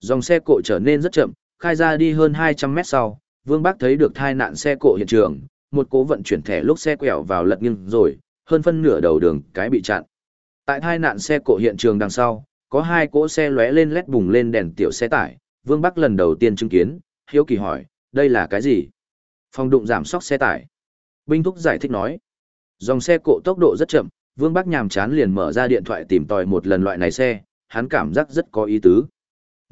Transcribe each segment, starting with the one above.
Dòng xe cộ trở nên rất chậm, khai ra đi hơn 200 mét sau, Vương Bác thấy được thai nạn xe cộ hiện trường, một cố vận chuyển thẻ lúc xe quẹo vào lật nghiêng rồi, hơn phân nửa đầu đường cái bị chặn. Tại thai nạn xe cộ hiện trường đằng sau, có hai cỗ xe lóe lên lét bùng lên đèn tiểu xe tải, Vương Bắc lần đầu tiên chứng kiến, hiếu kỳ hỏi, đây là cái gì? Phòng đụng giảm sóc xe tải. Binh Thúc giải thích nói, dòng xe cộ tốc độ rất chậm, Vương Bắc nhàm chán liền mở ra điện thoại tìm tòi một lần loại này xe, hắn cảm giác rất có ý tứ.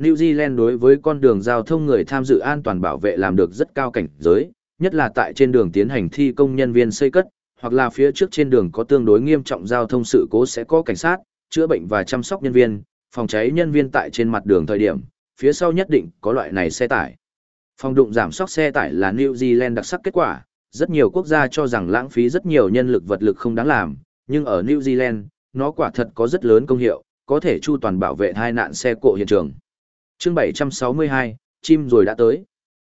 New Zealand đối với con đường giao thông người tham dự an toàn bảo vệ làm được rất cao cảnh giới, nhất là tại trên đường tiến hành thi công nhân viên xây cất, hoặc là phía trước trên đường có tương đối nghiêm trọng giao thông sự cố sẽ có cảnh sát, chữa bệnh và chăm sóc nhân viên, phòng cháy nhân viên tại trên mặt đường thời điểm, phía sau nhất định có loại này xe tải. Phòng đụng giảm sóc xe tải là New Zealand đặc sắc kết quả, rất nhiều quốc gia cho rằng lãng phí rất nhiều nhân lực vật lực không đáng làm, nhưng ở New Zealand, nó quả thật có rất lớn công hiệu, có thể chu toàn bảo vệ hai nạn xe cộ hiện trường. Chương 762, chim rồi đã tới.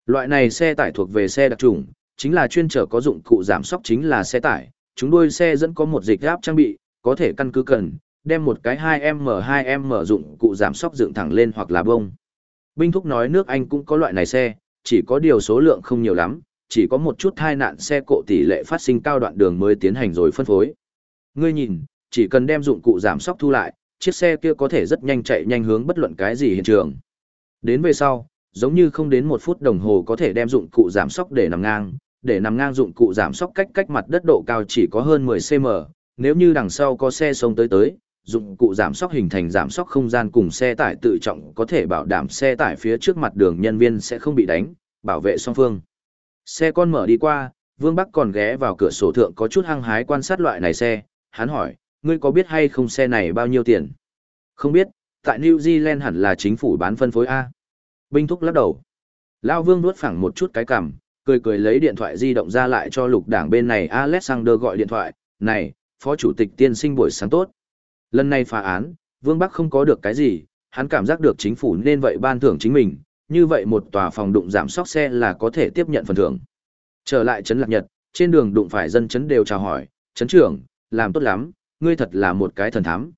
Loại này xe tải thuộc về xe đặc trùng, chính là chuyên trở có dụng cụ giảm sóc chính là xe tải, chúng đôi xe dẫn có một dịch áp trang bị, có thể căn cứ cần, đem một cái 2M2M dụng cụ giảm sóc dựng thẳng lên hoặc là bông. Binh Thúc nói nước Anh cũng có loại này xe, chỉ có điều số lượng không nhiều lắm, chỉ có một chút thai nạn xe cộ tỷ lệ phát sinh cao đoạn đường mới tiến hành rồi phân phối. Ngươi nhìn, chỉ cần đem dụng cụ giảm sóc thu lại, chiếc xe kia có thể rất nhanh chạy nhanh hướng bất luận cái gì hiện trường. Đến về sau, giống như không đến một phút đồng hồ có thể đem dụng cụ giảm sóc để nằm ngang, để nằm ngang dụng cụ giảm sóc cách cách mặt đất độ cao chỉ có hơn 10 cm, nếu như đằng sau có xe sông tới tới, dụng cụ giảm sóc hình thành giảm sóc không gian cùng xe tải tự trọng có thể bảo đảm xe tải phía trước mặt đường nhân viên sẽ không bị đánh, bảo vệ song phương. Xe con mở đi qua, Vương Bắc còn ghé vào cửa sổ thượng có chút hăng hái quan sát loại này xe, hắn hỏi, ngươi có biết hay không xe này bao nhiêu tiền? Không biết, tại New Zealand hẳn là chính phủ bán phân phối A. Binh thúc lắc đầu. Lao Vương nuốt phẳng một chút cái cằm, cười cười lấy điện thoại di động ra lại cho lục đảng bên này Alexander gọi điện thoại, này, phó chủ tịch tiên sinh buổi sáng tốt. Lần này phá án, Vương Bắc không có được cái gì, hắn cảm giác được chính phủ nên vậy ban thưởng chính mình, như vậy một tòa phòng đụng giảm sóc xe là có thể tiếp nhận phần thưởng. Trở lại Trấn Lạc Nhật, trên đường đụng phải dân chấn đều chào hỏi, Trấn trưởng, làm tốt lắm, ngươi thật là một cái thần thám.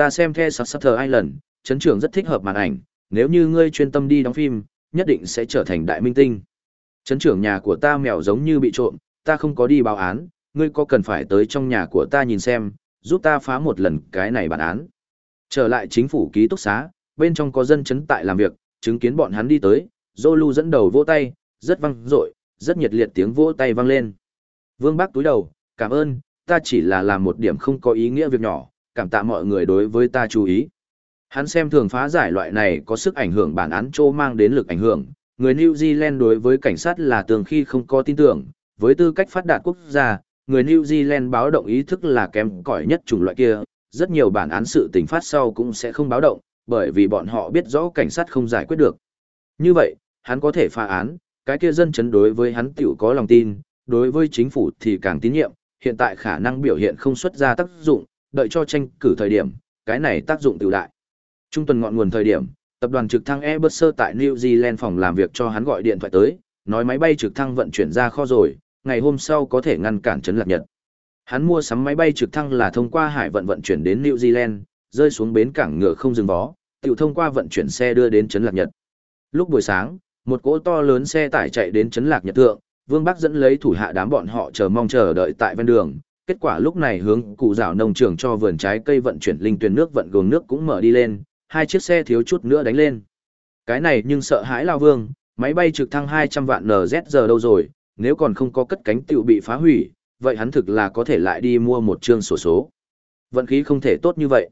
Ta xem The Sutter Island, chấn trưởng rất thích hợp màn ảnh, nếu như ngươi chuyên tâm đi đóng phim, nhất định sẽ trở thành đại minh tinh. chấn trưởng nhà của ta mèo giống như bị trộm, ta không có đi báo án, ngươi có cần phải tới trong nhà của ta nhìn xem, giúp ta phá một lần cái này bản án. Trở lại chính phủ ký túc xá, bên trong có dân chấn tại làm việc, chứng kiến bọn hắn đi tới, Zolu dẫn đầu vỗ tay, rất vang dội, rất nhiệt liệt tiếng vỗ tay vang lên. Vương bác túi đầu, cảm ơn, ta chỉ là làm một điểm không có ý nghĩa việc nhỏ, cảm tạ mọi người đối với ta chú ý. Hắn xem thường phá giải loại này có sức ảnh hưởng bản án trô mang đến lực ảnh hưởng, người New Zealand đối với cảnh sát là tường khi không có tin tưởng, với tư cách phát đạt quốc gia, người New Zealand báo động ý thức là kém cỏi nhất chủng loại kia, rất nhiều bản án sự tình phát sau cũng sẽ không báo động, bởi vì bọn họ biết rõ cảnh sát không giải quyết được. Như vậy, hắn có thể phá án, cái kia dân chấn đối với hắn tiểu có lòng tin, đối với chính phủ thì càng tín nhiệm, hiện tại khả năng biểu hiện không xuất ra tác dụng, đợi cho tranh cử thời điểm, cái này tác dụng tiểu đại. Trung tuần ngọn nguồn thời điểm, tập đoàn trực thăng Airbus tại New Zealand phòng làm việc cho hắn gọi điện thoại tới, nói máy bay trực thăng vận chuyển ra kho rồi, ngày hôm sau có thể ngăn cản chấn lạc nhật. Hắn mua sắm máy bay trực thăng là thông qua hải vận vận chuyển đến New Zealand, rơi xuống bến cảng ngựa không dừng vó, tiểu thông qua vận chuyển xe đưa đến chấn lạc nhật. Lúc buổi sáng, một cỗ to lớn xe tải chạy đến chấn lạc nhật thượng, Vương Bắc dẫn lấy thủ hạ đám bọn họ chờ mong chờ đợi tại ven đường. Kết quả lúc này hướng cụ rào nông trường cho vườn trái cây vận chuyển linh tuyển nước vận gồm nước cũng mở đi lên, hai chiếc xe thiếu chút nữa đánh lên. Cái này nhưng sợ hãi lao vương, máy bay trực thăng 200 vạn NZ giờ đâu rồi, nếu còn không có cất cánh tiểu bị phá hủy, vậy hắn thực là có thể lại đi mua một chương sổ số. Vận khí không thể tốt như vậy.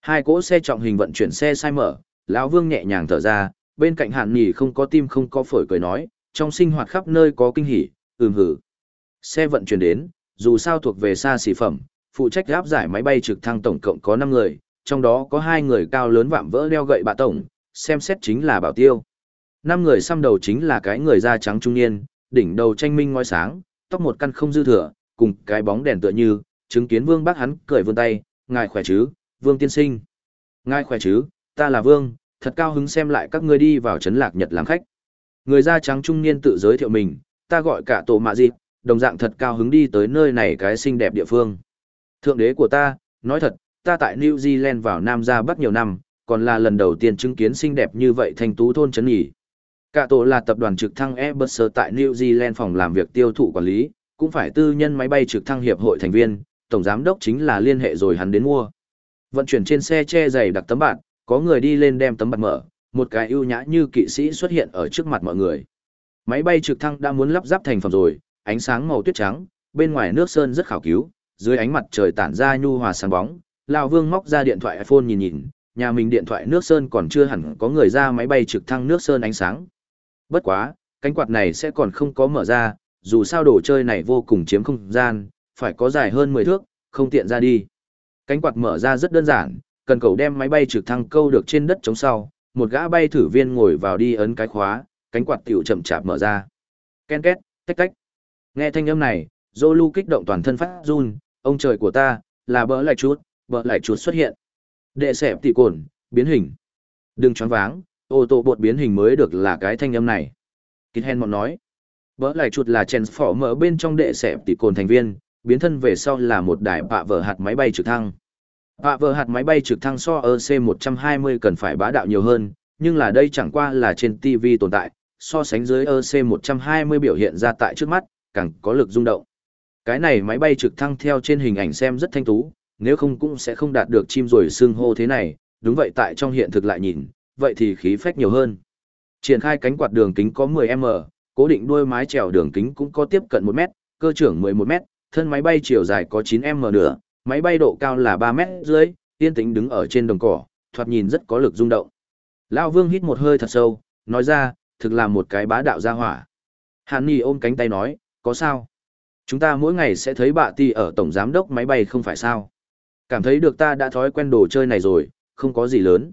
Hai cỗ xe trọng hình vận chuyển xe sai mở, lão Vương nhẹ nhàng thở ra, bên cạnh Hàn Nhỉ không có tim không có phổi cười nói, trong sinh hoạt khắp nơi có kinh hỉ, ừm hử. Xe vận chuyển đến, dù sao thuộc về xa xỉ phẩm, phụ trách áp giải máy bay trực thăng tổng cộng có 5 người, trong đó có hai người cao lớn vạm vỡ đeo gậy bạ tổng, xem xét chính là bảo tiêu. Năm người xăm đầu chính là cái người da trắng trung niên, đỉnh đầu tranh minh ngói sáng, tóc một căn không dư thừa, cùng cái bóng đèn tựa như, chứng kiến Vương Bác hắn cười vươn tay, "Ngài khỏe chứ, Vương tiên sinh?" "Ngài khỏe chứ, ta là Vương, thật cao hứng xem lại các ngươi đi vào trấn Lạc Nhật làm khách." Người da trắng trung niên tự giới thiệu mình, "Ta gọi cả tổ mạ dịp, đồng dạng thật cao hứng đi tới nơi này cái xinh đẹp địa phương." "Thượng đế của ta, nói thật, ta tại New Zealand vào Nam ra Bắc nhiều năm, còn là lần đầu tiên chứng kiến xinh đẹp như vậy thanh tú thôn chấn nhỉ. Cả tổ là tập đoàn trực thăng Airbus tại New Zealand phòng làm việc tiêu thụ quản lý, cũng phải tư nhân máy bay trực thăng hiệp hội thành viên, tổng giám đốc chính là liên hệ rồi hắn đến mua. Vận chuyển trên xe che dày đặc tấm bạt, có người đi lên đem tấm bạt mở, một cái ưu nhã như kỵ sĩ xuất hiện ở trước mặt mọi người. Máy bay trực thăng đã muốn lắp ráp thành phẩm rồi, ánh sáng màu tuyết trắng, bên ngoài nước sơn rất khảo cứu, dưới ánh mặt trời tản ra nhu hòa sáng bóng. Lão Vương móc ra điện thoại iPhone nhìn nhìn, nhà mình điện thoại nước sơn còn chưa hẳn có người ra máy bay trực thăng nước sơn ánh sáng. Bất quá, cánh quạt này sẽ còn không có mở ra, dù sao đồ chơi này vô cùng chiếm không gian, phải có dài hơn 10 thước, không tiện ra đi. Cánh quạt mở ra rất đơn giản, cần cầu đem máy bay trực thăng câu được trên đất chống sau, một gã bay thử viên ngồi vào đi ấn cái khóa, cánh quạt tiểu chậm chạp mở ra. Ken két, tách tách. Nghe thanh âm này, Zolu kích động toàn thân phát run, ông trời của ta, là bỡ lại chút, bỡ lại chút xuất hiện. Đệ sẹp tỷ cồn, biến hình. Đừng choáng váng, ô tô bột biến hình mới được là cái thanh âm này. Kít Hen mọn nói. Bỡ lại chút là mở bên trong đệ sẹp tỷ cồn thành viên, biến thân về sau là một đài bạ vở hạt máy bay trực thăng. Bạ vở hạt máy bay trực thăng so EC-120 cần phải bá đạo nhiều hơn, nhưng là đây chẳng qua là trên TV tồn tại, so sánh dưới EC-120 biểu hiện ra tại trước mắt, càng có lực rung động. Cái này máy bay trực thăng theo trên hình ảnh xem rất thanh tú, nếu không cũng sẽ không đạt được chim rồi xương hô thế này, đúng vậy tại trong hiện thực lại nhìn, vậy thì khí phách nhiều hơn. Triển khai cánh quạt đường kính có 10m, cố định đuôi mái chèo đường kính cũng có tiếp cận 1m, cơ trưởng 11m, thân máy bay chiều dài có 9m nữa, máy bay độ cao là 3m dưới, yên tĩnh đứng ở trên đồng cỏ, thoạt nhìn rất có lực rung động. Lão Vương hít một hơi thật sâu, nói ra, thực là một cái bá đạo gia hỏa. Hàn Nhi ôm cánh tay nói, có sao? Chúng ta mỗi ngày sẽ thấy bạ ti ở tổng giám đốc máy bay không phải sao? Cảm thấy được ta đã thói quen đồ chơi này rồi, không có gì lớn.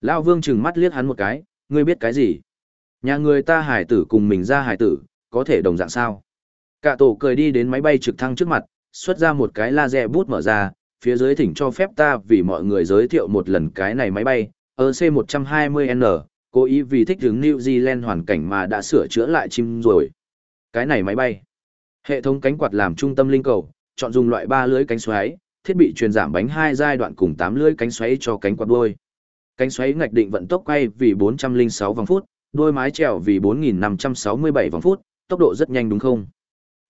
Lão Vương trừng mắt liếc hắn một cái, ngươi biết cái gì? Nhà người ta hải tử cùng mình ra hải tử, có thể đồng dạng sao? Cả tổ cười đi đến máy bay trực thăng trước mặt, xuất ra một cái laser bút mở ra, phía dưới thỉnh cho phép ta vì mọi người giới thiệu một lần cái này máy bay, EC-120N, cố ý vì thích hướng New Zealand hoàn cảnh mà đã sửa chữa lại chim rồi. Cái này máy bay. Hệ thống cánh quạt làm trung tâm linh cầu, chọn dùng loại ba lưới cánh xoáy, thiết bị truyền giảm bánh hai giai đoạn cùng 8 lưới cánh xoáy cho cánh quạt đuôi. Cánh xoáy ngạch định vận tốc quay vì 406 vòng phút, đuôi mái trèo vì 4567 vòng phút, tốc độ rất nhanh đúng không?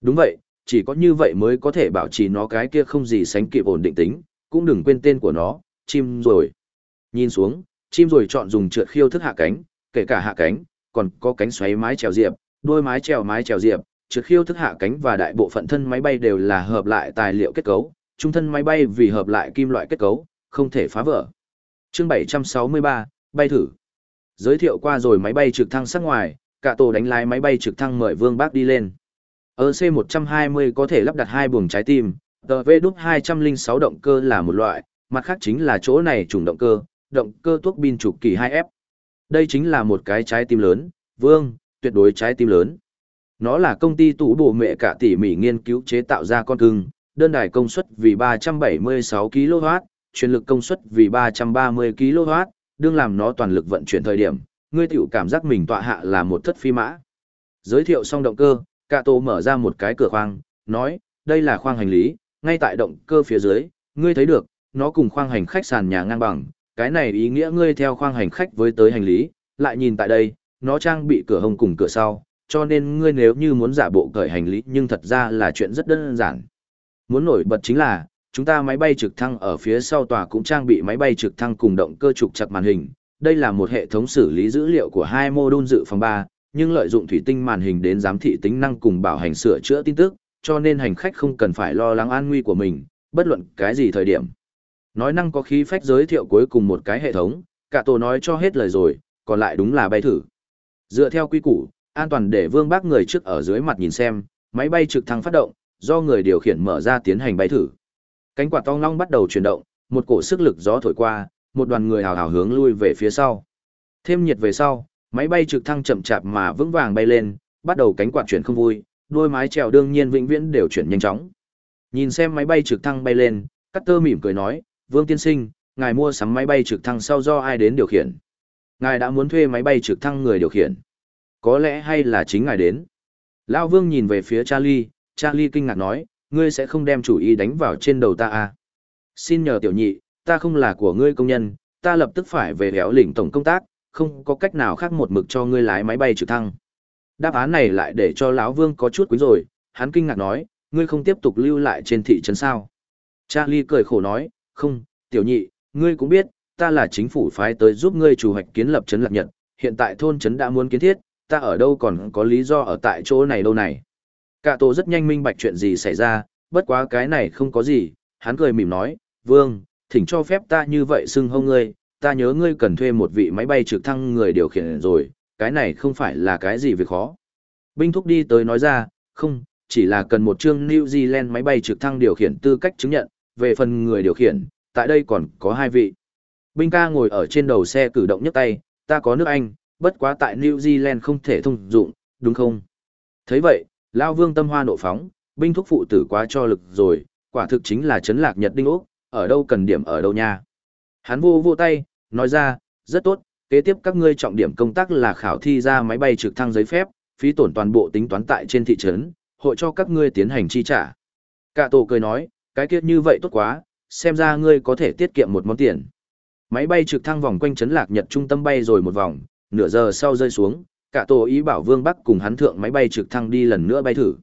Đúng vậy, chỉ có như vậy mới có thể bảo trì nó cái kia không gì sánh kịp ổn định tính, cũng đừng quên tên của nó, chim rồi. Nhìn xuống, chim rồi chọn dùng trượt khiêu thức hạ cánh, kể cả hạ cánh, còn có cánh xoáy mái trèo diệp, đôi mái trèo mái trèo diệp, trượt khiêu thức hạ cánh và đại bộ phận thân máy bay đều là hợp lại tài liệu kết cấu, trung thân máy bay vì hợp lại kim loại kết cấu, không thể phá vỡ. Chương 763, bay thử. Giới thiệu qua rồi máy bay trực thăng sắc ngoài, cả tổ đánh lái máy bay trực thăng mời Vương Bác đi lên. EC120 có thể lắp đặt hai buồng trái tim, TV206 động cơ là một loại, mặt khác chính là chỗ này chủng động cơ, động cơ tuốc bin trục kỳ 2F. Đây chính là một cái trái tim lớn, vương, tuyệt đối trái tim lớn. Nó là công ty tủ bổ mẹ cả tỉ mỉ nghiên cứu chế tạo ra con cưng, đơn đài công suất vì 376 kW, truyền lực công suất vì 330 kW, đương làm nó toàn lực vận chuyển thời điểm, ngươi tiểu cảm giác mình tọa hạ là một thất phi mã. Giới thiệu xong động cơ, Cạ Tô mở ra một cái cửa khoang, nói, đây là khoang hành lý, ngay tại động cơ phía dưới, ngươi thấy được, nó cùng khoang hành khách sàn nhà ngang bằng, cái này ý nghĩa ngươi theo khoang hành khách với tới hành lý, lại nhìn tại đây, nó trang bị cửa hông cùng cửa sau, cho nên ngươi nếu như muốn giả bộ cởi hành lý nhưng thật ra là chuyện rất đơn giản. Muốn nổi bật chính là, chúng ta máy bay trực thăng ở phía sau tòa cũng trang bị máy bay trực thăng cùng động cơ trục chặt màn hình. Đây là một hệ thống xử lý dữ liệu của hai mô đun dự phòng 3, nhưng lợi dụng thủy tinh màn hình đến giám thị tính năng cùng bảo hành sửa chữa tin tức, cho nên hành khách không cần phải lo lắng an nguy của mình, bất luận cái gì thời điểm. Nói năng có khí phách giới thiệu cuối cùng một cái hệ thống, cả tổ nói cho hết lời rồi, còn lại đúng là bay thử. Dựa theo quy củ, an toàn để vương bác người trước ở dưới mặt nhìn xem, máy bay trực thăng phát động, do người điều khiển mở ra tiến hành bay thử. Cánh quạt tong long bắt đầu chuyển động, một cổ sức lực gió thổi qua, một đoàn người hào hào hướng lui về phía sau. Thêm nhiệt về sau, máy bay trực thăng chậm chạp mà vững vàng bay lên, bắt đầu cánh quạt chuyển không vui, đôi mái chèo đương nhiên vĩnh viễn đều chuyển nhanh chóng. Nhìn xem máy bay trực thăng bay lên, Cát Tơ mỉm cười nói, "Vương tiên sinh, ngài mua sắm máy bay trực thăng sau do ai đến điều khiển? Ngài đã muốn thuê máy bay trực thăng người điều khiển? Có lẽ hay là chính ngài đến?" Lão Vương nhìn về phía Charlie, Charlie kinh ngạc nói, "Ngươi sẽ không đem chủ ý đánh vào trên đầu ta à? Xin nhờ tiểu nhị, ta không là của ngươi công nhân, ta lập tức phải về héo lĩnh tổng công tác, không có cách nào khác một mực cho ngươi lái máy bay trực thăng. Đáp án này lại để cho lão Vương có chút quý rồi, hắn kinh ngạc nói, ngươi không tiếp tục lưu lại trên thị trấn sao? Charlie cười khổ nói, không, tiểu nhị, ngươi cũng biết, ta là chính phủ phái tới giúp ngươi chủ hoạch kiến lập trấn lạc nhật, hiện tại thôn trấn đã muốn kiến thiết, ta ở đâu còn có lý do ở tại chỗ này đâu này. Cả tổ rất nhanh minh bạch chuyện gì xảy ra, bất quá cái này không có gì, hắn cười mỉm nói, vương, thỉnh cho phép ta như vậy xưng hông ngươi, ta nhớ ngươi cần thuê một vị máy bay trực thăng người điều khiển rồi, cái này không phải là cái gì việc khó. Binh thúc đi tới nói ra, không, chỉ là cần một chương New Zealand máy bay trực thăng điều khiển tư cách chứng nhận, về phần người điều khiển, tại đây còn có hai vị. Binh ca ngồi ở trên đầu xe cử động nhấc tay, ta có nước Anh, bất quá tại New Zealand không thể thông dụng, đúng không? thấy vậy, Lao Vương tâm hoa nộ phóng, binh thúc phụ tử quá cho lực rồi, quả thực chính là chấn lạc Nhật Đinh Úc, ở đâu cần điểm ở đâu nha. Hắn vô vô tay, nói ra, rất tốt, kế tiếp các ngươi trọng điểm công tác là khảo thi ra máy bay trực thăng giấy phép, phí tổn toàn bộ tính toán tại trên thị trấn, hội cho các ngươi tiến hành chi trả. Cả tổ cười nói, cái kiết như vậy tốt quá, xem ra ngươi có thể tiết kiệm một món tiền. Máy bay trực thăng vòng quanh chấn lạc Nhật trung tâm bay rồi một vòng, nửa giờ sau rơi xuống, cả tổ ý bảo Vương Bắc cùng hắn thượng máy bay trực thăng đi lần nữa bay thử.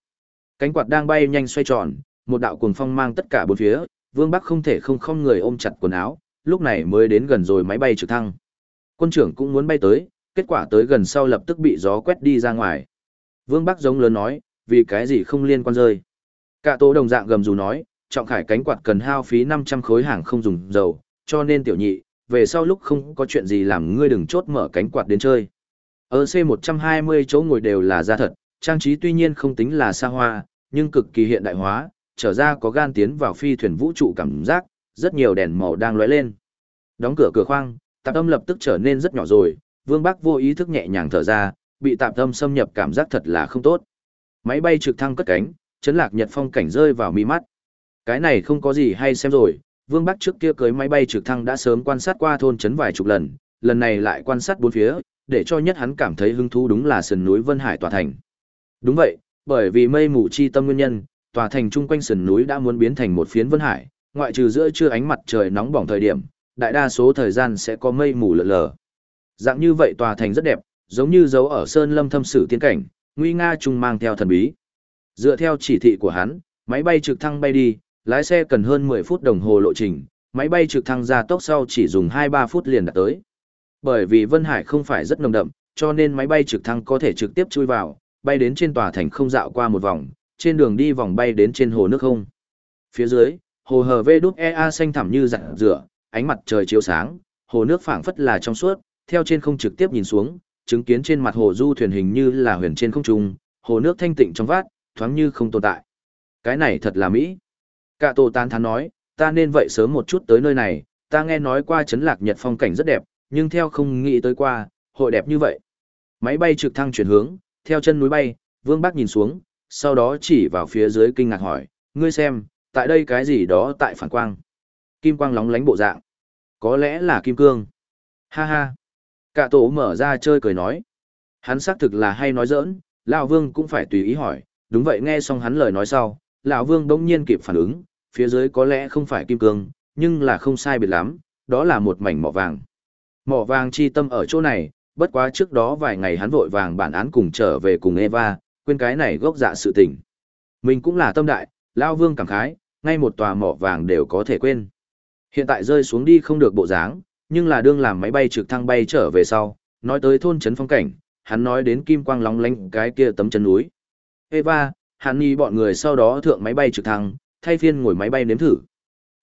Cánh quạt đang bay nhanh xoay tròn, một đạo cuồng phong mang tất cả bốn phía, Vương Bắc không thể không không người ôm chặt quần áo, lúc này mới đến gần rồi máy bay trực thăng. Quân trưởng cũng muốn bay tới, kết quả tới gần sau lập tức bị gió quét đi ra ngoài. Vương Bắc giống lớn nói, vì cái gì không liên quan rơi. Cả tổ đồng dạng gầm dù nói, trọng khải cánh quạt cần hao phí 500 khối hàng không dùng dầu, cho nên tiểu nhị, về sau lúc không có chuyện gì làm ngươi đừng chốt mở cánh quạt đến chơi. Ở C120 chỗ ngồi đều là da thật, trang trí tuy nhiên không tính là xa hoa, nhưng cực kỳ hiện đại hóa, trở ra có gan tiến vào phi thuyền vũ trụ cảm giác, rất nhiều đèn màu đang lóe lên. Đóng cửa cửa khoang, tạp âm lập tức trở nên rất nhỏ rồi, Vương Bắc vô ý thức nhẹ nhàng thở ra, bị tạp âm xâm nhập cảm giác thật là không tốt. Máy bay trực thăng cất cánh, chấn lạc nhật phong cảnh rơi vào mi mắt. Cái này không có gì hay xem rồi, Vương Bắc trước kia cưới máy bay trực thăng đã sớm quan sát qua thôn trấn vài chục lần, lần này lại quan sát bốn phía, để cho nhất hắn cảm thấy hứng thú đúng là sườn núi Vân Hải tòa thành. Đúng vậy, bởi vì mây mù chi tâm nguyên nhân, tòa thành chung quanh sườn núi đã muốn biến thành một phiến Vân Hải, ngoại trừ giữa trưa ánh mặt trời nóng bỏng thời điểm, đại đa số thời gian sẽ có mây mù lờ lờ. Dạng như vậy tòa thành rất đẹp, giống như dấu ở sơn lâm thâm sử tiên cảnh, nguy nga trùng mang theo thần bí. Dựa theo chỉ thị của hắn, máy bay trực thăng bay đi, lái xe cần hơn 10 phút đồng hồ lộ trình, máy bay trực thăng ra tốc sau chỉ dùng 2-3 phút liền đạt tới. Bởi vì Vân Hải không phải rất nồng đậm, cho nên máy bay trực thăng có thể trực tiếp chui vào, bay đến trên tòa thành không dạo qua một vòng, trên đường đi vòng bay đến trên hồ nước không. Phía dưới, hồ hờ vê đúc EA xanh thẳm như rạng rửa, ánh mặt trời chiếu sáng, hồ nước phảng phất là trong suốt, theo trên không trực tiếp nhìn xuống, chứng kiến trên mặt hồ du thuyền hình như là huyền trên không trung, hồ nước thanh tịnh trong vát, thoáng như không tồn tại. Cái này thật là mỹ. Cả tổ tán thán nói, ta nên vậy sớm một chút tới nơi này, ta nghe nói qua chấn lạc nhật phong cảnh rất đẹp, nhưng theo không nghĩ tới qua, hội đẹp như vậy. Máy bay trực thăng chuyển hướng, theo chân núi bay, vương bác nhìn xuống, sau đó chỉ vào phía dưới kinh ngạc hỏi, ngươi xem, tại đây cái gì đó tại phản quang. Kim quang lóng lánh bộ dạng. Có lẽ là kim cương. Ha ha. Cả tổ mở ra chơi cười nói. Hắn xác thực là hay nói giỡn, Lão Vương cũng phải tùy ý hỏi, đúng vậy nghe xong hắn lời nói sau, Lão Vương bỗng nhiên kịp phản ứng, phía dưới có lẽ không phải kim cương, nhưng là không sai biệt lắm, đó là một mảnh mỏ vàng. Mỏ vàng chi tâm ở chỗ này, bất quá trước đó vài ngày hắn vội vàng bản án cùng trở về cùng Eva, quên cái này gốc dạ sự tình. Mình cũng là tâm đại, Lão Vương cảm khái, ngay một tòa mỏ vàng đều có thể quên. Hiện tại rơi xuống đi không được bộ dáng, nhưng là đương làm máy bay trực thăng bay trở về sau, nói tới thôn trấn phong cảnh, hắn nói đến kim quang lóng lánh cái kia tấm chân núi. Eva, hắn ni bọn người sau đó thượng máy bay trực thăng, thay phiên ngồi máy bay nếm thử.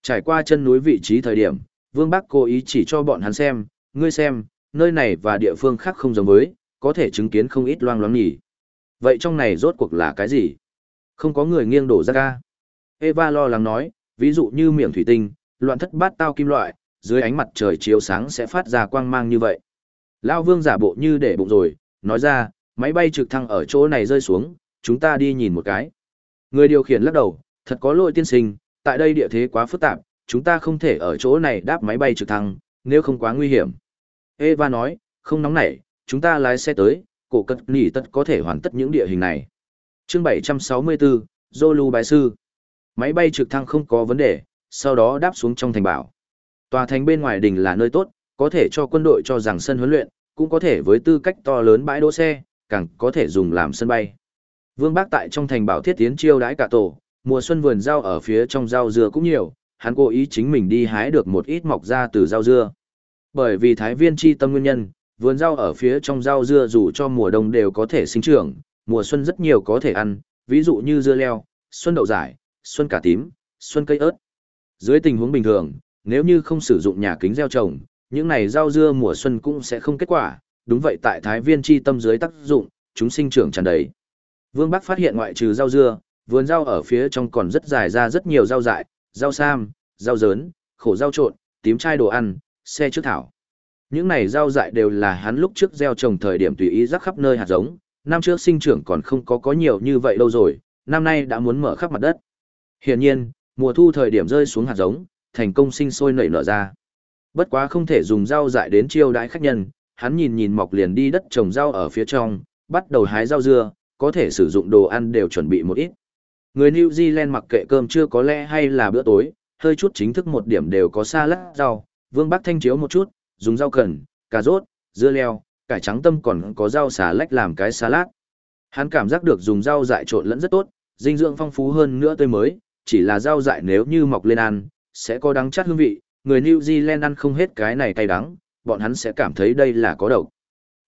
Trải qua chân núi vị trí thời điểm, Vương Bắc cố ý chỉ cho bọn hắn xem, ngươi xem, nơi này và địa phương khác không giống với, có thể chứng kiến không ít loang loáng nhỉ. Vậy trong này rốt cuộc là cái gì? Không có người nghiêng đổ ra ca. Eva lo lắng nói, ví dụ như miệng thủy tinh, loạn thất bát tao kim loại, dưới ánh mặt trời chiếu sáng sẽ phát ra quang mang như vậy. Lao vương giả bộ như để bụng rồi, nói ra, máy bay trực thăng ở chỗ này rơi xuống, chúng ta đi nhìn một cái. Người điều khiển lắc đầu, thật có lỗi tiên sinh, tại đây địa thế quá phức tạp, chúng ta không thể ở chỗ này đáp máy bay trực thăng, nếu không quá nguy hiểm. Eva nói, không nóng nảy, chúng ta lái xe tới, cổ cật nỉ tất có thể hoàn tất những địa hình này. chương 764, Zolu Bái Sư. Máy bay trực thăng không có vấn đề, sau đó đáp xuống trong thành bảo. Tòa thành bên ngoài đỉnh là nơi tốt, có thể cho quân đội cho rằng sân huấn luyện, cũng có thể với tư cách to lớn bãi đỗ xe, càng có thể dùng làm sân bay. Vương Bác tại trong thành bảo thiết tiến chiêu đãi cả tổ, mùa xuân vườn rau ở phía trong rau dưa cũng nhiều, hắn cố ý chính mình đi hái được một ít mọc ra từ rau dưa. Bởi vì thái viên chi tâm nguyên nhân, vườn rau ở phía trong rau dưa dù cho mùa đông đều có thể sinh trưởng, mùa xuân rất nhiều có thể ăn, ví dụ như dưa leo, xuân đậu giải, xuân cà tím, xuân cây ớt. Dưới tình huống bình thường, nếu như không sử dụng nhà kính gieo trồng, những này rau dưa mùa xuân cũng sẽ không kết quả, đúng vậy tại thái viên chi tâm dưới tác dụng, chúng sinh trưởng tràn đầy. Vương Bắc phát hiện ngoại trừ rau dưa, vườn rau ở phía trong còn rất dài ra rất nhiều rau dại, rau sam, rau dớn, khổ rau trộn, tím chai đồ ăn, xe trước thảo. Những này rau dại đều là hắn lúc trước gieo trồng thời điểm tùy ý rắc khắp nơi hạt giống, năm trước sinh trưởng còn không có có nhiều như vậy đâu rồi, năm nay đã muốn mở khắp mặt đất. Hiển nhiên, mùa thu thời điểm rơi xuống hạt giống, thành công sinh sôi nảy nở ra. Bất quá không thể dùng rau dại đến chiêu đãi khách nhân, hắn nhìn nhìn mọc liền đi đất trồng rau ở phía trong, bắt đầu hái rau dưa, có thể sử dụng đồ ăn đều chuẩn bị một ít. Người New Zealand mặc kệ cơm chưa có lẽ hay là bữa tối, hơi chút chính thức một điểm đều có salad rau, Vương Bắc thanh chiếu một chút, dùng rau cần, cà rốt, dưa leo, cải trắng tâm còn có rau xà lách làm cái salad. Hắn cảm giác được dùng rau dại trộn lẫn rất tốt, dinh dưỡng phong phú hơn nữa tươi mới, chỉ là rau dại nếu như mọc lên ăn, sẽ có đắng chát hương vị, người New Zealand ăn không hết cái này cay đắng, bọn hắn sẽ cảm thấy đây là có độc.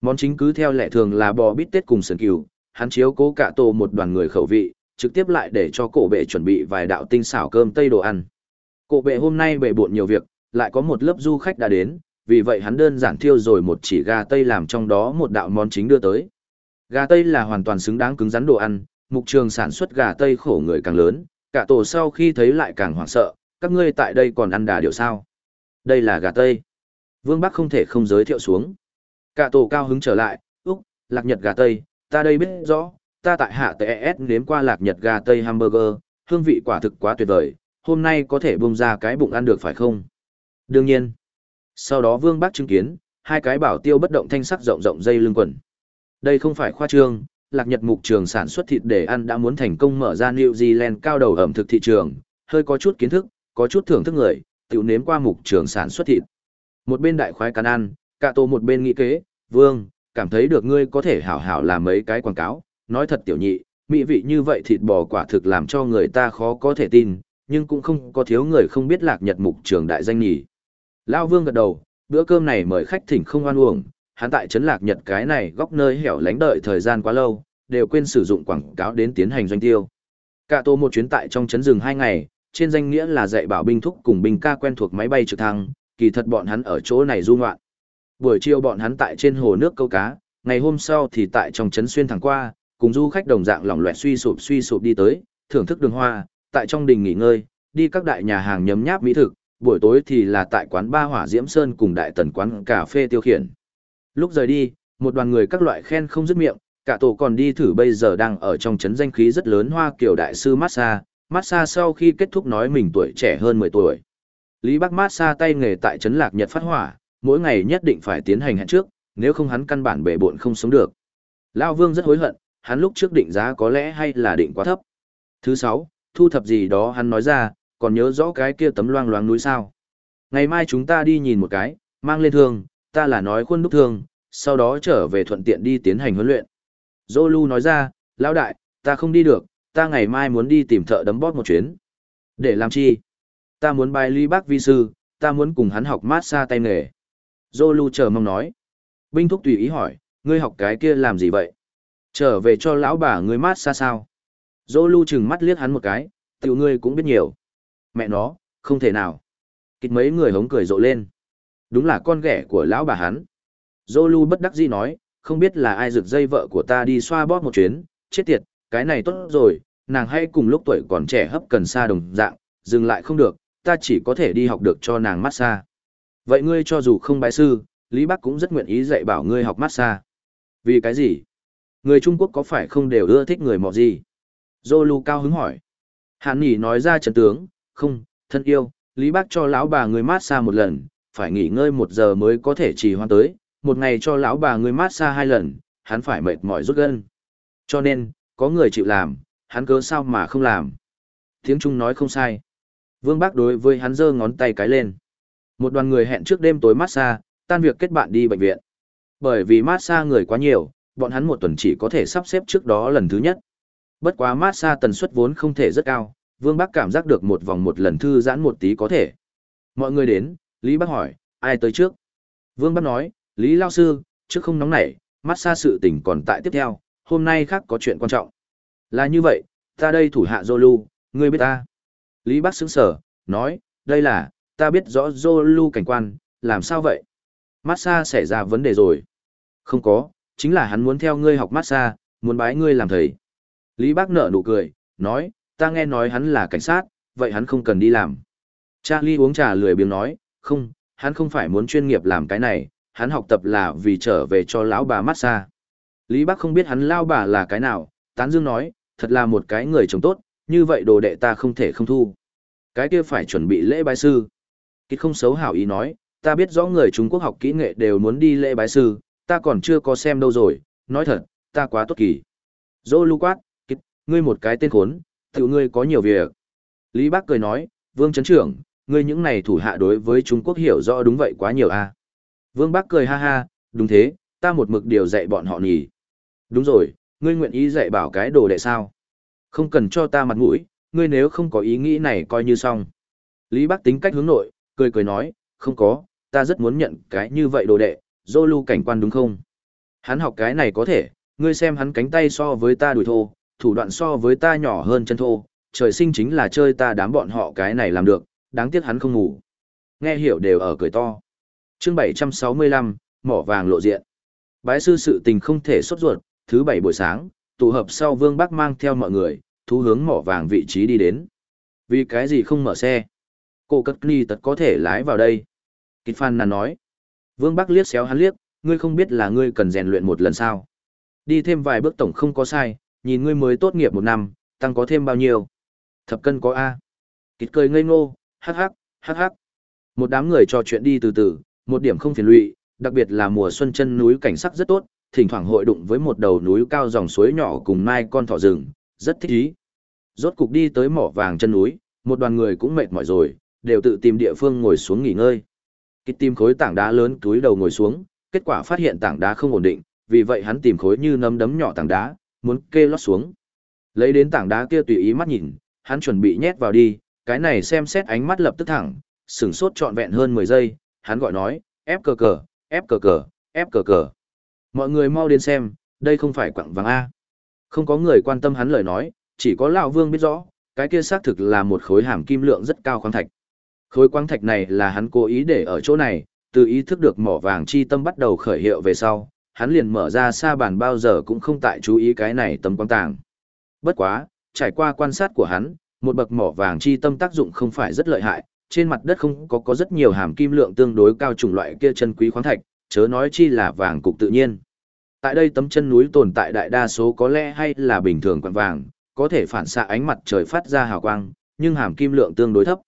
Món chính cứ theo lệ thường là bò bít tết cùng sườn cừu, hắn chiếu cố cả tổ một đoàn người khẩu vị, trực tiếp lại để cho cổ bệ chuẩn bị vài đạo tinh xảo cơm tây đồ ăn. Cổ bệ hôm nay bệ bộn nhiều việc, lại có một lớp du khách đã đến, vì vậy hắn đơn giản thiêu rồi một chỉ gà tây làm trong đó một đạo món chính đưa tới. Gà tây là hoàn toàn xứng đáng cứng rắn đồ ăn, mục trường sản xuất gà tây khổ người càng lớn, cả tổ sau khi thấy lại càng hoảng sợ, các ngươi tại đây còn ăn đà điều sao? Đây là gà tây. Vương Bắc không thể không giới thiệu xuống. Cả tổ cao hứng trở lại, Úc, lạc nhật gà tây, ta đây biết rõ, ta tại hạ TS nếm qua lạc nhật gà tây hamburger, hương vị quả thực quá tuyệt vời, hôm nay có thể bung ra cái bụng ăn được phải không? Đương nhiên. Sau đó Vương Bác chứng kiến, hai cái bảo tiêu bất động thanh sắc rộng rộng dây lưng quần. Đây không phải khoa trương, lạc nhật mục trường sản xuất thịt để ăn đã muốn thành công mở ra New Zealand cao đầu ẩm thực thị trường, hơi có chút kiến thức, có chút thưởng thức người, tiểu nếm qua mục trường sản xuất thịt. Một bên đại khoái cắn ăn, cả tổ một bên nghĩ kế, Vương, cảm thấy được ngươi có thể hảo hảo làm mấy cái quảng cáo, nói thật tiểu nhị, mỹ vị như vậy thịt bò quả thực làm cho người ta khó có thể tin, nhưng cũng không có thiếu người không biết lạc nhật mục trường đại danh nhỉ. Lao vương gật đầu, bữa cơm này mời khách thỉnh không oan uổng, hắn tại trấn lạc nhật cái này góc nơi hẻo lánh đợi thời gian quá lâu, đều quên sử dụng quảng cáo đến tiến hành doanh tiêu. Cả tô một chuyến tại trong trấn rừng hai ngày, trên danh nghĩa là dạy bảo binh thúc cùng binh ca quen thuộc máy bay trực thăng, kỳ thật bọn hắn ở chỗ này du ngoạn. Buổi chiều bọn hắn tại trên hồ nước câu cá, ngày hôm sau thì tại trong trấn xuyên thẳng qua, cùng du khách đồng dạng lỏng loẹt suy sụp suy sụp đi tới, thưởng thức đường hoa, tại trong đình nghỉ ngơi, đi các đại nhà hàng nhấm nháp mỹ thực, buổi tối thì là tại quán ba hỏa diễm sơn cùng đại tần quán cà phê tiêu khiển. Lúc rời đi, một đoàn người các loại khen không dứt miệng, cả tổ còn đi thử bây giờ đang ở trong trấn danh khí rất lớn hoa kiểu đại sư massage, massage sau khi kết thúc nói mình tuổi trẻ hơn 10 tuổi. Lý Bắc massage tay nghề tại trấn lạc Nhật phát hỏa, mỗi ngày nhất định phải tiến hành hẹn trước, nếu không hắn căn bản bể bộn không sống được. Lao Vương rất hối hận, hắn lúc trước định giá có lẽ hay là định quá thấp. Thứ sáu, thu thập gì đó hắn nói ra, còn nhớ rõ cái kia tấm loang loáng núi sao. Ngày mai chúng ta đi nhìn một cái, mang lên thương, ta là nói khuôn đúc thương, sau đó trở về thuận tiện đi tiến hành huấn luyện. Zolu nói ra, lão đại, ta không đi được, ta ngày mai muốn đi tìm thợ đấm bóp một chuyến. Để làm chi? Ta muốn bài ly bác vi sư, ta muốn cùng hắn học mát xa tay nghề. Zolu chờ mong nói. Binh thúc tùy ý hỏi, ngươi học cái kia làm gì vậy? Trở về cho lão bà ngươi mát xa sao? Zolu chừng mắt liếc hắn một cái, tiểu ngươi cũng biết nhiều. Mẹ nó, không thể nào. Kịch mấy người hống cười rộ lên. Đúng là con ghẻ của lão bà hắn. Zolu bất đắc dĩ nói, không biết là ai rực dây vợ của ta đi xoa bóp một chuyến, chết tiệt, cái này tốt rồi, nàng hay cùng lúc tuổi còn trẻ hấp cần xa đồng dạng, dừng lại không được, ta chỉ có thể đi học được cho nàng mát xa. Vậy ngươi cho dù không bái sư, Lý Bắc cũng rất nguyện ý dạy bảo ngươi học massage. Vì cái gì? Người Trung Quốc có phải không đều ưa thích người mọ gì? Zolu cao hứng hỏi. Hàn Nhỉ nói ra trần tướng, không, thân yêu, Lý Bác cho lão bà người mát xa một lần, phải nghỉ ngơi một giờ mới có thể trì hoãn tới, một ngày cho lão bà người mát xa hai lần, hắn phải mệt mỏi rút gân. Cho nên, có người chịu làm, hắn cớ sao mà không làm. Tiếng Trung nói không sai. Vương Bác đối với hắn giơ ngón tay cái lên. Một đoàn người hẹn trước đêm tối massage tan việc kết bạn đi bệnh viện. Bởi vì massage người quá nhiều, bọn hắn một tuần chỉ có thể sắp xếp trước đó lần thứ nhất. Bất quá massage tần suất vốn không thể rất cao, Vương Bắc cảm giác được một vòng một lần thư giãn một tí có thể. Mọi người đến, Lý Bắc hỏi, ai tới trước? Vương Bắc nói, Lý Lao Sư, trước không nóng nảy, massage sự tình còn tại tiếp theo, hôm nay khác có chuyện quan trọng. Là như vậy, ta đây thủ hạ Zolu, ngươi biết ta. Lý Bắc sững sở, nói, đây là, ta biết rõ Zolu cảnh quan, làm sao vậy? Massage xảy ra vấn đề rồi. Không có, chính là hắn muốn theo ngươi học massage, muốn bái ngươi làm thầy. Lý Bác nở nụ cười, nói, ta nghe nói hắn là cảnh sát, vậy hắn không cần đi làm. Charlie uống trà lười biếng nói, không, hắn không phải muốn chuyên nghiệp làm cái này, hắn học tập là vì trở về cho lão bà massage. Lý Bác không biết hắn lao bà là cái nào, tán dương nói, thật là một cái người chồng tốt, như vậy đồ đệ ta không thể không thu. Cái kia phải chuẩn bị lễ bái sư. Kịch không xấu hảo ý nói, ta biết rõ người Trung Quốc học kỹ nghệ đều muốn đi lễ bái sư, ta còn chưa có xem đâu rồi, nói thật, ta quá tốt kỳ. Dô lưu quát, kịch, ngươi một cái tên khốn, tiểu ngươi có nhiều việc. Lý Bác cười nói, Vương Trấn Trưởng, ngươi những này thủ hạ đối với Trung Quốc hiểu rõ đúng vậy quá nhiều a. À? Vương Bác cười ha ha, đúng thế, ta một mực điều dạy bọn họ nhỉ. Đúng rồi, ngươi nguyện ý dạy bảo cái đồ đệ sao? Không cần cho ta mặt mũi, ngươi nếu không có ý nghĩ này coi như xong. Lý Bác tính cách hướng nội, cười cười nói, không có, ta rất muốn nhận cái như vậy đồ đệ, dô lưu cảnh quan đúng không? Hắn học cái này có thể, ngươi xem hắn cánh tay so với ta đùi thô, thủ đoạn so với ta nhỏ hơn chân thô, trời sinh chính là chơi ta đám bọn họ cái này làm được, đáng tiếc hắn không ngủ. Nghe hiểu đều ở cười to. chương 765, mỏ vàng lộ diện. Bái sư sự tình không thể sốt ruột, thứ bảy buổi sáng, tụ hợp sau Vương Bắc mang theo mọi người, thú hướng mỏ vàng vị trí đi đến. Vì cái gì không mở xe? Cô cất ni tật có thể lái vào đây. Kịch Phan nàn nói. Vương Bắc liếc xéo hắn liếc, ngươi không biết là ngươi cần rèn luyện một lần sao. Đi thêm vài bước tổng không có sai, nhìn ngươi mới tốt nghiệp một năm, tăng có thêm bao nhiêu. Thập cân có A. Kịch cười ngây ngô, hắc hắc, hắc hắc. Một đám người trò chuyện đi từ từ, một điểm không phiền lụy, đặc biệt là mùa xuân chân núi cảnh sắc rất tốt, thỉnh thoảng hội đụng với một đầu núi cao dòng suối nhỏ cùng mai con thỏ rừng, rất thích ý. Rốt cục đi tới mỏ vàng chân núi, một đoàn người cũng mệt mỏi rồi, đều tự tìm địa phương ngồi xuống nghỉ ngơi. Kịch tìm khối tảng đá lớn túi đầu ngồi xuống, kết quả phát hiện tảng đá không ổn định, vì vậy hắn tìm khối như nấm đấm nhỏ tảng đá, muốn kê lót xuống. Lấy đến tảng đá kia tùy ý mắt nhìn, hắn chuẩn bị nhét vào đi, cái này xem xét ánh mắt lập tức thẳng, sửng sốt trọn vẹn hơn 10 giây, hắn gọi nói, ép cờ cờ, ép cờ cờ, ép cờ cờ. Mọi người mau đến xem, đây không phải quặng vàng A. Không có người quan tâm hắn lời nói, chỉ có lão Vương biết rõ, cái kia xác thực là một khối hàm kim lượng rất cao khoáng thạch. Khối quang thạch này là hắn cố ý để ở chỗ này, từ ý thức được mỏ vàng chi tâm bắt đầu khởi hiệu về sau, hắn liền mở ra xa bàn bao giờ cũng không tại chú ý cái này tấm quang tàng. Bất quá, trải qua quan sát của hắn, một bậc mỏ vàng chi tâm tác dụng không phải rất lợi hại, trên mặt đất không có có rất nhiều hàm kim lượng tương đối cao chủng loại kia chân quý khoáng thạch, chớ nói chi là vàng cục tự nhiên. Tại đây tấm chân núi tồn tại đại đa số có lẽ hay là bình thường quặng vàng, có thể phản xạ ánh mặt trời phát ra hào quang, nhưng hàm kim lượng tương đối thấp.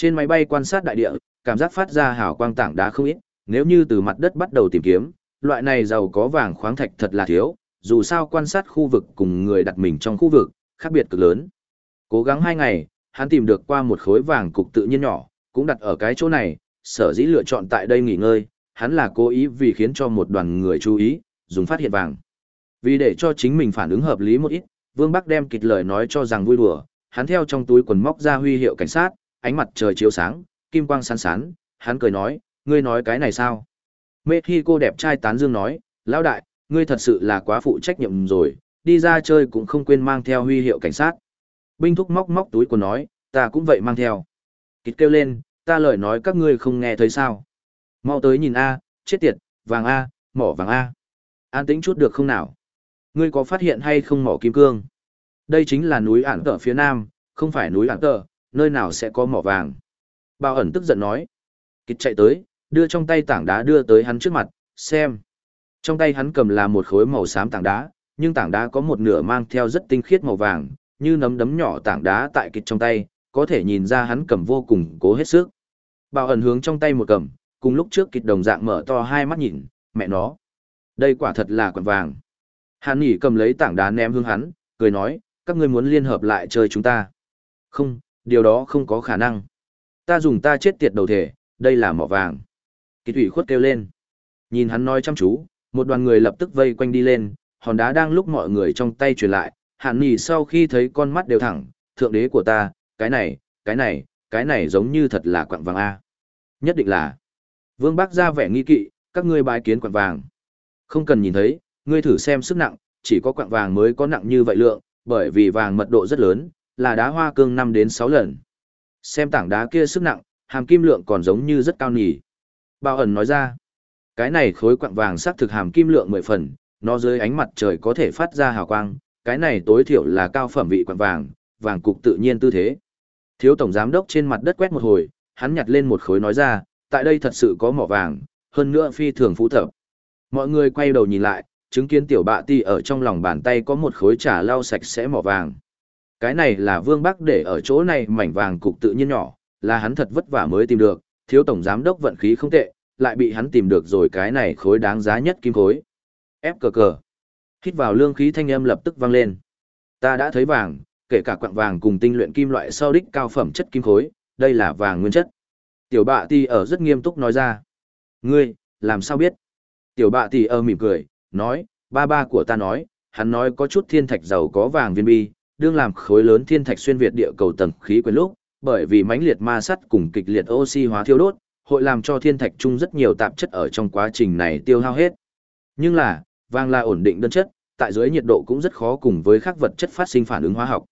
Trên máy bay quan sát đại địa, cảm giác phát ra hào quang tảng đá không ít, nếu như từ mặt đất bắt đầu tìm kiếm, loại này giàu có vàng khoáng thạch thật là thiếu, dù sao quan sát khu vực cùng người đặt mình trong khu vực, khác biệt cực lớn. Cố gắng hai ngày, hắn tìm được qua một khối vàng cục tự nhiên nhỏ, cũng đặt ở cái chỗ này, sở dĩ lựa chọn tại đây nghỉ ngơi, hắn là cố ý vì khiến cho một đoàn người chú ý, dùng phát hiện vàng. Vì để cho chính mình phản ứng hợp lý một ít, Vương Bắc đem kịch lời nói cho rằng vui đùa, hắn theo trong túi quần móc ra huy hiệu cảnh sát, ánh mặt trời chiếu sáng, kim quang sáng sán, hắn cười nói, ngươi nói cái này sao? Mê khi cô đẹp trai tán dương nói, lão đại, ngươi thật sự là quá phụ trách nhiệm rồi, đi ra chơi cũng không quên mang theo huy hiệu cảnh sát. Binh thúc móc móc túi quần nói, ta cũng vậy mang theo. Kịt kêu lên, ta lời nói các ngươi không nghe thấy sao. Mau tới nhìn A, chết tiệt, vàng A, mỏ vàng A. An tĩnh chút được không nào? Ngươi có phát hiện hay không mỏ kim cương? Đây chính là núi ản tờ phía nam, không phải núi ản tờ, nơi nào sẽ có mỏ vàng. Bao ẩn tức giận nói. Kịch chạy tới, đưa trong tay tảng đá đưa tới hắn trước mặt, xem. Trong tay hắn cầm là một khối màu xám tảng đá, nhưng tảng đá có một nửa mang theo rất tinh khiết màu vàng, như nấm đấm nhỏ tảng đá tại kịch trong tay, có thể nhìn ra hắn cầm vô cùng cố hết sức. Bao ẩn hướng trong tay một cầm, cùng lúc trước kịch đồng dạng mở to hai mắt nhìn, mẹ nó. Đây quả thật là quần vàng. Hàn Nhỉ cầm lấy tảng đá ném hướng hắn, cười nói, các ngươi muốn liên hợp lại chơi chúng ta. Không, điều đó không có khả năng. Ta dùng ta chết tiệt đầu thể, đây là mỏ vàng. Kỳ thủy khuất kêu lên. Nhìn hắn nói chăm chú, một đoàn người lập tức vây quanh đi lên, hòn đá đang lúc mọi người trong tay truyền lại, hạn nhì sau khi thấy con mắt đều thẳng, thượng đế của ta, cái này, cái này, cái này giống như thật là quặng vàng A. Nhất định là. Vương bác ra vẻ nghi kỵ, các ngươi bái kiến quặng vàng. Không cần nhìn thấy, ngươi thử xem sức nặng, chỉ có quặng vàng mới có nặng như vậy lượng, bởi vì vàng mật độ rất lớn, là đá hoa cương 5 đến 6 lần. Xem tảng đá kia sức nặng, hàm kim lượng còn giống như rất cao nhỉ. Bao ẩn nói ra, cái này khối quặng vàng sắc thực hàm kim lượng 10 phần, nó dưới ánh mặt trời có thể phát ra hào quang, cái này tối thiểu là cao phẩm vị quặng vàng, vàng cục tự nhiên tư thế. Thiếu tổng giám đốc trên mặt đất quét một hồi, hắn nhặt lên một khối nói ra, tại đây thật sự có mỏ vàng, hơn nữa phi thường phú thập. Mọi người quay đầu nhìn lại, chứng kiến tiểu bạ ti ở trong lòng bàn tay có một khối trà lau sạch sẽ mỏ vàng. Cái này là Vương Bắc để ở chỗ này mảnh vàng cục tự nhiên nhỏ, là hắn thật vất vả mới tìm được, thiếu tổng giám đốc vận khí không tệ, lại bị hắn tìm được rồi cái này khối đáng giá nhất kim khối. Ép cờ cờ. Hít vào lương khí thanh âm lập tức vang lên. Ta đã thấy vàng, kể cả quặng vàng cùng tinh luyện kim loại sau đích cao phẩm chất kim khối, đây là vàng nguyên chất. Tiểu bạ ti ở rất nghiêm túc nói ra. Ngươi, làm sao biết? Tiểu bạ ti ở mỉm cười, nói, ba ba của ta nói, hắn nói có chút thiên thạch giàu có vàng viên bi, đương làm khối lớn thiên thạch xuyên việt địa cầu tầng khí quyển lúc, bởi vì mãnh liệt ma sắt cùng kịch liệt oxy hóa thiêu đốt, hội làm cho thiên thạch chung rất nhiều tạp chất ở trong quá trình này tiêu hao hết. Nhưng là, vàng là ổn định đơn chất, tại dưới nhiệt độ cũng rất khó cùng với các vật chất phát sinh phản ứng hóa học.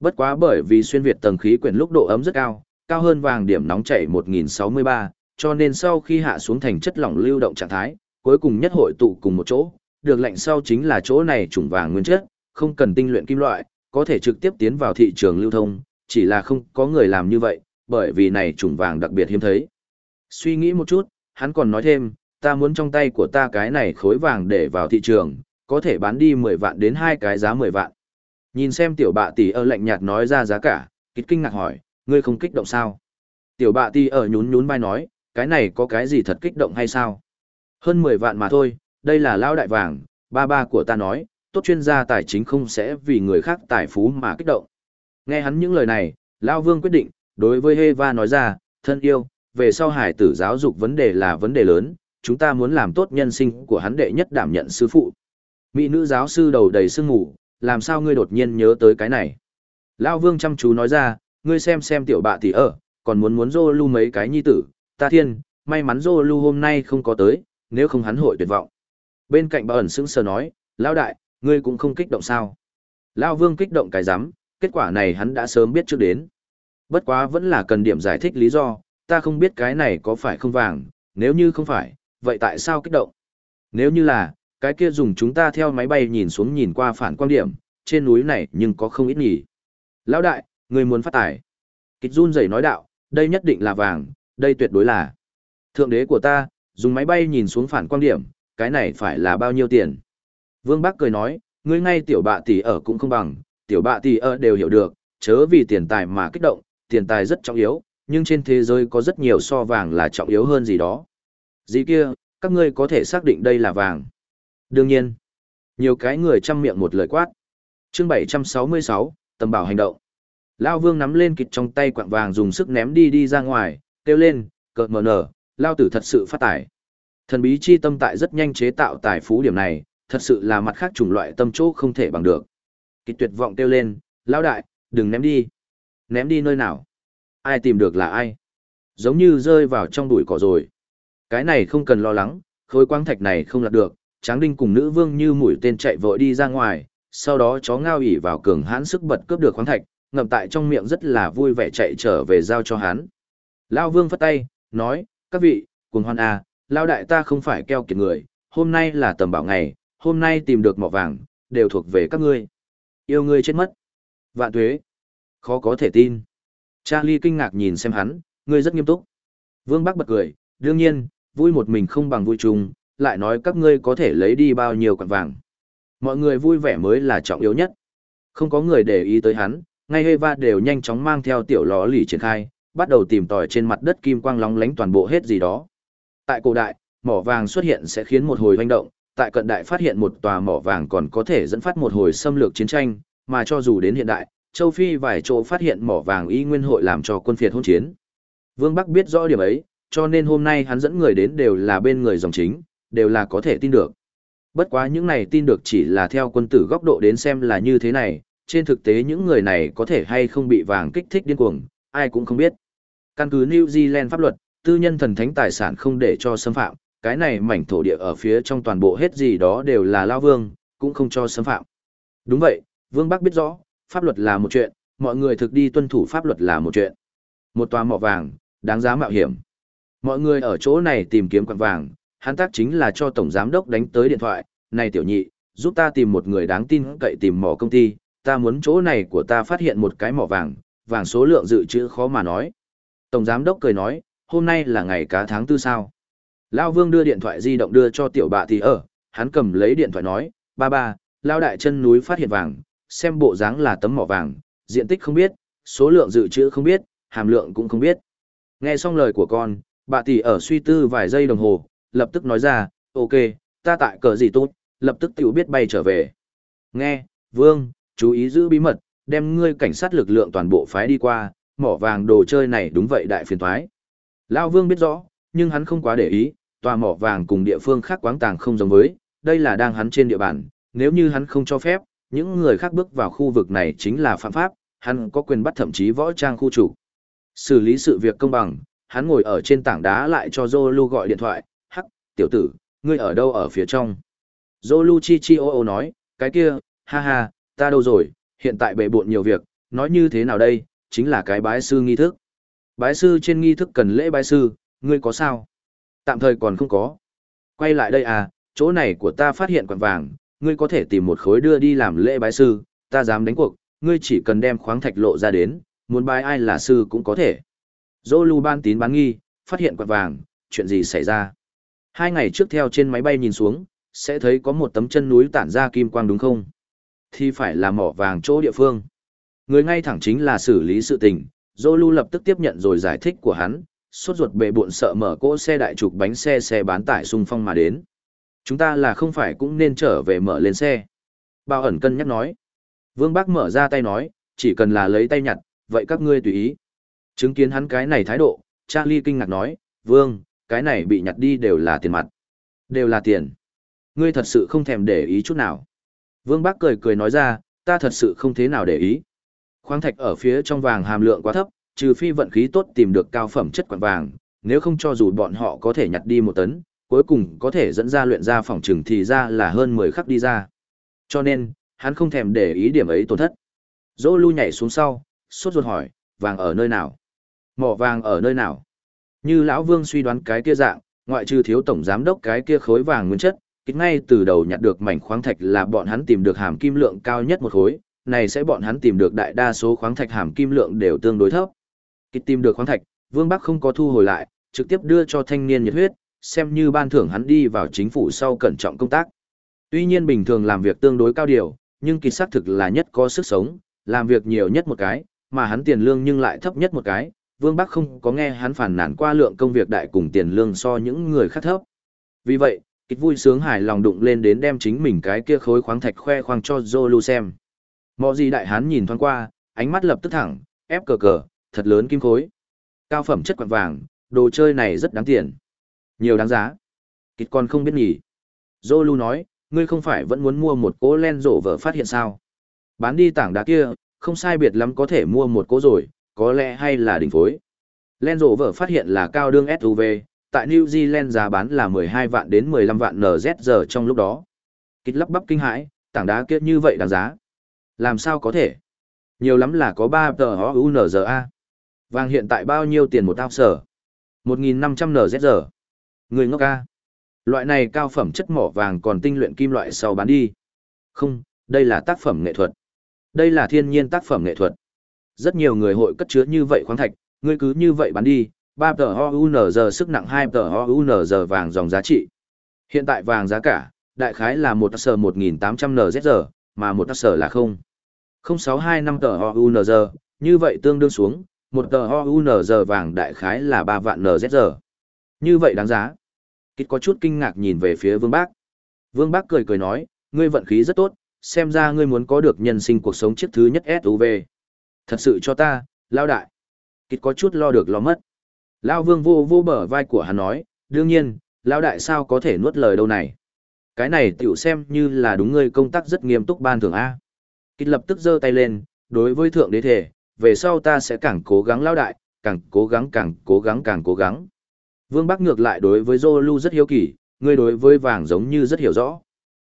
Bất quá bởi vì xuyên việt tầng khí quyển lúc độ ấm rất cao, cao hơn vàng điểm nóng chảy 1063, cho nên sau khi hạ xuống thành chất lỏng lưu động trạng thái, cuối cùng nhất hội tụ cùng một chỗ, được lệnh sau chính là chỗ này trùng vàng nguyên chất, không cần tinh luyện kim loại, có thể trực tiếp tiến vào thị trường lưu thông, chỉ là không có người làm như vậy, bởi vì này trùng vàng đặc biệt hiếm thấy. Suy nghĩ một chút, hắn còn nói thêm, ta muốn trong tay của ta cái này khối vàng để vào thị trường, có thể bán đi 10 vạn đến hai cái giá 10 vạn. Nhìn xem tiểu bạ tỷ ở lạnh nhạt nói ra giá cả, kích kinh ngạc hỏi, ngươi không kích động sao? Tiểu bạ tỷ ở nhún nhún vai nói, cái này có cái gì thật kích động hay sao? Hơn 10 vạn mà thôi, đây là lao đại vàng, ba ba của ta nói, tốt chuyên gia tài chính không sẽ vì người khác tài phú mà kích động. Nghe hắn những lời này, Lao Vương quyết định, đối với Heva nói ra, thân yêu, về sau hải tử giáo dục vấn đề là vấn đề lớn, chúng ta muốn làm tốt nhân sinh của hắn đệ nhất đảm nhận sư phụ. Mỹ nữ giáo sư đầu đầy sương ngủ, làm sao ngươi đột nhiên nhớ tới cái này? Lao Vương chăm chú nói ra, ngươi xem xem tiểu bạ tỷ ở, còn muốn muốn dô lưu mấy cái nhi tử, ta thiên, may mắn dô lưu hôm nay không có tới, nếu không hắn hội tuyệt vọng. Bên cạnh bà ẩn sững sờ nói, Lao đại, ngươi cũng không kích động sao? Lao Vương kích động cái rắm kết quả này hắn đã sớm biết trước đến. Bất quá vẫn là cần điểm giải thích lý do, ta không biết cái này có phải không vàng, nếu như không phải, vậy tại sao kích động? Nếu như là, cái kia dùng chúng ta theo máy bay nhìn xuống nhìn qua phản quan điểm, trên núi này nhưng có không ít nhỉ. Lão đại, người muốn phát tài. Kịch run rẩy nói đạo, đây nhất định là vàng, đây tuyệt đối là. Thượng đế của ta, dùng máy bay nhìn xuống phản quan điểm, cái này phải là bao nhiêu tiền? Vương Bắc cười nói, ngươi ngay tiểu bạ tỷ ở cũng không bằng, tiểu bạ tỷ ở đều hiểu được, chớ vì tiền tài mà kích động, tiền tài rất trọng yếu, nhưng trên thế giới có rất nhiều so vàng là trọng yếu hơn gì đó. Dĩ kia, các ngươi có thể xác định đây là vàng. Đương nhiên, nhiều cái người chăm miệng một lời quát. chương 766, tầm bảo hành động. Lao vương nắm lên kịch trong tay quạng vàng dùng sức ném đi đi ra ngoài, kêu lên, cợt mờ nở, Lao tử thật sự phát tải. Thần bí chi tâm tại rất nhanh chế tạo tài phú điểm này, thật sự là mặt khác chủng loại tâm chỗ không thể bằng được. Kịch tuyệt vọng kêu lên, Lao đại, đừng ném đi. Ném đi nơi nào? Ai tìm được là ai? Giống như rơi vào trong bụi cỏ rồi. Cái này không cần lo lắng, khối quang thạch này không lật được, Tráng Đinh cùng nữ vương như mũi tên chạy vội đi ra ngoài, sau đó chó ngao ỉ vào cường hãn sức bật cướp được khoáng thạch, ngậm tại trong miệng rất là vui vẻ chạy trở về giao cho hắn. Lao vương phất tay, nói, các vị, cùng hoan à, Lao đại ta không phải keo kiệt người, hôm nay là tầm bảo ngày, hôm nay tìm được mỏ vàng, đều thuộc về các ngươi. Yêu ngươi chết mất. Vạn tuế. Khó có thể tin. Charlie kinh ngạc nhìn xem hắn, ngươi rất nghiêm túc. Vương Bắc bật cười, đương nhiên, vui một mình không bằng vui chung, lại nói các ngươi có thể lấy đi bao nhiêu quặng vàng. Mọi người vui vẻ mới là trọng yếu nhất. Không có người để ý tới hắn, ngay Eva đều nhanh chóng mang theo tiểu lò lì triển khai, bắt đầu tìm tòi trên mặt đất kim quang lóng lánh toàn bộ hết gì đó. Tại cổ đại, mỏ vàng xuất hiện sẽ khiến một hồi hoành động, tại cận đại phát hiện một tòa mỏ vàng còn có thể dẫn phát một hồi xâm lược chiến tranh, mà cho dù đến hiện đại, châu Phi vài chỗ phát hiện mỏ vàng y nguyên hội làm cho quân phiệt hỗn chiến. Vương Bắc biết rõ điểm ấy, cho nên hôm nay hắn dẫn người đến đều là bên người dòng chính, đều là có thể tin được. Bất quá những này tin được chỉ là theo quân tử góc độ đến xem là như thế này, trên thực tế những người này có thể hay không bị vàng kích thích điên cuồng, ai cũng không biết. Căn cứ New Zealand pháp luật, tư nhân thần thánh tài sản không để cho xâm phạm, cái này mảnh thổ địa ở phía trong toàn bộ hết gì đó đều là lao vương, cũng không cho xâm phạm. Đúng vậy, Vương Bắc biết rõ, pháp luật là một chuyện, mọi người thực đi tuân thủ pháp luật là một chuyện. Một tòa mỏ vàng, đáng giá mạo hiểm. Mọi người ở chỗ này tìm kiếm quặng vàng, hắn tác chính là cho tổng giám đốc đánh tới điện thoại, này tiểu nhị, giúp ta tìm một người đáng tin cậy tìm mỏ công ty, ta muốn chỗ này của ta phát hiện một cái mỏ vàng, vàng số lượng dự trữ khó mà nói. Tổng giám đốc cười nói, hôm nay là ngày cá tháng tư sao. Lao vương đưa điện thoại di động đưa cho tiểu bạ thì ở, hắn cầm lấy điện thoại nói, ba ba, Lao đại chân núi phát hiện vàng, xem bộ dáng là tấm mỏ vàng, diện tích không biết, số lượng dự trữ không biết, hàm lượng cũng không biết. Nghe xong lời của con, bà tỷ ở suy tư vài giây đồng hồ, lập tức nói ra, ok, ta tại cờ gì tốt, lập tức tiểu biết bay trở về. Nghe, Vương, chú ý giữ bí mật, đem ngươi cảnh sát lực lượng toàn bộ phái đi qua, mỏ vàng đồ chơi này đúng vậy đại phiền toái. Lao Vương biết rõ, nhưng hắn không quá để ý, tòa mỏ vàng cùng địa phương khác quáng tàng không giống với, đây là đang hắn trên địa bàn, nếu như hắn không cho phép, những người khác bước vào khu vực này chính là phạm pháp, hắn có quyền bắt thậm chí võ trang khu chủ. Xử lý sự việc công bằng, hắn ngồi ở trên tảng đá lại cho Zolu gọi điện thoại, hắc, tiểu tử, ngươi ở đâu ở phía trong. Zolu chi chi ô ô nói, cái kia, ha ha, ta đâu rồi, hiện tại bệ bộn nhiều việc, nói như thế nào đây, chính là cái bái sư nghi thức. Bái sư trên nghi thức cần lễ bái sư, ngươi có sao? Tạm thời còn không có. Quay lại đây à, chỗ này của ta phát hiện quặng vàng, ngươi có thể tìm một khối đưa đi làm lễ bái sư, ta dám đánh cuộc, ngươi chỉ cần đem khoáng thạch lộ ra đến, muốn bái ai là sư cũng có thể. Dô lưu ban tín bán nghi, phát hiện quặng vàng, chuyện gì xảy ra? Hai ngày trước theo trên máy bay nhìn xuống, sẽ thấy có một tấm chân núi tản ra kim quang đúng không? Thì phải là mỏ vàng chỗ địa phương. Người ngay thẳng chính là xử lý sự tình, Dô lưu lập tức tiếp nhận rồi giải thích của hắn, sốt ruột bệ bộn sợ mở cỗ xe đại trục bánh xe xe bán tải xung phong mà đến. Chúng ta là không phải cũng nên trở về mở lên xe. Bao ẩn cân nhắc nói. Vương Bác mở ra tay nói, chỉ cần là lấy tay nhặt, vậy các ngươi tùy ý. Chứng kiến hắn cái này thái độ, Charlie kinh ngạc nói, Vương, cái này bị nhặt đi đều là tiền mặt. Đều là tiền. Ngươi thật sự không thèm để ý chút nào. Vương Bác cười cười nói ra, ta thật sự không thế nào để ý. Khoáng thạch ở phía trong vàng hàm lượng quá thấp, trừ phi vận khí tốt tìm được cao phẩm chất quặng vàng, nếu không cho dù bọn họ có thể nhặt đi một tấn, cuối cùng có thể dẫn ra luyện ra phòng trừng thì ra là hơn 10 khắc đi ra. Cho nên, hắn không thèm để ý điểm ấy tổn thất. Dỗ lưu nhảy xuống sau, sốt ruột hỏi, vàng ở nơi nào? Mỏ vàng ở nơi nào? Như lão Vương suy đoán cái kia dạng, ngoại trừ thiếu tổng giám đốc cái kia khối vàng nguyên chất, kích ngay từ đầu nhặt được mảnh khoáng thạch là bọn hắn tìm được hàm kim lượng cao nhất một khối, này sẽ bọn hắn tìm được đại đa số khoáng thạch hàm kim lượng đều tương đối thấp. Kích tìm được khoáng thạch, Vương Bắc không có thu hồi lại, trực tiếp đưa cho thanh niên nhiệt huyết, xem như ban thưởng hắn đi vào chính phủ sau cẩn trọng công tác. Tuy nhiên bình thường làm việc tương đối cao điều, nhưng kỳ xác thực là nhất có sức sống, làm việc nhiều nhất một cái, mà hắn tiền lương nhưng lại thấp nhất một cái. Vương Bắc không có nghe hắn phản nản qua lượng công việc đại cùng tiền lương so những người khác thấp. Vì vậy, kịch vui sướng hài lòng đụng lên đến đem chính mình cái kia khối khoáng thạch khoe khoang cho Zolu xem. Mọ gì đại hán nhìn thoáng qua, ánh mắt lập tức thẳng, ép cờ cờ, thật lớn kim khối. Cao phẩm chất quặng vàng, đồ chơi này rất đáng tiền. Nhiều đáng giá. Kịt còn không biết nhỉ. Zolu nói, ngươi không phải vẫn muốn mua một cố len rổ vợ phát hiện sao? Bán đi tảng đá kia, không sai biệt lắm có thể mua một cố rồi, có lẽ hay là đỉnh phối. Len rổ vợ phát hiện là cao đương SUV, tại New Zealand giá bán là 12 vạn đến 15 vạn NZ giờ trong lúc đó. Kích lắp bắp kinh hãi, tảng đá kia như vậy đáng giá. Làm sao có thể? Nhiều lắm là có 3 tờ HUNZA. Vàng hiện tại bao nhiêu tiền một ao sở? 1.500 NZR. Người ngốc ca. Loại này cao phẩm chất mỏ vàng còn tinh luyện kim loại sau bán đi. Không, đây là tác phẩm nghệ thuật. Đây là thiên nhiên tác phẩm nghệ thuật. Rất nhiều người hội cất chứa như vậy khoáng thạch, ngươi cứ như vậy bán đi, 3 tờ HUNZ sức nặng 2 tờ HUNZ vàng dòng giá trị. Hiện tại vàng giá cả, đại khái là 1 sở 1.800 NZ mà 1 sở là không. 0625 tờ HUNZ, như vậy tương đương xuống, một tờ OUNZ vàng đại khái là 3 vạn NZ. Như vậy đáng giá. Kịch có chút kinh ngạc nhìn về phía Vương Bác. Vương Bác cười cười nói, ngươi vận khí rất tốt, xem ra ngươi muốn có được nhân sinh cuộc sống chiếc thứ nhất SUV. Thật sự cho ta, lao đại. Kịch có chút lo được lo mất. Lão vương vô vô bờ vai của hắn nói, đương nhiên, lão đại sao có thể nuốt lời đâu này. Cái này tiểu xem như là đúng ngươi công tác rất nghiêm túc ban thường A. Kịch lập tức giơ tay lên, đối với thượng đế thể, về sau ta sẽ càng cố gắng lao đại, càng cố gắng càng cố gắng càng cố gắng. Vương Bắc ngược lại đối với Zolu rất hiếu kỳ, ngươi đối với vàng giống như rất hiểu rõ.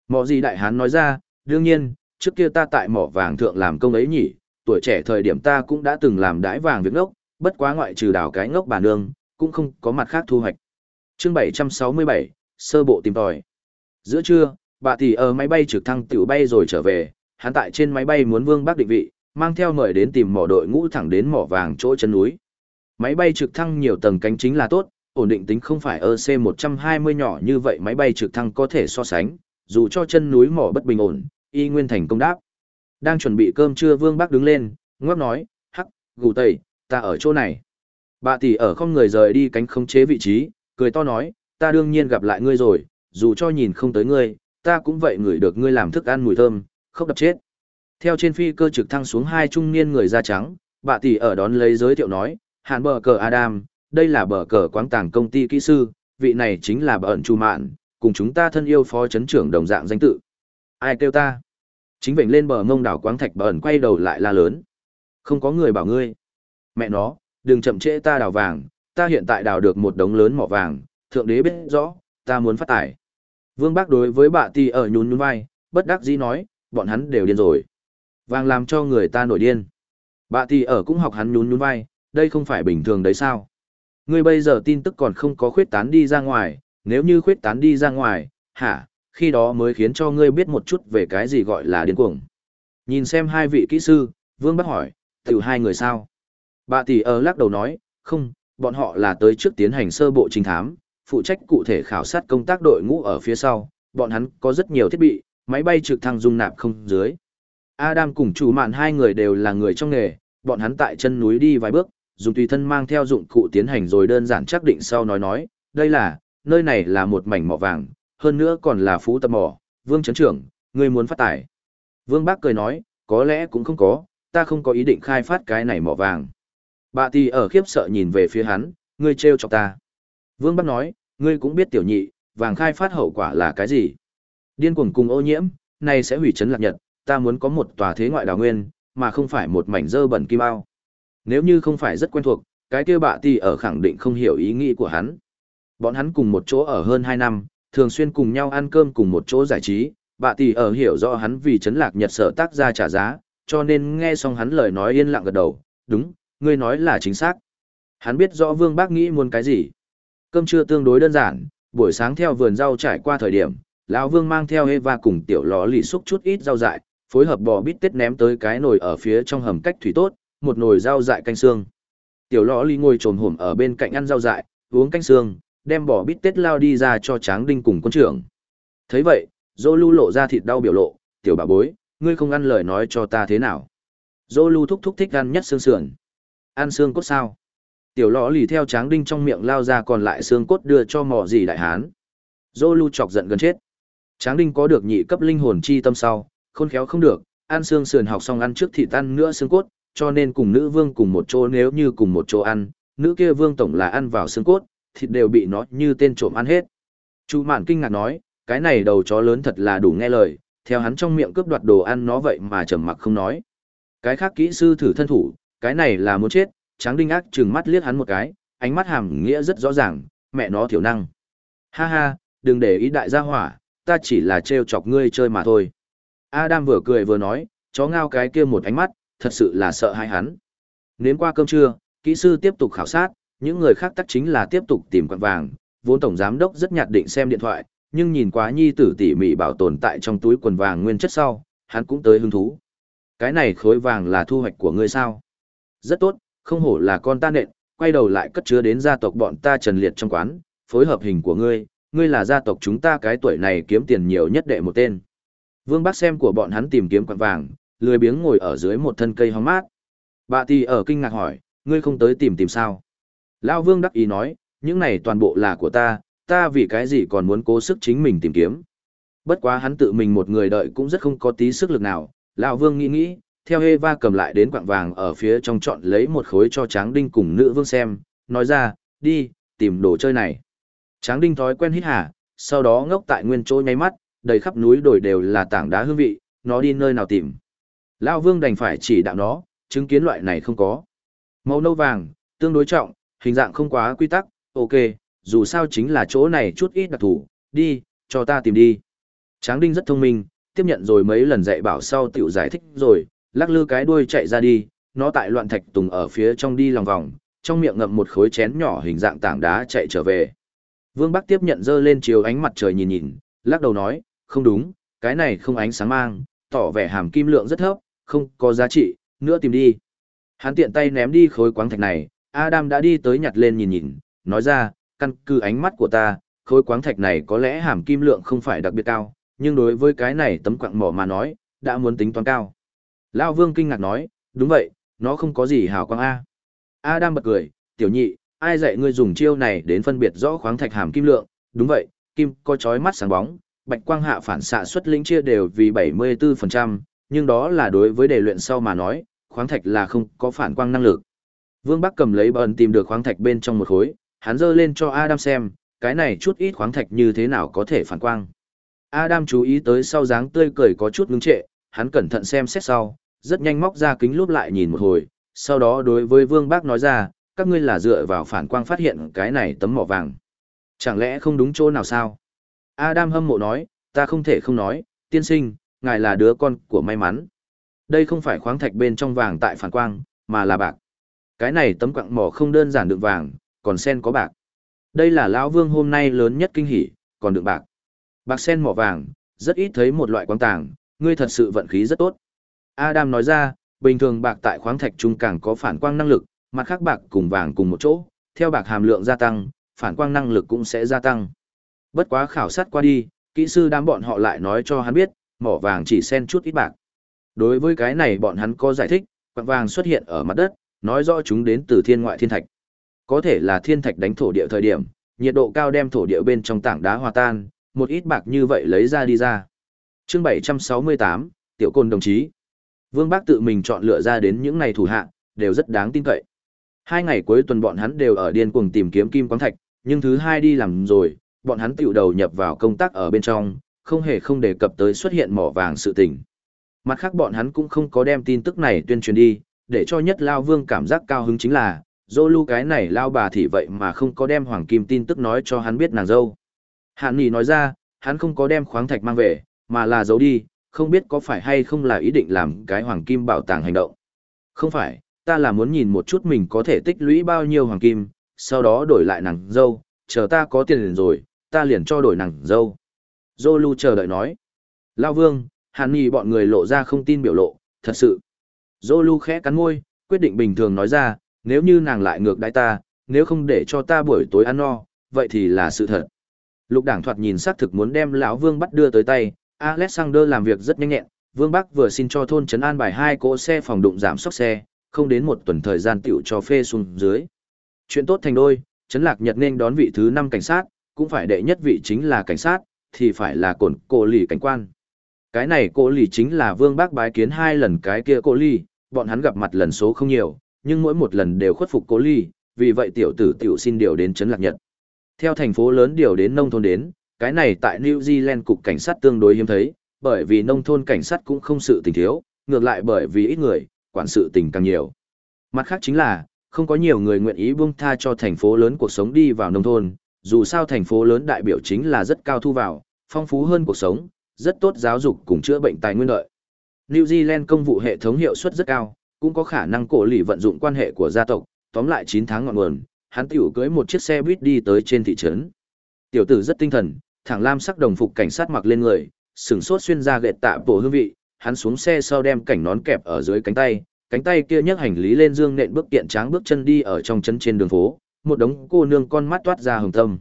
Mọ gì đại hán nói ra, đương nhiên, trước kia ta tại mỏ vàng thượng làm công ấy nhỉ, tuổi trẻ thời điểm ta cũng đã từng làm đái vàng việc ngốc, bất quá ngoại trừ đào cái ngốc bà nương, cũng không có mặt khác thu hoạch. Chương 767, sơ bộ tìm tòi. Giữa trưa, bà tỷ ở máy bay trực thăng tiểu bay rồi trở về, hắn tại trên máy bay muốn Vương Bắc định vị, mang theo mời đến tìm mỏ đội ngũ thẳng đến mỏ vàng chỗ chân núi. Máy bay trực thăng nhiều tầng cánh chính là tốt, ổn định tính không phải EC-120 nhỏ như vậy máy bay trực thăng có thể so sánh, dù cho chân núi mỏ bất bình ổn, y nguyên thành công đáp. Đang chuẩn bị cơm trưa Vương Bắc đứng lên, ngoắc nói, hắc, gù tẩy ta ở chỗ này. Bà tỷ ở không người rời đi cánh không chế vị trí, cười to nói, ta đương nhiên gặp lại ngươi rồi, dù cho nhìn không tới ngươi, ta cũng vậy ngửi được ngươi làm thức ăn mùi thơm, không đập chết. Theo trên phi cơ trực thăng xuống hai trung niên người da trắng, bà tỷ ở đón lấy giới thiệu nói, hàn bờ cờ Adam, đây là bờ cờ quáng tàng công ty kỹ sư, vị này chính là bờ ẩn chu mạn, cùng chúng ta thân yêu phó chấn trưởng đồng dạng danh tự. Ai kêu ta? Chính vệnh lên bờ ngông đảo quáng thạch bờ ẩn quay đầu lại la lớn. Không có người bảo ngươi. Mẹ nó, đừng chậm trễ ta đào vàng, ta hiện tại đào được một đống lớn mỏ vàng, thượng đế biết rõ, ta muốn phát tải. Vương Bác đối với bà tỷ ở nhún nhún vai, bất đắc dĩ nói, bọn hắn đều điên rồi. Vàng làm cho người ta nổi điên. Bà tỷ ở cũng học hắn nhún nhún vai, đây không phải bình thường đấy sao? Ngươi bây giờ tin tức còn không có khuyết tán đi ra ngoài, nếu như khuyết tán đi ra ngoài, hả, khi đó mới khiến cho ngươi biết một chút về cái gì gọi là điên cuồng. Nhìn xem hai vị kỹ sư, Vương Bắc hỏi, tiểu hai người sao? Bà tỷ ở lắc đầu nói, không, bọn họ là tới trước tiến hành sơ bộ trinh thám, phụ trách cụ thể khảo sát công tác đội ngũ ở phía sau, bọn hắn có rất nhiều thiết bị, máy bay trực thăng dung nạp không dưới. Adam cùng chủ mạn hai người đều là người trong nghề, bọn hắn tại chân núi đi vài bước, dùng tùy thân mang theo dụng cụ tiến hành rồi đơn giản xác định sau nói nói, đây là, nơi này là một mảnh mỏ vàng, hơn nữa còn là phú tập mỏ, vương chấn trưởng, ngươi muốn phát tài? Vương Bác cười nói, có lẽ cũng không có, ta không có ý định khai phát cái này mỏ vàng. Bà tì ở khiếp sợ nhìn về phía hắn, ngươi trêu chọc ta. Vương bác nói, ngươi cũng biết tiểu nhị, vàng khai phát hậu quả là cái gì. Điên cuồng cùng ô nhiễm, này sẽ hủy chấn lạc nhật, ta muốn có một tòa thế ngoại đào nguyên, mà không phải một mảnh dơ bẩn kim ao. Nếu như không phải rất quen thuộc, cái kia bạ tỷ ở khẳng định không hiểu ý nghĩ của hắn. Bọn hắn cùng một chỗ ở hơn 2 năm, thường xuyên cùng nhau ăn cơm cùng một chỗ giải trí, bạ tỷ ở hiểu rõ hắn vì chấn lạc nhật sở tác ra trả giá, cho nên nghe xong hắn lời nói yên lặng gật đầu, đúng, ngươi nói là chính xác. Hắn biết rõ Vương Bác nghĩ muốn cái gì. Cơm trưa tương đối đơn giản, buổi sáng theo vườn rau trải qua thời điểm, lão Vương mang theo Eva cùng tiểu ló lì xúc chút ít rau dại, phối hợp bò bít tết ném tới cái nồi ở phía trong hầm cách thủy tốt, một nồi rau dại canh xương. Tiểu lõ lì ngồi trồm hổm ở bên cạnh ăn rau dại, uống canh xương, đem bò bít tết lao đi ra cho Tráng Đinh cùng quân trưởng. Thấy vậy, Dô Lu lộ ra thịt đau biểu lộ, tiểu bà bối, ngươi không ăn lời nói cho ta thế nào. Dô Lu thúc thúc thích ăn nhất xương sườn. Ăn xương cốt sao? Tiểu lõ lì theo tráng đinh trong miệng lao ra còn lại xương cốt đưa cho mò gì đại hán. Dô Lu chọc giận gần chết. Tráng đinh có được nhị cấp linh hồn chi tâm sau, khôn khéo không được, ăn xương sườn học xong ăn trước thịt ăn nữa xương cốt, cho nên cùng nữ vương cùng một chỗ nếu như cùng một chỗ ăn, nữ kia vương tổng là ăn vào xương cốt, thịt đều bị nó như tên trộm ăn hết. Chu Mạn kinh ngạc nói, cái này đầu chó lớn thật là đủ nghe lời, theo hắn trong miệng cướp đoạt đồ ăn nó vậy mà trầm mặc không nói. Cái khác kỹ sư thử thân thủ, cái này là muốn chết, tráng đinh ác trừng mắt liếc hắn một cái, ánh mắt hàm nghĩa rất rõ ràng, mẹ nó thiểu năng. Ha ha, đừng để ý đại gia hỏa, ta chỉ là trêu chọc ngươi chơi mà thôi. Adam vừa cười vừa nói, chó ngao cái kia một ánh mắt, thật sự là sợ hãi hắn. Nếm qua cơm trưa, kỹ sư tiếp tục khảo sát, những người khác tắc chính là tiếp tục tìm quặng vàng, vốn tổng giám đốc rất nhạt định xem điện thoại, nhưng nhìn quá nhi tử tỉ mỉ bảo tồn tại trong túi quần vàng nguyên chất sau, hắn cũng tới hứng thú. Cái này khối vàng là thu hoạch của ngươi sao? Rất tốt, không hổ là con ta nện, quay đầu lại cất chứa đến gia tộc bọn ta trần liệt trong quán, phối hợp hình của ngươi, ngươi là gia tộc chúng ta cái tuổi này kiếm tiền nhiều nhất đệ một tên. Vương Bác xem của bọn hắn tìm kiếm quặng vàng, lười biếng ngồi ở dưới một thân cây hóng mát. Bà tì ở kinh ngạc hỏi, ngươi không tới tìm tìm sao? Lão Vương đắc ý nói, những này toàn bộ là của ta, ta vì cái gì còn muốn cố sức chính mình tìm kiếm. Bất quá hắn tự mình một người đợi cũng rất không có tí sức lực nào, Lão Vương nghĩ nghĩ, theo Eva cầm lại đến quạng vàng ở phía trong chọn lấy một khối cho tráng đinh cùng nữ vương xem, nói ra, đi, tìm đồ chơi này. Tráng đinh thói quen hít hà, sau đó ngốc tại nguyên chỗ nháy mắt, đầy khắp núi đồi đều là tảng đá hương vị, nó đi nơi nào tìm. Lão Vương đành phải chỉ đạo nó, chứng kiến loại này không có. Màu nâu vàng, tương đối trọng, hình dạng không quá quy tắc, ok, dù sao chính là chỗ này chút ít đặc thủ, đi, cho ta tìm đi. Tráng đinh rất thông minh, tiếp nhận rồi mấy lần dạy bảo sau tiểu giải thích rồi, lắc lư cái đuôi chạy ra đi, nó tại loạn thạch tùng ở phía trong đi lòng vòng, trong miệng ngậm một khối chén nhỏ hình dạng tảng đá chạy trở về. Vương Bắc tiếp nhận dơ lên chiếu ánh mặt trời nhìn nhìn, lắc đầu nói, không đúng, cái này không ánh sáng mang, tỏ vẻ hàm kim lượng rất thấp, không có giá trị, nữa tìm đi. Hắn tiện tay ném đi khối quáng thạch này, Adam đã đi tới nhặt lên nhìn nhìn, nói ra, căn cứ ánh mắt của ta, khối quáng thạch này có lẽ hàm kim lượng không phải đặc biệt cao, nhưng đối với cái này tấm quặng mỏ mà nói, đã muốn tính toán cao. Lão Vương kinh ngạc nói, đúng vậy, nó không có gì hào quang A. Adam bật cười, tiểu nhị, ai dạy ngươi dùng chiêu này đến phân biệt rõ khoáng thạch hàm kim lượng, đúng vậy, kim có chói mắt sáng bóng, bạch quang hạ phản xạ xuất lĩnh chia đều vì 74%, nhưng đó là đối với đề luyện sau mà nói, khoáng thạch là không có phản quang năng lực. Vương Bắc cầm lấy bẩn tìm được khoáng thạch bên trong một khối, hắn dơ lên cho Adam xem, cái này chút ít khoáng thạch như thế nào có thể phản quang. Adam chú ý tới sau dáng tươi cười có chút ngưng trệ, hắn cẩn thận xem xét sau, rất nhanh móc ra kính lúp lại nhìn một hồi, sau đó đối với Vương Bác nói ra, các ngươi là dựa vào phản quang phát hiện cái này tấm mỏ vàng. Chẳng lẽ không đúng chỗ nào sao? Adam hâm mộ nói, ta không thể không nói, tiên sinh, ngài là đứa con của may mắn. Đây không phải khoáng thạch bên trong vàng tại phản quang, mà là bạc. Cái này tấm quặng mỏ không đơn giản đựng vàng, còn sen có bạc. Đây là lão vương hôm nay lớn nhất kinh hỉ, còn đựng bạc. Bạc sen mỏ vàng, rất ít thấy một loại quang tàng, ngươi thật sự vận khí rất tốt. Adam nói ra, bình thường bạc tại khoáng thạch trung càng có phản quang năng lực, mặt khác bạc cùng vàng cùng một chỗ, theo bạc hàm lượng gia tăng, phản quang năng lực cũng sẽ gia tăng. Bất quá khảo sát qua đi, kỹ sư đám bọn họ lại nói cho hắn biết, mỏ vàng chỉ xen chút ít bạc. Đối với cái này bọn hắn có giải thích, quặng vàng xuất hiện ở mặt đất, nói rõ chúng đến từ thiên ngoại thiên thạch. Có thể là thiên thạch đánh thổ địa thời điểm, nhiệt độ cao đem thổ địa bên trong tảng đá hòa tan, một ít bạc như vậy lấy ra đi ra. Chương 768, Tiểu Côn đồng chí. Vương Bác tự mình chọn lựa ra đến những này thủ hạ, đều rất đáng tin cậy. Hai ngày cuối tuần bọn hắn đều ở điên cuồng tìm kiếm kim quáng thạch, nhưng thứ hai đi làm rồi, bọn hắn tiểu đầu nhập vào công tác ở bên trong, không hề không đề cập tới xuất hiện mỏ vàng sự tình. Mặt khác bọn hắn cũng không có đem tin tức này tuyên truyền đi, để cho nhất Lao Vương cảm giác cao hứng chính là, dô lưu cái này Lao bà thì vậy mà không có đem Hoàng Kim tin tức nói cho hắn biết nàng dâu. Hạn Nhi nói ra, hắn không có đem khoáng thạch mang về, mà là giấu đi, không biết có phải hay không là ý định làm cái Hoàng Kim bảo tàng hành động. Không phải, ta là muốn nhìn một chút mình có thể tích lũy bao nhiêu Hoàng Kim, sau đó đổi lại nàng dâu, chờ ta có tiền rồi, ta liền cho đổi nàng dâu. Dô lưu chờ đợi nói. Lao Vương, Hàn Nhi bọn người lộ ra không tin biểu lộ, thật sự. Zolu khẽ cắn môi, quyết định bình thường nói ra, nếu như nàng lại ngược đãi ta, nếu không để cho ta buổi tối ăn no, vậy thì là sự thật. Lục đảng thoạt nhìn xác thực muốn đem lão Vương bắt đưa tới tay, Alexander làm việc rất nhanh nhẹn, Vương Bắc vừa xin cho thôn trấn an bài hai cỗ xe phòng đụng giảm sóc xe, không đến một tuần thời gian tiểu cho phê xuống dưới. Chuyện tốt thành đôi, trấn lạc nhật nên đón vị thứ 5 cảnh sát, cũng phải đệ nhất vị chính là cảnh sát, thì phải là cổn cổ lì cảnh quan. Cái này cô lì chính là vương bác bái kiến hai lần cái kia cô lì, bọn hắn gặp mặt lần số không nhiều, nhưng mỗi một lần đều khuất phục cô lì, vì vậy tiểu tử tiểu xin điều đến Trấn Lạc Nhật. Theo thành phố lớn điều đến nông thôn đến, cái này tại New Zealand cục cảnh sát tương đối hiếm thấy, bởi vì nông thôn cảnh sát cũng không sự tình thiếu, ngược lại bởi vì ít người, quản sự tình càng nhiều. Mặt khác chính là, không có nhiều người nguyện ý buông tha cho thành phố lớn cuộc sống đi vào nông thôn, dù sao thành phố lớn đại biểu chính là rất cao thu vào, phong phú hơn cuộc sống, rất tốt giáo dục cùng chữa bệnh tài nguyên lợi. New Zealand công vụ hệ thống hiệu suất rất cao, cũng có khả năng cổ lì vận dụng quan hệ của gia tộc, tóm lại 9 tháng ngọn nguồn, hắn tiểu cưới một chiếc xe buýt đi tới trên thị trấn. Tiểu tử rất tinh thần, thẳng lam sắc đồng phục cảnh sát mặc lên người, sừng sốt xuyên ra gệt tạ bổ hương vị, hắn xuống xe sau đem cảnh nón kẹp ở dưới cánh tay, cánh tay kia nhấc hành lý lên dương nện bước tiện tráng bước chân đi ở trong trấn trên đường phố, một đống cô nương con mắt toát ra hồng tâm.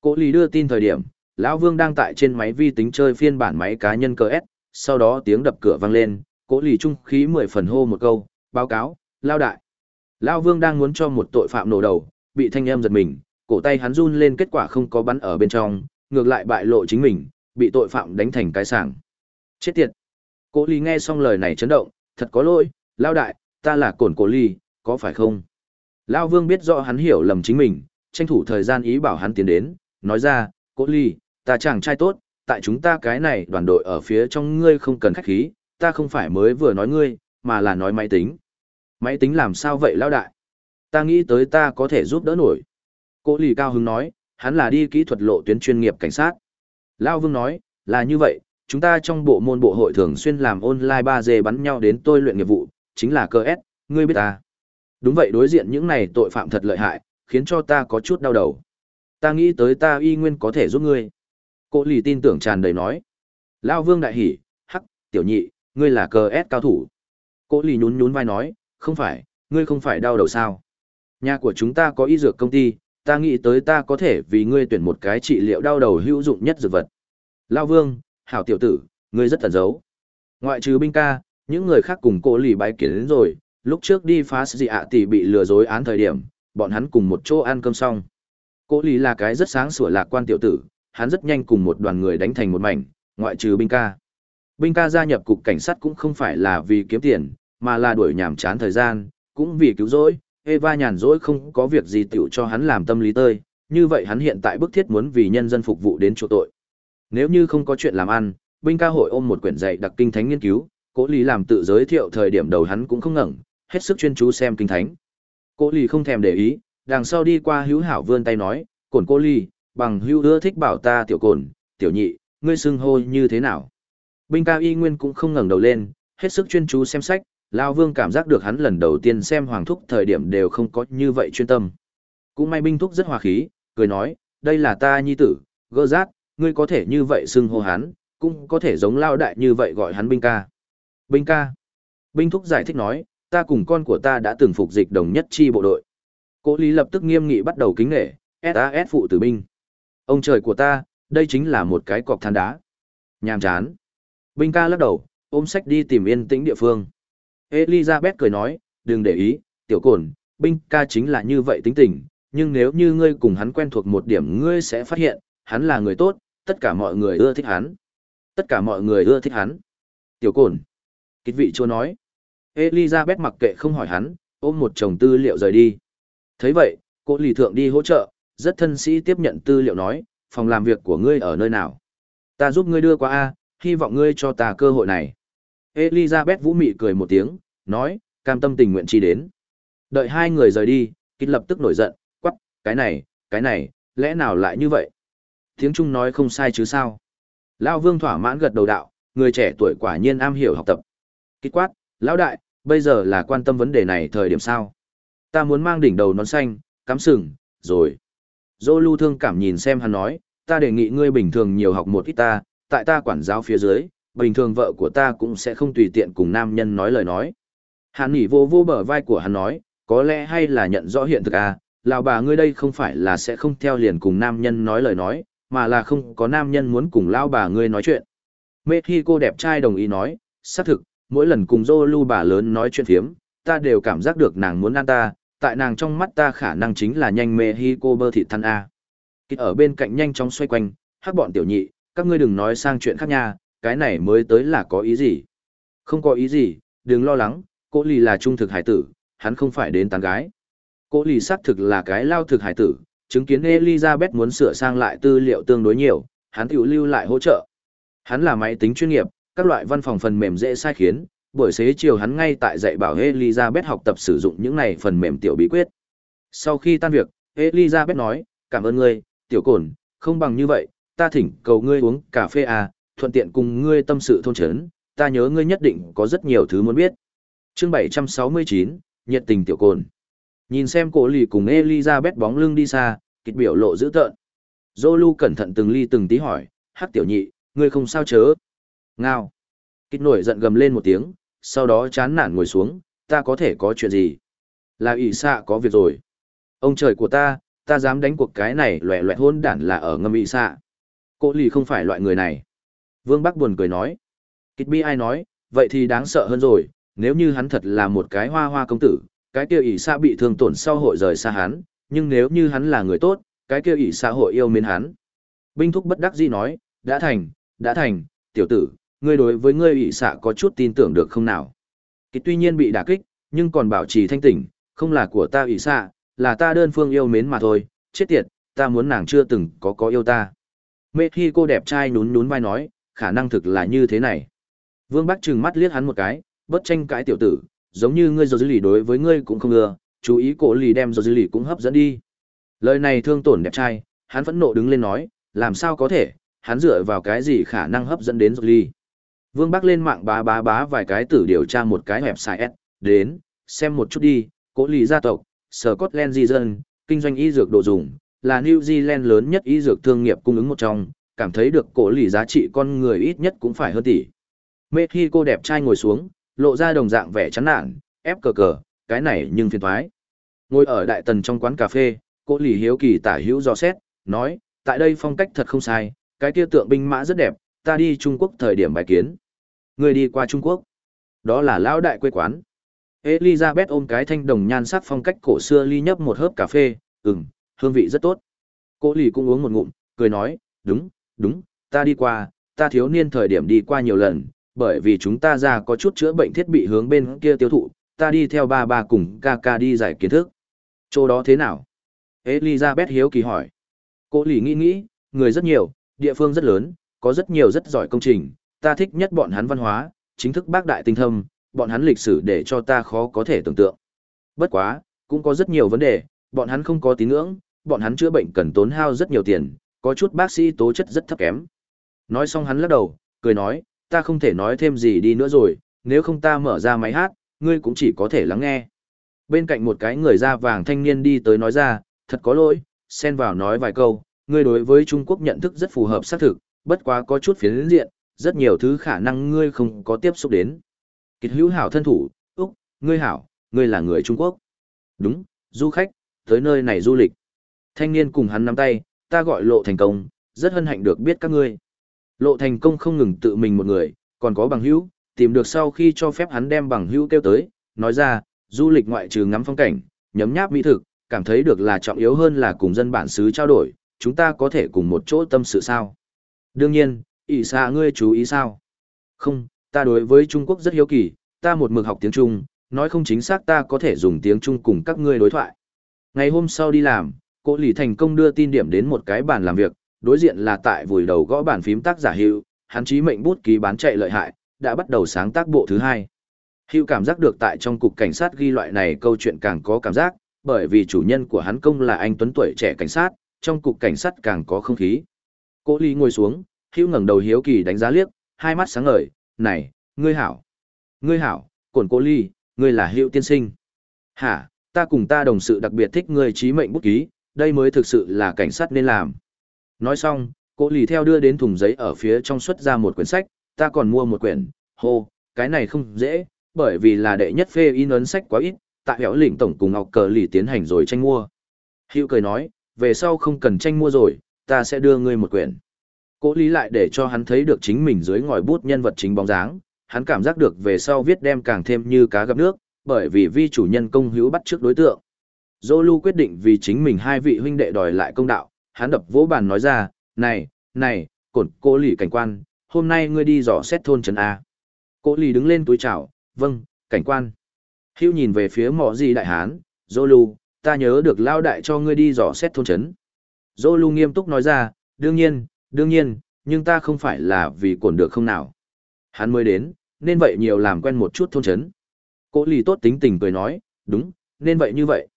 Cố lý đưa tin thời điểm, lão vương đang tại trên máy vi tính chơi phiên bản máy cá nhân CS. s sau đó tiếng đập cửa vang lên cố lý trung khí mười phần hô một câu báo cáo lao đại lão vương đang muốn cho một tội phạm nổ đầu bị thanh em giật mình cổ tay hắn run lên kết quả không có bắn ở bên trong ngược lại bại lộ chính mình bị tội phạm đánh thành cái sảng chết tiệt cố Lý nghe xong lời này chấn động thật có lỗi lao đại ta là cổn cố lì có phải không lão vương biết rõ hắn hiểu lầm chính mình tranh thủ thời gian ý bảo hắn tiến đến, nói ra, Cố Ly, ta chàng trai tốt, tại chúng ta cái này đoàn đội ở phía trong ngươi không cần khách khí, ta không phải mới vừa nói ngươi, mà là nói máy tính. Máy tính làm sao vậy lão đại? Ta nghĩ tới ta có thể giúp đỡ nổi. Cố Ly cao hứng nói, hắn là đi kỹ thuật lộ tuyến chuyên nghiệp cảnh sát. Lao Vương nói, là như vậy, chúng ta trong bộ môn bộ hội thường xuyên làm online 3G bắn nhau đến tôi luyện nghiệp vụ, chính là cơ S, ngươi biết ta. Đúng vậy đối diện những này tội phạm thật lợi hại, khiến cho ta có chút đau đầu. Ta nghĩ tới ta y nguyên có thể giúp ngươi. Cô lì tin tưởng tràn đầy nói. Lao vương đại hỉ, hắc, tiểu nhị, ngươi là cờ S cao thủ. Cô lì nhún nhún vai nói, không phải, ngươi không phải đau đầu sao. Nhà của chúng ta có y dược công ty, ta nghĩ tới ta có thể vì ngươi tuyển một cái trị liệu đau đầu hữu dụng nhất dược vật. Lao vương, hảo tiểu tử, ngươi rất tẩn giấu. Ngoại trừ binh ca, những người khác cùng cô lì bái kiến đến rồi, lúc trước đi phá dị ạ tỷ bị lừa dối án thời điểm, bọn hắn cùng một chỗ ăn cơm xong. Cô lý là cái rất sáng sủa lạc quan tiểu tử, hắn rất nhanh cùng một đoàn người đánh thành một mảnh, ngoại trừ binh ca. Binh ca gia nhập cục cảnh sát cũng không phải là vì kiếm tiền, mà là đuổi nhảm chán thời gian, cũng vì cứu rỗi. Eva nhàn rỗi không có việc gì tiểu cho hắn làm tâm lý tơi, như vậy hắn hiện tại bức thiết muốn vì nhân dân phục vụ đến chỗ tội. Nếu như không có chuyện làm ăn, binh ca hội ôm một quyển dạy đặc kinh thánh nghiên cứu, cố lý làm tự giới thiệu thời điểm đầu hắn cũng không ngẩng, hết sức chuyên chú xem kinh thánh. Cố Ly không thèm để ý, đằng sau đi qua hữu hảo vươn tay nói, cổn cô ly, bằng hữu ưa thích bảo ta tiểu cổn, tiểu nhị, ngươi xưng hô như thế nào. Binh ca y nguyên cũng không ngẩng đầu lên, hết sức chuyên chú xem sách, Lao Vương cảm giác được hắn lần đầu tiên xem Hoàng Thúc thời điểm đều không có như vậy chuyên tâm. Cũng may binh thúc rất hòa khí, cười nói, đây là ta nhi tử, gơ giác, ngươi có thể như vậy xưng hô hắn, cũng có thể giống Lao Đại như vậy gọi hắn binh ca. Binh ca. Binh thúc giải thích nói, ta cùng con của ta đã từng phục dịch đồng nhất chi bộ đội. Cố Lý lập tức nghiêm nghị bắt đầu kính nghệ, SAS phụ tử binh. Ông trời của ta, đây chính là một cái cọc than đá. Nhàm chán. Binh ca lắc đầu, ôm sách đi tìm yên tĩnh địa phương. Elizabeth cười nói, đừng để ý, tiểu cồn, binh ca chính là như vậy tính tình, nhưng nếu như ngươi cùng hắn quen thuộc một điểm ngươi sẽ phát hiện, hắn là người tốt, tất cả mọi người ưa thích hắn. Tất cả mọi người ưa thích hắn. Tiểu cồn. Kịch vị chua nói. Elizabeth mặc kệ không hỏi hắn, ôm một chồng tư liệu rời đi. thấy vậy, cô lì thượng đi hỗ trợ, rất thân sĩ tiếp nhận tư liệu nói, phòng làm việc của ngươi ở nơi nào. Ta giúp ngươi đưa qua A, hy vọng ngươi cho ta cơ hội này. Elizabeth vũ mị cười một tiếng, nói, cam tâm tình nguyện chi đến. Đợi hai người rời đi, kích lập tức nổi giận, quắc, cái này, cái này, lẽ nào lại như vậy? Tiếng Trung nói không sai chứ sao? Lao vương thỏa mãn gật đầu đạo, người trẻ tuổi quả nhiên am hiểu học tập. Kích quát, lão đại, bây giờ là quan tâm vấn đề này thời điểm sao? Ta muốn mang đỉnh đầu nón xanh, cắm sừng, rồi. Dô lưu thương cảm nhìn xem hắn nói, ta đề nghị ngươi bình thường nhiều học một ít ta, tại ta quản giáo phía dưới, bình thường vợ của ta cũng sẽ không tùy tiện cùng nam nhân nói lời nói. Hắn nỉ vô vô bờ vai của hắn nói, có lẽ hay là nhận rõ hiện thực à, lão bà ngươi đây không phải là sẽ không theo liền cùng nam nhân nói lời nói, mà là không có nam nhân muốn cùng lão bà ngươi nói chuyện. Mê khi cô đẹp trai đồng ý nói, xác thực, mỗi lần cùng dô lưu bà lớn nói chuyện phiếm, ta đều cảm giác được nàng muốn ăn ta, tại nàng trong mắt ta khả năng chính là nhanh mê hi cô bơ thịt thân A. Kịch ở bên cạnh nhanh chóng xoay quanh, hát bọn tiểu nhị, các ngươi đừng nói sang chuyện khác nha, cái này mới tới là có ý gì. Không có ý gì, đừng lo lắng, cô lì là trung thực hải tử, hắn không phải đến tán gái. Cô lì xác thực là cái lao thực hải tử, chứng kiến Elizabeth muốn sửa sang lại tư liệu tương đối nhiều, hắn tiểu lưu lại hỗ trợ. Hắn là máy tính chuyên nghiệp, các loại văn phòng phần mềm dễ sai khiến, buổi xế chiều hắn ngay tại dạy bảo Elizabeth học tập sử dụng những này phần mềm tiểu bí quyết. Sau khi tan việc, Elizabeth nói, cảm ơn ngươi, tiểu cồn không bằng như vậy, ta thỉnh cầu ngươi uống cà phê à, thuận tiện cùng ngươi tâm sự thôn chấn, ta nhớ ngươi nhất định có rất nhiều thứ muốn biết. chương 769, nhiệt tình tiểu cồn. Nhìn xem cổ lì cùng Elizabeth bóng lưng đi xa, kịch biểu lộ dữ tợn. Zolu cẩn thận từng ly từng tí hỏi, hắc tiểu nhị, ngươi không sao chớ. Ngao. Kích nổi giận gầm lên một tiếng, sau đó chán nản ngồi xuống, ta có thể có chuyện gì? Là ỷ xạ có việc rồi. Ông trời của ta, ta dám đánh cuộc cái này loẹ loẹt hôn đản là ở ngâm ỷ xạ. Cô lì không phải loại người này. Vương Bắc buồn cười nói. Kịch bi ai nói, vậy thì đáng sợ hơn rồi, nếu như hắn thật là một cái hoa hoa công tử, cái kia ỷ xạ bị thương tổn sau hội rời xa hắn, nhưng nếu như hắn là người tốt, cái kia ỷ xạ hội yêu mến hắn. Binh thúc bất đắc dĩ nói, đã thành, đã thành, tiểu tử, ngươi đối với ngươi ỷ xạ có chút tin tưởng được không nào? Kịch tuy nhiên bị đả kích, nhưng còn bảo trì thanh tỉnh, không là của ta ỷ xạ, là ta đơn phương yêu mến mà thôi, chết tiệt, ta muốn nàng chưa từng có có yêu ta. Mê khi cô đẹp trai nhún nhún vai nói, khả năng thực là như thế này. Vương Bắc trừng mắt liếc hắn một cái, bất tranh cãi tiểu tử, giống như ngươi dầu dư lì đối với ngươi cũng không ưa, chú ý cổ lì đem dầu dư lì cũng hấp dẫn đi. Lời này thương tổn đẹp trai, hắn phẫn nộ đứng lên nói, làm sao có thể, hắn dựa vào cái gì khả năng hấp dẫn đến dầu lì. Vương Bắc lên mạng bá bá bá vài cái tử điều tra một cái hẹp xài S, đến, xem một chút đi, cổ lý gia tộc, Scotland Season, kinh doanh y dược đồ dùng, là New Zealand lớn nhất y dược thương nghiệp cung ứng một trong, cảm thấy được cổ lý giá trị con người ít nhất cũng phải hơn tỷ. Mê khi cô đẹp trai ngồi xuống, lộ ra đồng dạng vẻ chán nản, ép cờ cờ, cái này nhưng phiền thoái. Ngồi ở đại tần trong quán cà phê, cô lì hiếu kỳ tả hữu do xét, nói, tại đây phong cách thật không sai, cái kia tượng binh mã rất đẹp, ta đi Trung Quốc thời điểm bài kiến. Người đi qua Trung Quốc. Đó là lão đại quê quán. Elizabeth ôm cái thanh đồng nhan sắc phong cách cổ xưa ly nhấp một hớp cà phê, ừm, hương vị rất tốt. Cô lì cũng uống một ngụm, cười nói, đúng, đúng, ta đi qua, ta thiếu niên thời điểm đi qua nhiều lần, bởi vì chúng ta ra có chút chữa bệnh thiết bị hướng bên kia tiêu thụ, ta đi theo ba ba cùng ca ca đi giải kiến thức. Chỗ đó thế nào? Elizabeth hiếu kỳ hỏi. Cô lì nghĩ nghĩ, người rất nhiều, địa phương rất lớn, có rất nhiều rất giỏi công trình, ta thích nhất bọn hắn văn hóa, chính thức bác đại tinh thâm, bọn hắn lịch sử để cho ta khó có thể tưởng tượng. Bất quá, cũng có rất nhiều vấn đề, bọn hắn không có tín ngưỡng, bọn hắn chữa bệnh cần tốn hao rất nhiều tiền, có chút bác sĩ tố chất rất thấp kém. Nói xong hắn lắc đầu, cười nói, ta không thể nói thêm gì đi nữa rồi, nếu không ta mở ra máy hát, ngươi cũng chỉ có thể lắng nghe. Bên cạnh một cái người da vàng thanh niên đi tới nói ra, thật có lỗi, xen vào nói vài câu, ngươi đối với Trung Quốc nhận thức rất phù hợp xác thực, bất quá có chút phiến diện, rất nhiều thứ khả năng ngươi không có tiếp xúc đến. Kịch hữu hảo thân thủ, Úc, ngươi hảo, ngươi là người Trung Quốc. Đúng, du khách, tới nơi này du lịch. Thanh niên cùng hắn nắm tay, ta gọi lộ thành công, rất hân hạnh được biết các ngươi. Lộ thành công không ngừng tự mình một người, còn có bằng hữu, tìm được sau khi cho phép hắn đem bằng hữu kêu tới, nói ra, du lịch ngoại trừ ngắm phong cảnh, nhấm nháp mỹ thực, cảm thấy được là trọng yếu hơn là cùng dân bản xứ trao đổi, chúng ta có thể cùng một chỗ tâm sự sao. Đương nhiên, ỷ xa ngươi chú ý sao? Không, ta đối với Trung Quốc rất hiếu kỳ, ta một mực học tiếng Trung, nói không chính xác ta có thể dùng tiếng Trung cùng các ngươi đối thoại. Ngày hôm sau đi làm, cô lì thành công đưa tin điểm đến một cái bàn làm việc, đối diện là tại vùi đầu gõ bàn phím tác giả hữu, hắn chí mệnh bút ký bán chạy lợi hại, đã bắt đầu sáng tác bộ thứ hai. Hữu cảm giác được tại trong cục cảnh sát ghi loại này câu chuyện càng có cảm giác, bởi vì chủ nhân của hắn công là anh tuấn tuổi trẻ cảnh sát, trong cục cảnh sát càng có không khí. Cô Ly ngồi xuống, Hữu ngẩng đầu hiếu kỳ đánh giá liếc, hai mắt sáng ngời, "Này, ngươi hảo." "Ngươi hảo, Cổn Cô Ly, ngươi là Hữu tiên sinh." "Hả, ta cùng ta đồng sự đặc biệt thích ngươi trí mệnh bút ký, đây mới thực sự là cảnh sát nên làm." Nói xong, cô lì theo đưa đến thùng giấy ở phía trong xuất ra một quyển sách, ta còn mua một quyển, hô, cái này không dễ, bởi vì là đệ nhất phê in ấn sách quá ít, tại hẻo lĩnh tổng cùng ngọc cờ lì tiến hành rồi tranh mua. Hữu cười nói, về sau không cần tranh mua rồi, ta sẽ đưa ngươi một quyển. Cố lý lại để cho hắn thấy được chính mình dưới ngòi bút nhân vật chính bóng dáng, hắn cảm giác được về sau viết đem càng thêm như cá gặp nước, bởi vì vi chủ nhân công hữu bắt trước đối tượng. Zolu quyết định vì chính mình hai vị huynh đệ đòi lại công đạo, hắn đập vỗ bàn nói ra, này, này, cổn cô lì cảnh quan, hôm nay ngươi đi dò xét thôn trấn A. Cố lì đứng lên túi chào, vâng, cảnh quan. Hưu nhìn về phía mỏ gì đại hán, Zolu, ta nhớ được lao đại cho ngươi đi dò xét thôn trấn. Zolu nghiêm túc nói ra, đương nhiên, đương nhiên, nhưng ta không phải là vì cổn được không nào. Hắn mới đến, nên vậy nhiều làm quen một chút thôn chấn. Cố lì tốt tính tình cười nói, đúng, nên vậy như vậy.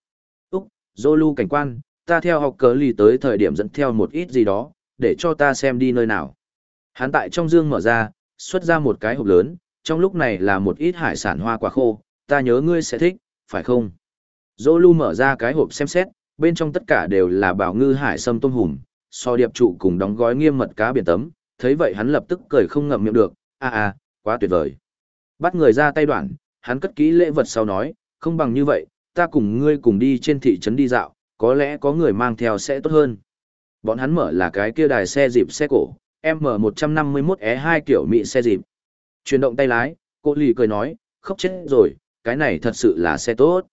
Úc, Zolu cảnh quan, ta theo học cờ lì tới thời điểm dẫn theo một ít gì đó, để cho ta xem đi nơi nào. Hắn tại trong dương mở ra, xuất ra một cái hộp lớn, trong lúc này là một ít hải sản hoa quả khô, ta nhớ ngươi sẽ thích, phải không? Dô lưu mở ra cái hộp xem xét, bên trong tất cả đều là bảo ngư hải sâm tôm hùm, so điệp trụ cùng đóng gói nghiêm mật cá biển tấm, thấy vậy hắn lập tức cười không ngậm miệng được, a a, quá tuyệt vời. Bắt người ra tay đoạn, hắn cất kỹ lễ vật sau nói, không bằng như vậy, ta cùng ngươi cùng đi trên thị trấn đi dạo, có lẽ có người mang theo sẽ tốt hơn. Bọn hắn mở là cái kia đài xe dịp xe cổ, M151E2 kiểu mị xe dịp. Chuyển động tay lái, cô lì cười nói, khóc chết rồi, cái này thật sự là xe tốt.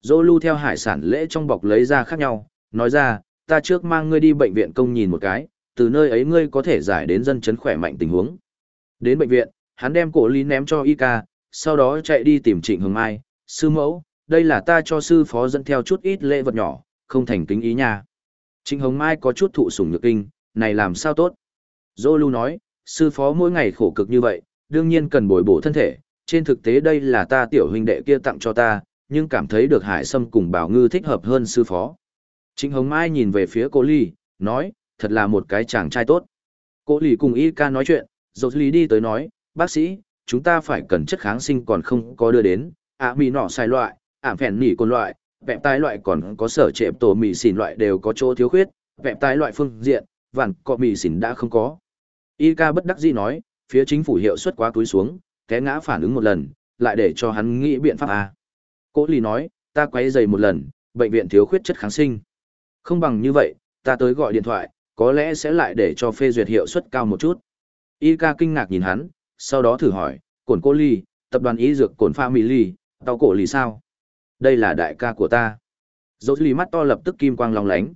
Dô lưu theo hải sản lễ trong bọc lấy ra khác nhau, nói ra, ta trước mang ngươi đi bệnh viện công nhìn một cái, từ nơi ấy ngươi có thể giải đến dân chấn khỏe mạnh tình huống. Đến bệnh viện, hắn đem cổ lý ném cho y ca, sau đó chạy đi tìm trịnh hương mai, sư mẫu, đây là ta cho sư phó dẫn theo chút ít lễ vật nhỏ, không thành kính ý nha. Trịnh Hồng Mai có chút thụ sủng nhược kinh, này làm sao tốt? Dô Lưu nói, sư phó mỗi ngày khổ cực như vậy, đương nhiên cần bồi bổ thân thể, trên thực tế đây là ta tiểu huynh đệ kia tặng cho ta, nhưng cảm thấy được Hải Sâm cùng Bảo Ngư thích hợp hơn sư phó. Trịnh Hồng Mai nhìn về phía cô Ly, nói, thật là một cái chàng trai tốt. Cô Ly cùng Y ca nói chuyện, rồi Lý đi tới nói, bác sĩ, chúng ta phải cần chất kháng sinh còn không có đưa đến, ạ mì nọ sai loại, ảm phèn nỉ côn loại, vẹm tai loại còn có sở trệm tổ mì xỉn loại đều có chỗ thiếu khuyết, vẹm tai loại phương diện, vạn cọ mì xỉn đã không có. Y ca bất đắc dĩ nói, phía chính phủ hiệu suất quá túi xuống, té ngã phản ứng một lần, lại để cho hắn nghĩ biện pháp à? Cố Lý nói, ta quay giày một lần, bệnh viện thiếu khuyết chất kháng sinh. Không bằng như vậy, ta tới gọi điện thoại, có lẽ sẽ lại để cho phê duyệt hiệu suất cao một chút. Y ca kinh ngạc nhìn hắn, sau đó thử hỏi, cổn cô ly, tập đoàn y dược cổn pha mỹ ly, tao cổ lì sao? Đây là đại ca của ta. Dẫu lì mắt to lập tức kim quang long lánh.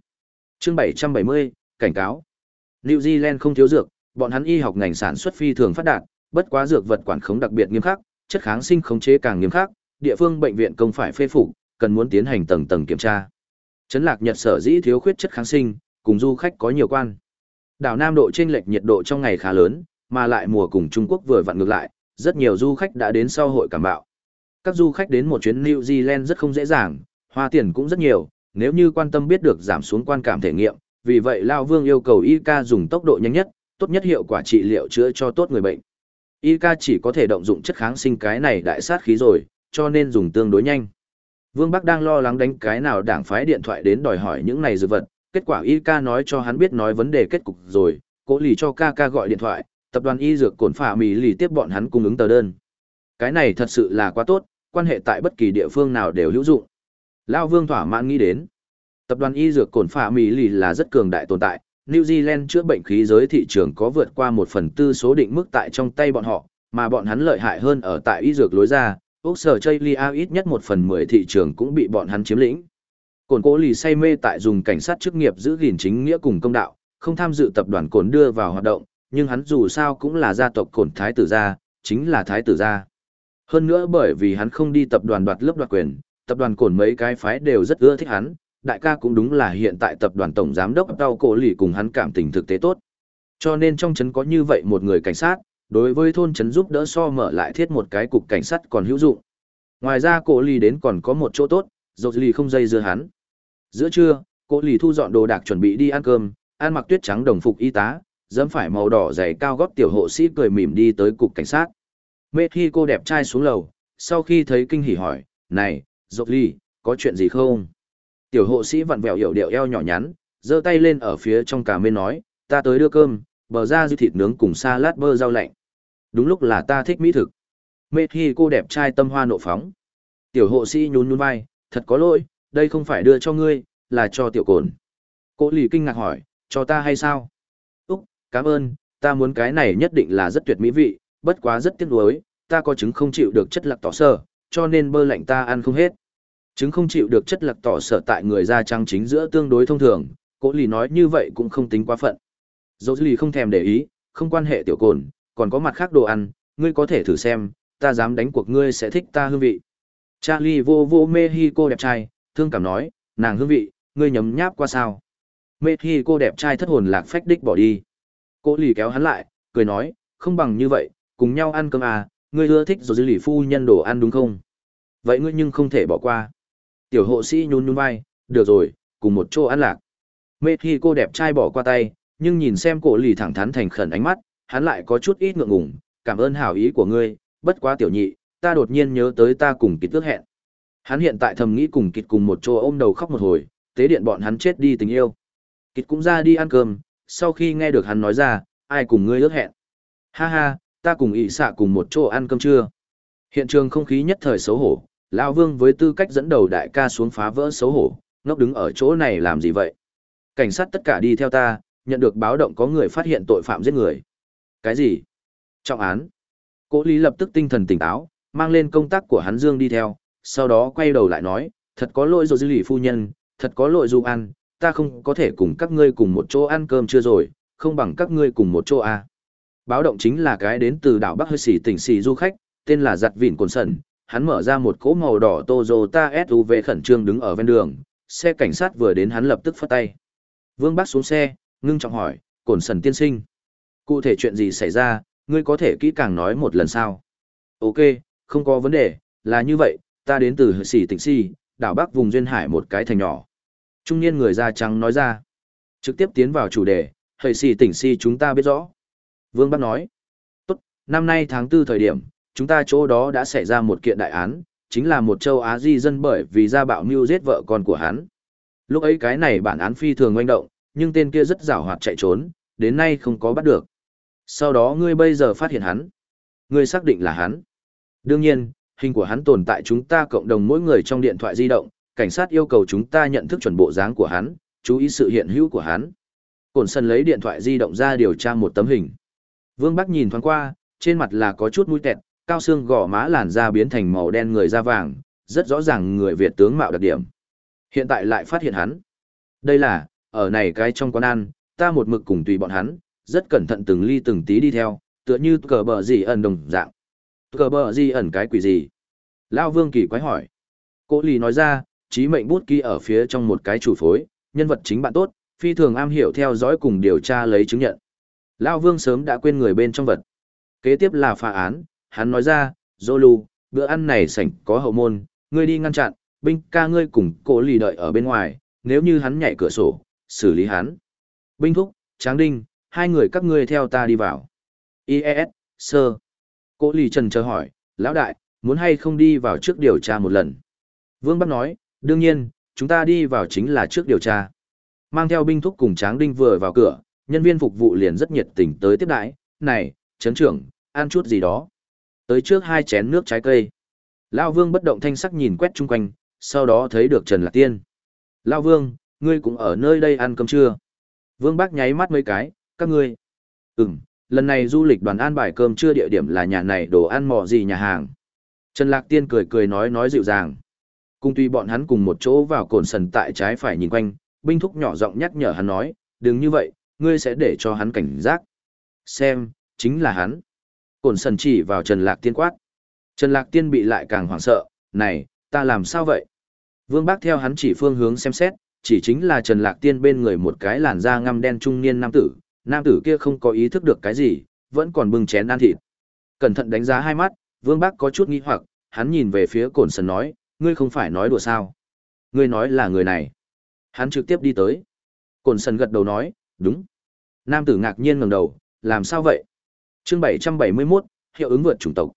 chương 770, cảnh cáo. New Zealand không thiếu dược, bọn hắn y học ngành sản xuất phi thường phát đạt, bất quá dược vật quản khống đặc biệt nghiêm khắc, chất kháng sinh khống chế càng nghiêm khắc, địa phương bệnh viện công phải phê phục, cần muốn tiến hành tầng tầng kiểm tra. Trấn Lạc Nhật sở dĩ thiếu khuyết chất kháng sinh, cùng du khách có nhiều quan. Đảo Nam độ chênh lệch nhiệt độ trong ngày khá lớn, mà lại mùa cùng Trung Quốc vừa vặn ngược lại, rất nhiều du khách đã đến sau hội cảm bạo. Các du khách đến một chuyến New Zealand rất không dễ dàng, hoa tiền cũng rất nhiều, nếu như quan tâm biết được giảm xuống quan cảm thể nghiệm, vì vậy Lao Vương yêu cầu Y ca dùng tốc độ nhanh nhất, tốt nhất hiệu quả trị liệu chữa cho tốt người bệnh. Y ca chỉ có thể động dụng chất kháng sinh cái này đại sát khí rồi, cho nên dùng tương đối nhanh. Vương Bắc đang lo lắng đánh cái nào đảng phái điện thoại đến đòi hỏi những này dược vật, kết quả Y ca nói cho hắn biết nói vấn đề kết cục rồi, cố lì cho ca ca gọi điện thoại, tập đoàn y dược cổn phả mì lì tiếp bọn hắn cung ứng tờ đơn. Cái này thật sự là quá tốt, quan hệ tại bất kỳ địa phương nào đều hữu dụng. Lao Vương thỏa mãn nghĩ đến. Tập đoàn y dược cổn phả mì lì là rất cường đại tồn tại, New Zealand chữa bệnh khí giới thị trường có vượt qua một phần tư số định mức tại trong tay bọn họ, mà bọn hắn lợi hại hơn ở tại y dược lối ra, Úc sở Chaylia ít nhất một phần mười thị trường cũng bị bọn hắn chiếm lĩnh. Cổn cố lì say mê tại dùng cảnh sát chức nghiệp giữ gìn chính nghĩa cùng công đạo, không tham dự tập đoàn cổn đưa vào hoạt động, nhưng hắn dù sao cũng là gia tộc cổn thái tử gia, chính là thái tử gia. Hơn nữa bởi vì hắn không đi tập đoàn đoạt lớp đoạt quyền, tập đoàn cổn mấy cái phái đều rất ưa thích hắn, đại ca cũng đúng là hiện tại tập đoàn tổng giám đốc đau cổ lì cùng hắn cảm tình thực tế tốt. Cho nên trong trấn có như vậy một người cảnh sát, đối với thôn trấn giúp đỡ so mở lại thiết một cái cục cảnh sát còn hữu dụng. Ngoài ra cổ lì đến còn có một chỗ tốt, dầu lì không dây dưa hắn. Giữa trưa, cổ lì thu dọn đồ đạc chuẩn bị đi ăn cơm, ăn mặc tuyết trắng đồng phục y tá, dẫm phải màu đỏ giày cao gót tiểu hộ sĩ cười mỉm đi tới cục cảnh sát. Mê khi cô đẹp trai xuống lầu, sau khi thấy kinh hỉ hỏi, này, Dục ly, có chuyện gì không? Tiểu hộ sĩ vặn vẹo hiểu điệu eo nhỏ nhắn, giơ tay lên ở phía trong cà mê nói, ta tới đưa cơm, bờ ra dư thịt nướng cùng salad bơ rau lạnh. Đúng lúc là ta thích mỹ thực. Mê Thi cô đẹp trai tâm hoa nộ phóng. Tiểu hộ sĩ nhún nhún vai, thật có lỗi, đây không phải đưa cho ngươi, là cho tiểu cồn. Cô lì kinh ngạc hỏi, cho ta hay sao? Úc, cảm ơn, ta muốn cái này nhất định là rất tuyệt mỹ vị, bất quá rất tiếc nuối, ta có chứng không chịu được chất lạc tỏ sơ, cho nên bơ lạnh ta ăn không hết. Chứng không chịu được chất lạc tỏ sở tại người da trắng chính giữa tương đối thông thường, cố lì nói như vậy cũng không tính quá phận. Dẫu lì không thèm để ý, không quan hệ tiểu cồn, còn có mặt khác đồ ăn, ngươi có thể thử xem, ta dám đánh cuộc ngươi sẽ thích ta hương vị. Charlie vô vô Mexico đẹp trai, thương cảm nói, nàng hương vị, ngươi nhấm nháp qua sao. Mexico đẹp trai thất hồn lạc phách đích bỏ đi. cô lì kéo hắn lại, cười nói, không bằng như vậy, cùng nhau ăn cơm à, ngươi ưa thích rồi dư lì phu nhân đồ ăn đúng không? Vậy ngươi nhưng không thể bỏ qua. Tiểu hộ sĩ nhún nhún vai, được rồi, cùng một chỗ ăn lạc. Mê khi cô đẹp trai bỏ qua tay, nhưng nhìn xem cổ lì thẳng thắn thành khẩn ánh mắt, hắn lại có chút ít ngượng ngùng, cảm ơn hảo ý của ngươi, bất quá tiểu nhị, ta đột nhiên nhớ tới ta cùng kịt tước hẹn. Hắn hiện tại thầm nghĩ cùng kịt cùng một chỗ ôm đầu khóc một hồi, tế điện bọn hắn chết đi tình yêu. Kịt cũng ra đi ăn cơm, sau khi nghe được hắn nói ra, ai cùng ngươi ước hẹn. Ha ha, ta cùng ị xạ cùng một chỗ ăn cơm trưa. Hiện trường không khí nhất thời xấu hổ, Lão Vương với tư cách dẫn đầu đại ca xuống phá vỡ xấu hổ, ngốc đứng ở chỗ này làm gì vậy? Cảnh sát tất cả đi theo ta, nhận được báo động có người phát hiện tội phạm giết người. Cái gì? Trọng án. Cố Lý lập tức tinh thần tỉnh táo, mang lên công tác của hắn Dương đi theo, sau đó quay đầu lại nói, thật có lỗi rồi dư lì phu nhân, thật có lỗi dù ăn, ta không có thể cùng các ngươi cùng một chỗ ăn cơm chưa rồi, không bằng các ngươi cùng một chỗ à. Báo động chính là cái đến từ đảo Bắc Hơi Sĩ tỉnh Sĩ du khách, tên là Giặt Vịn Cồn Sẩn, hắn mở ra một cỗ màu đỏ Toyota SUV khẩn trương đứng ở ven đường, xe cảnh sát vừa đến hắn lập tức phất tay. Vương Bắc xuống xe, ngưng trọng hỏi, cồn sẩn tiên sinh. Cụ thể chuyện gì xảy ra, ngươi có thể kỹ càng nói một lần sao? Ok, không có vấn đề, là như vậy, ta đến từ Sĩ Tịnh Si, đảo Bắc vùng duyên hải một cái thành nhỏ. Trung niên người da trắng nói ra. Trực tiếp tiến vào chủ đề, Hầy Sĩ Tịnh Si chúng ta biết rõ. Vương Bắc nói. Tốt, năm nay tháng 4 thời điểm, chúng ta chỗ đó đã xảy ra một kiện đại án, chính là một châu Á di dân bởi vì gia bạo mưu giết vợ con của hắn. Lúc ấy cái này bản án phi thường oanh động, nhưng tên kia rất giảo hoạt chạy trốn, đến nay không có bắt được. Sau đó ngươi bây giờ phát hiện hắn. Ngươi xác định là hắn. Đương nhiên, hình của hắn tồn tại chúng ta cộng đồng mỗi người trong điện thoại di động, cảnh sát yêu cầu chúng ta nhận thức chuẩn bộ dáng của hắn, chú ý sự hiện hữu của hắn. Cổn sân lấy điện thoại di động ra điều tra một tấm hình. Vương Bắc nhìn thoáng qua, trên mặt là có chút mũi tẹt, cao xương gò má làn da biến thành màu đen người da vàng, rất rõ ràng người Việt tướng mạo đặc điểm. Hiện tại lại phát hiện hắn. Đây là, ở này cái trong quán ăn, ta một mực cùng tùy bọn hắn, rất cẩn thận từng ly từng tí đi theo, tựa như cờ bờ gì ẩn đồng dạng. Cờ bờ gì ẩn cái quỷ gì? Lão Vương kỳ quái hỏi. Cố Lý nói ra, trí mệnh bút ký ở phía trong một cái chủ phối, nhân vật chính bạn tốt, phi thường am hiểu theo dõi cùng điều tra lấy chứng nhận. Lão Vương sớm đã quên người bên trong vật. Kế tiếp là phá án, hắn nói ra, Zolu, bữa ăn này sảnh có hậu môn, ngươi đi ngăn chặn, binh ca ngươi cùng Cố lì đợi ở bên ngoài, nếu như hắn nhảy cửa sổ, xử lý hắn. Binh thúc, tráng đinh, hai người các ngươi theo ta đi vào. IES, sơ. Cô lì trần chờ hỏi, lão đại, muốn hay không đi vào trước điều tra một lần. Vương Bắc nói, đương nhiên, chúng ta đi vào chính là trước điều tra. Mang theo binh thúc cùng tráng đinh vừa vào cửa, nhân viên phục vụ liền rất nhiệt tình tới tiếp đãi, này, chấn trưởng, ăn chút gì đó. Tới trước hai chén nước trái cây. Lao Vương bất động thanh sắc nhìn quét chung quanh, sau đó thấy được Trần Lạc Tiên. Lao Vương, ngươi cũng ở nơi đây ăn cơm trưa. Vương Bác nháy mắt mấy cái, các ngươi. Ừm, lần này du lịch đoàn an bài cơm trưa địa điểm là nhà này đồ ăn mò gì nhà hàng. Trần Lạc Tiên cười cười nói nói dịu dàng. Cùng tuy bọn hắn cùng một chỗ vào cồn sần tại trái phải nhìn quanh, binh thúc nhỏ giọng nhắc nhở hắn nói, đừng như vậy, ngươi sẽ để cho hắn cảnh giác. Xem, chính là hắn. Cồn sần chỉ vào Trần Lạc Tiên quát. Trần Lạc Tiên bị lại càng hoảng sợ, này, ta làm sao vậy? Vương Bác theo hắn chỉ phương hướng xem xét, chỉ chính là Trần Lạc Tiên bên người một cái làn da ngăm đen trung niên nam tử, nam tử kia không có ý thức được cái gì, vẫn còn bưng chén ăn thịt. Cẩn thận đánh giá hai mắt, Vương Bác có chút nghi hoặc, hắn nhìn về phía Cổn Sần nói, ngươi không phải nói đùa sao? Ngươi nói là người này. Hắn trực tiếp đi tới. Cổn Sần gật đầu nói, đúng. Nam tử ngạc nhiên ngẩng đầu, làm sao vậy? Chương 771, hiệu ứng vượt chủng tộc.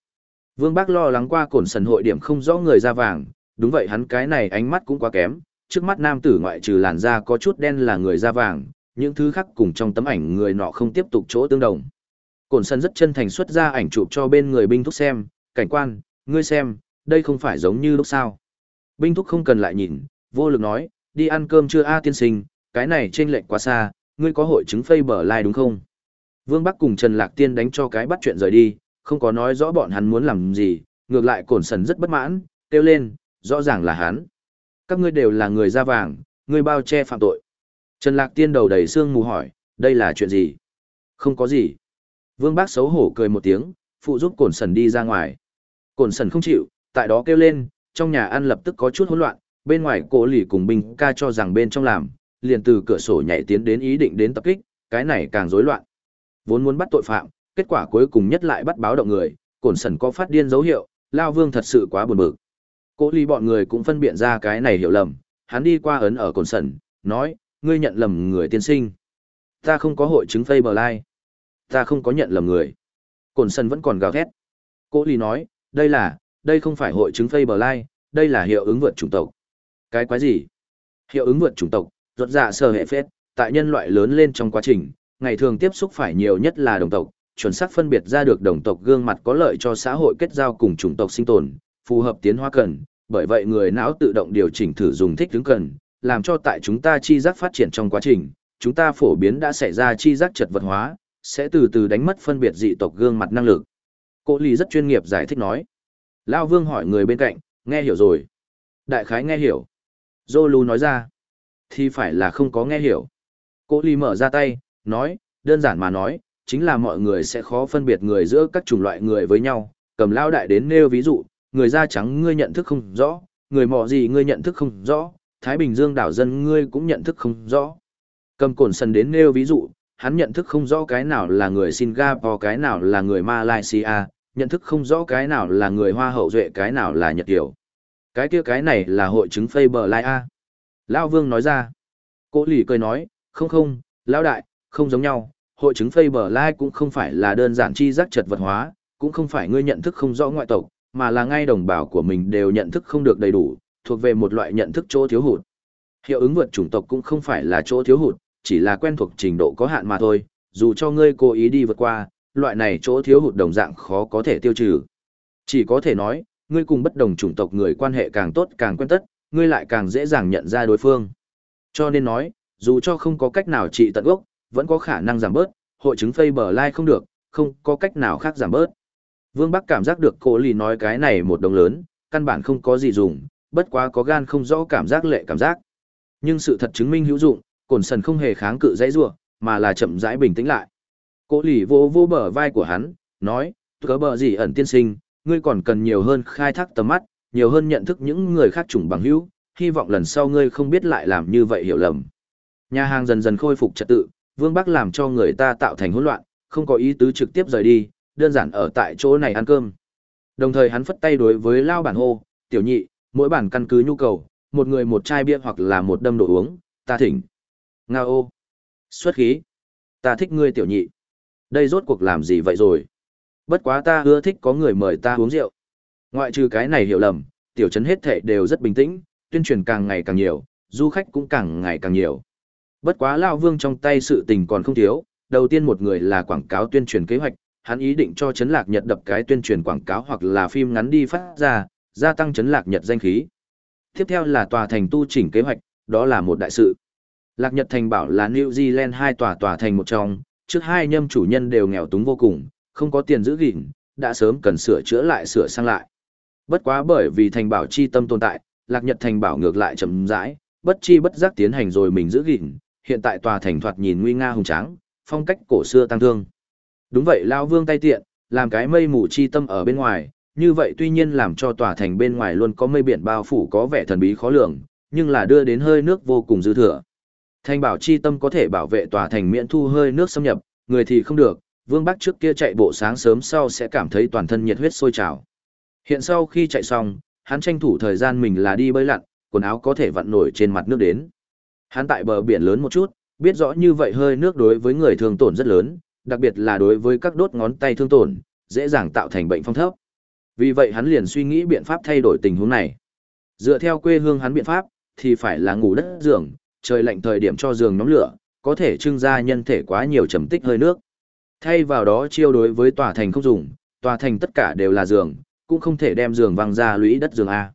Vương Bác lo lắng qua Cổn Sần hội điểm không rõ người da vàng, đúng vậy hắn cái này ánh mắt cũng quá kém, trước mắt nam tử ngoại trừ làn da có chút đen là người da vàng, những thứ khác cùng trong tấm ảnh người nọ không tiếp tục chỗ tương đồng. Cổn sân rất chân thành xuất ra ảnh chụp cho bên người binh thúc xem, cảnh quan, ngươi xem, đây không phải giống như lúc sao. Binh thúc không cần lại nhìn, vô lực nói, đi ăn cơm chưa a tiên sinh, cái này trên lệnh quá xa, ngươi có hội chứng phây bờ lai đúng không? Vương Bắc cùng Trần Lạc Tiên đánh cho cái bắt chuyện rời đi, không có nói rõ bọn hắn muốn làm gì, ngược lại cổn sần rất bất mãn, kêu lên, rõ ràng là hắn. Các ngươi đều là người da vàng, ngươi bao che phạm tội. Trần Lạc Tiên đầu đầy xương mù hỏi, đây là chuyện gì? Không có gì. Vương Bác xấu hổ cười một tiếng, phụ giúp Cổn Sần đi ra ngoài. Cổn Sần không chịu, tại đó kêu lên, trong nhà ăn lập tức có chút hỗn loạn, bên ngoài cổ lì cùng binh ca cho rằng bên trong làm, liền từ cửa sổ nhảy tiến đến ý định đến tập kích, cái này càng rối loạn. Vốn muốn bắt tội phạm, kết quả cuối cùng nhất lại bắt báo động người, Cổn Sần có phát điên dấu hiệu, Lao Vương thật sự quá buồn bực. Cố ly bọn người cũng phân biện ra cái này hiểu lầm, hắn đi qua ấn ở Cổn sần, nói, ngươi nhận lầm người tiên sinh. Ta không có hội chứng phây bờ lai. Ta không có nhận lầm người. Cổn sân vẫn còn gào thét. Cố Lý nói, đây là, đây không phải hội chứng phây bờ lai, đây là hiệu ứng vượt chủng tộc. Cái quái gì? Hiệu ứng vượt chủng tộc, rốt dạ sơ hệ phết, tại nhân loại lớn lên trong quá trình, ngày thường tiếp xúc phải nhiều nhất là đồng tộc, chuẩn xác phân biệt ra được đồng tộc gương mặt có lợi cho xã hội kết giao cùng chủng tộc sinh tồn, phù hợp tiến hóa cần, bởi vậy người não tự động điều chỉnh thử dùng thích ứng cần, làm cho tại chúng ta chi giác phát triển trong quá trình, chúng ta phổ biến đã xảy ra chi giác chật vật hóa, sẽ từ từ đánh mất phân biệt dị tộc gương mặt năng lực. Cố Lý rất chuyên nghiệp giải thích nói. Lao Vương hỏi người bên cạnh, nghe hiểu rồi. Đại khái nghe hiểu. Zolu nói ra. Thì phải là không có nghe hiểu. Cố Lý mở ra tay, nói, đơn giản mà nói, chính là mọi người sẽ khó phân biệt người giữa các chủng loại người với nhau. Cầm Lao Đại đến nêu ví dụ, người da trắng ngươi nhận thức không rõ, người mọ gì ngươi nhận thức không rõ, Thái Bình Dương đảo dân ngươi cũng nhận thức không rõ. Cầm cồn sần đến nêu ví dụ, hắn nhận thức không rõ cái nào là người Singapore cái nào là người Malaysia, nhận thức không rõ cái nào là người Hoa hậu duệ cái nào là Nhật tiểu. Cái kia cái này là hội chứng Faber A. Lao Vương nói ra. Cố lì cười nói, không không, Lão đại, không giống nhau, hội chứng Faber cũng không phải là đơn giản chi giác trật vật hóa, cũng không phải ngươi nhận thức không rõ ngoại tộc, mà là ngay đồng bào của mình đều nhận thức không được đầy đủ, thuộc về một loại nhận thức chỗ thiếu hụt. Hiệu ứng vượt chủng tộc cũng không phải là chỗ thiếu hụt, chỉ là quen thuộc trình độ có hạn mà thôi, dù cho ngươi cố ý đi vượt qua, loại này chỗ thiếu hụt đồng dạng khó có thể tiêu trừ. Chỉ có thể nói, ngươi cùng bất đồng chủng tộc người quan hệ càng tốt càng quen tất, ngươi lại càng dễ dàng nhận ra đối phương. Cho nên nói, dù cho không có cách nào trị tận gốc, vẫn có khả năng giảm bớt, hội chứng phây bờ lai không được, không có cách nào khác giảm bớt. Vương Bắc cảm giác được cô lì nói cái này một đồng lớn, căn bản không có gì dùng, bất quá có gan không rõ cảm giác lệ cảm giác. Nhưng sự thật chứng minh hữu dụng, cổn sần không hề kháng cự dãy rủa mà là chậm rãi bình tĩnh lại. Cố lì vô vô bờ vai của hắn, nói, cớ bờ gì ẩn tiên sinh, ngươi còn cần nhiều hơn khai thác tầm mắt, nhiều hơn nhận thức những người khác chủng bằng hữu, hy vọng lần sau ngươi không biết lại làm như vậy hiểu lầm. Nhà hàng dần dần khôi phục trật tự, Vương Bắc làm cho người ta tạo thành hỗn loạn, không có ý tứ trực tiếp rời đi, đơn giản ở tại chỗ này ăn cơm. Đồng thời hắn phất tay đối với lao bản hô, tiểu nhị, mỗi bản căn cứ nhu cầu, một người một chai bia hoặc là một đâm đồ uống, ta thỉnh. Nga ô. Xuất khí. Ta thích ngươi tiểu nhị. Đây rốt cuộc làm gì vậy rồi? Bất quá ta ưa thích có người mời ta uống rượu. Ngoại trừ cái này hiểu lầm, tiểu trấn hết thệ đều rất bình tĩnh, tuyên truyền càng ngày càng nhiều, du khách cũng càng ngày càng nhiều. Bất quá Lao Vương trong tay sự tình còn không thiếu, đầu tiên một người là quảng cáo tuyên truyền kế hoạch, hắn ý định cho Trấn lạc nhật đập cái tuyên truyền quảng cáo hoặc là phim ngắn đi phát ra, gia tăng chấn lạc nhật danh khí. Tiếp theo là tòa thành tu chỉnh kế hoạch, đó là một đại sự. Lạc Nhật Thành bảo là New Zealand hai tòa tòa thành một trong, trước hai nhâm chủ nhân đều nghèo túng vô cùng, không có tiền giữ gìn, đã sớm cần sửa chữa lại sửa sang lại. Bất quá bởi vì thành bảo chi tâm tồn tại, Lạc Nhật Thành bảo ngược lại chậm rãi, bất chi bất giác tiến hành rồi mình giữ gìn, hiện tại tòa thành thoạt nhìn nguy nga hùng tráng, phong cách cổ xưa tăng thương. Đúng vậy Lao Vương tay tiện, làm cái mây mù chi tâm ở bên ngoài, như vậy tuy nhiên làm cho tòa thành bên ngoài luôn có mây biển bao phủ có vẻ thần bí khó lường, nhưng là đưa đến hơi nước vô cùng dư thừa. Thành bảo chi tâm có thể bảo vệ tòa thành miễn thu hơi nước xâm nhập, người thì không được, Vương Bắc trước kia chạy bộ sáng sớm sau sẽ cảm thấy toàn thân nhiệt huyết sôi trào. Hiện sau khi chạy xong, hắn tranh thủ thời gian mình là đi bơi lặn, quần áo có thể vặn nổi trên mặt nước đến. Hắn tại bờ biển lớn một chút, biết rõ như vậy hơi nước đối với người thường tổn rất lớn, đặc biệt là đối với các đốt ngón tay thương tổn, dễ dàng tạo thành bệnh phong thấp. Vì vậy hắn liền suy nghĩ biện pháp thay đổi tình huống này. Dựa theo quê hương hắn biện pháp, thì phải là ngủ đất giường, trời lạnh thời điểm cho giường nhóm lửa, có thể trưng ra nhân thể quá nhiều trầm tích hơi nước. Thay vào đó chiêu đối với tòa thành không dùng, tòa thành tất cả đều là giường, cũng không thể đem giường văng ra lũy đất giường A.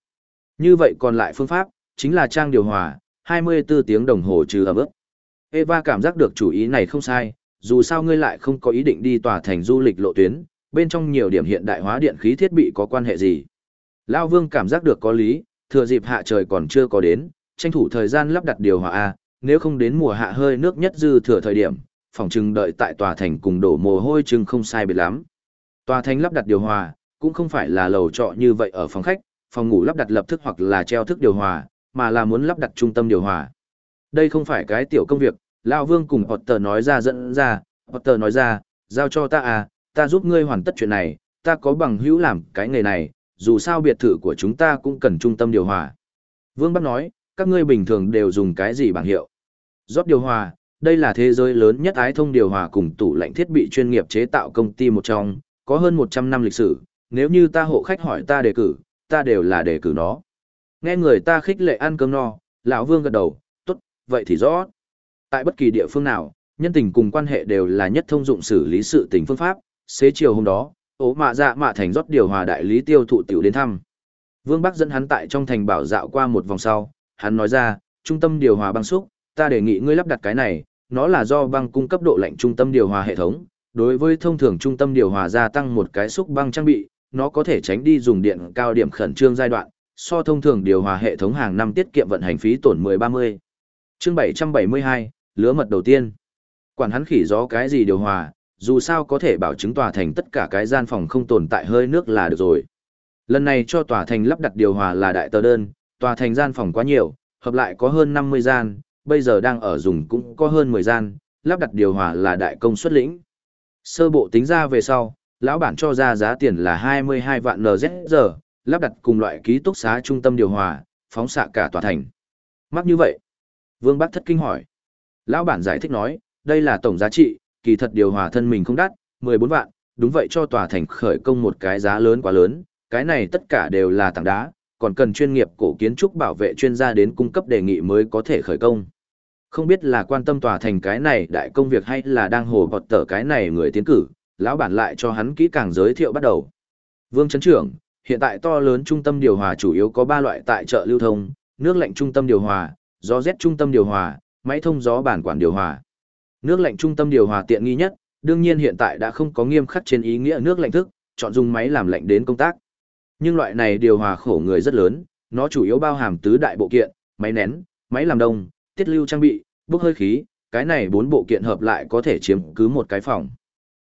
Như vậy còn lại phương pháp, chính là trang điều hòa, 24 tiếng đồng hồ trừ ấm ức. Eva cảm giác được chủ ý này không sai, dù sao ngươi lại không có ý định đi tòa thành du lịch lộ tuyến, bên trong nhiều điểm hiện đại hóa điện khí thiết bị có quan hệ gì. Lao Vương cảm giác được có lý, thừa dịp hạ trời còn chưa có đến, tranh thủ thời gian lắp đặt điều hòa A, nếu không đến mùa hạ hơi nước nhất dư thừa thời điểm, phòng trưng đợi tại tòa thành cùng đổ mồ hôi chừng không sai biệt lắm. Tòa thành lắp đặt điều hòa, cũng không phải là lầu trọ như vậy ở phòng khách, phòng ngủ lắp đặt lập thức hoặc là treo thức điều hòa, mà là muốn lắp đặt trung tâm điều hòa. Đây không phải cái tiểu công việc, Lão Vương cùng Potter nói ra dẫn ra, Potter nói ra, giao cho ta à, ta giúp ngươi hoàn tất chuyện này, ta có bằng hữu làm cái nghề này, dù sao biệt thự của chúng ta cũng cần trung tâm điều hòa. Vương Bắc nói, các ngươi bình thường đều dùng cái gì bảng hiệu? Rót điều hòa, đây là thế giới lớn nhất ái thông điều hòa cùng tủ lạnh thiết bị chuyên nghiệp chế tạo công ty một trong, có hơn 100 năm lịch sử, nếu như ta hộ khách hỏi ta đề cử, ta đều là đề cử nó. Nghe người ta khích lệ ăn cơm no, lão Vương gật đầu, tốt, vậy thì rõ. Tại bất kỳ địa phương nào, nhân tình cùng quan hệ đều là nhất thông dụng xử lý sự tình phương pháp, xế chiều hôm đó, ố mạ dạ mạ thành rót điều hòa đại lý tiêu thụ tiểu đến thăm. Vương Bắc dẫn hắn tại trong thành bảo dạo qua một vòng sau, hắn nói ra, trung tâm điều hòa băng xúc, ta đề nghị ngươi lắp đặt cái này, nó là do băng cung cấp độ lạnh trung tâm điều hòa hệ thống. Đối với thông thường trung tâm điều hòa gia tăng một cái xúc băng trang bị, nó có thể tránh đi dùng điện cao điểm khẩn trương giai đoạn, so thông thường điều hòa hệ thống hàng năm tiết kiệm vận hành phí tổn 10-30. Chương 772, lứa mật đầu tiên. Quản hắn khỉ gió cái gì điều hòa, dù sao có thể bảo chứng tòa thành tất cả cái gian phòng không tồn tại hơi nước là được rồi. Lần này cho tòa thành lắp đặt điều hòa là đại tờ đơn, tòa thành gian phòng quá nhiều, hợp lại có hơn 50 gian, bây giờ đang ở dùng cũng có hơn 10 gian, lắp đặt điều hòa là đại công suất lĩnh. Sơ bộ tính ra về sau, lão bản cho ra giá tiền là 22 vạn NZ lắp đặt cùng loại ký túc xá trung tâm điều hòa, phóng xạ cả tòa thành. Mắc như vậy? Vương Bắc thất kinh hỏi. Lão bản giải thích nói, đây là tổng giá trị, kỳ thật điều hòa thân mình không đắt, 14 vạn, đúng vậy cho tòa thành khởi công một cái giá lớn quá lớn, cái này tất cả đều là tảng đá, còn cần chuyên nghiệp cổ kiến trúc bảo vệ chuyên gia đến cung cấp đề nghị mới có thể khởi công. Không biết là quan tâm tòa thành cái này đại công việc hay là đang hồ bọt tờ cái này người tiến cử, lão bản lại cho hắn kỹ càng giới thiệu bắt đầu. Vương Trấn Trưởng, hiện tại to lớn trung tâm điều hòa chủ yếu có 3 loại tại chợ lưu thông, nước lạnh trung tâm điều hòa, gió rét trung tâm điều hòa, máy thông gió bản quản điều hòa. Nước lạnh trung tâm điều hòa tiện nghi nhất, đương nhiên hiện tại đã không có nghiêm khắc trên ý nghĩa nước lạnh thức, chọn dùng máy làm lạnh đến công tác. Nhưng loại này điều hòa khổ người rất lớn, nó chủ yếu bao hàm tứ đại bộ kiện, máy nén, máy làm đông, tiết lưu trang bị, bốc hơi khí, cái này bốn bộ kiện hợp lại có thể chiếm cứ một cái phòng.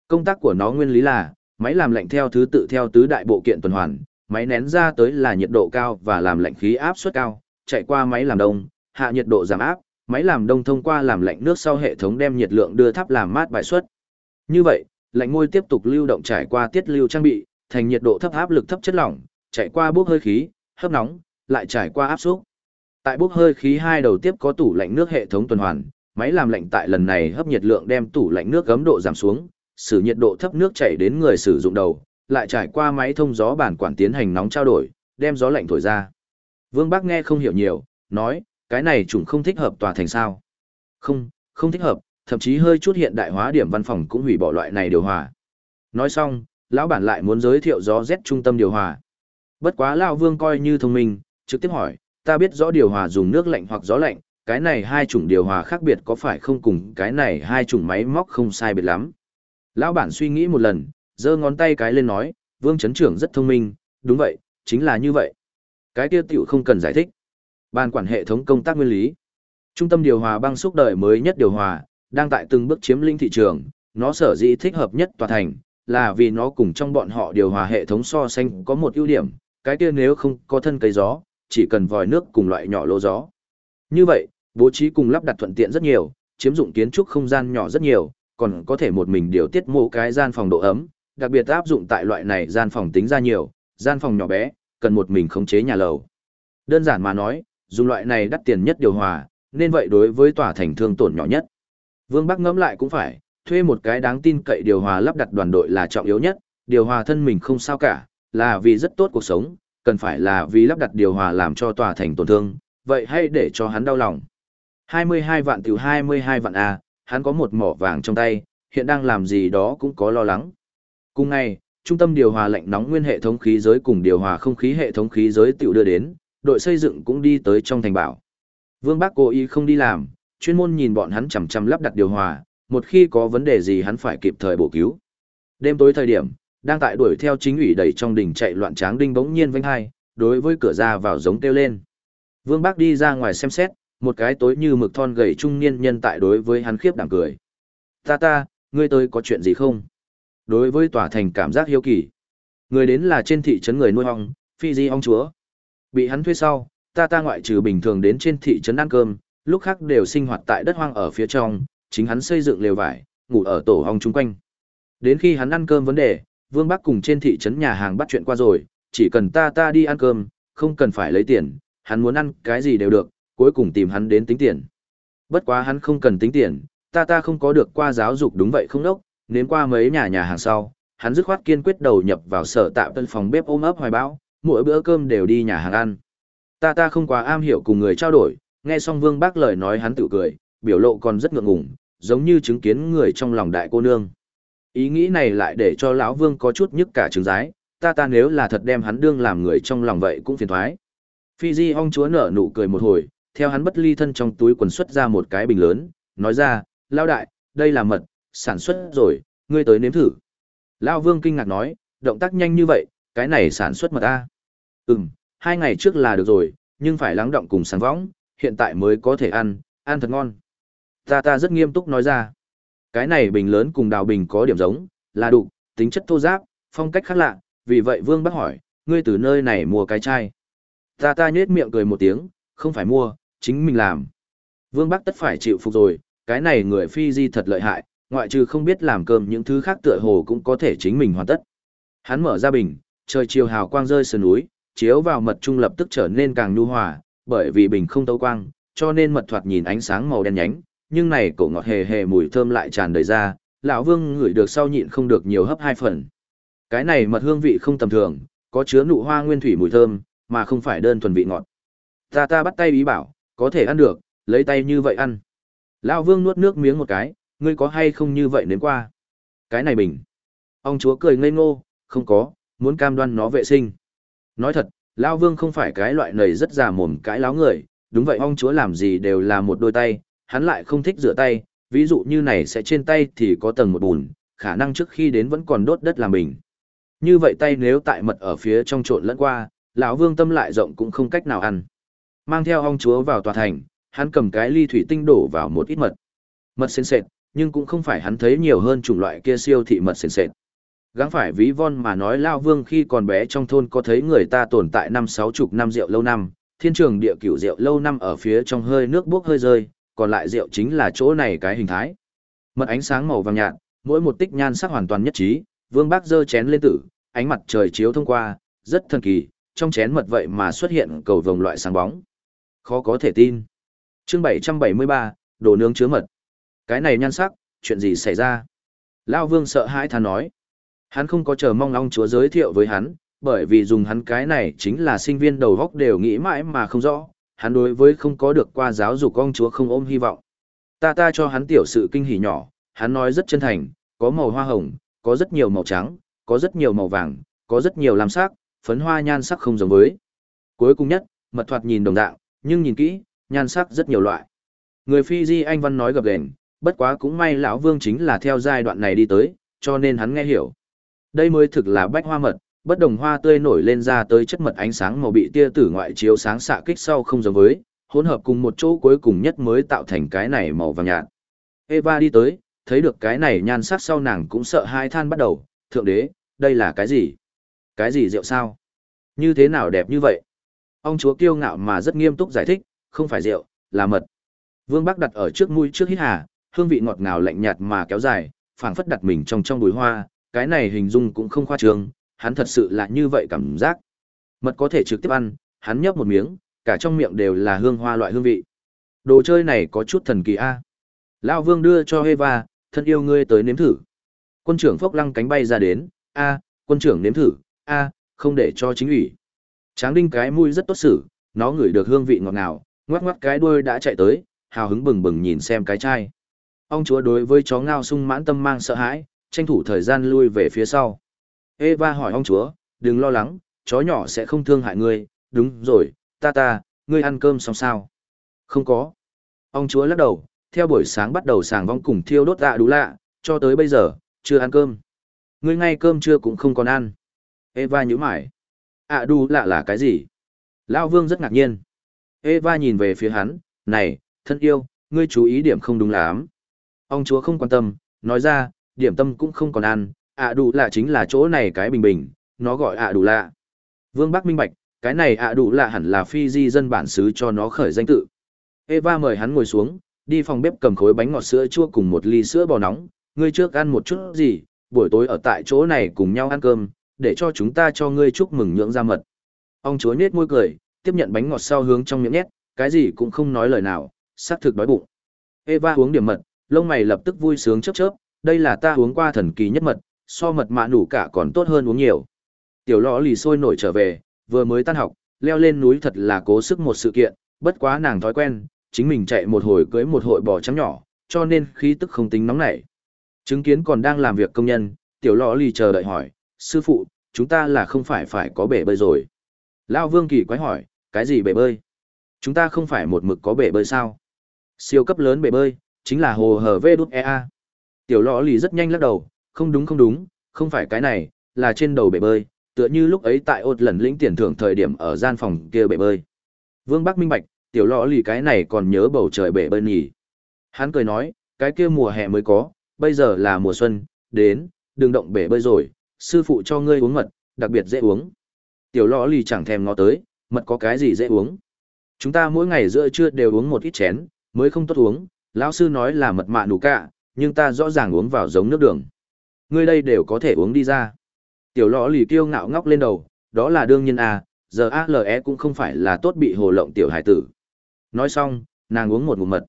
Công tác của nó nguyên lý là, máy làm lạnh theo thứ tự theo tứ đại bộ kiện tuần hoàn, máy nén ra tới là nhiệt độ cao và làm lạnh khí áp suất cao, chạy qua máy làm đông, hạ nhiệt độ giảm áp, máy làm đông thông qua làm lạnh nước sau hệ thống đem nhiệt lượng đưa thấp làm mát bài xuất. Như vậy, lạnh ngôi tiếp tục lưu động trải qua tiết lưu trang bị, thành nhiệt độ thấp áp lực thấp chất lỏng, chạy qua bốc hơi khí, hấp nóng, lại trải qua áp suất. Tại bốc hơi khí hai đầu tiếp có tủ lạnh nước hệ thống tuần hoàn, máy làm lạnh tại lần này hấp nhiệt lượng đem tủ lạnh nước gấm độ giảm xuống, sử nhiệt độ thấp nước chảy đến người sử dụng đầu, lại trải qua máy thông gió bản quản tiến hành nóng trao đổi, đem gió lạnh thổi ra. Vương Bắc nghe không hiểu nhiều, nói, cái này chủng không thích hợp tòa thành sao. Không, không thích hợp, thậm chí hơi chút hiện đại hóa điểm văn phòng cũng hủy bỏ loại này điều hòa. Nói xong, lão bản lại muốn giới thiệu gió rét trung tâm điều hòa. Bất quá lão Vương coi như thông minh, trực tiếp hỏi, ta biết rõ điều hòa dùng nước lạnh hoặc gió lạnh, cái này hai chủng điều hòa khác biệt có phải không cùng cái này hai chủng máy móc không sai biệt lắm. Lão bản suy nghĩ một lần, giơ ngón tay cái lên nói, Vương Trấn Trưởng rất thông minh, đúng vậy, chính là như vậy. Cái kia tiểu không cần giải thích. Ban quản hệ thống công tác nguyên lý. Trung tâm điều hòa băng xúc đời mới nhất điều hòa, đang tại từng bước chiếm lĩnh thị trường, nó sở dĩ thích hợp nhất tòa thành, là vì nó cùng trong bọn họ điều hòa hệ thống so sánh có một ưu điểm, cái kia nếu không có thân cây gió, chỉ cần vòi nước cùng loại nhỏ lỗ gió. Như vậy, bố trí cùng lắp đặt thuận tiện rất nhiều, chiếm dụng kiến trúc không gian nhỏ rất nhiều, còn có thể một mình điều tiết mô cái gian phòng độ ấm, đặc biệt áp dụng tại loại này gian phòng tính ra nhiều, gian phòng nhỏ bé, cần một mình khống chế nhà lầu. Đơn giản mà nói, dùng loại này đắt tiền nhất điều hòa, nên vậy đối với tòa thành thương tổn nhỏ nhất. Vương Bắc ngẫm lại cũng phải, thuê một cái đáng tin cậy điều hòa lắp đặt đoàn đội là trọng yếu nhất, điều hòa thân mình không sao cả, là vì rất tốt cuộc sống, cần phải là vì lắp đặt điều hòa làm cho tòa thành tổn thương, vậy hay để cho hắn đau lòng. 22 vạn tiểu 22 vạn A, hắn có một mỏ vàng trong tay, hiện đang làm gì đó cũng có lo lắng. Cùng ngày, trung tâm điều hòa lạnh nóng nguyên hệ thống khí giới cùng điều hòa không khí hệ thống khí giới tiểu đưa đến, đội xây dựng cũng đi tới trong thành bảo. Vương Bắc cố ý không đi làm, chuyên môn nhìn bọn hắn chằm chằm lắp đặt điều hòa, một khi có vấn đề gì hắn phải kịp thời bổ cứu. Đêm tối thời điểm, đang tại đuổi theo chính ủy đẩy trong đỉnh chạy loạn tráng đinh bỗng nhiên vênh hai, đối với cửa ra vào giống kêu lên. Vương Bắc đi ra ngoài xem xét, một cái tối như mực thon gầy trung niên nhân tại đối với hắn khiếp đảm cười. Ta ta, ngươi tới có chuyện gì không? Đối với tòa thành cảm giác hiếu kỳ. Người đến là trên thị trấn người nuôi ong, phi di ong chúa. Bị hắn thuê sau, ta ta ngoại trừ bình thường đến trên thị trấn ăn cơm, lúc khác đều sinh hoạt tại đất hoang ở phía trong, chính hắn xây dựng lều vải, ngủ ở tổ ong chung quanh. Đến khi hắn ăn cơm vấn đề, Vương Bắc cùng trên thị trấn nhà hàng bắt chuyện qua rồi, chỉ cần ta ta đi ăn cơm, không cần phải lấy tiền, hắn muốn ăn cái gì đều được, cuối cùng tìm hắn đến tính tiền. Bất quá hắn không cần tính tiền, ta ta không có được qua giáo dục đúng vậy không đốc, nếm qua mấy nhà nhà hàng sau, hắn dứt khoát kiên quyết đầu nhập vào sở tạm tân phòng bếp ôm ấp hoài bão, mỗi bữa cơm đều đi nhà hàng ăn. Ta ta không quá am hiểu cùng người trao đổi, nghe xong Vương Bác lời nói hắn tự cười, biểu lộ còn rất ngượng ngùng, giống như chứng kiến người trong lòng đại cô nương. Ý nghĩ này lại để cho lão Vương có chút nhức cả trứng rái, ta ta nếu là thật đem hắn đương làm người trong lòng vậy cũng phiền thoái. Phi Di ong chúa nở nụ cười một hồi, theo hắn bất ly thân trong túi quần xuất ra một cái bình lớn, nói ra, lao đại, đây là mật, sản xuất rồi, ngươi tới nếm thử. Lao Vương kinh ngạc nói, động tác nhanh như vậy, cái này sản xuất mật a Ừm, hai ngày trước là được rồi, nhưng phải lắng động cùng sáng võng, hiện tại mới có thể ăn, ăn thật ngon. Ta ta rất nghiêm túc nói ra. Cái này bình lớn cùng đào bình có điểm giống, là đủ tính chất thô giáp, phong cách khác lạ, vì vậy Vương bác hỏi, ngươi từ nơi này mua cái chai. Ta ta nhết miệng cười một tiếng, không phải mua, chính mình làm. Vương Bắc tất phải chịu phục rồi, cái này người phi di thật lợi hại, ngoại trừ không biết làm cơm những thứ khác tựa hồ cũng có thể chính mình hoàn tất. Hắn mở ra bình, trời chiều hào quang rơi sườn núi, chiếu vào mật trung lập tức trở nên càng nhu hòa, bởi vì bình không tấu quang, cho nên mật thoạt nhìn ánh sáng màu đen nhánh, nhưng này cổ ngọt hề hề mùi thơm lại tràn đầy ra, lão Vương ngửi được sau nhịn không được nhiều hấp hai phần. Cái này mật hương vị không tầm thường, có chứa nụ hoa nguyên thủy mùi thơm, mà không phải đơn thuần vị ngọt. Ta ta bắt tay ý bảo, có thể ăn được, lấy tay như vậy ăn. Lão Vương nuốt nước miếng một cái, ngươi có hay không như vậy nếm qua? Cái này bình. Ông chúa cười ngây ngô, không có, muốn cam đoan nó vệ sinh. Nói thật, Lão Vương không phải cái loại nầy rất già mồm cái láo người, đúng vậy ông chúa làm gì đều là một đôi tay, hắn lại không thích rửa tay, ví dụ như này sẽ trên tay thì có tầng một bùn, khả năng trước khi đến vẫn còn đốt đất làm mình. Như vậy tay nếu tại mật ở phía trong trộn lẫn qua, lão Vương tâm lại rộng cũng không cách nào ăn. Mang theo ông chúa vào tòa thành, hắn cầm cái ly thủy tinh đổ vào một ít mật. Mật sền sệt, nhưng cũng không phải hắn thấy nhiều hơn chủng loại kia siêu thị mật sền sệt. Gắng phải ví von mà nói Lao Vương khi còn bé trong thôn có thấy người ta tồn tại năm sáu chục năm rượu lâu năm, thiên trường địa cửu rượu lâu năm ở phía trong hơi nước buốc hơi rơi, còn lại rượu chính là chỗ này cái hình thái. Mật ánh sáng màu vàng nhạt, mỗi một tích nhan sắc hoàn toàn nhất trí, Vương Bác giơ chén lên tử, ánh mặt trời chiếu thông qua, rất thần kỳ, trong chén mật vậy mà xuất hiện cầu vồng loại sáng bóng. Khó có thể tin. Chương 773, đồ nướng chứa mật. Cái này nhan sắc, chuyện gì xảy ra? Lao Vương sợ hãi than nói. Hắn không có chờ mong long chúa giới thiệu với hắn, bởi vì dùng hắn cái này chính là sinh viên đầu góc đều nghĩ mãi mà không rõ, hắn đối với không có được qua giáo dục ông chúa không ôm hy vọng. Ta ta cho hắn tiểu sự kinh hỉ nhỏ, hắn nói rất chân thành, có màu hoa hồng, có rất nhiều màu trắng, có rất nhiều màu vàng, có rất nhiều lam sắc, phấn hoa nhan sắc không giống với. Cuối cùng nhất, mật thoạt nhìn đồng dạng, nhưng nhìn kỹ, nhan sắc rất nhiều loại. Người Phi Di Anh Văn nói gặp ghềnh, bất quá cũng may lão Vương chính là theo giai đoạn này đi tới, cho nên hắn nghe hiểu. Đây mới thực là bách hoa mật, bất đồng hoa tươi nổi lên ra tới chất mật ánh sáng màu bị tia tử ngoại chiếu sáng xạ kích sau không giống với, hỗn hợp cùng một chỗ cuối cùng nhất mới tạo thành cái này màu vàng nhạt. Eva đi tới, thấy được cái này nhan sắc sau nàng cũng sợ hai than bắt đầu, thượng đế, đây là cái gì? Cái gì rượu sao? Như thế nào đẹp như vậy? Ông chúa kiêu ngạo mà rất nghiêm túc giải thích, không phải rượu, là mật. Vương Bắc đặt ở trước mũi trước hít hà, hương vị ngọt ngào lạnh nhạt mà kéo dài, phảng phất đặt mình trong trong bùi hoa, cái này hình dung cũng không khoa trương, hắn thật sự là như vậy cảm giác. Mật có thể trực tiếp ăn, hắn nhấp một miếng, cả trong miệng đều là hương hoa loại hương vị. Đồ chơi này có chút thần kỳ a. À? Lão Vương đưa cho Eva, thân yêu ngươi tới nếm thử. Quân trưởng Phốc Lăng cánh bay ra đến, a, quân trưởng nếm thử, a, không để cho chính ủy. Tráng đinh cái mũi rất tốt xử, nó ngửi được hương vị ngọt ngào, ngoắc ngoắc cái đuôi đã chạy tới, hào hứng bừng bừng nhìn xem cái chai. Ông chúa đối với chó ngao sung mãn tâm mang sợ hãi, tranh thủ thời gian lui về phía sau. Eva hỏi ông chúa, đừng lo lắng, chó nhỏ sẽ không thương hại ngươi, đúng rồi, ta ta, ngươi ăn cơm xong sao? Không có. Ông chúa lắc đầu, theo buổi sáng bắt đầu sàng vong cùng thiêu đốt dạ đủ lạ, cho tới bây giờ, chưa ăn cơm. Ngươi ngay cơm trưa cũng không còn ăn. Eva nhíu mày. ạ đủ lạ là cái gì? Lão Vương rất ngạc nhiên. Eva nhìn về phía hắn, này, thân yêu, ngươi chú ý điểm không đúng lắm. Ông chúa không quan tâm, nói ra, điểm tâm cũng không còn ăn, ạ đủ lạ chính là chỗ này cái bình bình, nó gọi ạ đủ lạ. Vương Bắc minh bạch, cái này ạ đủ lạ hẳn là phi di dân bản xứ cho nó khởi danh tự. Eva mời hắn ngồi xuống, đi phòng bếp cầm khối bánh ngọt sữa chua cùng một ly sữa bò nóng, ngươi trước ăn một chút gì, buổi tối ở tại chỗ này cùng nhau ăn cơm, để cho chúng ta cho ngươi chúc mừng nhượng ra mật. Ông chúa nết môi cười, tiếp nhận bánh ngọt sau hướng trong miệng nhét, cái gì cũng không nói lời nào, xác thực đói bụng. Eva uống điểm mật, lông mày lập tức vui sướng chớp chớp, đây là ta uống qua thần kỳ nhất mật, so mật mạ nủ cả còn tốt hơn uống nhiều. Tiểu lọ lì sôi nổi trở về, vừa mới tan học, leo lên núi thật là cố sức một sự kiện, bất quá nàng thói quen, chính mình chạy một hồi cưới một hội bò trắng nhỏ, cho nên khí tức không tính nóng nảy. Chứng kiến còn đang làm việc công nhân, tiểu lọ lì chờ đợi hỏi, sư phụ, chúng ta là không phải phải có bể bơi rồi. Lao vương kỳ quái hỏi, cái gì bể bơi? Chúng ta không phải một mực có bể bơi sao? Siêu cấp lớn bể bơi, chính là hồ hở vê đút EA. Tiểu lọ lì rất nhanh lắc đầu, không đúng không đúng, không phải cái này, là trên đầu bể bơi, tựa như lúc ấy tại ột lần lĩnh tiền thưởng thời điểm ở gian phòng kia bể bơi. Vương Bắc minh bạch, tiểu lọ lì cái này còn nhớ bầu trời bể bơi nhỉ. Hắn cười nói, cái kia mùa hè mới có, bây giờ là mùa xuân, đến, đừng động bể bơi rồi, sư phụ cho ngươi uống mật, đặc biệt dễ uống. Tiểu lọ lì chẳng thèm ngó tới, mật có cái gì dễ uống. Chúng ta mỗi ngày giữa trưa đều uống một ít chén, Mới không tốt uống, lão sư nói là mật mạ nụ cả, nhưng ta rõ ràng uống vào giống nước đường. Ngươi đây đều có thể uống đi ra. Tiểu lọ lì kiêu ngạo ngóc lên đầu, đó là đương nhiên à, giờ ALE cũng không phải là tốt bị hồ lộng tiểu hải tử. Nói xong, nàng uống một ngụm mật.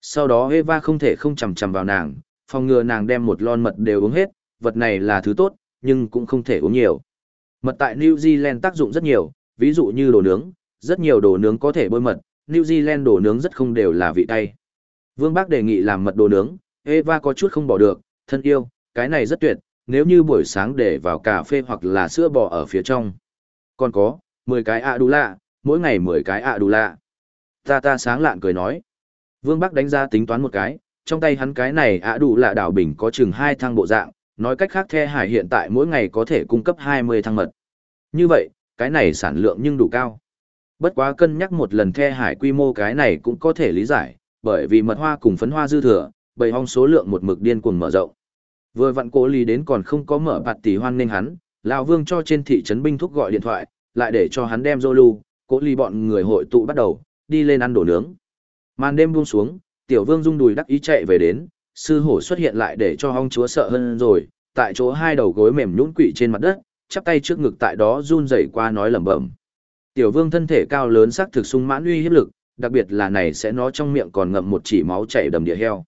Sau đó Eva không thể không chầm chầm vào nàng, phòng ngừa nàng đem một lon mật đều uống hết, vật này là thứ tốt, nhưng cũng không thể uống nhiều. Mật tại New Zealand tác dụng rất nhiều, ví dụ như đồ nướng, rất nhiều đồ nướng có thể bôi mật, New Zealand đồ nướng rất không đều là vị tay. Vương Bác đề nghị làm mật đồ nướng, Eva có chút không bỏ được, thân yêu, cái này rất tuyệt, nếu như buổi sáng để vào cà phê hoặc là sữa bò ở phía trong. Còn có, 10 cái ạ đủ lạ, mỗi ngày 10 cái ạ đủ lạ. Ta ta sáng lạn cười nói. Vương Bắc đánh ra tính toán một cái, trong tay hắn cái này ạ đủ lạ đảo bình có chừng hai thang bộ dạng, nói cách khác The Hải hiện tại mỗi ngày có thể cung cấp 20 thang mật. Như vậy, cái này sản lượng nhưng đủ cao. Bất quá cân nhắc một lần The Hải quy mô cái này cũng có thể lý giải, bởi vì mật hoa cùng phấn hoa dư thừa, bầy hong số lượng một mực điên cuồng mở rộng. Vừa vặn cố lý đến còn không có mở bạt tỷ hoan nên hắn, lão vương cho trên thị trấn binh thúc gọi điện thoại, lại để cho hắn đem Zolu, cố lý bọn người hội tụ bắt đầu, đi lên ăn đồ nướng. Màn đêm buông xuống, tiểu vương rung đùi đắc ý chạy về đến, sư hổ xuất hiện lại để cho hong chúa sợ hơn rồi, tại chỗ hai đầu gối mềm nhũn quỵ trên mặt đất, chắp tay trước ngực tại đó run rẩy qua nói lẩm bẩm. Tiểu vương thân thể cao lớn sắc thực sung mãn uy hiếp lực, đặc biệt là này sẽ nó trong miệng còn ngậm một chỉ máu chảy đầm địa heo.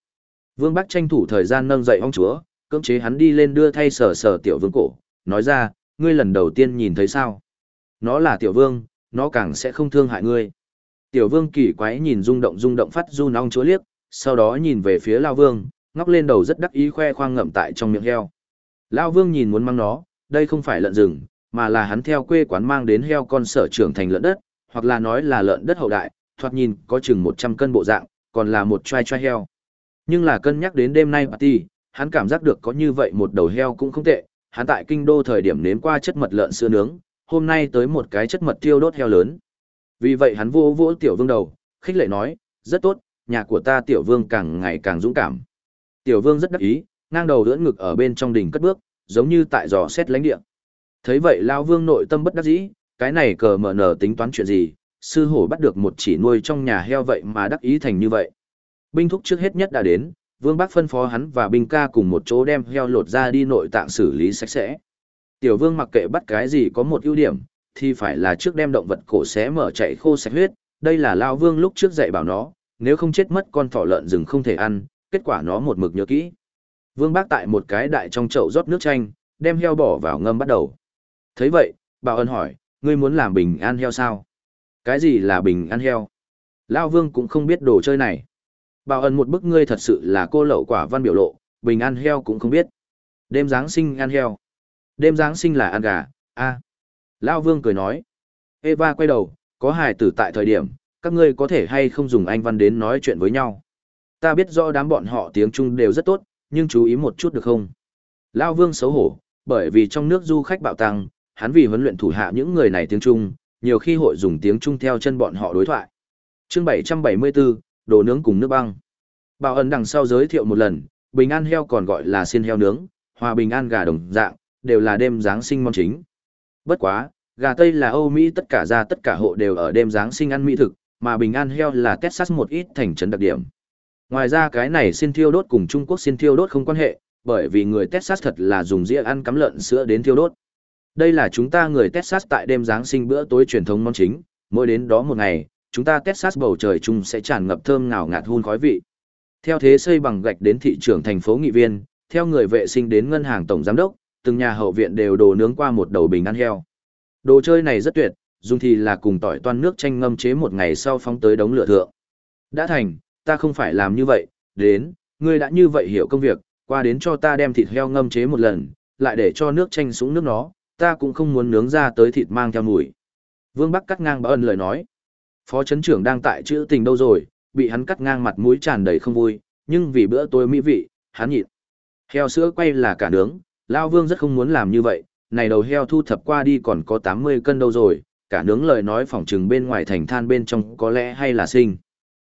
Vương Bắc tranh thủ thời gian nâng dậy ông chúa, cưỡng chế hắn đi lên đưa thay sở sở tiểu vương cổ, nói ra, ngươi lần đầu tiên nhìn thấy sao? Nó là tiểu vương, nó càng sẽ không thương hại ngươi. Tiểu vương kỳ quái nhìn rung động rung động phát run ông chúa liếc, sau đó nhìn về phía lao vương, ngóc lên đầu rất đắc ý khoe khoang ngậm tại trong miệng heo. Lao vương nhìn muốn mang nó, đây không phải lợn rừng, mà là hắn theo quê quán mang đến heo con sở trưởng thành lợn đất, hoặc là nói là lợn đất hậu đại, thoạt nhìn có chừng 100 cân bộ dạng, còn là một trai trai heo. Nhưng là cân nhắc đến đêm nay party, hắn cảm giác được có như vậy một đầu heo cũng không tệ, hắn tại kinh đô thời điểm nếm qua chất mật lợn sữa nướng, hôm nay tới một cái chất mật tiêu đốt heo lớn. Vì vậy hắn vô vỗ tiểu vương đầu, khích lệ nói, rất tốt, nhà của ta tiểu vương càng ngày càng dũng cảm. Tiểu vương rất đắc ý, ngang đầu đưỡn ngực ở bên trong đỉnh cất bước, giống như tại dò xét lãnh địa. Thấy vậy lao vương nội tâm bất đắc dĩ, cái này cờ mở nở tính toán chuyện gì, sư hổ bắt được một chỉ nuôi trong nhà heo vậy mà đắc ý thành như vậy. Binh thúc trước hết nhất đã đến, Vương Bắc phân phó hắn và binh ca cùng một chỗ đem heo lột ra đi nội tạng xử lý sạch sẽ. Tiểu Vương mặc kệ bắt cái gì có một ưu điểm, thì phải là trước đem động vật cổ xé mở chạy khô sạch huyết, đây là Lao Vương lúc trước dạy bảo nó, nếu không chết mất con thỏ lợn rừng không thể ăn, kết quả nó một mực nhớ kỹ. Vương Bác tại một cái đại trong chậu rót nước chanh, đem heo bỏ vào ngâm bắt đầu. thấy vậy, Bảo Ân hỏi, ngươi muốn làm bình an heo sao? Cái gì là bình an heo? Lao Vương cũng không biết đồ chơi này. Bảo ẩn một bức ngươi thật sự là cô lậu quả văn biểu lộ, bình ăn heo cũng không biết. Đêm Giáng sinh ăn heo. Đêm Giáng sinh là ăn gà, a. Lao Vương cười nói. Eva quay đầu, có hài tử tại thời điểm, các ngươi có thể hay không dùng anh văn đến nói chuyện với nhau. Ta biết rõ đám bọn họ tiếng Trung đều rất tốt, nhưng chú ý một chút được không? Lao Vương xấu hổ, bởi vì trong nước du khách bạo tăng, hắn vì huấn luyện thủ hạ những người này tiếng Trung, nhiều khi hội dùng tiếng Trung theo chân bọn họ đối thoại. Chương 774, đồ nướng cùng nước băng. Bảo ẩn đằng sau giới thiệu một lần, bình an heo còn gọi là xiên heo nướng, hòa bình an gà đồng dạng, đều là đêm Giáng sinh món chính. Bất quá, gà Tây là Âu Mỹ tất cả ra tất cả hộ đều ở đêm Giáng sinh ăn mỹ thực, mà bình an heo là Texas một ít thành trấn đặc điểm. Ngoài ra cái này xiên thiêu đốt cùng Trung Quốc xiên thiêu đốt không quan hệ, bởi vì người Texas thật là dùng dĩa ăn cắm lợn sữa đến thiêu đốt. Đây là chúng ta người Texas tại đêm Giáng sinh bữa tối truyền thống món chính, mỗi đến đó một ngày, chúng ta Texas bầu trời chung sẽ tràn ngập thơm ngào ngạt hun khói vị. Theo thế xây bằng gạch đến thị trường thành phố nghị viên, theo người vệ sinh đến ngân hàng tổng giám đốc, từng nhà hậu viện đều đồ nướng qua một đầu bình ăn heo. Đồ chơi này rất tuyệt, dùng thì là cùng tỏi toan nước chanh ngâm chế một ngày sau phóng tới đống lửa thượng. Đã thành, ta không phải làm như vậy, đến, ngươi đã như vậy hiểu công việc, qua đến cho ta đem thịt heo ngâm chế một lần, lại để cho nước chanh súng nước nó, ta cũng không muốn nướng ra tới thịt mang theo mùi. Vương Bắc cắt ngang bảo ân lời nói. Phó chấn trưởng đang tại chữ tình đâu rồi, bị hắn cắt ngang mặt mũi tràn đầy không vui, nhưng vì bữa tối mỹ vị, hắn nhịn. Heo sữa quay là cả nướng, Lao Vương rất không muốn làm như vậy, này đầu heo thu thập qua đi còn có 80 cân đâu rồi, cả nướng lời nói phỏng trừng bên ngoài thành than bên trong có lẽ hay là sinh.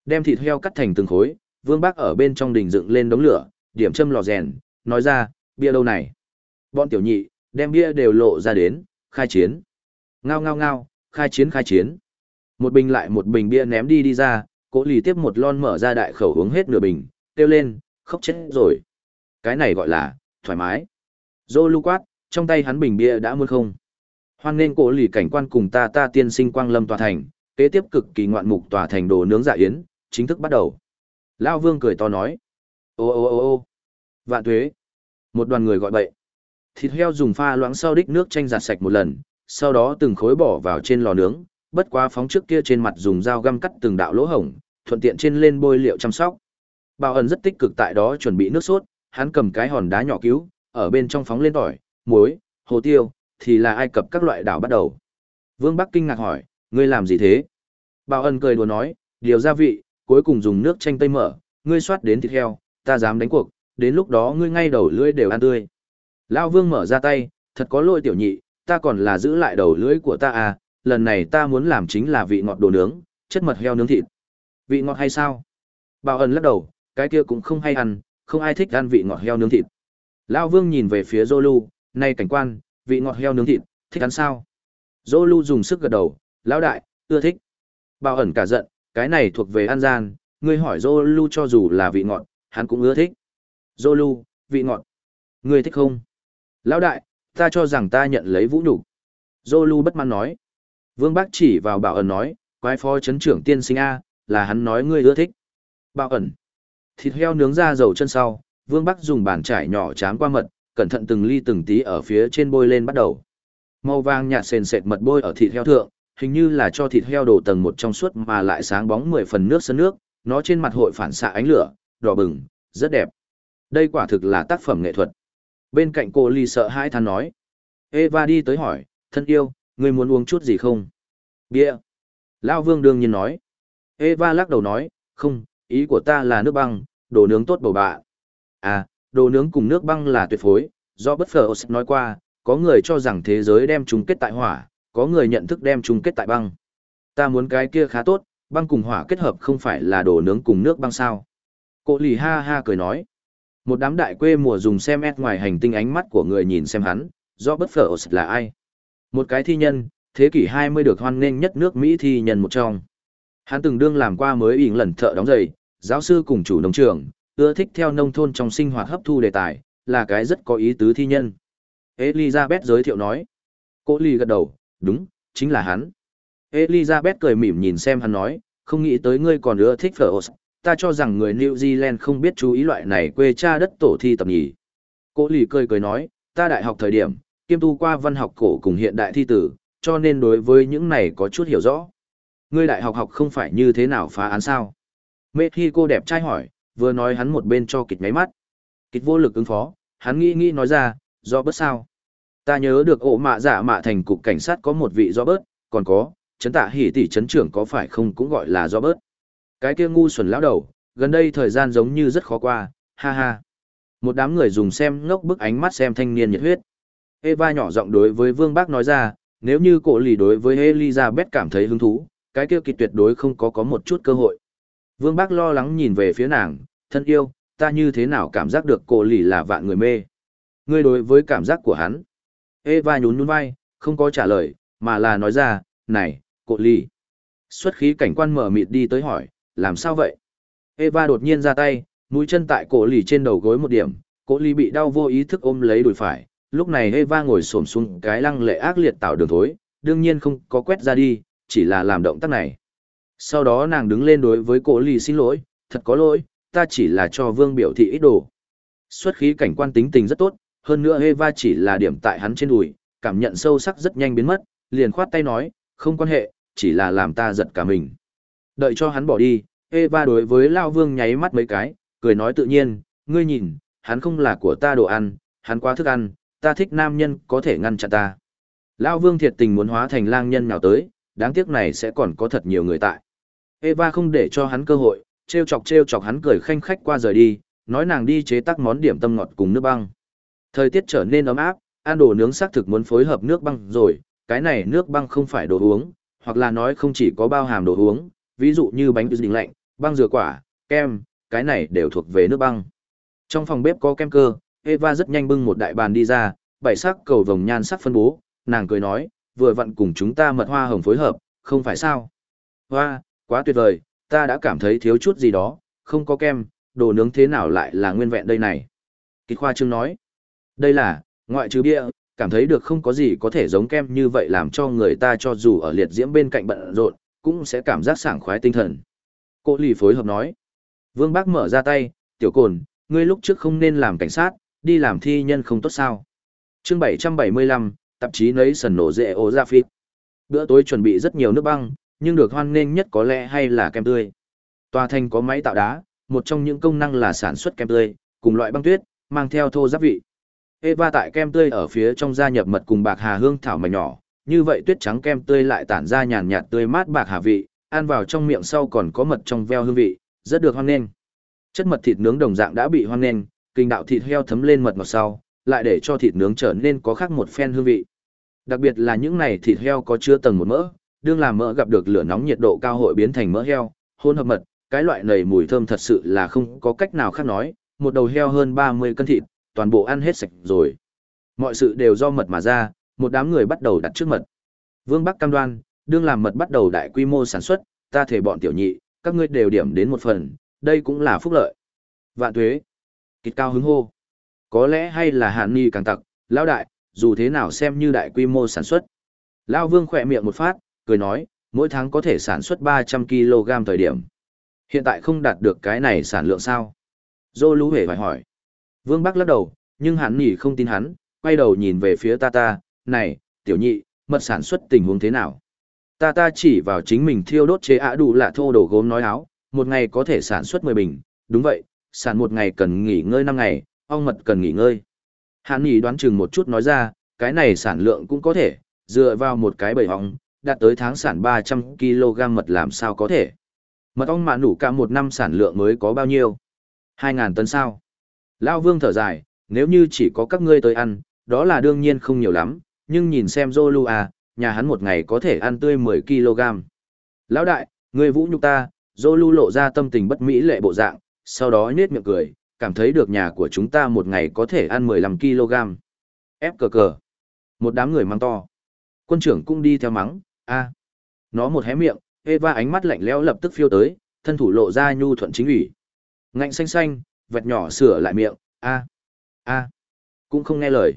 Đem thịt heo cắt thành từng khối, Vương Bác ở bên trong đình dựng lên đống lửa, điểm châm lò rèn, nói ra, bia đâu này? Bọn tiểu nhị, đem bia đều lộ ra đến, khai chiến. Ngao ngao ngao, khai chiến khai chiến. Một bình lại một bình bia ném đi đi ra, cố lì tiếp một lon mở ra đại khẩu uống hết nửa bình, kêu lên, khóc chết rồi. Cái này gọi là, thoải mái. Dô lưu quát, trong tay hắn bình bia đã muốn không. Hoan nên cố lì cảnh quan cùng ta ta tiên sinh quang lâm tòa thành, kế tiếp cực kỳ ngoạn mục tòa thành đồ nướng dạ yến, chính thức bắt đầu. Lao vương cười to nói. Ô ô ô ô vạn thuế. Một đoàn người gọi bậy. Thịt heo dùng pha loãng sau đích nước chanh giặt sạch một lần, sau đó từng khối bỏ vào trên lò nướng, bất quá phóng trước kia trên mặt dùng dao găm cắt từng đạo lỗ hổng, thuận tiện trên lên bôi liệu chăm sóc. Bảo ẩn rất tích cực tại đó chuẩn bị nước sốt, hắn cầm cái hòn đá nhỏ cứu, ở bên trong phóng lên tỏi, muối, hồ tiêu, thì là ai cập các loại đảo bắt đầu. Vương Bắc kinh ngạc hỏi, ngươi làm gì thế? Bảo ẩn cười đùa nói, điều gia vị, cuối cùng dùng nước chanh tây mở, ngươi soát đến thịt heo, ta dám đánh cuộc, đến lúc đó ngươi ngay đầu lưỡi đều ăn tươi. Lão Vương mở ra tay, thật có lỗi tiểu nhị, ta còn là giữ lại đầu lưỡi của ta à, lần này ta muốn làm chính là vị ngọt đồ nướng, chất mật heo nướng thịt. Vị ngọt hay sao? Bảo ẩn lắc đầu, cái kia cũng không hay ăn, không ai thích ăn vị ngọt heo nướng thịt. Lão Vương nhìn về phía Zolu, nay cảnh quan, vị ngọt heo nướng thịt, thích ăn sao? Zolu dùng sức gật đầu, lão đại, ưa thích. Bảo ẩn cả giận, cái này thuộc về ăn gian, ngươi hỏi Zolu cho dù là vị ngọt, hắn cũng ưa thích. Zolu, vị ngọt. Ngươi thích không? Lão đại, ta cho rằng ta nhận lấy vũ nhục. Zolu bất mãn nói. Vương Bác chỉ vào bảo ẩn nói, quái phó chấn trưởng tiên sinh A, là hắn nói ngươi ưa thích. Bảo ẩn. Thịt heo nướng ra dầu chân sau, Vương Bắc dùng bàn trải nhỏ chám qua mật, cẩn thận từng ly từng tí ở phía trên bôi lên bắt đầu. Màu vàng nhạt sền sệt mật bôi ở thịt heo thượng, hình như là cho thịt heo đổ tầng một trong suốt mà lại sáng bóng mười phần nước sân nước, nó trên mặt hội phản xạ ánh lửa, đỏ bừng, rất đẹp. Đây quả thực là tác phẩm nghệ thuật. Bên cạnh cô Ly sợ hãi than nói. Eva đi tới hỏi, thân yêu, ngươi muốn uống chút gì không? Bia. Lão Vương đương nhiên nói. Eva lắc đầu nói, không, ý của ta là nước băng, đồ nướng tốt bầu bạ. À, đồ nướng cùng nước băng là tuyệt phối, do bất phở nói qua, có người cho rằng thế giới đem chung kết tại hỏa, có người nhận thức đem chung kết tại băng. Ta muốn cái kia khá tốt, băng cùng hỏa kết hợp không phải là đồ nướng cùng nước băng sao. Cô lì ha ha cười nói. Một đám đại quê mùa dùng xem ép ngoài hành tinh ánh mắt của người nhìn xem hắn, do bất phở là ai. Một cái thi nhân, thế kỷ 20 được hoan nghênh nhất nước Mỹ thi nhân một trong. Hắn từng đương làm qua mới ỉn lần thợ đóng giày, giáo sư cùng chủ nông trường, ưa thích theo nông thôn trong sinh hoạt hấp thu đề tài, là cái rất có ý tứ thi nhân. Elizabeth giới thiệu nói. Cô Ly gật đầu, đúng, chính là hắn. Elizabeth cười mỉm nhìn xem hắn nói, không nghĩ tới ngươi còn ưa thích phở ta cho rằng người New Zealand không biết chú ý loại này quê cha đất tổ thi tập nhỉ. Cô Ly cười cười nói, ta đại học thời điểm, kiêm tu qua văn học cổ cùng hiện đại thi tử, cho nên đối với những này có chút hiểu rõ. Ngươi đại học học không phải như thế nào phá án sao? Mê khi cô đẹp trai hỏi, vừa nói hắn một bên cho kịch máy mắt. Kịch vô lực ứng phó, hắn nghĩ nghĩ nói ra, do bớt sao? Ta nhớ được ổ mạ giả mạ thành cục cảnh sát có một vị do bớt, còn có, chấn tạ hỉ tỷ chấn trưởng có phải không cũng gọi là do bớt. Cái kia ngu xuẩn lão đầu, gần đây thời gian giống như rất khó qua, ha ha. Một đám người dùng xem ngốc bức ánh mắt xem thanh niên nhiệt huyết. Eva nhỏ giọng đối với Vương Bác nói ra, nếu như cổ lì đối với Elizabeth cảm thấy hứng thú, cái kia kịch tuyệt đối không có có một chút cơ hội. Vương Bác lo lắng nhìn về phía nàng, thân yêu, ta như thế nào cảm giác được cổ lì là vạn người mê. Ngươi đối với cảm giác của hắn. Eva nhún nhún vai, không có trả lời, mà là nói ra, này, cổ lì. Xuất khí cảnh quan mở mịt đi tới hỏi, làm sao vậy? Eva đột nhiên ra tay, mũi chân tại cổ lì trên đầu gối một điểm, cổ lì bị đau vô ý thức ôm lấy đùi phải, lúc này Eva ngồi xổm xuống cái lăng lệ ác liệt tạo đường thối, đương nhiên không có quét ra đi, chỉ là làm động tác này. Sau đó nàng đứng lên đối với cổ lì xin lỗi, thật có lỗi, ta chỉ là cho vương biểu thị ít đồ. Xuất khí cảnh quan tính tình rất tốt, hơn nữa Eva chỉ là điểm tại hắn trên đùi, cảm nhận sâu sắc rất nhanh biến mất, liền khoát tay nói, không quan hệ, chỉ là làm ta giật cả mình. Đợi cho hắn bỏ đi, Eva đối với Lao Vương nháy mắt mấy cái, cười nói tự nhiên, ngươi nhìn, hắn không là của ta đồ ăn, hắn quá thức ăn, ta thích nam nhân có thể ngăn chặn ta. Lao Vương thiệt tình muốn hóa thành lang nhân nào tới, đáng tiếc này sẽ còn có thật nhiều người tại. Eva không để cho hắn cơ hội, treo chọc treo chọc hắn cười khanh khách qua rời đi, nói nàng đi chế tác món điểm tâm ngọt cùng nước băng. Thời tiết trở nên ấm áp, ăn đồ nướng xác thực muốn phối hợp nước băng rồi, cái này nước băng không phải đồ uống, hoặc là nói không chỉ có bao hàm đồ uống, ví dụ như bánh đỉnh lạnh, băng dừa quả, kem, cái này đều thuộc về nước băng. Trong phòng bếp có kem cơ, Eva rất nhanh bưng một đại bàn đi ra, bảy sắc cầu vồng nhan sắc phân bố, nàng cười nói, vừa vặn cùng chúng ta mật hoa hồng phối hợp, không phải sao? Hoa, quá tuyệt vời, ta đã cảm thấy thiếu chút gì đó, không có kem, đồ nướng thế nào lại là nguyên vẹn đây này. Kịch khoa trương nói, đây là, ngoại trừ bia, cảm thấy được không có gì có thể giống kem như vậy làm cho người ta cho dù ở liệt diễm bên cạnh bận rộn, cũng sẽ cảm giác sảng khoái tinh thần. Cô lì phối hợp nói, vương bác mở ra tay, tiểu cồn, ngươi lúc trước không nên làm cảnh sát, đi làm thi nhân không tốt sao. chương 775, tạp chí nấy sần nổ dễ ô ra phít. Bữa tối chuẩn bị rất nhiều nước băng, nhưng được hoan nghênh nhất có lẽ hay là kem tươi. Tòa thành có máy tạo đá, một trong những công năng là sản xuất kem tươi, cùng loại băng tuyết, mang theo thô giáp vị. Eva tại kem tươi ở phía trong gia nhập mật cùng bạc hà hương thảo mảnh nhỏ, như vậy tuyết trắng kem tươi lại tản ra nhàn nhạt tươi mát bạc hà vị, ăn vào trong miệng sau còn có mật trong veo hương vị, rất được hoan nghênh. Chất mật thịt nướng đồng dạng đã bị hoan nghênh, kinh đạo thịt heo thấm lên mật ngọt sau, lại để cho thịt nướng trở nên có khác một phen hương vị. Đặc biệt là những này thịt heo có chứa tầng một mỡ, đương làm mỡ gặp được lửa nóng nhiệt độ cao hội biến thành mỡ heo, hôn hợp mật, cái loại này mùi thơm thật sự là không có cách nào khác nói, một đầu heo hơn 30 cân thịt, toàn bộ ăn hết sạch rồi. Mọi sự đều do mật mà ra, một đám người bắt đầu đặt trước mật. Vương Bắc cam đoan, đương làm mật bắt đầu đại quy mô sản xuất, ta thể bọn tiểu nhị, các ngươi đều điểm đến một phần, đây cũng là phúc lợi. Vạn tuế. Kịch cao hứng hô. Có lẽ hay là hạn ni càng tặc, lão đại, dù thế nào xem như đại quy mô sản xuất. Lão Vương khỏe miệng một phát, cười nói, mỗi tháng có thể sản xuất 300 kg thời điểm. Hiện tại không đạt được cái này sản lượng sao? Dô lũ hề phải hỏi. Vương Bắc lắc đầu, nhưng hắn nhỉ không tin hắn, quay đầu nhìn về phía ta ta, này, tiểu nhị, mật sản xuất tình huống thế nào? Ta ta chỉ vào chính mình thiêu đốt chế ạ đủ là thô đồ gốm nói áo, một ngày có thể sản xuất 10 bình, đúng vậy, sản một ngày cần nghỉ ngơi 5 ngày, ong mật cần nghỉ ngơi. Hàn Nghị đoán chừng một chút nói ra, cái này sản lượng cũng có thể, dựa vào một cái bầy ong, đạt tới tháng sản 300 kg mật làm sao có thể. Mật ong mạ nủ cả một năm sản lượng mới có bao nhiêu? 2.000 tấn sao? Lao vương thở dài, nếu như chỉ có các ngươi tới ăn, đó là đương nhiên không nhiều lắm, nhưng nhìn xem Zolu à, nhà hắn một ngày có thể ăn tươi 10 kg. Lão đại, ngươi vũ nhục ta, Zolu lộ ra tâm tình bất mỹ lệ bộ dạng, sau đó nhếch miệng cười, cảm thấy được nhà của chúng ta một ngày có thể ăn 15 kg. Ép cờ cờ. Một đám người mang to. Quân trưởng cũng đi theo mắng, a Nó một hé miệng, Eva ánh mắt lạnh lẽo lập tức phiêu tới, thân thủ lộ ra nhu thuận chính ủy. Ngạnh xanh xanh, vẹt nhỏ sửa lại miệng, a a cũng không nghe lời.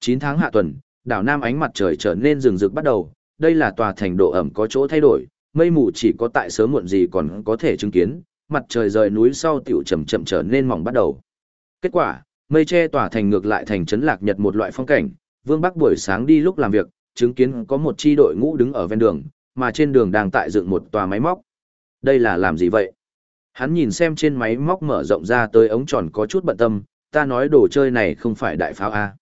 9 tháng hạ tuần, đảo Nam ánh mặt trời trở nên rừng rực bắt đầu, đây là tòa thành độ ẩm có chỗ thay đổi, mây mù chỉ có tại sớm muộn gì còn có thể chứng kiến, mặt trời rời núi sau tiểu chậm chậm trở nên mỏng bắt đầu. Kết quả, mây che tỏa thành ngược lại thành trấn lạc nhật một loại phong cảnh, Vương Bắc buổi sáng đi lúc làm việc, chứng kiến có một chi đội ngũ đứng ở ven đường, mà trên đường đang tại dựng một tòa máy móc. Đây là làm gì vậy? Hắn nhìn xem trên máy móc mở rộng ra tới ống tròn có chút bận tâm, ta nói đồ chơi này không phải đại pháo A.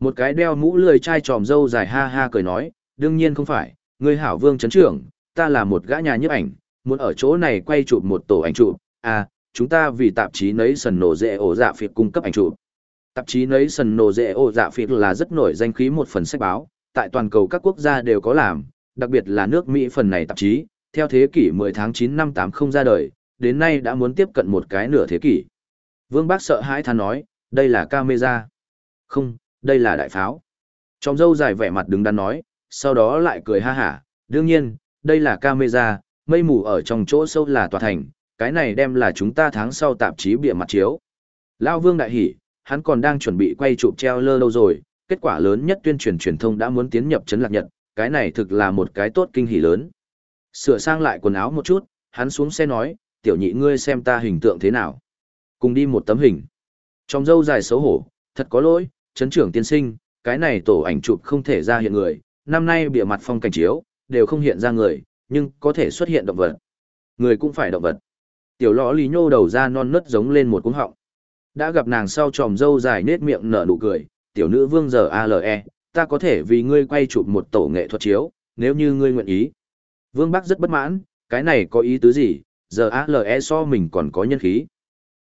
Một cái đeo mũ lười chai tròm dâu dài ha ha cười nói, đương nhiên không phải, ngươi hảo vương chấn trưởng, ta là một gã nhà nhiếp ảnh, muốn ở chỗ này quay chụp một tổ ảnh chụp, à, chúng ta vì tạp chí nấy sần nổ dễ ổ dạ phiệt cung cấp ảnh chụp. Tạp chí nấy sần nổ dễ ổ dạ phiệt là rất nổi danh khí một phần sách báo, tại toàn cầu các quốc gia đều có làm, đặc biệt là nước Mỹ phần này tạp chí, theo thế kỷ 10 tháng 9 năm 80 ra đời, đến nay đã muốn tiếp cận một cái nửa thế kỷ. Vương Bác sợ hãi than nói, đây là camera. Không, đây là đại pháo. Trong dâu dài vẻ mặt đứng đắn nói, sau đó lại cười ha hả, đương nhiên, đây là camera, mây mù ở trong chỗ sâu là tòa thành, cái này đem là chúng ta tháng sau tạp chí bịa mặt chiếu. Lao Vương đại hỉ, hắn còn đang chuẩn bị quay chụp treo lơ lâu rồi, kết quả lớn nhất tuyên truyền truyền thông đã muốn tiến nhập chấn lạc nhật, cái này thực là một cái tốt kinh hỉ lớn. Sửa sang lại quần áo một chút, hắn xuống xe nói, tiểu nhị ngươi xem ta hình tượng thế nào. Cùng đi một tấm hình. Trong dâu dài xấu hổ, thật có lỗi, chấn trưởng tiên sinh, cái này tổ ảnh chụp không thể ra hiện người, năm nay bịa mặt phong cảnh chiếu, đều không hiện ra người, nhưng có thể xuất hiện động vật. Người cũng phải động vật. Tiểu lõ lý nhô đầu ra non nớt giống lên một cuống họng. Đã gặp nàng sau tròm dâu dài nết miệng nở nụ cười, tiểu nữ vương giờ ALE, ta có thể vì ngươi quay chụp một tổ nghệ thuật chiếu, nếu như ngươi nguyện ý. Vương Bắc rất bất mãn, cái này có ý tứ gì, giờ ALE so mình còn có nhân khí.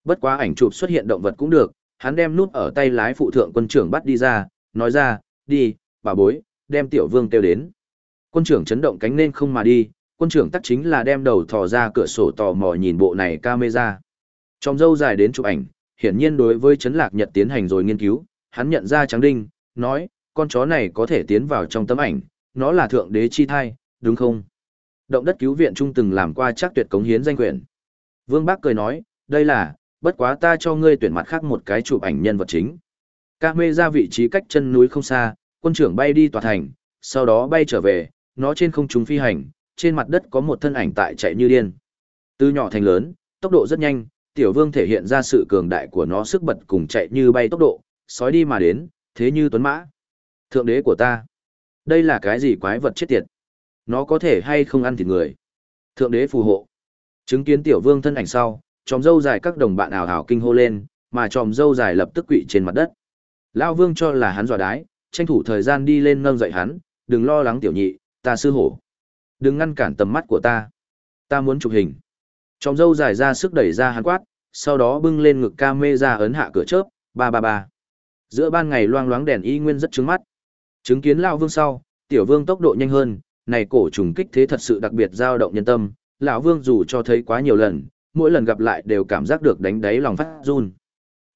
Bất quá ảnh chụp xuất hiện động vật cũng được, hắn đem nút ở tay lái phụ thượng quân trưởng bắt đi ra, nói ra, đi, bà bối, đem tiểu vương kêu đến. Quân trưởng chấn động cánh nên không mà đi, quân trưởng tắc chính là đem đầu thò ra cửa sổ tò mò nhìn bộ này camera. Trong dâu dài đến chụp ảnh, hiển nhiên đối với chấn lạc nhật tiến hành rồi nghiên cứu, hắn nhận ra trắng đinh, nói, con chó này có thể tiến vào trong tấm ảnh, nó là thượng đế chi thai, đúng không? Động đất cứu viện trung từng làm qua chắc tuyệt cống hiến danh quyền. Vương Bác cười nói, đây là, bất quá ta cho ngươi tuyển mặt khác một cái chụp ảnh nhân vật chính. Các mê ra vị trí cách chân núi không xa, quân trưởng bay đi tòa thành, sau đó bay trở về, nó trên không trung phi hành, trên mặt đất có một thân ảnh tại chạy như điên. Từ nhỏ thành lớn, tốc độ rất nhanh, tiểu vương thể hiện ra sự cường đại của nó sức bật cùng chạy như bay tốc độ, sói đi mà đến, thế như tuấn mã. Thượng đế của ta, đây là cái gì quái vật chết tiệt? Nó có thể hay không ăn thịt người? Thượng đế phù hộ. Chứng kiến tiểu vương thân ảnh sau, tròm dâu dài các đồng bạn ảo hảo kinh hô lên, mà tròm dâu dài lập tức quỵ trên mặt đất. Lão vương cho là hắn dọa đái, tranh thủ thời gian đi lên nâng dậy hắn, đừng lo lắng tiểu nhị, ta sư hổ. Đừng ngăn cản tầm mắt của ta. Ta muốn chụp hình. Trong dâu dài ra sức đẩy ra hắn quát, sau đó bưng lên ngực ca mê ra ấn hạ cửa chớp, ba ba ba. Giữa ban ngày loang loáng đèn y nguyên rất trứng mắt. Chứng kiến lão vương sau, tiểu vương tốc độ nhanh hơn, này cổ trùng kích thế thật sự đặc biệt dao động nhân tâm, lão vương dù cho thấy quá nhiều lần, mỗi lần gặp lại đều cảm giác được đánh đáy lòng phát run.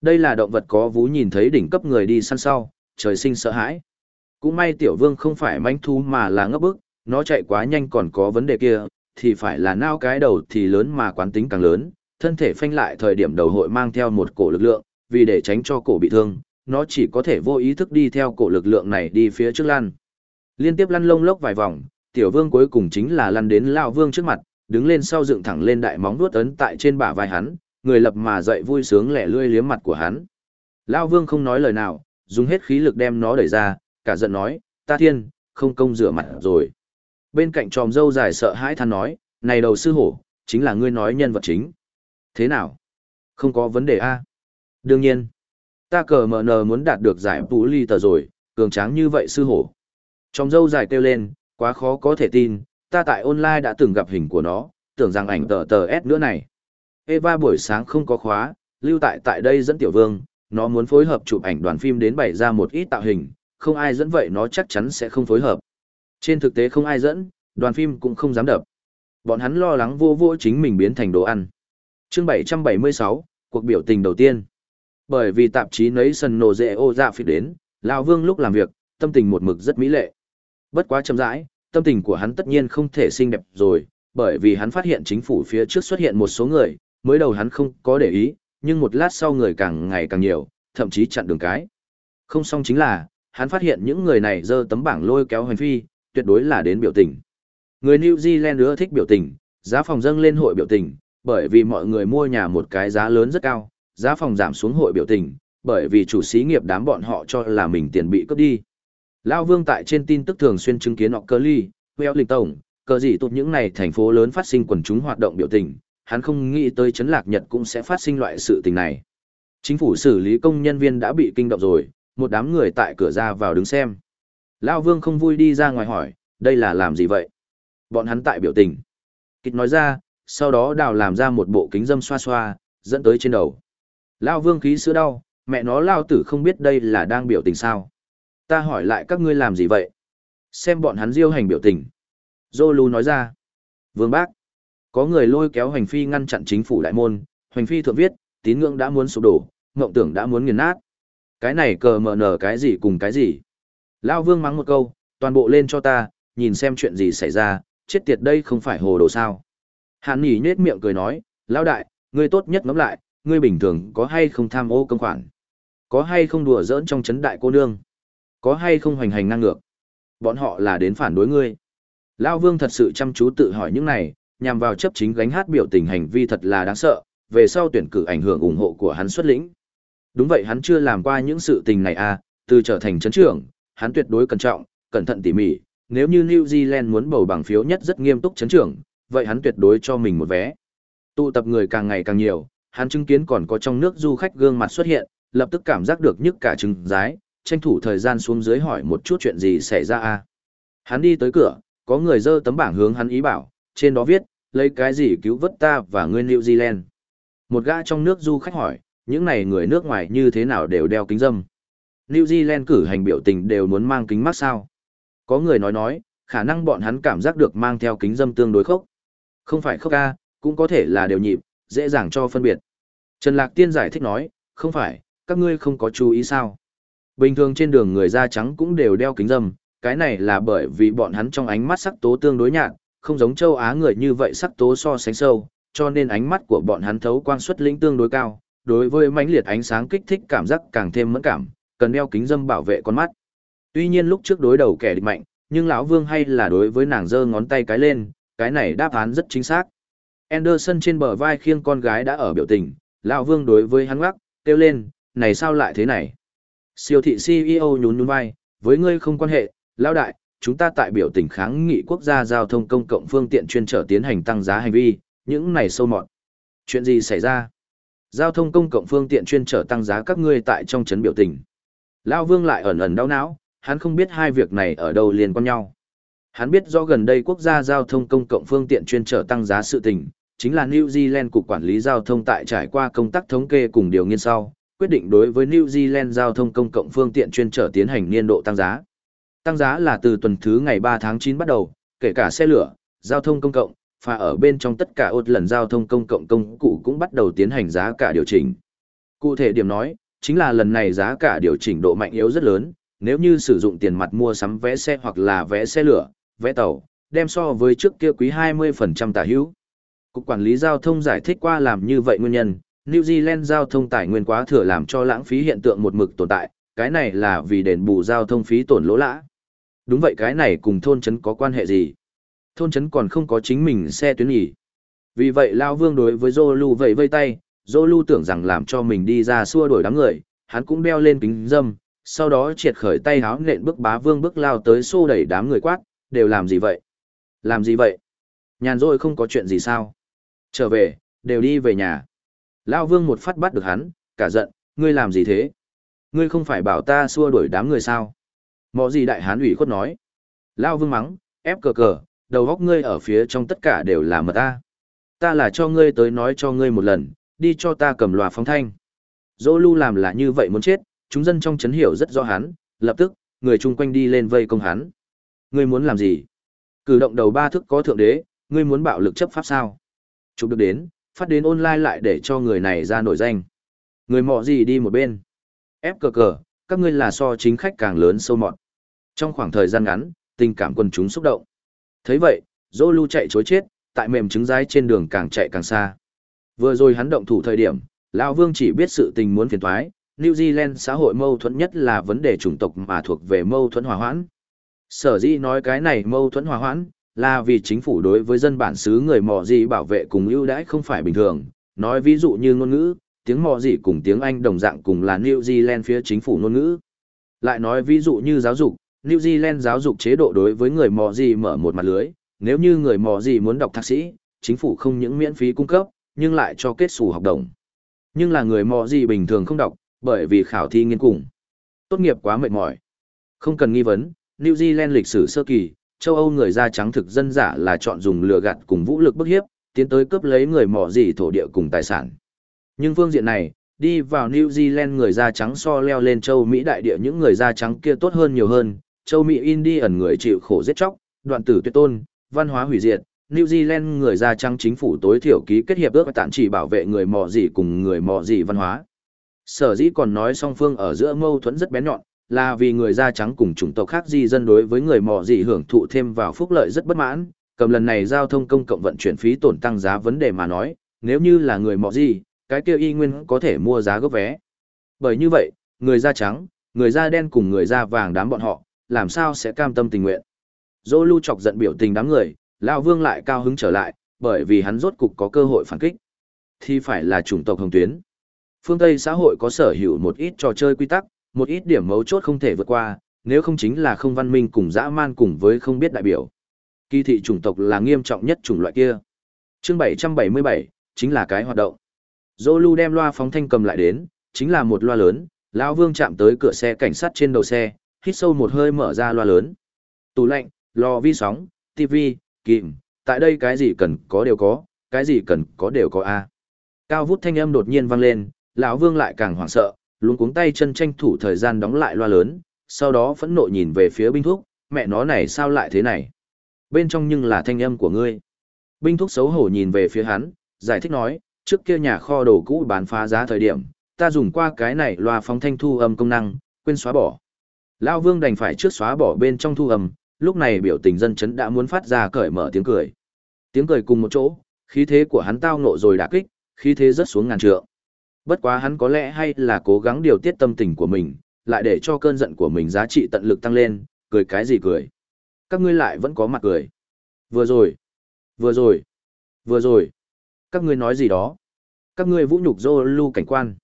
Đây là động vật có vú nhìn thấy đỉnh cấp người đi săn sau, trời sinh sợ hãi. Cũng may tiểu vương không phải manh thú mà là ngấp bức, nó chạy quá nhanh còn có vấn đề kia, thì phải là nao cái đầu thì lớn mà quán tính càng lớn, thân thể phanh lại thời điểm đầu hội mang theo một cổ lực lượng, vì để tránh cho cổ bị thương, nó chỉ có thể vô ý thức đi theo cổ lực lượng này đi phía trước lăn. Liên tiếp lăn lông lốc vài vòng, tiểu vương cuối cùng chính là lăn đến lão vương trước mặt, đứng lên sau dựng thẳng lên đại móng vuốt ấn tại trên bả vai hắn, người lập mà dậy vui sướng lẻ lươi liếm mặt của hắn. Lão vương không nói lời nào, dùng hết khí lực đem nó đẩy ra, cả giận nói, ta thiên, không công rửa mặt rồi. Bên cạnh tròm dâu dài sợ hãi than nói, này đầu sư hổ, chính là ngươi nói nhân vật chính. Thế nào? Không có vấn đề a Đương nhiên, ta cờ mở nờ muốn đạt được giải bù ly tờ rồi, cường tráng như vậy sư hổ. Tròm dâu dài kêu lên, quá khó có thể tin, ta tại online đã từng gặp hình của nó, tưởng rằng ảnh tờ tờ S nữa này. Eva buổi sáng không có khóa, lưu tại tại đây dẫn tiểu vương, nó muốn phối hợp chụp ảnh đoàn phim đến bày ra một ít tạo hình, không ai dẫn vậy nó chắc chắn sẽ không phối hợp. Trên thực tế không ai dẫn, đoàn phim cũng không dám đập. Bọn hắn lo lắng vô vô chính mình biến thành đồ ăn. chương 776, cuộc biểu tình đầu tiên. Bởi vì tạp chí nấy sần nổ dệ ô dạ phịt đến, Lão Vương lúc làm việc, tâm tình một mực rất mỹ lệ. Bất quá chậm rãi, tâm tình của hắn tất nhiên không thể xinh đẹp rồi, bởi vì hắn phát hiện chính phủ phía trước xuất hiện một số người, mới đầu hắn không có để ý, nhưng một lát sau người càng ngày càng nhiều, thậm chí chặn đường cái. Không xong chính là, hắn phát hiện những người này dơ tấm bảng lôi kéo hành phi, tuyệt đối là đến biểu tình. Người New Zealand ưa thích biểu tình, giá phòng dâng lên hội biểu tình, bởi vì mọi người mua nhà một cái giá lớn rất cao, giá phòng giảm xuống hội biểu tình, bởi vì chủ xí nghiệp đám bọn họ cho là mình tiền bị cướp đi. Lao Vương tại trên tin tức thường xuyên chứng kiến Ockley, Wellington, cờ gì tụt những này thành phố lớn phát sinh quần chúng hoạt động biểu tình, hắn không nghĩ tới chấn lạc Nhật cũng sẽ phát sinh loại sự tình này. Chính phủ xử lý công nhân viên đã bị kinh động rồi, một đám người tại cửa ra vào đứng xem. Lao Vương không vui đi ra ngoài hỏi, đây là làm gì vậy? Bọn hắn tại biểu tình. Kịch nói ra, sau đó đào làm ra một bộ kính dâm xoa xoa, dẫn tới trên đầu. Lao Vương khí sữa đau, mẹ nó Lao tử không biết đây là đang biểu tình sao. Ta hỏi lại các ngươi làm gì vậy? Xem bọn hắn diêu hành biểu tình. Zolu nói ra. Vương Bác. Có người lôi kéo hành phi ngăn chặn chính phủ đại môn, hành phi thượng viết, tín ngưỡng đã muốn sụp đổ, mộng tưởng đã muốn nghiền nát. Cái này cờ mở nở cái gì cùng cái gì. Lao vương mắng một câu, toàn bộ lên cho ta, nhìn xem chuyện gì xảy ra, chết tiệt đây không phải hồ đồ sao. Hàn nhỉ nhết miệng cười nói, Lao đại, ngươi tốt nhất ngắm lại, ngươi bình thường có hay không tham ô công khoản? Có hay không đùa giỡn trong chấn đại cô nương? Có hay không hoành hành năng ngược? Bọn họ là đến phản đối ngươi. Lao vương thật sự chăm chú tự hỏi những này, nhằm vào chấp chính gánh hát biểu tình hành vi thật là đáng sợ, về sau tuyển cử ảnh hưởng ủng hộ của hắn xuất lĩnh. Đúng vậy hắn chưa làm qua những sự tình này à, từ trở thành chấn trưởng, hắn tuyệt đối cẩn trọng, cẩn thận tỉ mỉ, nếu như New Zealand muốn bầu bằng phiếu nhất rất nghiêm túc chấn trưởng, vậy hắn tuyệt đối cho mình một vé. Tụ tập người càng ngày càng nhiều, hắn chứng kiến còn có trong nước du khách gương mặt xuất hiện, lập tức cảm giác được nhức cả trứng rái, tranh thủ thời gian xuống dưới hỏi một chút chuyện gì xảy ra a. À. Hắn đi tới cửa, có người dơ tấm bảng hướng hắn ý bảo, trên đó viết, lấy cái gì cứu vớt ta và ngươi New Zealand. Một gã trong nước du khách hỏi, những này người nước ngoài như thế nào đều đeo kính dâm. New Zealand cử hành biểu tình đều muốn mang kính mắt sao. Có người nói nói, khả năng bọn hắn cảm giác được mang theo kính dâm tương đối khốc. Không phải khốc ca, cũng có thể là đều nhịp, dễ dàng cho phân biệt. Trần Lạc Tiên giải thích nói, không phải, các ngươi không có chú ý sao. Bình thường trên đường người da trắng cũng đều đeo kính dâm, cái này là bởi vì bọn hắn trong ánh mắt sắc tố tương đối nhạt, không giống châu Á người như vậy sắc tố so sánh sâu, cho nên ánh mắt của bọn hắn thấu quang suất lĩnh tương đối cao, đối với mãnh liệt ánh sáng kích thích cảm giác càng thêm mẫn cảm, cần đeo kính dâm bảo vệ con mắt. Tuy nhiên lúc trước đối đầu kẻ địch mạnh, nhưng lão Vương hay là đối với nàng giơ ngón tay cái lên, cái này đáp án rất chính xác. Anderson trên bờ vai khiêng con gái đã ở biểu tình, lão Vương đối với hắn ngắc, kêu lên, này sao lại thế này? Siêu thị CEO nhún nhún vai, với ngươi không quan hệ, lão đại, chúng ta tại biểu tình kháng nghị quốc gia giao thông công cộng phương tiện chuyên trở tiến hành tăng giá hành vi, những này sâu mọt. Chuyện gì xảy ra? Giao thông công cộng phương tiện chuyên trở tăng giá các ngươi tại trong trấn biểu tình. Lão Vương lại ẩn ẩn đau não, hắn không biết hai việc này ở đâu liên quan nhau. Hắn biết do gần đây quốc gia giao thông công cộng phương tiện chuyên trở tăng giá sự tình, chính là New Zealand cục quản lý giao thông tại trải qua công tác thống kê cùng điều nghiên sau, quyết định đối với New Zealand giao thông công cộng phương tiện chuyên trở tiến hành niên độ tăng giá. Tăng giá là từ tuần thứ ngày 3 tháng 9 bắt đầu, kể cả xe lửa, giao thông công cộng, và ở bên trong tất cả ốt lần giao thông công cộng công cụ cũng bắt đầu tiến hành giá cả điều chỉnh. Cụ thể điểm nói, chính là lần này giá cả điều chỉnh độ mạnh yếu rất lớn, nếu như sử dụng tiền mặt mua sắm vé xe hoặc là vé xe lửa, vé tàu, đem so với trước kia quý 20% tả hữu. Cục quản lý giao thông giải thích qua làm như vậy nguyên nhân, New Zealand giao thông tài nguyên quá thừa làm cho lãng phí hiện tượng một mực tồn tại, cái này là vì đền bù giao thông phí tổn lỗ lã. Đúng vậy cái này cùng thôn trấn có quan hệ gì? Thôn trấn còn không có chính mình xe tuyến nghỉ. Vì vậy Lao Vương đối với Zolu vẫy vây tay, Zolu tưởng rằng làm cho mình đi ra xua đuổi đám người, hắn cũng đeo lên kính dâm, sau đó triệt khởi tay háo nện bước bá vương bước lao tới xô đẩy đám người quát, đều làm gì vậy? Làm gì vậy? Nhàn rỗi không có chuyện gì sao? Trở về, đều đi về nhà. Lao vương một phát bắt được hắn, cả giận, ngươi làm gì thế? Ngươi không phải bảo ta xua đuổi đám người sao? Mọ gì đại hán ủy khuất nói. Lao vương mắng, ép cờ cờ, đầu góc ngươi ở phía trong tất cả đều là mật ta. Ta là cho ngươi tới nói cho ngươi một lần, đi cho ta cầm loa phóng thanh. Dỗ lưu làm là như vậy muốn chết, chúng dân trong chấn hiểu rất rõ hắn, lập tức, người chung quanh đi lên vây công hắn. Ngươi muốn làm gì? Cử động đầu ba thức có thượng đế, ngươi muốn bạo lực chấp pháp sao? Chụp được đến, phát đến online lại để cho người này ra nổi danh. Người mọ gì đi một bên. Ép cờ cờ, các ngươi là so chính khách càng lớn sâu mọt. Trong khoảng thời gian ngắn, tình cảm quần chúng xúc động. thấy vậy, dô lưu chạy chối chết, tại mềm trứng rái trên đường càng chạy càng xa. Vừa rồi hắn động thủ thời điểm, lão Vương chỉ biết sự tình muốn phiền toái, New Zealand xã hội mâu thuẫn nhất là vấn đề chủng tộc mà thuộc về mâu thuẫn hòa hoãn. Sở dĩ nói cái này mâu thuẫn hòa hoãn, là vì chính phủ đối với dân bản xứ người mò gì bảo vệ cùng ưu đãi không phải bình thường. Nói ví dụ như ngôn ngữ, tiếng mò gì cùng tiếng Anh đồng dạng cùng là New Zealand phía chính phủ ngôn ngữ. Lại nói ví dụ như giáo dục, New Zealand giáo dục chế độ đối với người mò gì mở một mặt lưới, nếu như người mò gì muốn đọc thạc sĩ, chính phủ không những miễn phí cung cấp, nhưng lại cho kết xù học đồng. Nhưng là người mò gì bình thường không đọc, bởi vì khảo thi nghiên cùng. Tốt nghiệp quá mệt mỏi. Không cần nghi vấn, New Zealand lịch sử sơ kỳ, châu Âu người da trắng thực dân giả là chọn dùng lừa gạt cùng vũ lực bức hiếp, tiến tới cướp lấy người mỏ gì thổ địa cùng tài sản. Nhưng phương diện này, đi vào New Zealand người da trắng so leo lên châu Mỹ đại địa những người da trắng kia tốt hơn nhiều hơn, châu Mỹ Indian người chịu khổ giết chóc, đoạn tử tuyệt tôn, văn hóa hủy diệt, New Zealand người da trắng chính phủ tối thiểu ký kết hiệp ước tạm chỉ bảo vệ người mỏ gì cùng người mỏ gì văn hóa. Sở dĩ còn nói song phương ở giữa mâu thuẫn rất bén nhọn, là vì người da trắng cùng chủng tộc khác di dân đối với người mỏ gì hưởng thụ thêm vào phúc lợi rất bất mãn, cầm lần này giao thông công cộng vận chuyển phí tổn tăng giá vấn đề mà nói, nếu như là người mỏ gì, cái kia y nguyên có thể mua giá gốc vé. Bởi như vậy, người da trắng, người da đen cùng người da vàng đám bọn họ, làm sao sẽ cam tâm tình nguyện. Dô lưu chọc giận biểu tình đám người, Lão Vương lại cao hứng trở lại, bởi vì hắn rốt cục có cơ hội phản kích. Thì phải là chủng tộc hồng tuyến phương Tây xã hội có sở hữu một ít trò chơi quy tắc, một ít điểm mấu chốt không thể vượt qua, nếu không chính là không văn minh cùng dã man cùng với không biết đại biểu. Kỳ thị chủng tộc là nghiêm trọng nhất chủng loại kia. Chương 777, chính là cái hoạt động. Zolu đem loa phóng thanh cầm lại đến, chính là một loa lớn, lão Vương chạm tới cửa xe cảnh sát trên đầu xe, hít sâu một hơi mở ra loa lớn. Tủ lạnh, lò vi sóng, tivi, kìm, tại đây cái gì cần có đều có, cái gì cần có đều có a. Cao vút thanh âm đột nhiên vang lên, lão vương lại càng hoảng sợ luống cuống tay chân tranh thủ thời gian đóng lại loa lớn sau đó phẫn nộ nhìn về phía binh thúc mẹ nó này sao lại thế này? Bên trong nhưng là thanh âm của ngươi. Binh thúc xấu hổ nhìn về phía hắn giải thích nói trước kia nhà kho đồ cũ bán phá giá thời điểm ta dùng qua cái này loa phóng thanh thu âm công năng quên xóa bỏ. Lão vương đành phải trước xóa bỏ bên trong thu âm lúc này biểu tình dân chấn đã muốn phát ra cởi mở tiếng cười. Tiếng cười cùng một chỗ, khí thế của hắn tao nộ rồi đả kích, khí thế rất xuống ngàn trượng. Bất quá hắn có lẽ hay là cố gắng điều tiết tâm tình của mình, lại để cho cơn giận của mình giá trị tận lực tăng lên, cười cái gì cười. Các ngươi lại vẫn có mặt cười. Vừa rồi, vừa rồi, vừa rồi. Các ngươi nói gì đó? Các ngươi vũ nhục dô lưu cảnh quan.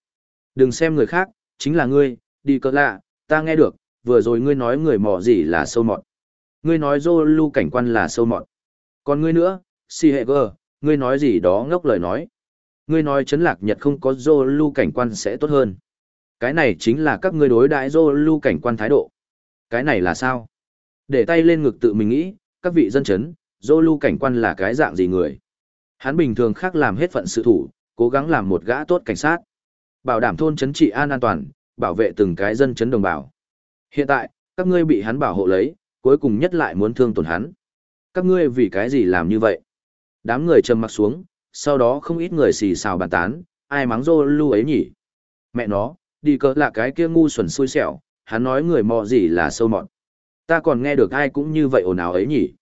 Đừng xem người khác, chính là ngươi, đi cỡ lạ, ta nghe được, vừa rồi ngươi nói người mò gì là sâu mọt. Ngươi nói dô lưu cảnh quan là sâu mọt. Còn ngươi nữa, si hệ gơ, ngươi nói gì đó ngốc lời nói. Ngươi nói chấn lạc nhật không có dô lưu cảnh quan sẽ tốt hơn. Cái này chính là các ngươi đối đãi dô lưu cảnh quan thái độ. Cái này là sao? Để tay lên ngực tự mình nghĩ, các vị dân chấn, dô lưu cảnh quan là cái dạng gì người. Hắn bình thường khác làm hết phận sự thủ, cố gắng làm một gã tốt cảnh sát. Bảo đảm thôn chấn trị an an toàn, bảo vệ từng cái dân chấn đồng bào. Hiện tại, các ngươi bị hắn bảo hộ lấy, cuối cùng nhất lại muốn thương tổn hắn. Các ngươi vì cái gì làm như vậy? Đám người trầm mặc xuống, sau đó không ít người xì xào bàn tán, ai mắng rô lưu ấy nhỉ? Mẹ nó, đi cỡ là cái kia ngu xuẩn xui xẻo, hắn nói người mò gì là sâu mọt. Ta còn nghe được ai cũng như vậy ồn ào ấy nhỉ?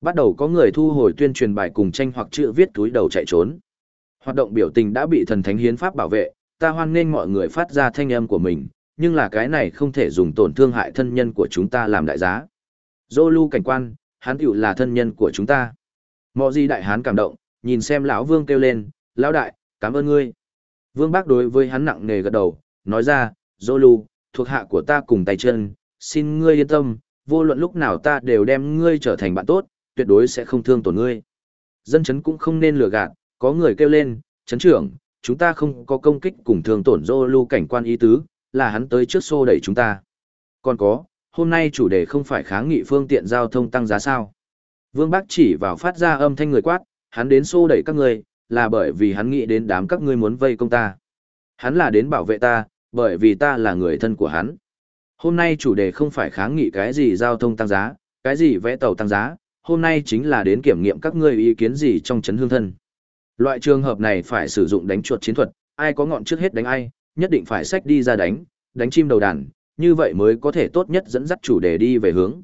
Bắt đầu có người thu hồi tuyên truyền bài cùng tranh hoặc chữ viết túi đầu chạy trốn. Hoạt động biểu tình đã bị thần thánh hiến pháp bảo vệ, ta hoan nghênh mọi người phát ra thanh âm của mình, nhưng là cái này không thể dùng tổn thương hại thân nhân của chúng ta làm đại giá. Dô lưu cảnh quan, hắn tiểu là thân nhân của chúng ta. Mọ gì đại hán cảm động, nhìn xem lão vương kêu lên, lão đại, cảm ơn ngươi. Vương bác đối với hắn nặng nề gật đầu, nói ra, dô lưu, thuộc hạ của ta cùng tay chân, xin ngươi yên tâm, vô luận lúc nào ta đều đem ngươi trở thành bạn tốt, tuyệt đối sẽ không thương tổn ngươi. Dân chấn cũng không nên lừa gạt, có người kêu lên, chấn trưởng, chúng ta không có công kích cùng thương tổn dô lưu cảnh quan ý tứ, là hắn tới trước xô đẩy chúng ta. Còn có, hôm nay chủ đề không phải kháng nghị phương tiện giao thông tăng giá sao. Vương Bác chỉ vào phát ra âm thanh người quát, hắn đến xô đẩy các ngươi, là bởi vì hắn nghĩ đến đám các ngươi muốn vây công ta. Hắn là đến bảo vệ ta, bởi vì ta là người thân của hắn. Hôm nay chủ đề không phải kháng nghị cái gì giao thông tăng giá, cái gì vẽ tàu tăng giá, hôm nay chính là đến kiểm nghiệm các ngươi ý kiến gì trong chấn hương thân. Loại trường hợp này phải sử dụng đánh chuột chiến thuật, ai có ngọn trước hết đánh ai, nhất định phải xách đi ra đánh, đánh chim đầu đàn, như vậy mới có thể tốt nhất dẫn dắt chủ đề đi về hướng.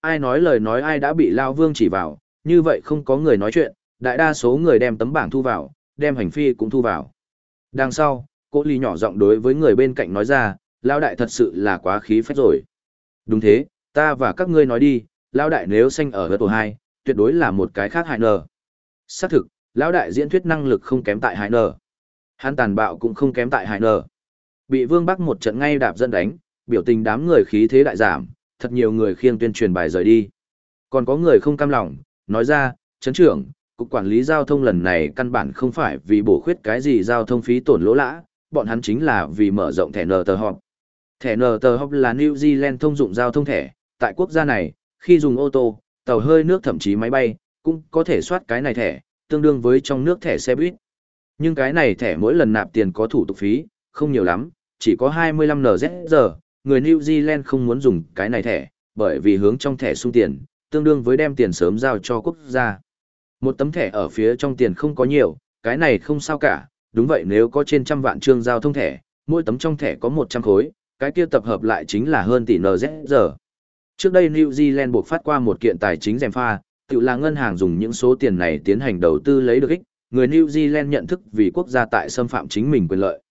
Ai nói lời nói ai đã bị Lao Vương chỉ vào, như vậy không có người nói chuyện, đại đa số người đem tấm bảng thu vào, đem hành phi cũng thu vào. Đằng sau, cô Ly nhỏ giọng đối với người bên cạnh nói ra, Lao Đại thật sự là quá khí phách rồi. Đúng thế, ta và các ngươi nói đi, Lao Đại nếu sanh ở tổ 2, tuyệt đối là một cái khác hại nờ. Xác thực, Lão Đại diễn thuyết năng lực không kém tại hại nờ. Hắn tàn bạo cũng không kém tại hại nờ. Bị Vương Bắc một trận ngay đạp dân đánh, biểu tình đám người khí thế đại giảm, thật nhiều người khiêng tuyên truyền bài rời đi. Còn có người không cam lòng, nói ra, chấn trưởng, cục quản lý giao thông lần này căn bản không phải vì bổ khuyết cái gì giao thông phí tổn lỗ lã, bọn hắn chính là vì mở rộng thẻ nờ tờ họp. Thẻ nờ tờ họp là New Zealand thông dụng giao thông thẻ, tại quốc gia này, khi dùng ô tô, tàu hơi nước thậm chí máy bay, cũng có thể soát cái này thẻ, tương đương với trong nước thẻ xe buýt. Nhưng cái này thẻ mỗi lần nạp tiền có thủ tục phí, không nhiều lắm, chỉ có 25 NZ người New Zealand không muốn dùng cái này thẻ, bởi vì hướng trong thẻ sung tiền, tương đương với đem tiền sớm giao cho quốc gia. Một tấm thẻ ở phía trong tiền không có nhiều, cái này không sao cả, đúng vậy nếu có trên trăm vạn trương giao thông thẻ, mỗi tấm trong thẻ có 100 khối, cái kia tập hợp lại chính là hơn tỷ NZ Trước đây New Zealand buộc phát qua một kiện tài chính dèm pha, tự là ngân hàng dùng những số tiền này tiến hành đầu tư lấy được ích, người New Zealand nhận thức vì quốc gia tại xâm phạm chính mình quyền lợi.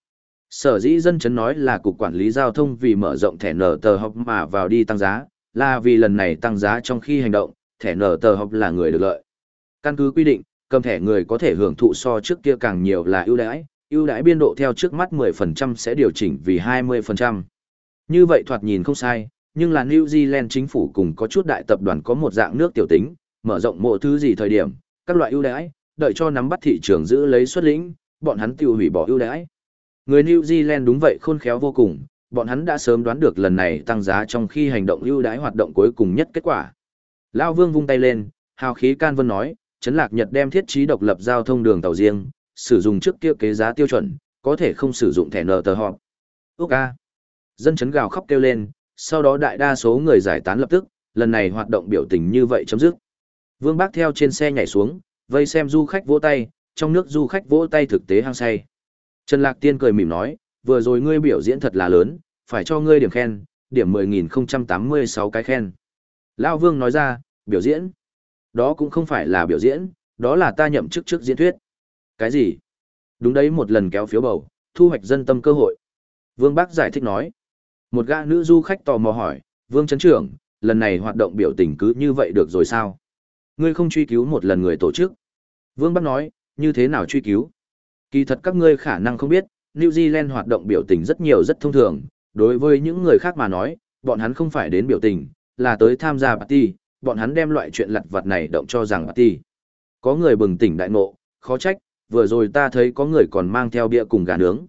Sở dĩ dân chấn nói là cục quản lý giao thông vì mở rộng thẻ nở tờ học mà vào đi tăng giá, là vì lần này tăng giá trong khi hành động, thẻ nở tờ học là người được lợi. Căn cứ quy định, cầm thẻ người có thể hưởng thụ so trước kia càng nhiều là ưu đãi, ưu đãi biên độ theo trước mắt 10% sẽ điều chỉnh vì 20%. Như vậy thoạt nhìn không sai, nhưng là New Zealand chính phủ cùng có chút đại tập đoàn có một dạng nước tiểu tính, mở rộng mộ thứ gì thời điểm, các loại ưu đãi, đợi cho nắm bắt thị trường giữ lấy xuất lĩnh, bọn hắn tiêu hủy bỏ ưu đãi. Người New Zealand đúng vậy khôn khéo vô cùng, bọn hắn đã sớm đoán được lần này tăng giá trong khi hành động ưu đãi hoạt động cuối cùng nhất kết quả. Lão Vương vung tay lên, hào khí can vân nói, Trấn Lạc Nhật đem thiết trí độc lập giao thông đường tàu riêng, sử dụng trước kia kế giá tiêu chuẩn, có thể không sử dụng thẻ nợ tờ họp. Úc a. Dân chấn gào khóc kêu lên, sau đó đại đa số người giải tán lập tức, lần này hoạt động biểu tình như vậy chấm dứt. Vương Bác theo trên xe nhảy xuống, vây xem du khách vỗ tay, trong nước du khách vỗ tay thực tế hăng say. Trần Lạc Tiên cười mỉm nói, vừa rồi ngươi biểu diễn thật là lớn, phải cho ngươi điểm khen, điểm 10.086 cái khen. Lao Vương nói ra, biểu diễn. Đó cũng không phải là biểu diễn, đó là ta nhậm chức trước diễn thuyết. Cái gì? Đúng đấy một lần kéo phiếu bầu, thu hoạch dân tâm cơ hội. Vương Bắc giải thích nói. Một gã nữ du khách tò mò hỏi, Vương Trấn Trưởng, lần này hoạt động biểu tình cứ như vậy được rồi sao? Ngươi không truy cứu một lần người tổ chức. Vương Bắc nói, như thế nào truy cứu? Kỳ thật các ngươi khả năng không biết, New Zealand hoạt động biểu tình rất nhiều rất thông thường, đối với những người khác mà nói, bọn hắn không phải đến biểu tình, là tới tham gia party, bọn hắn đem loại chuyện lặt vặt này động cho rằng party. Có người bừng tỉnh đại ngộ, khó trách, vừa rồi ta thấy có người còn mang theo bia cùng gà nướng.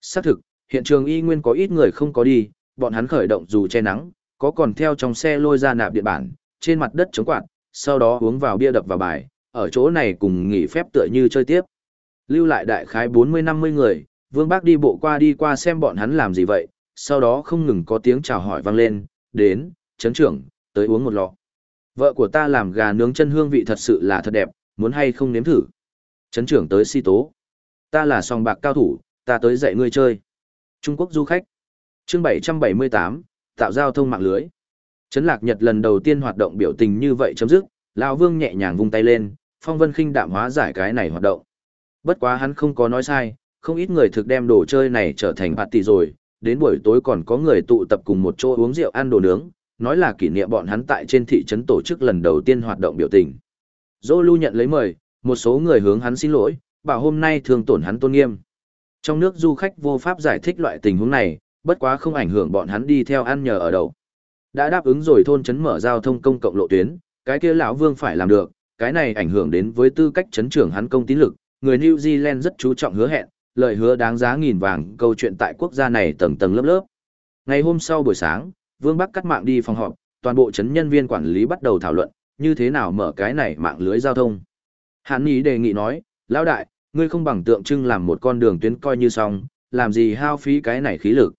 Xác thực, hiện trường y nguyên có ít người không có đi, bọn hắn khởi động dù che nắng, có còn theo trong xe lôi ra nạp điện bản, trên mặt đất chống quạt, sau đó uống vào bia đập vào bài, ở chỗ này cùng nghỉ phép tựa như chơi tiếp. Lưu lại đại khái 40-50 người, Vương Bác đi bộ qua đi qua xem bọn hắn làm gì vậy, sau đó không ngừng có tiếng chào hỏi vang lên, đến, chấn trưởng, tới uống một lọ. Vợ của ta làm gà nướng chân hương vị thật sự là thật đẹp, muốn hay không nếm thử. Chấn trưởng tới si tố. Ta là song bạc cao thủ, ta tới dạy ngươi chơi. Trung Quốc du khách. chương 778, tạo giao thông mạng lưới. Trấn Lạc Nhật lần đầu tiên hoạt động biểu tình như vậy chấm dứt, lão Vương nhẹ nhàng vung tay lên, Phong Vân Khinh đạm hóa giải cái này hoạt động. Bất quá hắn không có nói sai, không ít người thực đem đồ chơi này trở thành party rồi, đến buổi tối còn có người tụ tập cùng một chỗ uống rượu ăn đồ nướng, nói là kỷ niệm bọn hắn tại trên thị trấn tổ chức lần đầu tiên hoạt động biểu tình. Dô lưu nhận lấy mời, một số người hướng hắn xin lỗi, bảo hôm nay thường tổn hắn tôn nghiêm. Trong nước du khách vô pháp giải thích loại tình huống này, bất quá không ảnh hưởng bọn hắn đi theo ăn nhờ ở đậu. Đã đáp ứng rồi thôn trấn mở giao thông công cộng lộ tuyến, cái kia lão Vương phải làm được, cái này ảnh hưởng đến với tư cách trấn trưởng hắn công tín lực, người New Zealand rất chú trọng hứa hẹn, lời hứa đáng giá nghìn vàng, câu chuyện tại quốc gia này tầng tầng lớp lớp. Ngày hôm sau buổi sáng, Vương Bắc cắt mạng đi phòng họp, toàn bộ chấn nhân viên quản lý bắt đầu thảo luận, như thế nào mở cái này mạng lưới giao thông. Hàn Ý đề nghị nói, lão đại, ngươi không bằng tượng trưng làm một con đường tuyến coi như xong, làm gì hao phí cái này khí lực.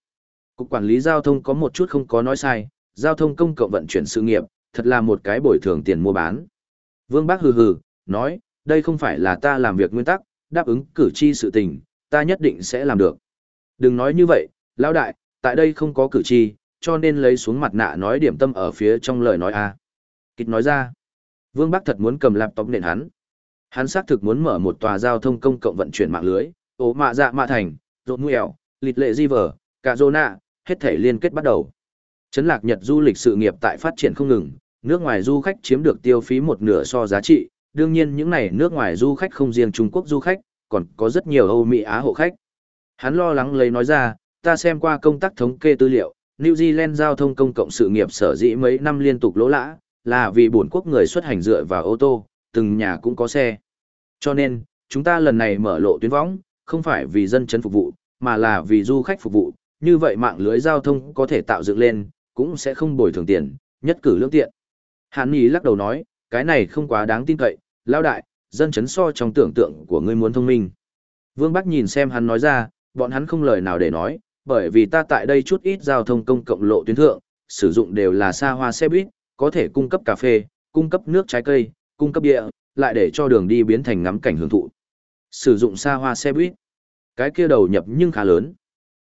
Cục quản lý giao thông có một chút không có nói sai, giao thông công cộng vận chuyển sự nghiệp, thật là một cái bồi thường tiền mua bán. Vương Bắc hừ hừ, nói, đây không phải là ta làm việc nguyên tắc, đáp ứng cử tri sự tình, ta nhất định sẽ làm được. Đừng nói như vậy, lão đại, tại đây không có cử tri, cho nên lấy xuống mặt nạ nói điểm tâm ở phía trong lời nói a. À. Kịch nói ra, Vương Bắc thật muốn cầm laptop nền hắn. Hắn xác thực muốn mở một tòa giao thông công cộng vận chuyển mạng lưới, ố mạ dạ mạ thành, rộn nguèo, lịt lệ di vở, cả rô nạ, hết thể liên kết bắt đầu. Trấn lạc Nhật du lịch sự nghiệp tại phát triển không ngừng, nước ngoài du khách chiếm được tiêu phí một nửa so giá trị, đương nhiên những này nước ngoài du khách không riêng Trung Quốc du khách, còn có rất nhiều Âu Mỹ Á hộ khách. Hắn lo lắng lấy nói ra, ta xem qua công tác thống kê tư liệu, New Zealand giao thông công cộng sự nghiệp sở dĩ mấy năm liên tục lỗ lã, là vì bổn quốc người xuất hành dựa vào ô tô, từng nhà cũng có xe. Cho nên, chúng ta lần này mở lộ tuyến võng, không phải vì dân chấn phục vụ, mà là vì du khách phục vụ, như vậy mạng lưới giao thông có thể tạo dựng lên, cũng sẽ không bồi thường tiền, nhất cử lương tiện. Hàn Nhi lắc đầu nói, cái này không quá đáng tin cậy, lao đại, dân chấn so trong tưởng tượng của ngươi muốn thông minh. Vương Bắc nhìn xem hắn nói ra, bọn hắn không lời nào để nói, bởi vì ta tại đây chút ít giao thông công cộng lộ tuyến thượng, sử dụng đều là xa hoa xe buýt, có thể cung cấp cà phê, cung cấp nước trái cây, cung cấp địa, lại để cho đường đi biến thành ngắm cảnh hưởng thụ. Sử dụng xa hoa xe buýt. Cái kia đầu nhập nhưng khá lớn.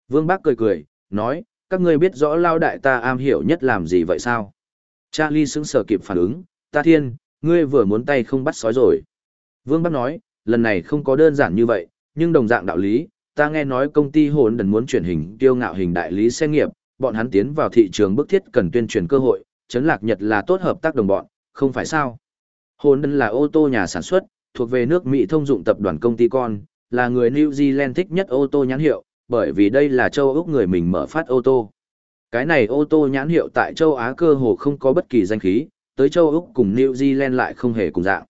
Vương Bác cười cười, nói, các ngươi biết rõ lao đại ta am hiểu nhất làm gì vậy sao? Charlie sững sờ kịp phản ứng, ta thiên, ngươi vừa muốn tay không bắt sói rồi. Vương Bắc nói, lần này không có đơn giản như vậy, nhưng đồng dạng đạo lý, ta nghe nói công ty hồn đần muốn chuyển hình tiêu ngạo hình đại lý xe nghiệp, bọn hắn tiến vào thị trường bức thiết cần tuyên truyền cơ hội, chấn lạc Nhật là tốt hợp tác đồng bọn, không phải sao? Hồn đần là ô tô nhà sản xuất, thuộc về nước Mỹ thông dụng tập đoàn công ty con, là người New Zealand thích nhất ô tô nhãn hiệu, bởi vì đây là châu Úc người mình mở phát ô tô. Cái này ô tô nhãn hiệu tại châu Á cơ hồ không có bất kỳ danh khí, tới châu Úc cùng New Zealand lại không hề cùng dạng.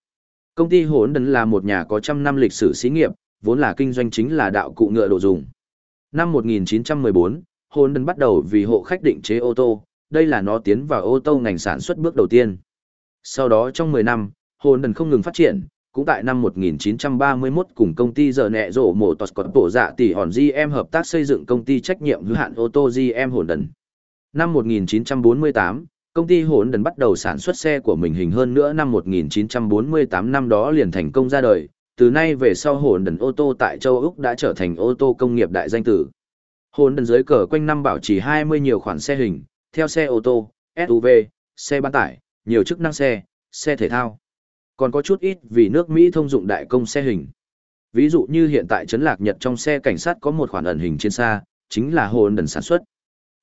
Công ty hồn Đấn là một nhà có trăm năm lịch sử xí nghiệp, vốn là kinh doanh chính là đạo cụ ngựa đồ dùng. Năm 1914, hồn Đấn bắt đầu vì hộ khách định chế ô tô, đây là nó tiến vào ô tô ngành sản xuất bước đầu tiên. Sau đó trong 10 năm, hồn Đấn không ngừng phát triển, cũng tại năm 1931 cùng công ty giờ nẹ rổ mổ tọt cọt tổ dạ tỷ hòn GM hợp tác xây dựng công ty trách nhiệm hữu hạn ô tô GM hồn đần. Năm 1948, công ty Hỗn đần bắt đầu sản xuất xe của mình hình hơn nữa năm 1948 năm đó liền thành công ra đời. Từ nay về sau hồn đần ô tô tại châu Úc đã trở thành ô tô công nghiệp đại danh tử. Hồn đần dưới cờ quanh năm bảo trì 20 nhiều khoản xe hình, theo xe ô tô, SUV, xe bán tải, nhiều chức năng xe, xe thể thao. Còn có chút ít vì nước Mỹ thông dụng đại công xe hình. Ví dụ như hiện tại Trấn Lạc Nhật trong xe cảnh sát có một khoản ẩn hình trên xa, chính là hồn đần sản xuất.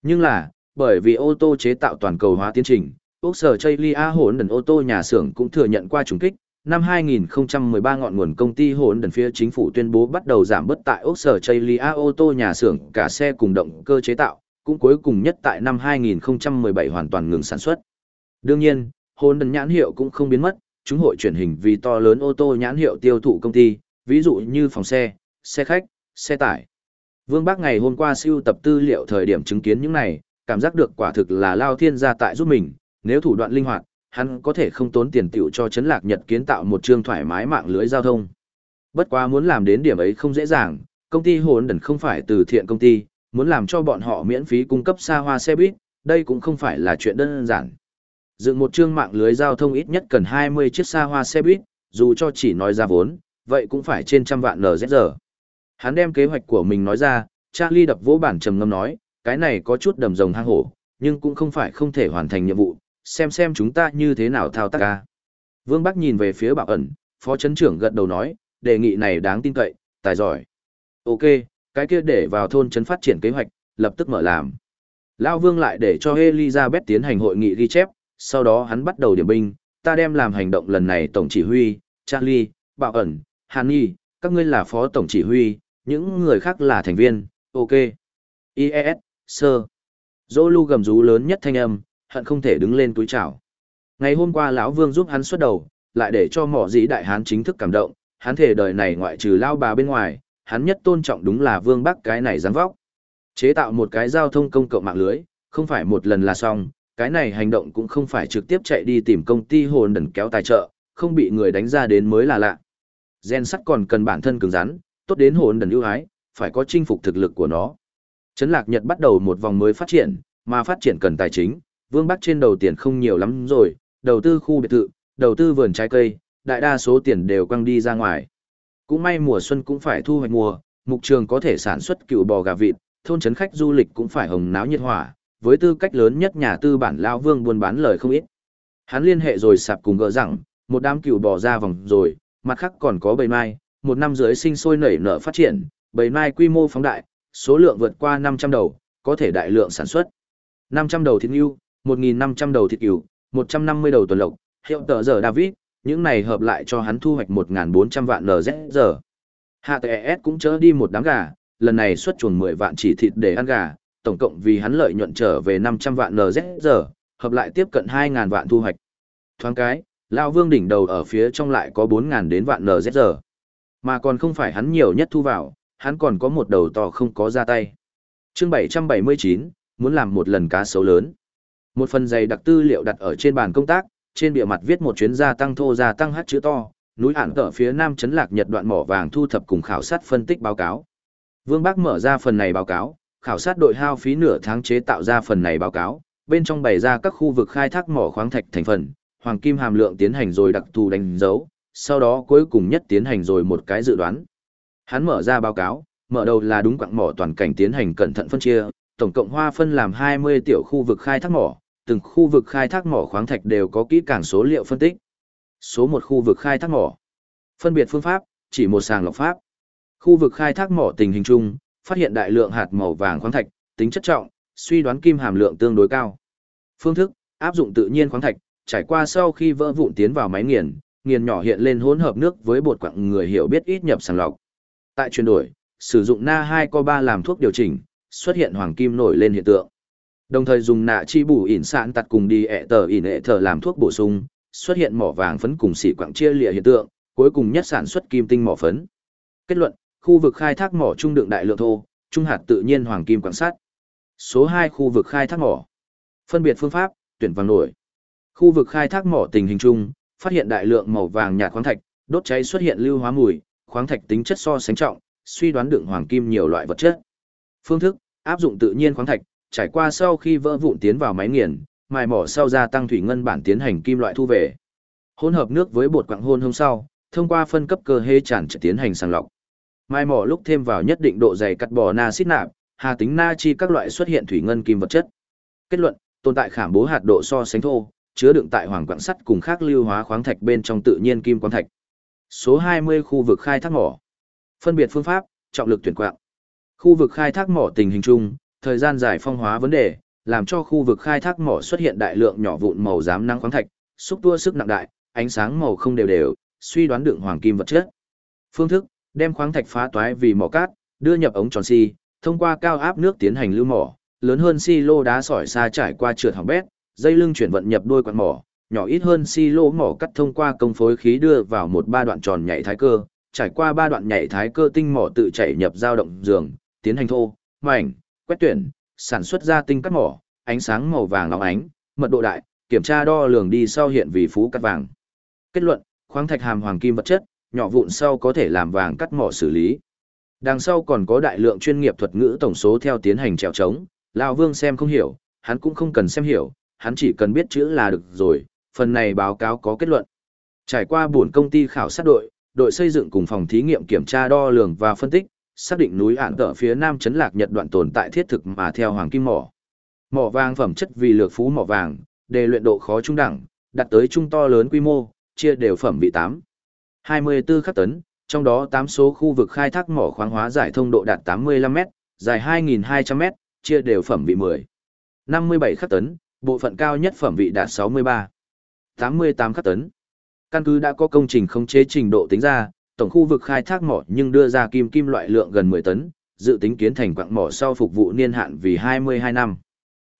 Nhưng là, bởi vì ô tô chế tạo toàn cầu hóa tiến trình, Úc sở Chaylia hỗn đần ô tô nhà xưởng cũng thừa nhận qua trùng kích. Năm 2013 ngọn nguồn công ty hỗn đần phía chính phủ tuyên bố bắt đầu giảm bớt tại Úc sở Chaylia ô tô nhà xưởng cả xe cùng động cơ chế tạo, cũng cuối cùng nhất tại năm 2017 hoàn toàn ngừng sản xuất. Đương nhiên, hỗn đần nhãn hiệu cũng không biến mất, chúng hội chuyển hình vì to lớn ô tô nhãn hiệu tiêu thụ công ty, ví dụ như phòng xe, xe khách, xe tải. Vương Bắc ngày hôm qua siêu tập tư liệu thời điểm chứng kiến những này, cảm giác được quả thực là Lao Thiên gia tại giúp mình, nếu thủ đoạn linh hoạt, hắn có thể không tốn tiền tiểu cho chấn lạc Nhật kiến tạo một chương thoải mái mạng lưới giao thông. Bất quá muốn làm đến điểm ấy không dễ dàng, công ty hồn đần không phải từ thiện công ty, muốn làm cho bọn họ miễn phí cung cấp xa hoa xe buýt, đây cũng không phải là chuyện đơn giản. Dựng một chương mạng lưới giao thông ít nhất cần 20 chiếc xa hoa xe buýt, dù cho chỉ nói ra vốn, vậy cũng phải trên trăm vạn NZR. Hắn đem kế hoạch của mình nói ra, Charlie đập vỗ bản trầm ngâm nói, cái này có chút đầm rồng hang hổ, nhưng cũng không phải không thể hoàn thành nhiệm vụ, xem xem chúng ta như thế nào thao tác ca. Vương Bắc nhìn về phía bảo ẩn, phó chấn trưởng gật đầu nói, đề nghị này đáng tin cậy, tài giỏi. Ok, cái kia để vào thôn trấn phát triển kế hoạch, lập tức mở làm. Lão Vương lại để cho Elizabeth tiến hành hội nghị ghi chép, sau đó hắn bắt đầu điểm binh, ta đem làm hành động lần này tổng chỉ huy, Charlie, Bảo ẩn, Hany, các ngươi là phó tổng chỉ huy, những người khác là thành viên, ok. IES, sơ. Dỗ Lu gầm rú lớn nhất thanh âm, hận không thể đứng lên túi chào. Ngày hôm qua lão Vương giúp hắn xuất đầu, lại để cho mỏ dĩ đại hán chính thức cảm động, hắn thể đời này ngoại trừ lao bà bên ngoài, hắn nhất tôn trọng đúng là Vương Bắc cái này dáng vóc. Chế tạo một cái giao thông công cộng mạng lưới, không phải một lần là xong, cái này hành động cũng không phải trực tiếp chạy đi tìm công ty hồn đần kéo tài trợ, không bị người đánh ra đến mới là lạ. Gen sắt còn cần bản thân cứng rắn, tốt đến hồn đần ưu ái, phải có chinh phục thực lực của nó. Trấn Lạc Nhật bắt đầu một vòng mới phát triển, mà phát triển cần tài chính, Vương Bắc trên đầu tiền không nhiều lắm rồi, đầu tư khu biệt thự, đầu tư vườn trái cây, đại đa số tiền đều quăng đi ra ngoài. Cũng may mùa xuân cũng phải thu hoạch mùa, mục trường có thể sản xuất cựu bò gà vịt, thôn trấn khách du lịch cũng phải hồng náo nhiệt hỏa, với tư cách lớn nhất nhà tư bản lao vương buôn bán lời không ít. Hắn liên hệ rồi sạp cùng gỡ rằng, một đám cựu bò ra vòng rồi, mặt khác còn có bầy mai, một năm dưới sinh sôi nảy nở phát triển, bầy mai quy mô phóng đại, số lượng vượt qua 500 đầu, có thể đại lượng sản xuất. 500 đầu thịt ngưu, 1.500 đầu thịt cừu, 150 đầu tuần lộc, hiệu tờ giờ David, những này hợp lại cho hắn thu hoạch 1.400 vạn NZ HTS cũng chớ đi một đám gà, lần này xuất chuồng 10 vạn chỉ thịt để ăn gà, tổng cộng vì hắn lợi nhuận trở về 500 vạn NZ hợp lại tiếp cận 2.000 vạn thu hoạch. Thoáng cái, Lao Vương đỉnh đầu ở phía trong lại có 4.000 đến vạn NZ Mà còn không phải hắn nhiều nhất thu vào, hắn còn có một đầu to không có ra tay. chương 779, muốn làm một lần cá sấu lớn. Một phần dày đặc tư liệu đặt ở trên bàn công tác, trên bìa mặt viết một chuyến gia tăng thô gia tăng hát chữ to, núi ản tở phía nam chấn lạc nhật đoạn mỏ vàng thu thập cùng khảo sát phân tích báo cáo. Vương Bắc mở ra phần này báo cáo, khảo sát đội hao phí nửa tháng chế tạo ra phần này báo cáo, bên trong bày ra các khu vực khai thác mỏ khoáng thạch thành phần, hoàng kim hàm lượng tiến hành rồi đặc thù đánh dấu, sau đó cuối cùng nhất tiến hành rồi một cái dự đoán. Hắn mở ra báo cáo, mở đầu là đúng quặng mỏ toàn cảnh tiến hành cẩn thận phân chia, tổng cộng hoa phân làm 20 tiểu khu vực khai thác mỏ, từng khu vực khai thác mỏ khoáng thạch đều có kỹ càng số liệu phân tích. Số một khu vực khai thác mỏ. Phân biệt phương pháp, chỉ một sàng lọc pháp. Khu vực khai thác mỏ tình hình chung, phát hiện đại lượng hạt màu vàng khoáng thạch, tính chất trọng, suy đoán kim hàm lượng tương đối cao. Phương thức, áp dụng tự nhiên khoáng thạch, trải qua sau khi vỡ vụn tiến vào máy nghiền, nghiền nhỏ hiện lên hỗn hợp nước với bột quặng người hiểu biết ít nhập sàng lọc. Tại chuyển đổi, sử dụng na 2 co 3 làm thuốc điều chỉnh, xuất hiện hoàng kim nổi lên hiện tượng. Đồng thời dùng nạ chi bù ỉn sạn tặt cùng đi ẹ tờ ỉn ẹ thờ làm thuốc bổ sung, xuất hiện mỏ vàng phấn cùng xỉ quặng chia lịa hiện tượng, cuối cùng nhất sản xuất kim tinh mỏ phấn. Kết luận, khu vực khai thác mỏ trung đựng đại lượng thô, trung hạt tự nhiên hoàng kim quảng sát. Số 2 khu vực khai thác mỏ. Phân biệt phương pháp, tuyển vàng nổi. Khu vực khai thác mỏ tình hình chung, phát hiện đại lượng màu vàng nhạt khoáng thạch, đốt cháy xuất hiện lưu hóa mùi, khoáng thạch tính chất so sánh trọng, suy đoán đựng hoàng kim nhiều loại vật chất. Phương thức, áp dụng tự nhiên khoáng thạch, trải qua sau khi vỡ vụn tiến vào máy nghiền, mài mỏ sau gia tăng thủy ngân bản tiến hành kim loại thu về. Hỗn hợp nước với bột quặng hôn hôm sau, thông qua phân cấp cơ hê tràn trở tiến hành sàng lọc. Mai mỏ lúc thêm vào nhất định độ dày cắt bỏ na xít nạp, hà tính na chi các loại xuất hiện thủy ngân kim vật chất. Kết luận, tồn tại khảm bố hạt độ so sánh thô, chứa đựng tại hoàng quặng sắt cùng khác lưu hóa khoáng thạch bên trong tự nhiên kim quang thạch. Số 20 khu vực khai thác mỏ. Phân biệt phương pháp, trọng lực tuyển quạng. Khu vực khai thác mỏ tình hình chung, thời gian giải phong hóa vấn đề, làm cho khu vực khai thác mỏ xuất hiện đại lượng nhỏ vụn màu giám năng khoáng thạch, xúc tua sức nặng đại, ánh sáng màu không đều đều, suy đoán đựng hoàng kim vật chất. Phương thức, đem khoáng thạch phá toái vì mỏ cát, đưa nhập ống tròn xi, si, thông qua cao áp nước tiến hành lưu mỏ, lớn hơn si lô đá sỏi xa trải qua trượt hỏng bét, dây lưng chuyển vận nhập đôi quặng mỏ, nhỏ ít hơn si lô mỏ cắt thông qua công phối khí đưa vào một ba đoạn tròn nhảy thái cơ, trải qua ba đoạn nhảy thái cơ tinh mỏ tự chảy nhập dao động giường, tiến hành thô, mảnh, quét tuyển, sản xuất ra tinh cắt mỏ, ánh sáng màu vàng óng ánh, mật độ đại, kiểm tra đo lường đi sau hiện vì phú cắt vàng. Kết luận, khoáng thạch hàm hoàng kim vật chất, nhỏ vụn sau có thể làm vàng cắt mỏ xử lý. Đằng sau còn có đại lượng chuyên nghiệp thuật ngữ tổng số theo tiến hành trèo trống, Lão Vương xem không hiểu, hắn cũng không cần xem hiểu, hắn chỉ cần biết chữ là được rồi, phần này báo cáo có kết luận. Trải qua buồn công ty khảo sát đội, đội xây dựng cùng phòng thí nghiệm kiểm tra đo lường và phân tích, xác định núi ản tợ phía nam chấn lạc nhật đoạn tồn tại thiết thực mà theo hoàng kim mỏ. Mỏ vàng phẩm chất vì lược phú mỏ vàng, đề luyện độ khó trung đẳng, đặt tới trung to lớn quy mô, chia đều phẩm vị 8. 24 khắc tấn, trong đó 8 số khu vực khai thác mỏ khoáng hóa giải thông độ đạt 85 m, dài 2.200 m, chia đều phẩm vị 10. 57 khắc tấn, bộ phận cao nhất phẩm vị đạt 63. 88 khắc tấn. Căn cứ đã có công trình khống chế trình độ tính ra, tổng khu vực khai thác mỏ nhưng đưa ra kim kim loại lượng gần 10 tấn, dự tính kiến thành quặng mỏ sau phục vụ niên hạn vì 22 năm.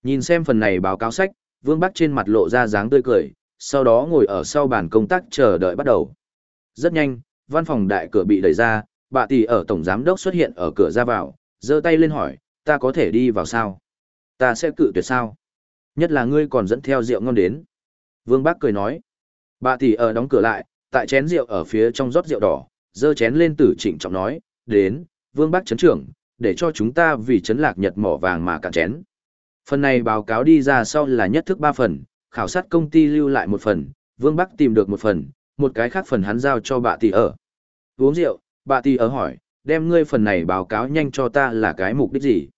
Nhìn xem phần này báo cáo sách, Vương Bắc trên mặt lộ ra dáng tươi cười, sau đó ngồi ở sau bàn công tác chờ đợi bắt đầu. Rất nhanh, văn phòng đại cửa bị đẩy ra, bà tỷ ở tổng giám đốc xuất hiện ở cửa ra vào, giơ tay lên hỏi, ta có thể đi vào sao? Ta sẽ cự tuyệt sao? Nhất là ngươi còn dẫn theo rượu ngon đến. Vương Bác cười nói. Bà tỷ ở đóng cửa lại, tại chén rượu ở phía trong rót rượu đỏ, dơ chén lên tử trịnh trọng nói, đến, Vương Bác chấn trưởng, để cho chúng ta vì chấn lạc nhật mỏ vàng mà cạn chén. Phần này báo cáo đi ra sau là nhất thức ba phần, khảo sát công ty lưu lại một phần, Vương Bắc tìm được một phần, một cái khác phần hắn giao cho bà tỷ ở. Uống rượu, bà tỷ ở hỏi, đem ngươi phần này báo cáo nhanh cho ta là cái mục đích gì?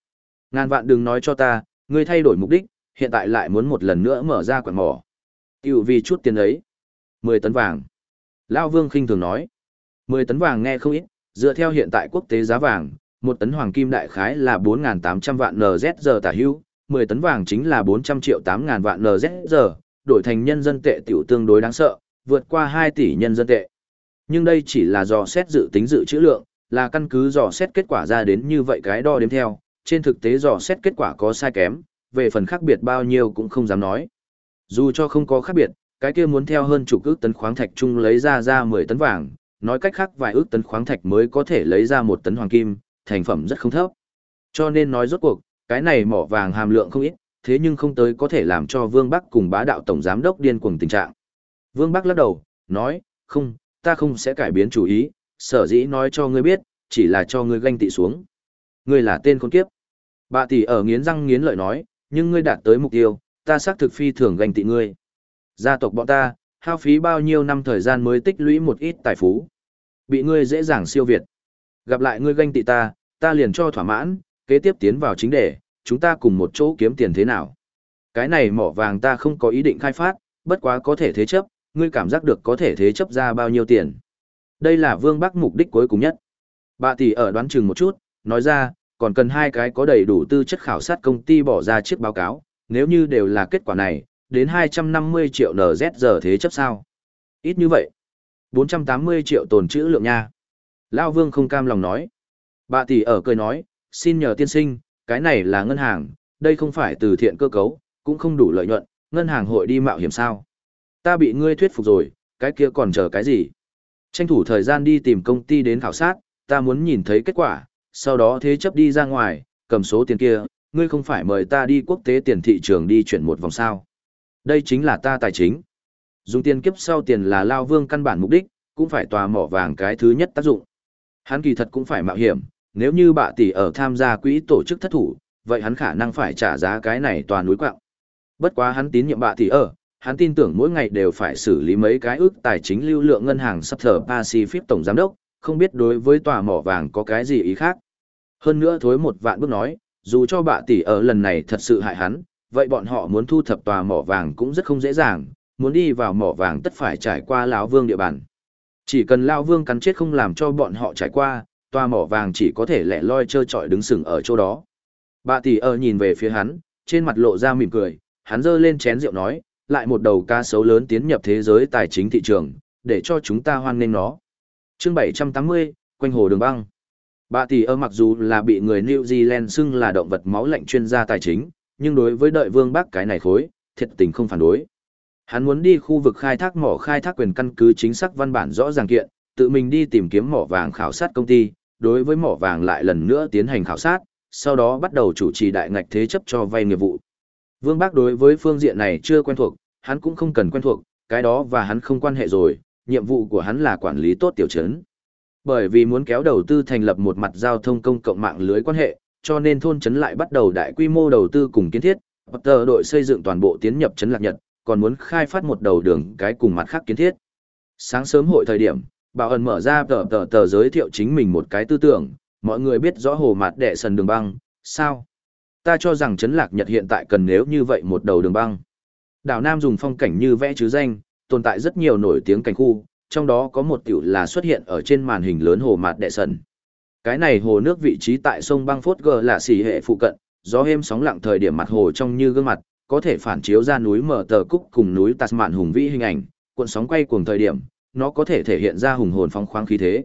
Ngàn vạn đừng nói cho ta, ngươi thay đổi mục đích, hiện tại lại muốn một lần nữa mở ra quảng mỏ. Tiểu vì chút tiền ấy. 10 tấn vàng. Lao Vương khinh thường nói. 10 tấn vàng nghe không ít, dựa theo hiện tại quốc tế giá vàng, 1 tấn hoàng kim đại khái là 4.800 vạn NZG tả hữu, 10 tấn vàng chính là 400 triệu 8.000 vạn NZG, đổi thành nhân dân tệ tiểu tương đối đáng sợ, vượt qua 2 tỷ nhân dân tệ. Nhưng đây chỉ là dò xét dự tính dự trữ lượng, là căn cứ dò xét kết quả ra đến như vậy cái đo đếm theo, trên thực tế dò xét kết quả có sai kém, về phần khác biệt bao nhiêu cũng không dám nói. Dù cho không có khác biệt, cái kia muốn theo hơn chục ước tấn khoáng thạch chung lấy ra ra 10 tấn vàng, nói cách khác vài ước tấn khoáng thạch mới có thể lấy ra một tấn hoàng kim, thành phẩm rất không thấp. Cho nên nói rốt cuộc, cái này mỏ vàng hàm lượng không ít, thế nhưng không tới có thể làm cho Vương Bắc cùng bá đạo tổng giám đốc điên cuồng tình trạng. Vương Bắc lắc đầu, nói, không, ta không sẽ cải biến chủ ý, sở dĩ nói cho ngươi biết, chỉ là cho ngươi ganh tị xuống. Ngươi là tên con kiếp. Bà tỷ ở nghiến răng nghiến lợi nói, nhưng ngươi đạt tới mục tiêu, ta xác thực phi thường ganh tị ngươi. Gia tộc bọn ta, hao phí bao nhiêu năm thời gian mới tích lũy một ít tài phú. Bị ngươi dễ dàng siêu việt. Gặp lại ngươi ganh tị ta, ta liền cho thỏa mãn, kế tiếp tiến vào chính đề, chúng ta cùng một chỗ kiếm tiền thế nào. Cái này mỏ vàng ta không có ý định khai phát, bất quá có thể thế chấp, ngươi cảm giác được có thể thế chấp ra bao nhiêu tiền. Đây là Vương Bắc mục đích cuối cùng nhất. Bà tỷ ở đoán chừng một chút, nói ra, còn cần hai cái có đầy đủ tư chất khảo sát công ty bỏ ra chiếc báo cáo, nếu như đều là kết quả này, đến 250 triệu NZ giờ thế chấp sao. Ít như vậy. 480 triệu tồn trữ lượng nha. Lao Vương không cam lòng nói. Bà tỷ ở cười nói, xin nhờ tiên sinh, cái này là ngân hàng, đây không phải từ thiện cơ cấu, cũng không đủ lợi nhuận, ngân hàng hội đi mạo hiểm sao. Ta bị ngươi thuyết phục rồi, cái kia còn chờ cái gì? Tranh thủ thời gian đi tìm công ty đến khảo sát, ta muốn nhìn thấy kết quả, sau đó thế chấp đi ra ngoài, cầm số tiền kia, ngươi không phải mời ta đi quốc tế tiền thị trường đi chuyển một vòng sao. Đây chính là ta tài chính. Dùng tiền kiếp sau tiền là lao vương căn bản mục đích, cũng phải tòa mỏ vàng cái thứ nhất tác dụng. Hắn kỳ thật cũng phải mạo hiểm, nếu như bạ tỷ ở tham gia quỹ tổ chức thất thủ, vậy hắn khả năng phải trả giá cái này tòa núi quạng. Bất quá hắn tín nhiệm bạ tỷ ở, hắn tin tưởng mỗi ngày đều phải xử lý mấy cái ước tài chính lưu lượng ngân hàng sắp thở Pacific tổng giám đốc, không biết đối với tòa mỏ vàng có cái gì ý khác. Hơn nữa thối một vạn bước nói, dù cho bạ tỷ ở lần này thật sự hại hắn, vậy bọn họ muốn thu thập tòa mỏ vàng cũng rất không dễ dàng, muốn đi vào mỏ vàng tất phải trải qua lão vương địa bàn. Chỉ cần lão vương cắn chết không làm cho bọn họ trải qua, tòa mỏ vàng chỉ có thể lẻ loi trơ trọi đứng sừng ở chỗ đó. Bà tỷ ở nhìn về phía hắn, trên mặt lộ ra mỉm cười, hắn giơ lên chén rượu nói, lại một đầu ca sấu lớn tiến nhập thế giới tài chính thị trường, để cho chúng ta hoan nghênh nó. Chương 780, quanh hồ đường băng. Bà tỷ ơ mặc dù là bị người New Zealand xưng là động vật máu lạnh chuyên gia tài chính, nhưng đối với đợi vương bác cái này khối, thiệt tình không phản đối. Hắn muốn đi khu vực khai thác mỏ khai thác quyền căn cứ chính xác văn bản rõ ràng kiện, tự mình đi tìm kiếm mỏ vàng khảo sát công ty, đối với mỏ vàng lại lần nữa tiến hành khảo sát, sau đó bắt đầu chủ trì đại ngạch thế chấp cho vay nghiệp vụ. Vương Bác đối với phương diện này chưa quen thuộc, hắn cũng không cần quen thuộc, cái đó và hắn không quan hệ rồi, nhiệm vụ của hắn là quản lý tốt tiểu trấn. Bởi vì muốn kéo đầu tư thành lập một mặt giao thông công cộng mạng lưới quan hệ, cho nên thôn trấn lại bắt đầu đại quy mô đầu tư cùng kiến thiết, tờ đội xây dựng toàn bộ tiến nhập trấn Lạc Nhật, còn muốn khai phát một đầu đường cái cùng mặt khác kiến thiết. Sáng sớm hội thời điểm, Bảo ẩn mở ra tờ tờ tờ giới thiệu chính mình một cái tư tưởng, mọi người biết rõ hồ mặt đệ sần đường băng, sao? Ta cho rằng Trấn Lạc Nhật hiện tại cần nếu như vậy một đầu đường băng. Đảo Nam dùng phong cảnh như vẽ chứ danh, tồn tại rất nhiều nổi tiếng cảnh khu, trong đó có một tiểu là xuất hiện ở trên màn hình lớn hồ mặt đệ sần. Cái này hồ nước vị trí tại sông băng phốt gờ là xỉ hệ phụ cận, gió êm sóng lặng thời điểm mặt hồ trong như gương mặt, có thể phản chiếu ra núi mở tờ cúc cùng núi Tasman hùng vĩ hình ảnh, cuộn sóng quay cuồng thời điểm, nó có thể thể hiện ra hùng hồn phong khoáng khí thế.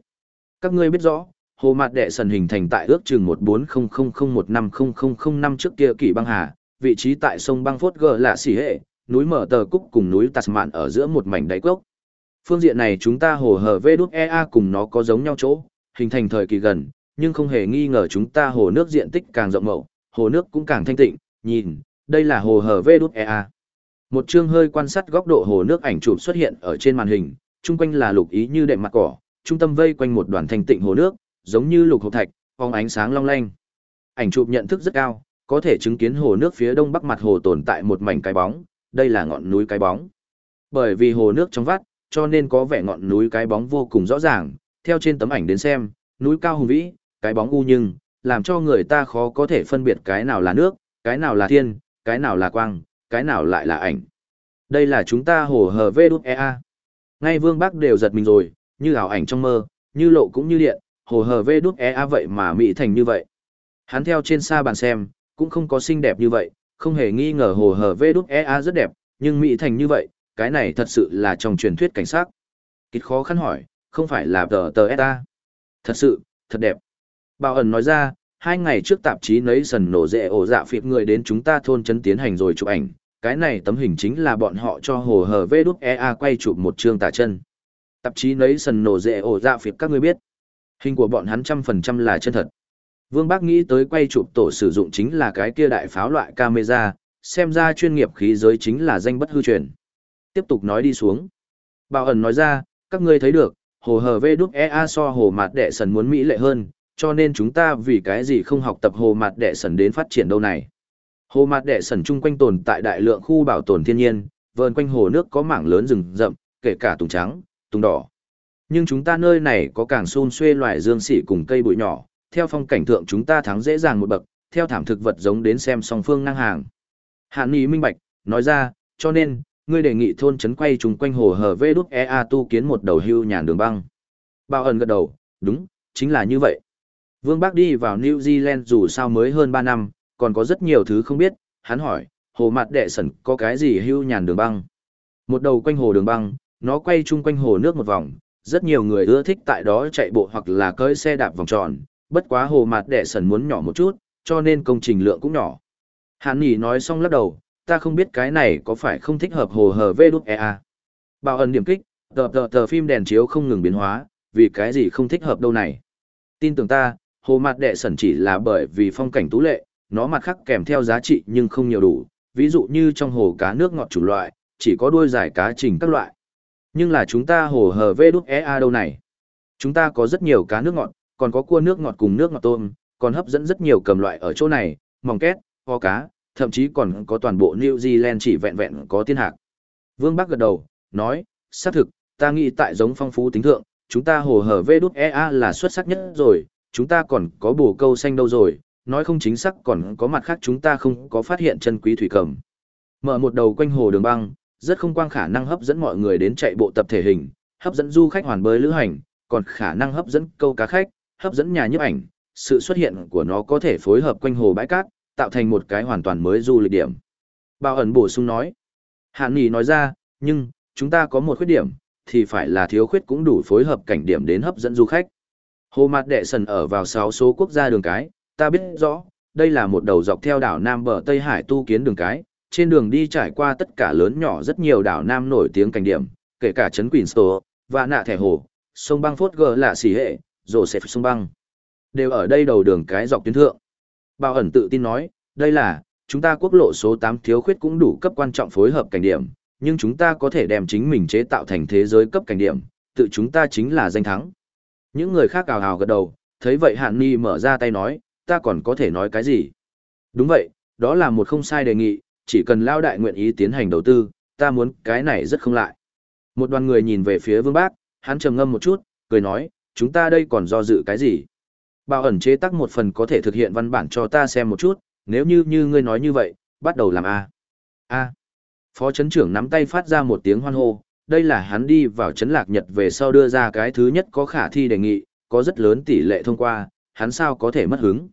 Các ngươi biết rõ, hồ mạt đệ sần hình thành tại ước chừng 14000150005 trước kia kỷ băng hà, vị trí tại sông băng phốt gờ là xỉ hệ, núi mở tờ cúc cùng núi Tasman ở giữa một mảnh đáy cốc. Phương diện này chúng ta hồ hở vê đút EA cùng nó có giống nhau chỗ, hình thành thời kỳ gần, nhưng không hề nghi ngờ chúng ta hồ nước diện tích càng rộng mậu, hồ nước cũng càng thanh tịnh, nhìn, đây là hồ hở vê đút EA. Một chương hơi quan sát góc độ hồ nước ảnh chụp xuất hiện ở trên màn hình, chung quanh là lục ý như đệm mặt cỏ, trung tâm vây quanh một đoàn thanh tịnh hồ nước, giống như lục hộp thạch, phóng ánh sáng long lanh. Ảnh chụp nhận thức rất cao, có thể chứng kiến hồ nước phía đông bắc mặt hồ tồn tại một mảnh cái bóng, đây là ngọn núi cái bóng. Bởi vì hồ nước trong vắt, cho nên có vẻ ngọn núi cái bóng vô cùng rõ ràng, theo trên tấm ảnh đến xem, núi cao hùng vĩ, cái bóng u nhưng, làm cho người ta khó có thể phân biệt cái nào là nước, cái nào là thiên, cái nào là quang, cái nào lại là ảnh. Đây là chúng ta hồ hờ vê đút EA. Ngay Vương bác đều giật mình rồi, như ảo ảnh trong mơ, như lộ cũng như điện, hồ hờ vê đút EA vậy mà mỹ thành như vậy. Hắn theo trên xa bàn xem, cũng không có xinh đẹp như vậy, không hề nghi ngờ hồ hờ vê đút EA rất đẹp, nhưng mỹ thành như vậy, cái này thật sự là trong truyền thuyết cảnh sát. Kịt khó khăn hỏi, không phải là tờ tờ ETA. Thật sự, thật đẹp. Bảo ẩn nói ra, hai ngày trước tạp chí nấy sần nổ rệ ổ dạ phịp người đến chúng ta thôn chân tiến hành rồi chụp ảnh, cái này tấm hình chính là bọn họ cho hồ hờ vê đút EA quay chụp một chương tả chân. Tạp chí nấy sần nổ rệ ổ dạ phịp các ngươi biết. Hình của bọn hắn trăm phần trăm là chân thật. Vương Bác nghĩ tới quay chụp tổ sử dụng chính là cái kia đại pháo loại camera, xem ra chuyên nghiệp khí giới chính là danh bất hư truyền. Tiếp tục nói đi xuống. Bảo ẩn nói ra, các ngươi thấy được, hồ hờ vê đúc EA so hồ mạt đệ sần muốn mỹ lệ hơn, cho nên chúng ta vì cái gì không học tập hồ mạt đệ sần đến phát triển đâu này. Hồ mạt đệ sần chung quanh tồn tại đại lượng khu bảo tồn thiên nhiên, vờn quanh hồ nước có mảng lớn rừng rậm, kể cả tùng trắng, tùng đỏ. Nhưng chúng ta nơi này có càng xôn xuê loài dương xỉ cùng cây bụi nhỏ, theo phong cảnh thượng chúng ta thắng dễ dàng một bậc, theo thảm thực vật giống đến xem song phương năng hàng. Hạn Nghị minh bạch, nói ra, cho nên, ngươi đề nghị thôn trấn quay chung quanh hồ hở vê đúc EA tu kiến một đầu hưu nhàn đường băng. Bao ẩn gật đầu, đúng, chính là như vậy. Vương Bác đi vào New Zealand dù sao mới hơn ba năm, còn có rất nhiều thứ không biết, hắn hỏi, hồ mặt đệ sẩn có cái gì hưu nhàn đường băng? Một đầu quanh hồ đường băng, nó quay chung quanh hồ nước một vòng, rất nhiều người ưa thích tại đó chạy bộ hoặc là cưỡi xe đạp vòng tròn, bất quá hồ mặt đệ sẩn muốn nhỏ một chút, cho nên công trình lượng cũng nhỏ. Hàn nghỉ nói xong lắc đầu, ta không biết cái này có phải không thích hợp hồ hờ vê đút ea bảo ẩn điểm kích, tờ tờ tờ phim đèn chiếu không ngừng biến hóa, vì cái gì không thích hợp đâu này? Tin tưởng ta, hồ mặt đệ sẩn chỉ là bởi vì phong cảnh tú lệ, nó mặt khác kèm theo giá trị nhưng không nhiều đủ. Ví dụ như trong hồ cá nước ngọt chủ loại, chỉ có đuôi dài cá trình các loại. Nhưng là chúng ta hồ hờ vê đút ea đâu này? Chúng ta có rất nhiều cá nước ngọt, còn có cua nước ngọt cùng nước ngọt tôm, còn hấp dẫn rất nhiều cầm loại ở chỗ này mòng két, ho cá thậm chí còn có toàn bộ New Zealand chỉ vẹn vẹn có tiên hạc. Vương Bắc gật đầu, nói, xác thực, ta nghĩ tại giống phong phú tính thượng, chúng ta hồ hở vê đút EA là xuất sắc nhất rồi, chúng ta còn có bổ câu xanh đâu rồi, nói không chính xác còn có mặt khác chúng ta không có phát hiện chân quý thủy cầm. Mở một đầu quanh hồ đường băng, rất không quang khả năng hấp dẫn mọi người đến chạy bộ tập thể hình, hấp dẫn du khách hoàn bơi lữ hành, còn khả năng hấp dẫn câu cá khách, hấp dẫn nhà nhiếp ảnh, sự xuất hiện của nó có thể phối hợp quanh hồ bãi cát, tạo thành một cái hoàn toàn mới du lịch điểm. Bao ẩn bổ sung nói. Hàn Nghị nói ra, nhưng, chúng ta có một khuyết điểm, thì phải là thiếu khuyết cũng đủ phối hợp cảnh điểm đến hấp dẫn du khách. Hồ Mạt Đệ Sần ở vào 6 số quốc gia đường cái, ta biết rõ, đây là một đầu dọc theo đảo Nam bờ Tây Hải tu kiến đường cái, trên đường đi trải qua tất cả lớn nhỏ rất nhiều đảo Nam nổi tiếng cảnh điểm, kể cả trấn Queenstown, và nạ thẻ hồ, sông băng phốt gờ là xỉ hệ, rồi sông băng. Đều ở đây đầu đường cái dọc tuyến thượng. Bảo ẩn tự tin nói, đây là, chúng ta quốc lộ số 8 thiếu khuyết cũng đủ cấp quan trọng phối hợp cảnh điểm, nhưng chúng ta có thể đem chính mình chế tạo thành thế giới cấp cảnh điểm, tự chúng ta chính là danh thắng. Những người khác ào ào gật đầu, thấy vậy Hạn Ni mở ra tay nói, ta còn có thể nói cái gì? Đúng vậy, đó là một không sai đề nghị, chỉ cần lao đại nguyện ý tiến hành đầu tư, ta muốn cái này rất không lại. Một đoàn người nhìn về phía Vương Bác, hắn trầm ngâm một chút, cười nói, chúng ta đây còn do dự cái gì? Bảo ẩn chế tác một phần có thể thực hiện văn bản cho ta xem một chút, nếu như như ngươi nói như vậy, bắt đầu làm A. A. Phó chấn trưởng nắm tay phát ra một tiếng hoan hô, đây là hắn đi vào chấn lạc Nhật về sau đưa ra cái thứ nhất có khả thi đề nghị, có rất lớn tỷ lệ thông qua, hắn sao có thể mất hứng.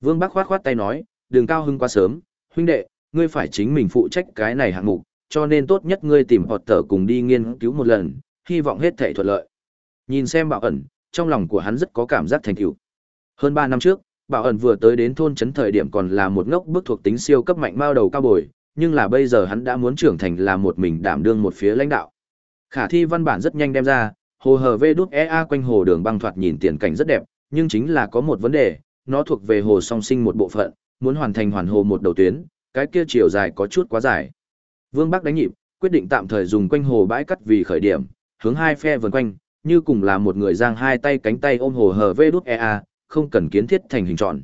Vương Bắc khoát khoát tay nói, đừng cao hưng quá sớm, huynh đệ, ngươi phải chính mình phụ trách cái này hạng mục, cho nên tốt nhất ngươi tìm họt tờ cùng đi nghiên cứu một lần, hy vọng hết thể thuận lợi. Nhìn xem bảo ẩn, trong lòng của hắn rất có cảm giác thành tựu. Hơn 3 năm trước, bảo ẩn vừa tới đến thôn trấn thời điểm còn là một ngốc bức thuộc tính siêu cấp mạnh mao đầu cao bồi, nhưng là bây giờ hắn đã muốn trưởng thành là một mình đảm đương một phía lãnh đạo. Khả thi văn bản rất nhanh đem ra, hồ hờ vê đút EA quanh hồ đường băng thoạt nhìn tiền cảnh rất đẹp, nhưng chính là có một vấn đề, nó thuộc về hồ song sinh một bộ phận, muốn hoàn thành hoàn hồ một đầu tuyến, cái kia chiều dài có chút quá dài. Vương Bắc đánh nhịp, quyết định tạm thời dùng quanh hồ bãi cắt vì khởi điểm, hướng hai phe vần quanh, như cùng là một người giang hai tay cánh tay ôm hồ hờ vê đút EA, không cần kiến thiết thành hình tròn.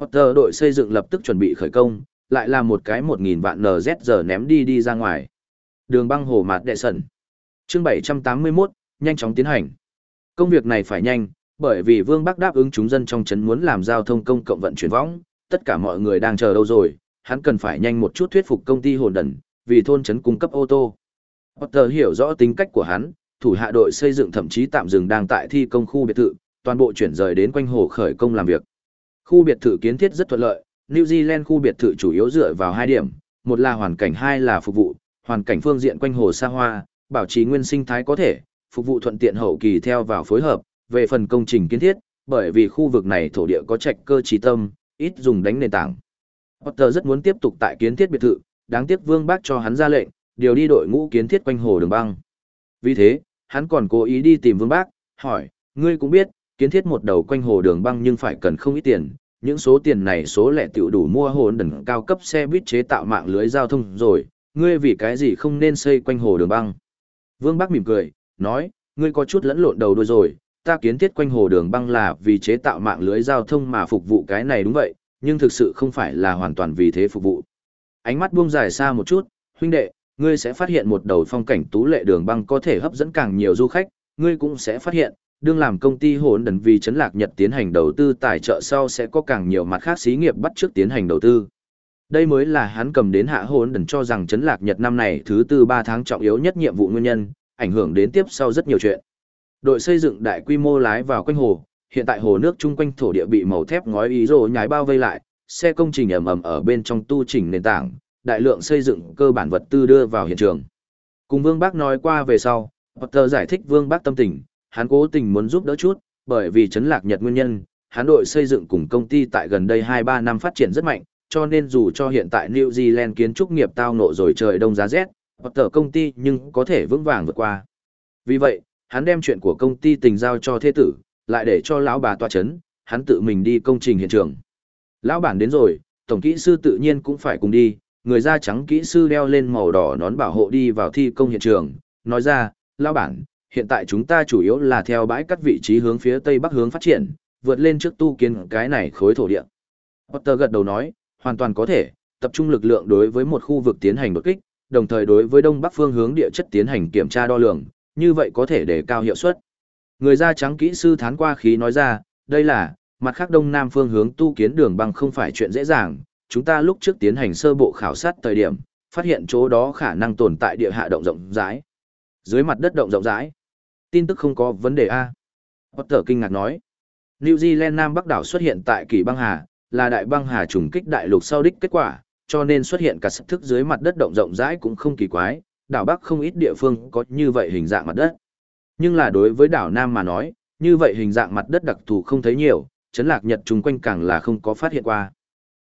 Potter đội xây dựng lập tức chuẩn bị khởi công, lại là một cái 1000 vạn NZ giờ ném đi đi ra ngoài. Đường băng hồ mạt đệ sẩn. Chương 781, nhanh chóng tiến hành. Công việc này phải nhanh, bởi vì Vương Bắc đáp ứng chúng dân trong trấn muốn làm giao thông công cộng vận chuyển võng, tất cả mọi người đang chờ đâu rồi, hắn cần phải nhanh một chút thuyết phục công ty hồn đần, vì thôn trấn cung cấp ô tô. Potter hiểu rõ tính cách của hắn, thủ hạ đội xây dựng thậm chí tạm dừng đang tại thi công khu biệt thự, toàn bộ chuyển rời đến quanh hồ khởi công làm việc. Khu biệt thự kiến thiết rất thuận lợi, New Zealand khu biệt thự chủ yếu dựa vào hai điểm, một là hoàn cảnh hai là phục vụ, hoàn cảnh phương diện quanh hồ xa hoa, bảo trì nguyên sinh thái có thể, phục vụ thuận tiện hậu kỳ theo vào phối hợp, về phần công trình kiến thiết, bởi vì khu vực này thổ địa có trạch cơ trí tâm, ít dùng đánh nền tảng. Potter rất muốn tiếp tục tại kiến thiết biệt thự, đáng tiếc Vương Bác cho hắn ra lệnh, điều đi đội ngũ kiến thiết quanh hồ đường băng. Vì thế, hắn còn cố ý đi tìm Vương Bác, hỏi, ngươi cũng biết, kiến thiết một đầu quanh hồ đường băng nhưng phải cần không ít tiền, những số tiền này số lẻ tiểu đủ mua hồn đần cao cấp xe buýt chế tạo mạng lưới giao thông rồi, ngươi vì cái gì không nên xây quanh hồ đường băng. Vương Bắc mỉm cười, nói, ngươi có chút lẫn lộn đầu đuôi rồi, ta kiến thiết quanh hồ đường băng là vì chế tạo mạng lưới giao thông mà phục vụ cái này đúng vậy, nhưng thực sự không phải là hoàn toàn vì thế phục vụ. Ánh mắt buông dài xa một chút, huynh đệ, ngươi sẽ phát hiện một đầu phong cảnh tú lệ đường băng có thể hấp dẫn càng nhiều du khách, ngươi cũng sẽ phát hiện, đương làm công ty hỗn đần vì chấn lạc Nhật tiến hành đầu tư tài trợ sau sẽ có càng nhiều mặt khác xí nghiệp bắt trước tiến hành đầu tư. Đây mới là hắn cầm đến hạ hỗn đần cho rằng chấn lạc Nhật năm này thứ tư ba tháng trọng yếu nhất nhiệm vụ nguyên nhân, ảnh hưởng đến tiếp sau rất nhiều chuyện. Đội xây dựng đại quy mô lái vào quanh hồ, hiện tại hồ nước chung quanh thổ địa bị màu thép ngói ý rồ nhái bao vây lại, xe công trình ầm ầm ở bên trong tu chỉnh nền tảng, đại lượng xây dựng cơ bản vật tư đưa vào hiện trường. Cùng Vương Bác nói qua về sau, Potter giải thích Vương Bác tâm tình, hắn cố tình muốn giúp đỡ chút, bởi vì chấn lạc Nhật nguyên nhân, hắn đội xây dựng cùng công ty tại gần đây 2-3 năm phát triển rất mạnh, cho nên dù cho hiện tại New Zealand kiến trúc nghiệp tao nộ rồi trời đông giá rét, Potter công ty nhưng có thể vững vàng vượt qua. Vì vậy, hắn đem chuyện của công ty tình giao cho thế tử, lại để cho lão bà tòa chấn, hắn tự mình đi công trình hiện trường. Lão bản đến rồi, tổng kỹ sư tự nhiên cũng phải cùng đi, người da trắng kỹ sư đeo lên màu đỏ nón bảo hộ đi vào thi công hiện trường, nói ra, lão bản, hiện tại chúng ta chủ yếu là theo bãi cắt vị trí hướng phía tây bắc hướng phát triển, vượt lên trước tu kiến cái này khối thổ địa. Potter gật đầu nói, hoàn toàn có thể, tập trung lực lượng đối với một khu vực tiến hành đột kích, đồng thời đối với đông bắc phương hướng địa chất tiến hành kiểm tra đo lường, như vậy có thể để cao hiệu suất. Người da trắng kỹ sư thán qua khí nói ra, đây là, mặt khác đông nam phương hướng tu kiến đường băng không phải chuyện dễ dàng, chúng ta lúc trước tiến hành sơ bộ khảo sát thời điểm, phát hiện chỗ đó khả năng tồn tại địa hạ động rộng rãi. Dưới mặt đất động rộng rãi. Tin tức không có vấn đề A. Potter kinh ngạc nói. New Zealand Nam Bắc đảo xuất hiện tại kỳ băng hà, là đại băng hà trùng kích đại lục sau đích kết quả, cho nên xuất hiện cả sức thức dưới mặt đất động rộng rãi cũng không kỳ quái, đảo Bắc không ít địa phương có như vậy hình dạng mặt đất. Nhưng là đối với đảo Nam mà nói, như vậy hình dạng mặt đất đặc thù không thấy nhiều, chấn lạc nhật chung quanh càng là không có phát hiện qua.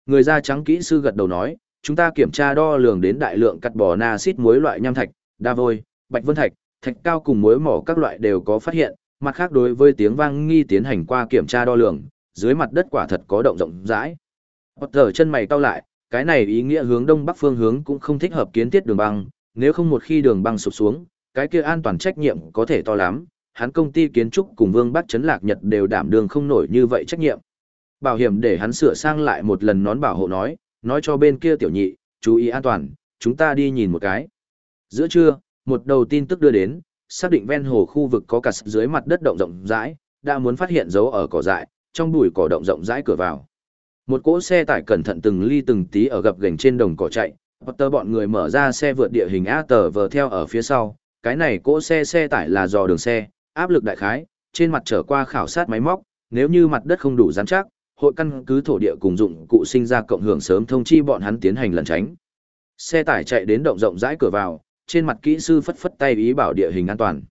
Người da trắng kỹ sư gật đầu nói, chúng ta kiểm tra đo lường đến đại lượng cắt bò na xít muối loại nham thạch, đa vôi, bạch vân thạch, thạch cao cùng mối mỏ các loại đều có phát hiện, mặt khác đối với tiếng vang nghi tiến hành qua kiểm tra đo lường, dưới mặt đất quả thật có động rộng rãi. Potter chân mày cau lại, cái này ý nghĩa hướng đông bắc phương hướng cũng không thích hợp kiến thiết đường băng, nếu không một khi đường băng sụp xuống, cái kia an toàn trách nhiệm có thể to lắm, hắn công ty kiến trúc cùng Vương Bắc Trấn Lạc Nhật đều đảm đường không nổi như vậy trách nhiệm. Bảo hiểm để hắn sửa sang lại một lần nón bảo hộ nói, nói cho bên kia tiểu nhị, chú ý an toàn, chúng ta đi nhìn một cái. Giữa trưa, một đầu tin tức đưa đến, xác định ven hồ khu vực có cả dưới mặt đất động rộng rãi, đã muốn phát hiện dấu ở cỏ dại, trong bụi cỏ động rộng rãi cửa vào. Một cỗ xe tải cẩn thận từng ly từng tí ở gập gành trên đồng cỏ chạy, Potter bọn người mở ra xe vượt địa hình A tờ vờ theo ở phía sau, cái này cỗ xe xe tải là dò đường xe, áp lực đại khái, trên mặt trở qua khảo sát máy móc, nếu như mặt đất không đủ rắn chắc, hội căn cứ thổ địa cùng dụng cụ sinh ra cộng hưởng sớm thông chi bọn hắn tiến hành lẩn tránh. Xe tải chạy đến động rộng rãi cửa vào, trên mặt kỹ sư phất phất tay ý bảo địa hình an toàn.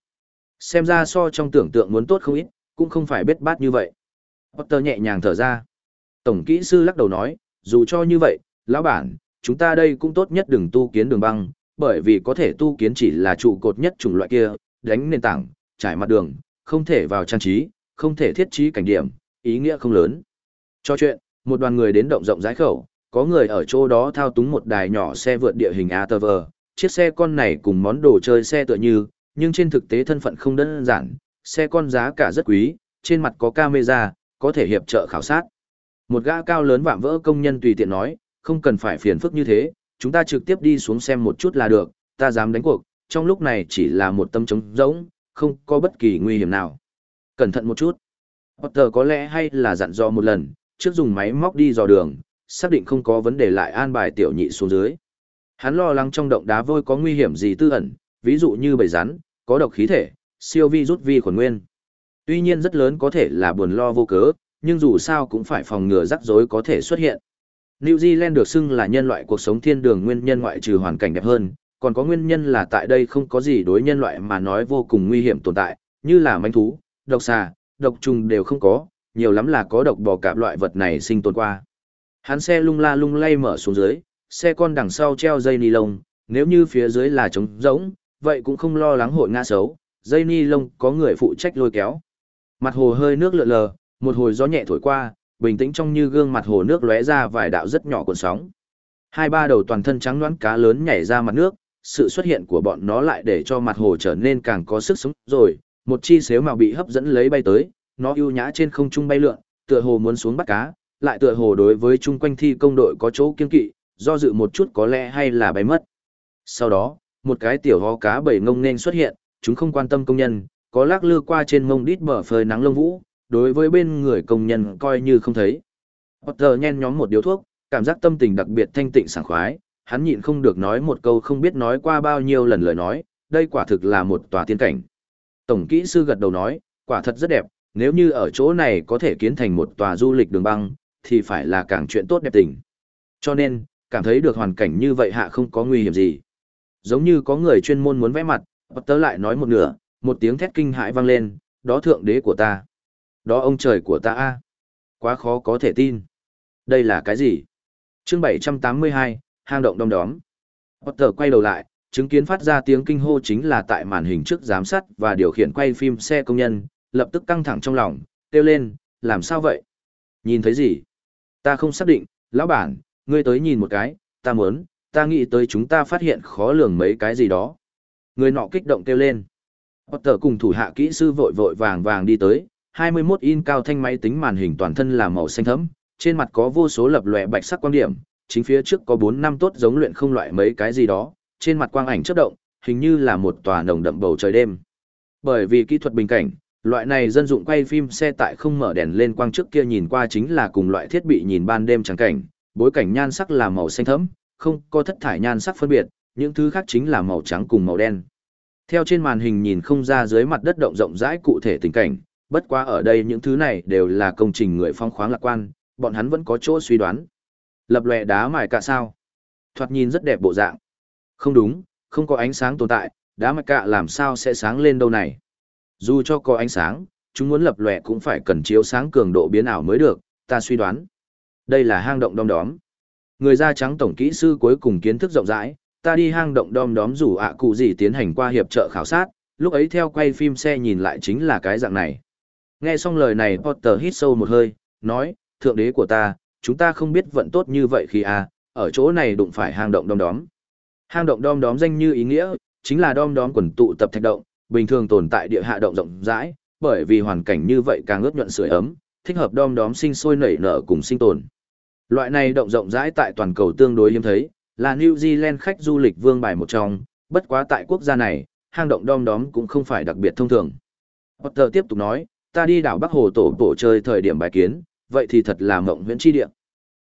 Xem ra so trong tưởng tượng muốn tốt không ít, cũng không phải bết bát như vậy. Potter nhẹ nhàng thở ra. Tổng kỹ sư lắc đầu nói, dù cho như vậy, lão bản, chúng ta đây cũng tốt nhất đừng tu kiến đường băng, bởi vì có thể tu kiến chỉ là trụ cột nhất chủng loại kia, đánh nền tảng, trải mặt đường, không thể vào trang trí, không thể thiết trí cảnh điểm, ý nghĩa không lớn. Cho chuyện, một đoàn người đến động rộng rãi khẩu, có người ở chỗ đó thao túng một đài nhỏ xe vượt địa hình ATV, chiếc xe con này cùng món đồ chơi xe tựa như, nhưng trên thực tế thân phận không đơn giản, xe con giá cả rất quý, trên mặt có camera, có thể hiệp trợ khảo sát. Một gã cao lớn vạm vỡ công nhân tùy tiện nói, không cần phải phiền phức như thế, chúng ta trực tiếp đi xuống xem một chút là được, ta dám đánh cuộc, trong lúc này chỉ là một tâm trống rỗng, không có bất kỳ nguy hiểm nào. Cẩn thận một chút. Potter có lẽ hay là dặn dò một lần, trước dùng máy móc đi dò đường, xác định không có vấn đề lại an bài tiểu nhị xuống dưới. Hắn lo lắng trong động đá vôi có nguy hiểm gì tư ẩn, ví dụ như bầy rắn, có độc khí thể, siêu vi rút vi khuẩn nguyên. Tuy nhiên rất lớn có thể là buồn lo vô cớ, nhưng dù sao cũng phải phòng ngừa rắc rối có thể xuất hiện. New Zealand được xưng là nhân loại cuộc sống thiên đường nguyên nhân ngoại trừ hoàn cảnh đẹp hơn, còn có nguyên nhân là tại đây không có gì đối nhân loại mà nói vô cùng nguy hiểm tồn tại, như là manh thú, độc xà, độc trùng đều không có, nhiều lắm là có độc bò cạp loại vật này sinh tồn qua. Hắn xe lung la lung lay mở xuống dưới, xe con đằng sau treo dây ni lông, nếu như phía dưới là trống rỗng, vậy cũng không lo lắng hội ngã xấu, dây ni lông có người phụ trách lôi kéo. Mặt hồ hơi nước lượn lờ, một hồi gió nhẹ thổi qua, bình tĩnh trong như gương mặt hồ nước lóe ra vài đạo rất nhỏ cuộn sóng. Hai ba đầu toàn thân trắng đoán cá lớn nhảy ra mặt nước, sự xuất hiện của bọn nó lại để cho mặt hồ trở nên càng có sức sống rồi, một chi xếu màu bị hấp dẫn lấy bay tới, nó ưu nhã trên không trung bay lượn, tựa hồ muốn xuống bắt cá, lại tựa hồ đối với chung quanh thi công đội có chỗ kiên kỵ, do dự một chút có lẽ hay là bay mất. Sau đó, một cái tiểu ho cá bảy ngông nên xuất hiện, chúng không quan tâm công nhân, có lác lư qua trên mông đít bờ phơi nắng lông vũ, đối với bên người công nhân coi như không thấy. Potter nhen nhóm một điếu thuốc, cảm giác tâm tình đặc biệt thanh tịnh sảng khoái, hắn nhịn không được nói một câu không biết nói qua bao nhiêu lần lời nói, đây quả thực là một tòa tiên cảnh. Tổng kỹ sư gật đầu nói, quả thật rất đẹp, nếu như ở chỗ này có thể kiến thành một tòa du lịch đường băng, thì phải là càng chuyện tốt đẹp tình. Cho nên, cảm thấy được hoàn cảnh như vậy hạ không có nguy hiểm gì. Giống như có người chuyên môn muốn vẽ mặt, Potter lại nói một nửa, một tiếng thét kinh hãi vang lên, đó thượng đế của ta. Đó ông trời của ta a Quá khó có thể tin. Đây là cái gì? chương 782, hang động đông đóm. Potter quay đầu lại, chứng kiến phát ra tiếng kinh hô chính là tại màn hình trước giám sát và điều khiển quay phim xe công nhân, lập tức căng thẳng trong lòng, kêu lên, làm sao vậy? Nhìn thấy gì? Ta không xác định, lão bản, ngươi tới nhìn một cái, ta muốn, ta nghĩ tới chúng ta phát hiện khó lường mấy cái gì đó. Người nọ kích động kêu lên. Potter cùng thủ hạ kỹ sư vội vội vàng vàng đi tới, 21 in cao thanh máy tính màn hình toàn thân là màu xanh thẫm, trên mặt có vô số lập lòe bạch sắc quan điểm, chính phía trước có 4 năm tốt giống luyện không loại mấy cái gì đó, trên mặt quang ảnh chớp động, hình như là một tòa nồng đậm bầu trời đêm. Bởi vì kỹ thuật bình cảnh, Loại này dân dụng quay phim xe tại không mở đèn lên quang trước kia nhìn qua chính là cùng loại thiết bị nhìn ban đêm trắng cảnh, bối cảnh nhan sắc là màu xanh thẫm, không có thất thải nhan sắc phân biệt, những thứ khác chính là màu trắng cùng màu đen. Theo trên màn hình nhìn không ra dưới mặt đất động rộng rãi cụ thể tình cảnh, bất quá ở đây những thứ này đều là công trình người phong khoáng lạc quan, bọn hắn vẫn có chỗ suy đoán. Lập lòe đá mài cả sao? Thoạt nhìn rất đẹp bộ dạng. Không đúng, không có ánh sáng tồn tại, đá mài cả làm sao sẽ sáng lên đâu này? Dù cho có ánh sáng, chúng muốn lập lòe cũng phải cần chiếu sáng cường độ biến ảo mới được, ta suy đoán. Đây là hang động đom đóm. Người da trắng tổng kỹ sư cuối cùng kiến thức rộng rãi, ta đi hang động đom đóm rủ ạ cụ gì tiến hành qua hiệp trợ khảo sát, lúc ấy theo quay phim xe nhìn lại chính là cái dạng này. Nghe xong lời này Potter hít sâu một hơi, nói, thượng đế của ta, chúng ta không biết vận tốt như vậy khi à, ở chỗ này đụng phải hang động đom đóm. Hang động đom đóm danh như ý nghĩa, chính là đom đóm quần tụ tập thạch động, bình thường tồn tại địa hạ động rộng rãi, bởi vì hoàn cảnh như vậy càng ướt nhuận sưởi ấm, thích hợp đom đóm sinh sôi nảy nở cùng sinh tồn. Loại này động rộng rãi tại toàn cầu tương đối hiếm thấy, là New Zealand khách du lịch vương bài một trong, bất quá tại quốc gia này, hang động đom đóm cũng không phải đặc biệt thông thường. Potter tiếp tục nói, ta đi đảo Bắc Hồ Tổ Bộ chơi thời điểm bài kiến, vậy thì thật là mộng huyễn chi địa.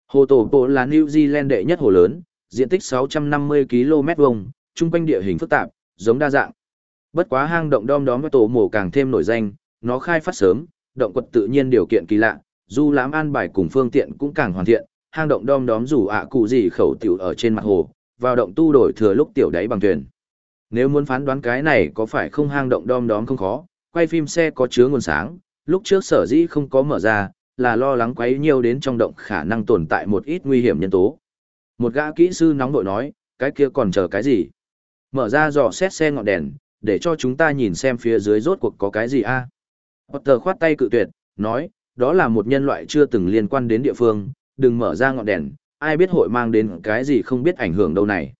Hồ Tổ Bộ là New Zealand đệ nhất hồ lớn, diện tích 650 km vuông, trung quanh địa hình phức tạp, giống đa dạng. Bất quá hang động đom đóm với tổ mổ càng thêm nổi danh, nó khai phát sớm, động quật tự nhiên điều kiện kỳ lạ, du lãm an bài cùng phương tiện cũng càng hoàn thiện, hang động đom đóm rủ ạ cụ gì khẩu tiểu ở trên mặt hồ, vào động tu đổi thừa lúc tiểu đáy bằng thuyền. Nếu muốn phán đoán cái này có phải không hang động đom đóm không khó, quay phim xe có chứa nguồn sáng, lúc trước sở dĩ không có mở ra, là lo lắng quấy nhiều đến trong động khả năng tồn tại một ít nguy hiểm nhân tố. Một gã kỹ sư nóng vội nói, cái kia còn chờ cái gì? Mở ra dò xét xe ngọn đèn, để cho chúng ta nhìn xem phía dưới rốt cuộc có cái gì a. À? Potter khoát tay cự tuyệt, nói, đó là một nhân loại chưa từng liên quan đến địa phương, đừng mở ra ngọn đèn, ai biết hội mang đến cái gì không biết ảnh hưởng đâu này.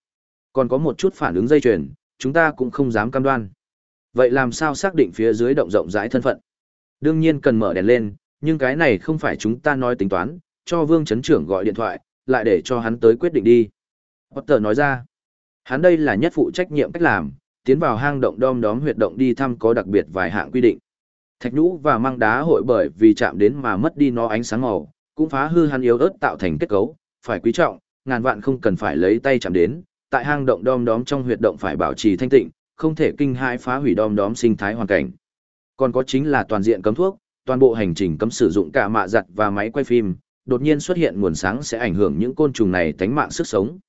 Còn có một chút phản ứng dây chuyền, chúng ta cũng không dám cam đoan. Vậy làm sao xác định phía dưới động rộng rãi thân phận? Đương nhiên cần mở đèn lên, nhưng cái này không phải chúng ta nói tính toán, cho Vương Chấn Trưởng gọi điện thoại, lại để cho hắn tới quyết định đi. Potter nói ra, hắn đây là nhất phụ trách nhiệm cách làm, tiến vào hang động đom đóm huyệt động đi thăm có đặc biệt vài hạng quy định. Thạch nhũ và măng đá hội bởi vì chạm đến mà mất đi nó ánh sáng màu, cũng phá hư hắn yếu ớt tạo thành kết cấu, phải quý trọng, ngàn vạn không cần phải lấy tay chạm đến, tại hang động đom đóm trong huyệt động phải bảo trì thanh tịnh, không thể kinh hãi phá hủy đom đóm sinh thái hoàn cảnh. Còn có chính là toàn diện cấm thuốc, toàn bộ hành trình cấm sử dụng cả mạ giặt và máy quay phim, đột nhiên xuất hiện nguồn sáng sẽ ảnh hưởng những côn trùng này tánh mạng sức sống.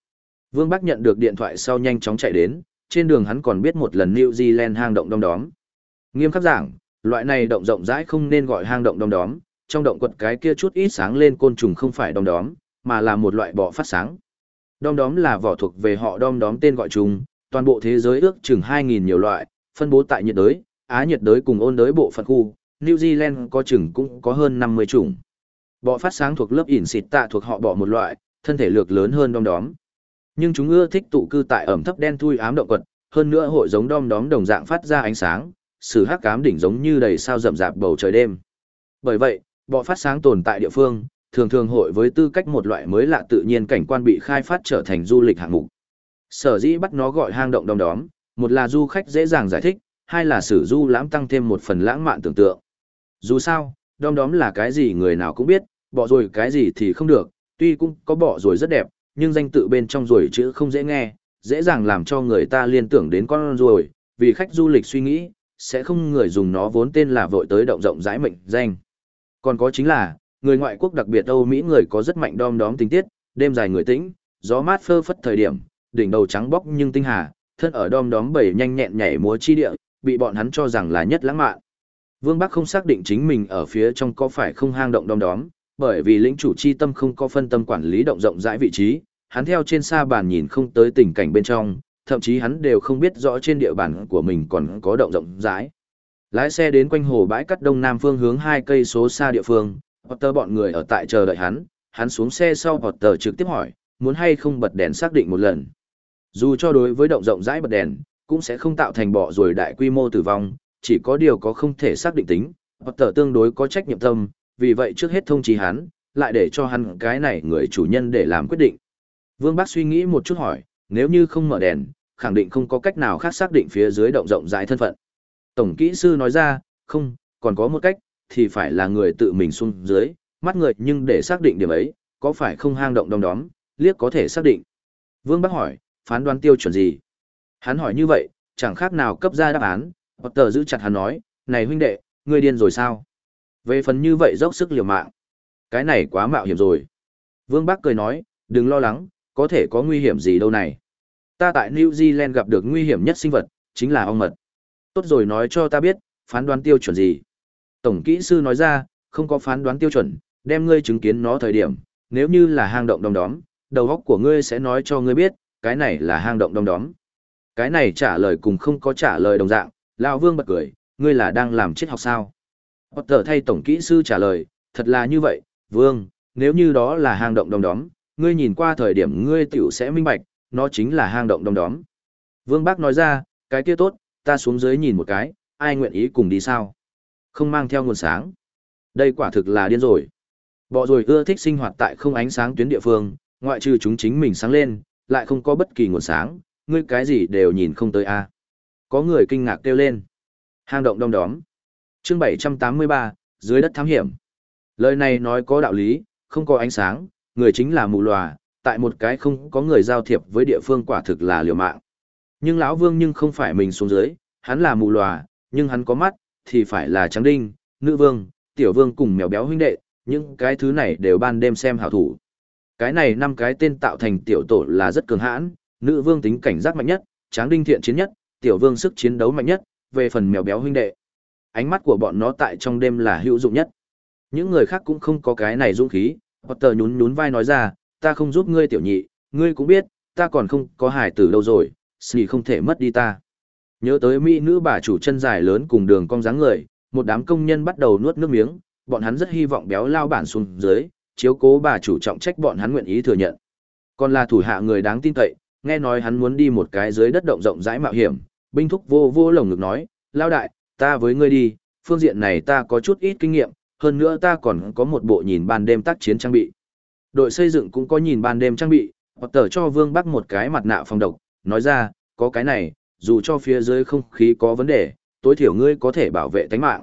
Vương Bắc nhận được điện thoại sau nhanh chóng chạy đến, trên đường hắn còn biết một lần New Zealand hang động đom đóm. Nghiêm khắc giảng, loại này động rộng rãi không nên gọi hang động đom đóm, trong động quật cái kia chút ít sáng lên côn trùng không phải đom đóm, mà là một loại bọ phát sáng. Đom đóm là vỏ thuộc về họ đom đóm tên gọi chung, toàn bộ thế giới ước chừng 2.000 nhiều loại, phân bố tại nhiệt đới, Á nhiệt đới cùng ôn đới bộ phận khu, New Zealand có chừng cũng có hơn 50 chủng. Bọ phát sáng thuộc lớp ỉn xịt tạ thuộc họ bọ một loại, thân thể lược lớn hơn đom đóm. Nhưng chúng ưa thích tụ cư tại ẩm thấp đen thui ám động quật, hơn nữa hội giống đom đóm đồng dạng phát ra ánh sáng, sự hắc ám đỉnh giống như đầy sao rậm rạp bầu trời đêm. Bởi vậy, bọ phát sáng tồn tại địa phương, thường thường hội với tư cách một loại mới lạ tự nhiên cảnh quan bị khai phát trở thành du lịch hạng mục. Sở dĩ bắt nó gọi hang động đom đóm, một là du khách dễ dàng giải thích, hai là sử du lãm tăng thêm một phần lãng mạn tưởng tượng. Dù sao, đom đóm là cái gì người nào cũng biết, bỏ rồi cái gì thì không được, tuy cũng có bỏ rồi rất đẹp, nhưng danh tự bên trong rồi chữ không dễ nghe, dễ dàng làm cho người ta liên tưởng đến con rồi, vì khách du lịch suy nghĩ, sẽ không người dùng nó vốn tên là vội tới động rộng rãi mệnh danh. Còn có chính là, người ngoại quốc đặc biệt Âu Mỹ người có rất mạnh đom đóm tình tiết, đêm dài người tĩnh, gió mát phơ phất thời điểm, đỉnh đầu trắng bóc nhưng tinh hà, thân ở đom đóm bầy nhanh nhẹn nhảy múa chi địa, bị bọn hắn cho rằng là nhất lãng mạn. Vương Bắc không xác định chính mình ở phía trong có phải không hang động đom đóm, bởi vì lĩnh chủ chi tâm không có phân tâm quản lý động rộng rãi vị trí, hắn theo trên xa bàn nhìn không tới tình cảnh bên trong, thậm chí hắn đều không biết rõ trên địa bàn của mình còn có động rộng rãi. Lái xe đến quanh hồ bãi cắt đông nam phương hướng hai cây số xa địa phương, Potter bọn người ở tại chờ đợi hắn, hắn xuống xe sau Potter trực tiếp hỏi, muốn hay không bật đèn xác định một lần. Dù cho đối với động rộng rãi bật đèn, cũng sẽ không tạo thành bỏ rồi đại quy mô tử vong, chỉ có điều có không thể xác định tính, Potter tương đối có trách nhiệm tâm, vì vậy trước hết thông chí hắn, lại để cho hắn cái này người chủ nhân để làm quyết định. Vương Bác suy nghĩ một chút hỏi, nếu như không mở đèn, khẳng định không có cách nào khác xác định phía dưới động rộng rãi thân phận. Tổng kỹ sư nói ra, không, còn có một cách, thì phải là người tự mình xuống dưới, mắt người nhưng để xác định điểm ấy, có phải không hang động đom đóm, liếc có thể xác định. Vương Bắc hỏi, phán đoán tiêu chuẩn gì? Hắn hỏi như vậy, chẳng khác nào cấp ra đáp án, Potter giữ chặt hắn nói, này huynh đệ, ngươi điên rồi sao? Về phần như vậy dốc sức liều mạng. Cái này quá mạo hiểm rồi. Vương Bắc cười nói, đừng lo lắng, có thể có nguy hiểm gì đâu này. Ta tại New Zealand gặp được nguy hiểm nhất sinh vật, chính là ong mật. Tốt rồi nói cho ta biết, phán đoán tiêu chuẩn gì. Tổng kỹ sư nói ra, không có phán đoán tiêu chuẩn, đem ngươi chứng kiến nó thời điểm, nếu như là hang động đông đóm, đầu óc của ngươi sẽ nói cho ngươi biết, cái này là hang động đông đóm. Cái này trả lời cùng không có trả lời đồng dạng, lão Vương bật cười, ngươi là đang làm triết học sao? Potter thay tổng kỹ sư trả lời, thật là như vậy, Vương, nếu như đó là hang động đông đóm, ngươi nhìn qua thời điểm ngươi tiểu sẽ minh bạch, nó chính là hang động đông đóm. Vương Bác nói ra, cái kia tốt, ta xuống dưới nhìn một cái, ai nguyện ý cùng đi sao? Không mang theo nguồn sáng. Đây quả thực là điên rồi. Bọ rồi ưa thích sinh hoạt tại không ánh sáng tuyến địa phương, ngoại trừ chúng chính mình sáng lên, lại không có bất kỳ nguồn sáng, ngươi cái gì đều nhìn không tới a. Có người kinh ngạc kêu lên. Hang động đông đóm. Chương 783, dưới đất thám hiểm. Lời này nói có đạo lý, không có ánh sáng, người chính là mù lòa, tại một cái không có người giao thiệp với địa phương quả thực là liều mạng. Nhưng lão Vương nhưng không phải mình xuống dưới, hắn là mù lòa, nhưng hắn có mắt, thì phải là trắng đinh, nữ vương, tiểu vương cùng mèo béo huynh đệ, những cái thứ này đều ban đêm xem hảo thủ. Cái này năm cái tên tạo thành tiểu tổ là rất cường hãn, nữ vương tính cảnh giác mạnh nhất, tráng đinh thiện chiến nhất, tiểu vương sức chiến đấu mạnh nhất, về phần mèo béo huynh đệ. Ánh mắt của bọn nó tại trong đêm là hữu dụng nhất. Những người khác cũng không có cái này dũng khí, Potter nhún nhún vai nói ra, ta không giúp ngươi tiểu nhị, ngươi cũng biết, ta còn không có hài tử đâu rồi, xì không thể mất đi ta. Nhớ tới mỹ nữ bà chủ chân dài lớn cùng đường cong dáng người, một đám công nhân bắt đầu nuốt nước miếng, bọn hắn rất hy vọng béo lao bản xuống dưới, chiếu cố bà chủ trọng trách bọn hắn nguyện ý thừa nhận. Còn là thủ hạ người đáng tin cậy, nghe nói hắn muốn đi một cái dưới đất động rộng rãi mạo hiểm, binh thúc vô vô lồng ngực nói, lao đại, ta với ngươi đi, phương diện này ta có chút ít kinh nghiệm, hơn nữa ta còn có một bộ nhìn ban đêm tác chiến trang bị. Đội xây dựng cũng có nhìn ban đêm trang bị, hoặc tờ cho Vương Bắc một cái mặt nạ phòng độc, nói ra, có cái này, dù cho phía dưới không khí có vấn đề, tối thiểu ngươi có thể bảo vệ tánh mạng.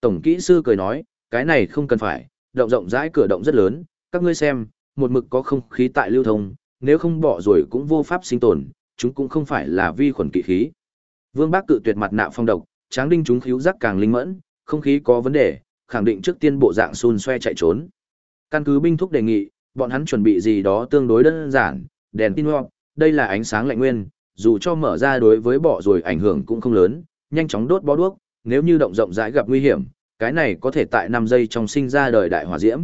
Tổng kỹ sư cười nói, cái này không cần phải, động rộng rãi cửa động rất lớn, các ngươi xem, một mực có không khí tại lưu thông, nếu không bỏ rồi cũng vô pháp sinh tồn, chúng cũng không phải là vi khuẩn kỵ khí. Vương Bác cự tuyệt mặt nạ phong độc, tráng đinh chúng khíu giác càng linh mẫn, không khí có vấn đề, khẳng định trước tiên bộ dạng xun xoe chạy trốn. Căn cứ binh thúc đề nghị, bọn hắn chuẩn bị gì đó tương đối đơn giản, đèn tin hoặc, đây là ánh sáng lạnh nguyên, dù cho mở ra đối với bọ rồi ảnh hưởng cũng không lớn, nhanh chóng đốt bó đuốc, nếu như động rộng rãi gặp nguy hiểm, cái này có thể tại 5 giây trong sinh ra đời đại hỏa diễm.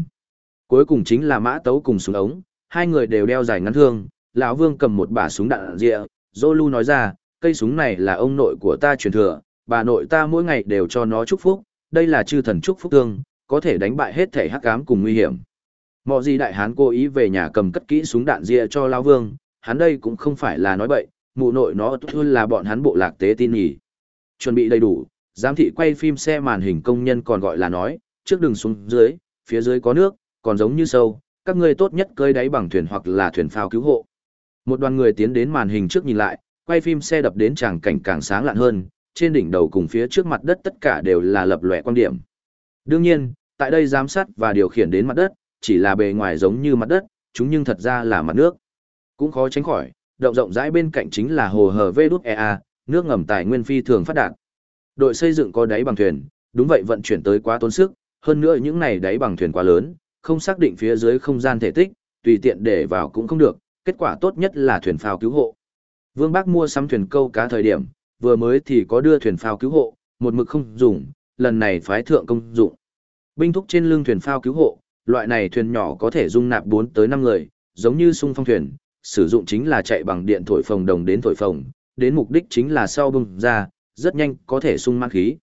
Cuối cùng chính là mã tấu cùng súng ống, hai người đều đeo dài ngắn thương, lão Vương cầm một bả súng đạn rịa, Zolu nói ra, cây súng này là ông nội của ta truyền thừa, bà nội ta mỗi ngày đều cho nó chúc phúc, đây là chư thần chúc phúc thương, có thể đánh bại hết thể hắc ám cùng nguy hiểm. Mọ gì đại hán cố ý về nhà cầm cất kỹ súng đạn ria cho lão Vương, hắn đây cũng không phải là nói bậy, mụ nội nó hơn là bọn hắn bộ lạc tế tin nhỉ. Chuẩn bị đầy đủ, giám thị quay phim xe màn hình công nhân còn gọi là nói, trước đường xuống dưới, phía dưới có nước, còn giống như sâu, các ngươi tốt nhất cơi đáy bằng thuyền hoặc là thuyền phao cứu hộ. Một đoàn người tiến đến màn hình trước nhìn lại, quay phim xe đập đến tràng cảnh càng sáng lạn hơn, trên đỉnh đầu cùng phía trước mặt đất tất cả đều là lập lòe quan điểm. Đương nhiên, tại đây giám sát và điều khiển đến mặt đất, chỉ là bề ngoài giống như mặt đất, chúng nhưng thật ra là mặt nước. Cũng khó tránh khỏi, động rộng rãi bên cạnh chính là hồ hở VĐEA, nước ngầm tài nguyên phi thường phát đạt. Đội xây dựng có đáy bằng thuyền, đúng vậy vận chuyển tới quá tốn sức, hơn nữa những này đáy bằng thuyền quá lớn, không xác định phía dưới không gian thể tích, tùy tiện để vào cũng không được, kết quả tốt nhất là thuyền phao cứu hộ. Vương Bác mua sắm thuyền câu cá thời điểm, vừa mới thì có đưa thuyền phao cứu hộ, một mực không dùng, lần này phái thượng công dụng. Binh thúc trên lưng thuyền phao cứu hộ, loại này thuyền nhỏ có thể dung nạp 4 tới 5 người, giống như sung phong thuyền, sử dụng chính là chạy bằng điện thổi phồng đồng đến thổi phồng, đến mục đích chính là sau bung ra, rất nhanh có thể sung mang khí.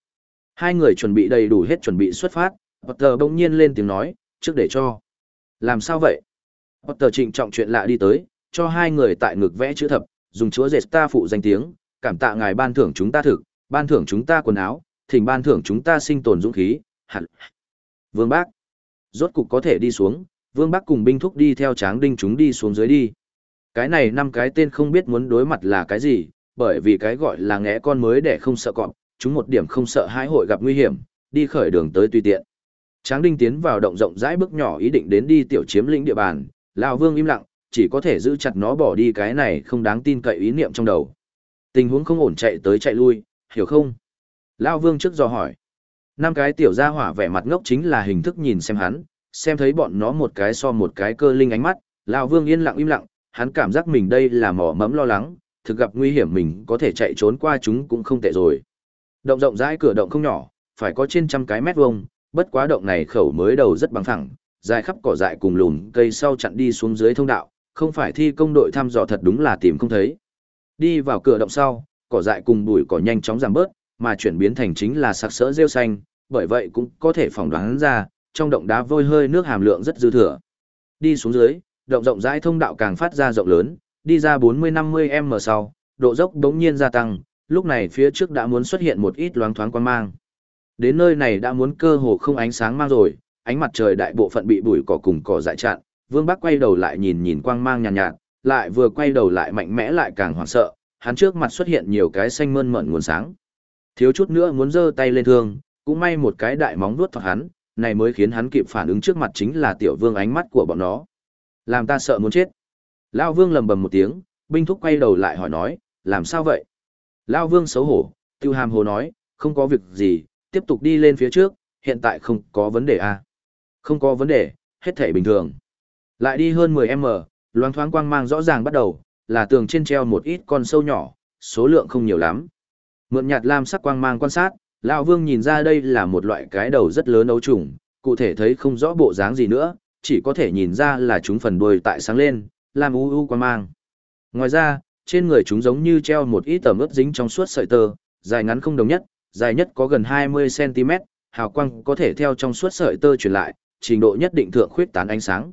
Hai người chuẩn bị đầy đủ hết chuẩn bị xuất phát, Potter bỗng nhiên lên tiếng nói, trước để cho. Làm sao vậy? Potter trịnh trọng chuyện lạ đi tới, cho hai người tại ngực vẽ chữ thập, dùng chúa Zeta phụ danh tiếng, cảm tạ ngài ban thưởng chúng ta thực, ban thưởng chúng ta quần áo, thỉnh ban thưởng chúng ta sinh tồn dũng khí, hẳn. Vương Bác. Rốt cục có thể đi xuống, Vương Bác cùng binh thúc đi theo tráng đinh chúng đi xuống dưới đi. Cái này năm cái tên không biết muốn đối mặt là cái gì, bởi vì cái gọi là ngẽ con mới để không sợ cọp, chúng một điểm không sợ hãi hội gặp nguy hiểm, đi khởi đường tới tùy tiện. Tráng Đinh tiến vào động rộng rãi bước nhỏ ý định đến đi tiểu chiếm lĩnh địa bàn, lão Vương im lặng, chỉ có thể giữ chặt nó bỏ đi cái này không đáng tin cậy ý niệm trong đầu. Tình huống không ổn chạy tới chạy lui, hiểu không? Lão Vương trước dò hỏi. Năm cái tiểu gia hỏa vẻ mặt ngốc chính là hình thức nhìn xem hắn, xem thấy bọn nó một cái so một cái cơ linh ánh mắt, lão Vương yên lặng im lặng, hắn cảm giác mình đây là mỏ mẫm lo lắng, thực gặp nguy hiểm mình có thể chạy trốn qua chúng cũng không tệ rồi. Động rộng rãi cửa động không nhỏ, phải có trên trăm cái mét vuông, bất quá động này khẩu mới đầu rất bằng thẳng, dài khắp cỏ dại cùng lùn cây sau chặn đi xuống dưới thông đạo, không phải thi công đội thăm dò thật đúng là tìm không thấy. Đi vào cửa động sau, cỏ dại cùng bụi cỏ nhanh chóng giảm bớt, mà chuyển biến thành chính là sặc sỡ rêu xanh, bởi vậy cũng có thể phỏng đoán ra, trong động đá vôi hơi nước hàm lượng rất dư thừa. Đi xuống dưới, động rộng rãi thông đạo càng phát ra rộng lớn, đi ra 40-50 m sau, độ dốc đống nhiên gia tăng, lúc này phía trước đã muốn xuất hiện một ít loáng thoáng quan mang. Đến nơi này đã muốn cơ hồ không ánh sáng mang rồi, ánh mặt trời đại bộ phận bị bụi cỏ cùng cỏ dại chặn, Vương Bắc quay đầu lại nhìn nhìn quang mang nhàn nhạt, nhạt, lại vừa quay đầu lại mạnh mẽ lại càng hoảng sợ, hắn trước mặt xuất hiện nhiều cái xanh mơn mởn nguồn sáng. Thiếu chút nữa muốn giơ tay lên thương, cũng may một cái đại móng vuốt thoát hắn, này mới khiến hắn kịp phản ứng trước mặt chính là tiểu vương ánh mắt của bọn nó. Làm ta sợ muốn chết. Lão Vương lầm bầm một tiếng, binh thúc quay đầu lại hỏi nói, làm sao vậy? Lão Vương xấu hổ, tiêu hàm hồ nói, không có việc gì, tiếp tục đi lên phía trước, hiện tại không có vấn đề à? Không có vấn đề, hết thể bình thường. Lại đi hơn 10m, loáng thoáng quang mang rõ ràng bắt đầu, là tường trên treo một ít con sâu nhỏ, số lượng không nhiều lắm. Mượn nhạt lam sắc quang mang quan sát, lão Vương nhìn ra đây là một loại cái đầu rất lớn ấu trùng, cụ thể thấy không rõ bộ dáng gì nữa, chỉ có thể nhìn ra là chúng phần đuôi tại sáng lên, làm u u quan mang. Ngoài ra, trên người chúng giống như treo một ít tầm ướt dính trong suốt sợi tơ, dài ngắn không đồng nhất, dài nhất có gần 20cm, hào quang có thể theo trong suốt sợi tơ truyền lại, trình độ nhất định thượng khuyết tán ánh sáng.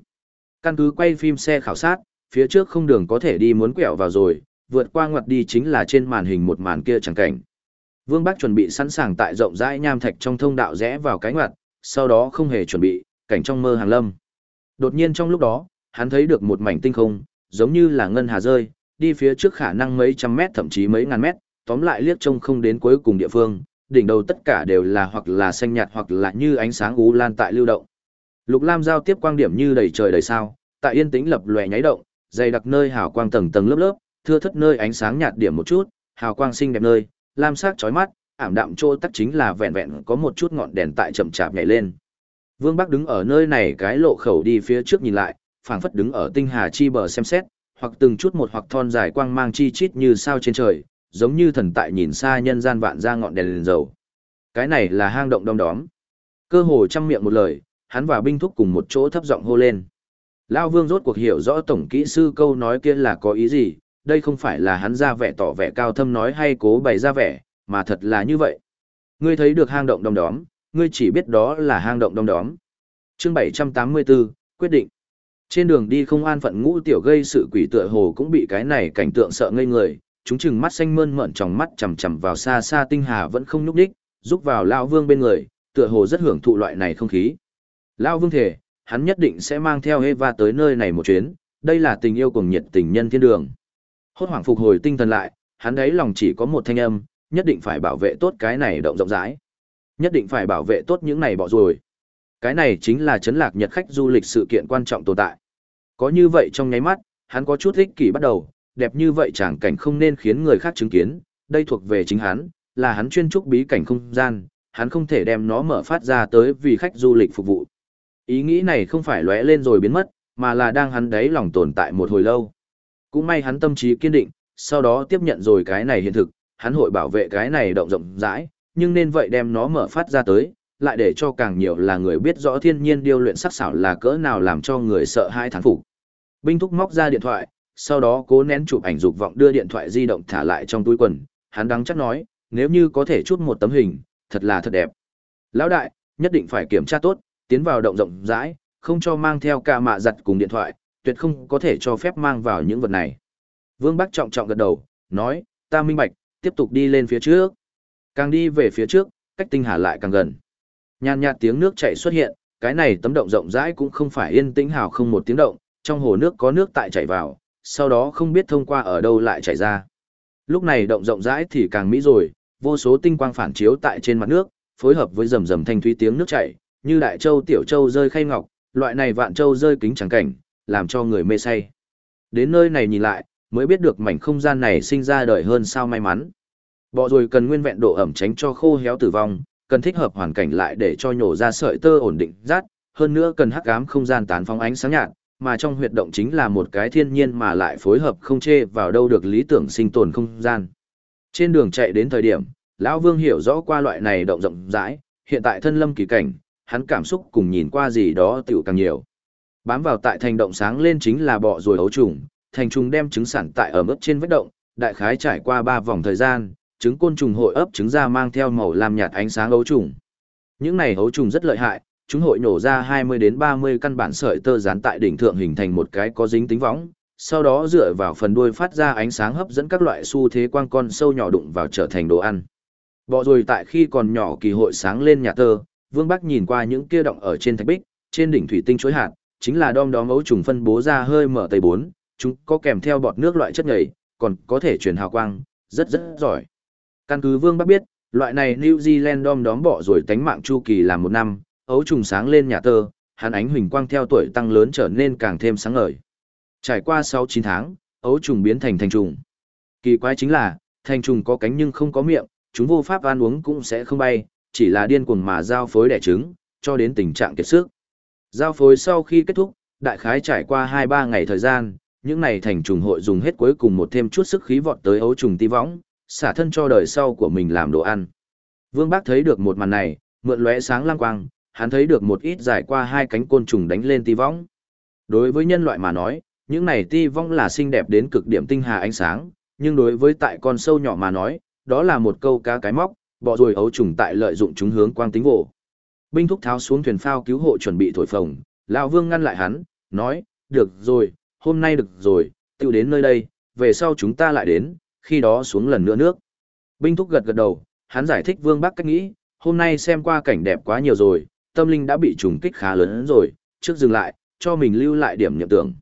Căn cứ quay phim xe khảo sát, phía trước không đường có thể đi muốn quẹo vào rồi, vượt qua ngoặt đi chính là trên màn hình một màn kia chẳng cảnh. Vương Bắc chuẩn bị sẵn sàng tại rộng rãi nham thạch trong thông đạo rẽ vào cái ngoặt, sau đó không hề chuẩn bị, cảnh trong mơ hàng lâm. Đột nhiên trong lúc đó, hắn thấy được một mảnh tinh không, giống như là ngân hà rơi, đi phía trước khả năng mấy trăm mét thậm chí mấy ngàn mét, tóm lại liếc trông không đến cuối cùng địa phương, đỉnh đầu tất cả đều là hoặc là xanh nhạt hoặc là như ánh sáng ú lan tại lưu động. Lục lam giao tiếp quang điểm như đầy trời đầy sao, tại yên tĩnh lập lòe nháy động, dày đặc nơi hào quang tầng tầng lớp lớp, thưa thất nơi ánh sáng nhạt điểm một chút, hào quang xinh đẹp nơi, lam sắc chói mắt, ảm đạm chỗ tắc chính là vẹn vẹn có một chút ngọn đèn tại chậm chạp nhảy lên. Vương Bắc đứng ở nơi này cái lộ khẩu đi phía trước nhìn lại, phảng phất đứng ở tinh hà chi bờ xem xét, hoặc từng chút một hoặc thon dài quang mang chi chít như sao trên trời, giống như thần tại nhìn xa nhân gian vạn ra ngọn đèn lên dầu. Cái này là hang động đông đóm. Cơ hồ trăm miệng một lời, hắn và binh thúc cùng một chỗ thấp giọng hô lên. Lao vương rốt cuộc hiểu rõ tổng kỹ sư câu nói kia là có ý gì, đây không phải là hắn ra vẻ tỏ vẻ cao thâm nói hay cố bày ra vẻ, mà thật là như vậy. Ngươi thấy được hang động đông đóm, ngươi chỉ biết đó là hang động đông đóm. Chương 784, quyết định. Trên đường đi không an phận ngũ tiểu gây sự quỷ tựa hồ cũng bị cái này cảnh tượng sợ ngây người, chúng chừng mắt xanh mơn mởn trong mắt chằm chằm vào xa xa tinh hà vẫn không nhúc đích, giúp vào lão vương bên người, tựa hồ rất hưởng thụ loại này không khí. Lão vương thể, hắn nhất định sẽ mang theo Eva tới nơi này một chuyến, đây là tình yêu cùng nhiệt tình nhân thiên đường. Hốt hoảng phục hồi tinh thần lại, hắn ấy lòng chỉ có một thanh âm, nhất định phải bảo vệ tốt cái này động rộng rãi. Nhất định phải bảo vệ tốt những này bỏ rồi. Cái này chính là chấn lạc nhật khách du lịch sự kiện quan trọng tồn tại. Có như vậy trong nháy mắt, hắn có chút ích kỷ bắt đầu, đẹp như vậy chẳng cảnh không nên khiến người khác chứng kiến, đây thuộc về chính hắn, là hắn chuyên trúc bí cảnh không gian, hắn không thể đem nó mở phát ra tới vì khách du lịch phục vụ. Ý nghĩ này không phải lóe lên rồi biến mất, mà là đang hắn đấy lòng tồn tại một hồi lâu. Cũng may hắn tâm trí kiên định, sau đó tiếp nhận rồi cái này hiện thực, hắn hội bảo vệ cái này động rộng rãi, nhưng nên vậy đem nó mở phát ra tới, lại để cho càng nhiều là người biết rõ thiên nhiên điêu luyện sắc xảo là cỡ nào làm cho người sợ hai thán phục. Binh thúc móc ra điện thoại, sau đó cố nén chụp ảnh dục vọng đưa điện thoại di động thả lại trong túi quần, hắn đắng chắc nói, nếu như có thể chút một tấm hình, thật là thật đẹp. Lão đại, nhất định phải kiểm tra tốt, tiến vào động rộng rãi, không cho mang theo cả mạ giặt cùng điện thoại, tuyệt không có thể cho phép mang vào những vật này. Vương Bắc trọng trọng gật đầu, nói, ta minh bạch, tiếp tục đi lên phía trước. Càng đi về phía trước, cách tinh hà lại càng gần. Nhàn nhạt tiếng nước chảy xuất hiện, cái này tấm động rộng rãi cũng không phải yên tĩnh hào không một tiếng động, trong hồ nước có nước tại chảy vào, sau đó không biết thông qua ở đâu lại chảy ra. Lúc này động rộng rãi thì càng mỹ rồi, vô số tinh quang phản chiếu tại trên mặt nước, phối hợp với rầm rầm thanh thúy tiếng nước chảy, như đại châu tiểu châu rơi khay ngọc, loại này vạn châu rơi kính trắng cảnh, làm cho người mê say. Đến nơi này nhìn lại, mới biết được mảnh không gian này sinh ra đời hơn sao may mắn. Bọ rồi cần nguyên vẹn độ ẩm tránh cho khô héo tử vong, cần thích hợp hoàn cảnh lại để cho nhổ ra sợi tơ ổn định rát, hơn nữa cần hắc ám không gian tán phóng ánh sáng nhạt, mà trong huyệt động chính là một cái thiên nhiên mà lại phối hợp không chê vào đâu được lý tưởng sinh tồn không gian. Trên đường chạy đến thời điểm, lão Vương hiểu rõ qua loại này động rộng rãi, hiện tại thân lâm kỳ cảnh, hắn cảm xúc cùng nhìn qua gì đó tiểu càng nhiều. Bám vào tại thành động sáng lên chính là bọ ruồi ấu trùng, thành trùng đem trứng sản tại ở mức trên vách động, đại khái trải qua 3 vòng thời gian, trứng côn trùng hội ấp trứng ra mang theo màu lam nhạt ánh sáng ấu trùng. Những này ấu trùng rất lợi hại, chúng hội nổ ra 20 đến 30 căn bản sợi tơ dán tại đỉnh thượng hình thành một cái có dính tính võng, sau đó dựa vào phần đuôi phát ra ánh sáng hấp dẫn các loại xu thế quang con sâu nhỏ đụng vào trở thành đồ ăn. Bọ rồi tại khi còn nhỏ kỳ hội sáng lên nhà tơ, Vương Bắc nhìn qua những kia động ở trên thạch bích, trên đỉnh thủy tinh chối hạt, chính là đom đóm ấu trùng phân bố ra hơi mở tây bốn, chúng có kèm theo bọt nước loại chất nhầy, còn có thể truyền hào quang, rất rất giỏi. Căn cứ Vương Bắc biết, loại này New Zealand đom đóm bỏ rồi tánh mạng chu kỳ là một năm, ấu trùng sáng lên nhà tơ, hắn ánh huỳnh quang theo tuổi tăng lớn trở nên càng thêm sáng ngời. Trải qua 6-9 tháng, ấu trùng biến thành thành trùng. Kỳ quái chính là, thành trùng có cánh nhưng không có miệng, chúng vô pháp ăn uống cũng sẽ không bay, chỉ là điên cuồng mà giao phối đẻ trứng, cho đến tình trạng kiệt sức. Giao phối sau khi kết thúc, đại khái trải qua 2-3 ngày thời gian, những này thành trùng hội dùng hết cuối cùng một thêm chút sức khí vọt tới ấu trùng ti võng, xả thân cho đời sau của mình làm đồ ăn. Vương Bác thấy được một màn này, mượn lóe sáng lang quang, hắn thấy được một ít dài qua hai cánh côn trùng đánh lên ti võng. Đối với nhân loại mà nói, những này ti võng là xinh đẹp đến cực điểm tinh hà ánh sáng, nhưng đối với tại con sâu nhỏ mà nói, đó là một câu cá cái móc, bọ rồi ấu trùng tại lợi dụng chúng hướng quang tính vỗ. Binh thúc tháo xuống thuyền phao cứu hộ chuẩn bị thổi phồng, lão Vương ngăn lại hắn, nói, được rồi, hôm nay được rồi, tiêu đến nơi đây, về sau chúng ta lại đến, khi đó xuống lần nữa nước. Binh thúc gật gật đầu, hắn giải thích Vương Bắc cách nghĩ, hôm nay xem qua cảnh đẹp quá nhiều rồi, tâm linh đã bị trùng kích khá lớn rồi, trước dừng lại, cho mình lưu lại điểm nhậm tưởng.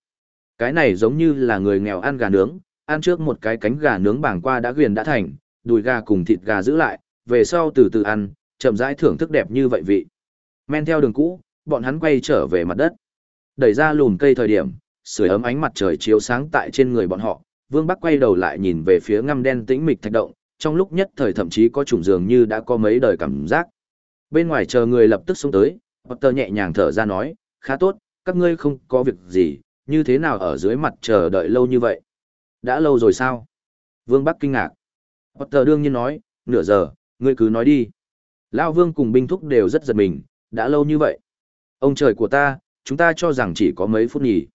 Cái này giống như là người nghèo ăn gà nướng, ăn trước một cái cánh gà nướng bảng qua đã ghiền đã thành, đùi gà cùng thịt gà giữ lại, về sau từ từ ăn, chậm rãi thưởng thức đẹp như vậy vị. Men theo đường cũ, bọn hắn quay trở về mặt đất. Đẩy ra lùm cây thời điểm, sưởi ấm ánh mặt trời chiếu sáng tại trên người bọn họ, Vương Bắc quay đầu lại nhìn về phía ngăm đen tĩnh mịch thạch động, trong lúc nhất thời thậm chí có trùng dường như đã có mấy đời cảm giác. Bên ngoài chờ người lập tức xuống tới, Potter nhẹ nhàng thở ra nói, khá tốt, các ngươi không có việc gì, như thế nào ở dưới mặt chờ đợi lâu như vậy? Đã lâu rồi sao? Vương Bắc kinh ngạc. Potter đương nhiên nói, nửa giờ, ngươi cứ nói đi. Lao Vương cùng binh thúc đều rất giật mình, đã lâu như vậy. Ông trời của ta, chúng ta cho rằng chỉ có mấy phút nhỉ.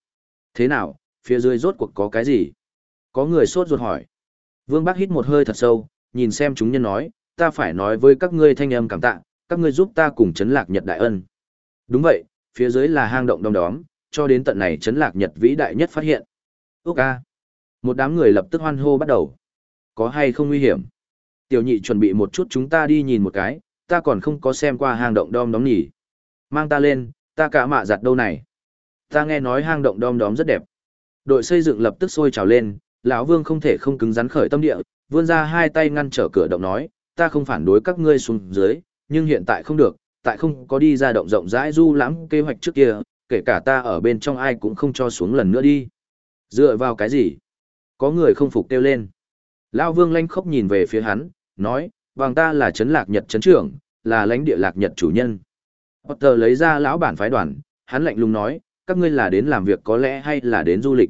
Thế nào, phía dưới rốt cuộc có cái gì? Có người sốt ruột hỏi. Vương Bắc hít một hơi thật sâu, nhìn xem chúng nhân nói, ta phải nói với các ngươi thanh âm cảm tạ, các ngươi giúp ta cùng chấn lạc Nhật đại ân. Đúng vậy, phía dưới là hang động đông đóm, cho đến tận này chấn lạc Nhật vĩ đại nhất phát hiện. Úc a. Một đám người lập tức hoan hô bắt đầu. Có hay không nguy hiểm? Tiểu nhị chuẩn bị một chút chúng ta đi nhìn một cái, ta còn không có xem qua hang động đom đóm nhỉ. Mang ta lên, ta cả mạ giặt đâu này. Ta nghe nói hang động đom đóm rất đẹp. Đội xây dựng lập tức sôi trào lên, lão Vương không thể không cứng rắn khởi tâm địa, vươn ra hai tay ngăn trở cửa động nói, ta không phản đối các ngươi xuống dưới, nhưng hiện tại không được, tại không có đi ra động rộng rãi du lãm kế hoạch trước kia, kể cả ta ở bên trong ai cũng không cho xuống lần nữa đi. Dựa vào cái gì? Có người không phục kêu lên. Lão Vương lanh khóc nhìn về phía hắn, nói, bằng ta là chấn lạc nhật chấn trưởng, là lãnh địa lạc nhật chủ nhân. Potter lấy ra lão bản phái đoàn, hắn lạnh lùng nói, các ngươi là đến làm việc có lẽ hay là đến du lịch.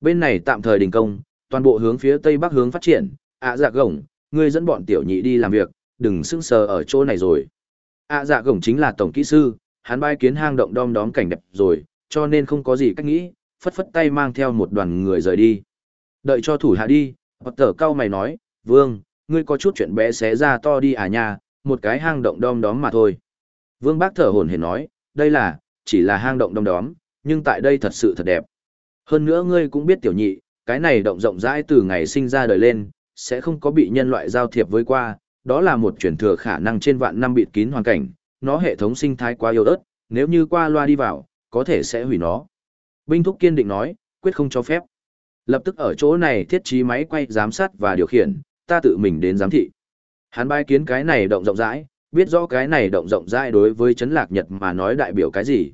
Bên này tạm thời đình công, toàn bộ hướng phía tây bắc hướng phát triển, ạ à, dạ gồng, ngươi dẫn bọn tiểu nhị đi làm việc, đừng sững sờ ở chỗ này rồi. ạ à, dạ gồng chính là tổng kỹ sư, hắn bay kiến hang động đom đóm cảnh đẹp rồi, cho nên không có gì cách nghĩ, phất phất tay mang theo một đoàn người rời đi. Đợi cho thủ hạ đi, Potter cao mày nói, vương, ngươi có chút chuyện bé xé ra to đi à nha, một cái hang động đom đóm mà thôi. Vương Bác thở hổn hển nói, đây là, chỉ là hang động đom đóm, nhưng tại đây thật sự thật đẹp. Hơn nữa ngươi cũng biết tiểu nhị, cái này động rộng rãi từ ngày sinh ra đời lên, sẽ không có bị nhân loại giao thiệp với qua, đó là một chuyển thừa khả năng trên vạn năm bịt kín hoàn cảnh, nó hệ thống sinh thái quá yếu ớt, nếu như qua loa đi vào, có thể sẽ hủy nó. Binh thúc kiên định nói, quyết không cho phép. Lập tức ở chỗ này thiết trí máy quay giám sát và điều khiển, ta tự mình đến giám thị. Hắn bái kiến cái này động rộng rãi, biết rõ cái này động rộng rãi đối với chấn lạc nhật mà nói đại biểu cái gì.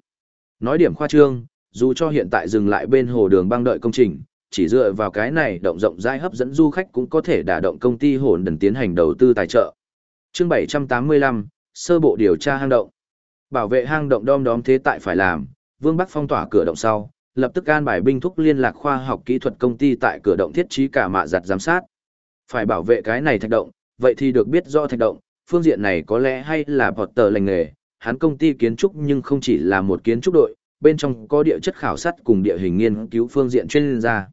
Nói điểm khoa trương, dù cho hiện tại dừng lại bên hồ đường băng đợi công trình, chỉ dựa vào cái này động rộng rãi hấp dẫn du khách cũng có thể đả động công ty hồn đần tiến hành đầu tư tài trợ. Chương 785, sơ bộ điều tra hang động. Bảo vệ hang động đom đóm thế tại phải làm, Vương Bắc phong tỏa cửa động sau, lập tức an bài binh thúc liên lạc khoa học kỹ thuật công ty tại cửa động thiết trí cả mạ giặt giám sát. Phải bảo vệ cái này thạch động, vậy thì được biết do thạch động, phương diện này có lẽ hay là bọt tờ lành nghề, hắn công ty kiến trúc nhưng không chỉ là một kiến trúc đội, bên trong có địa chất khảo sát cùng địa hình nghiên cứu phương diện chuyên gia.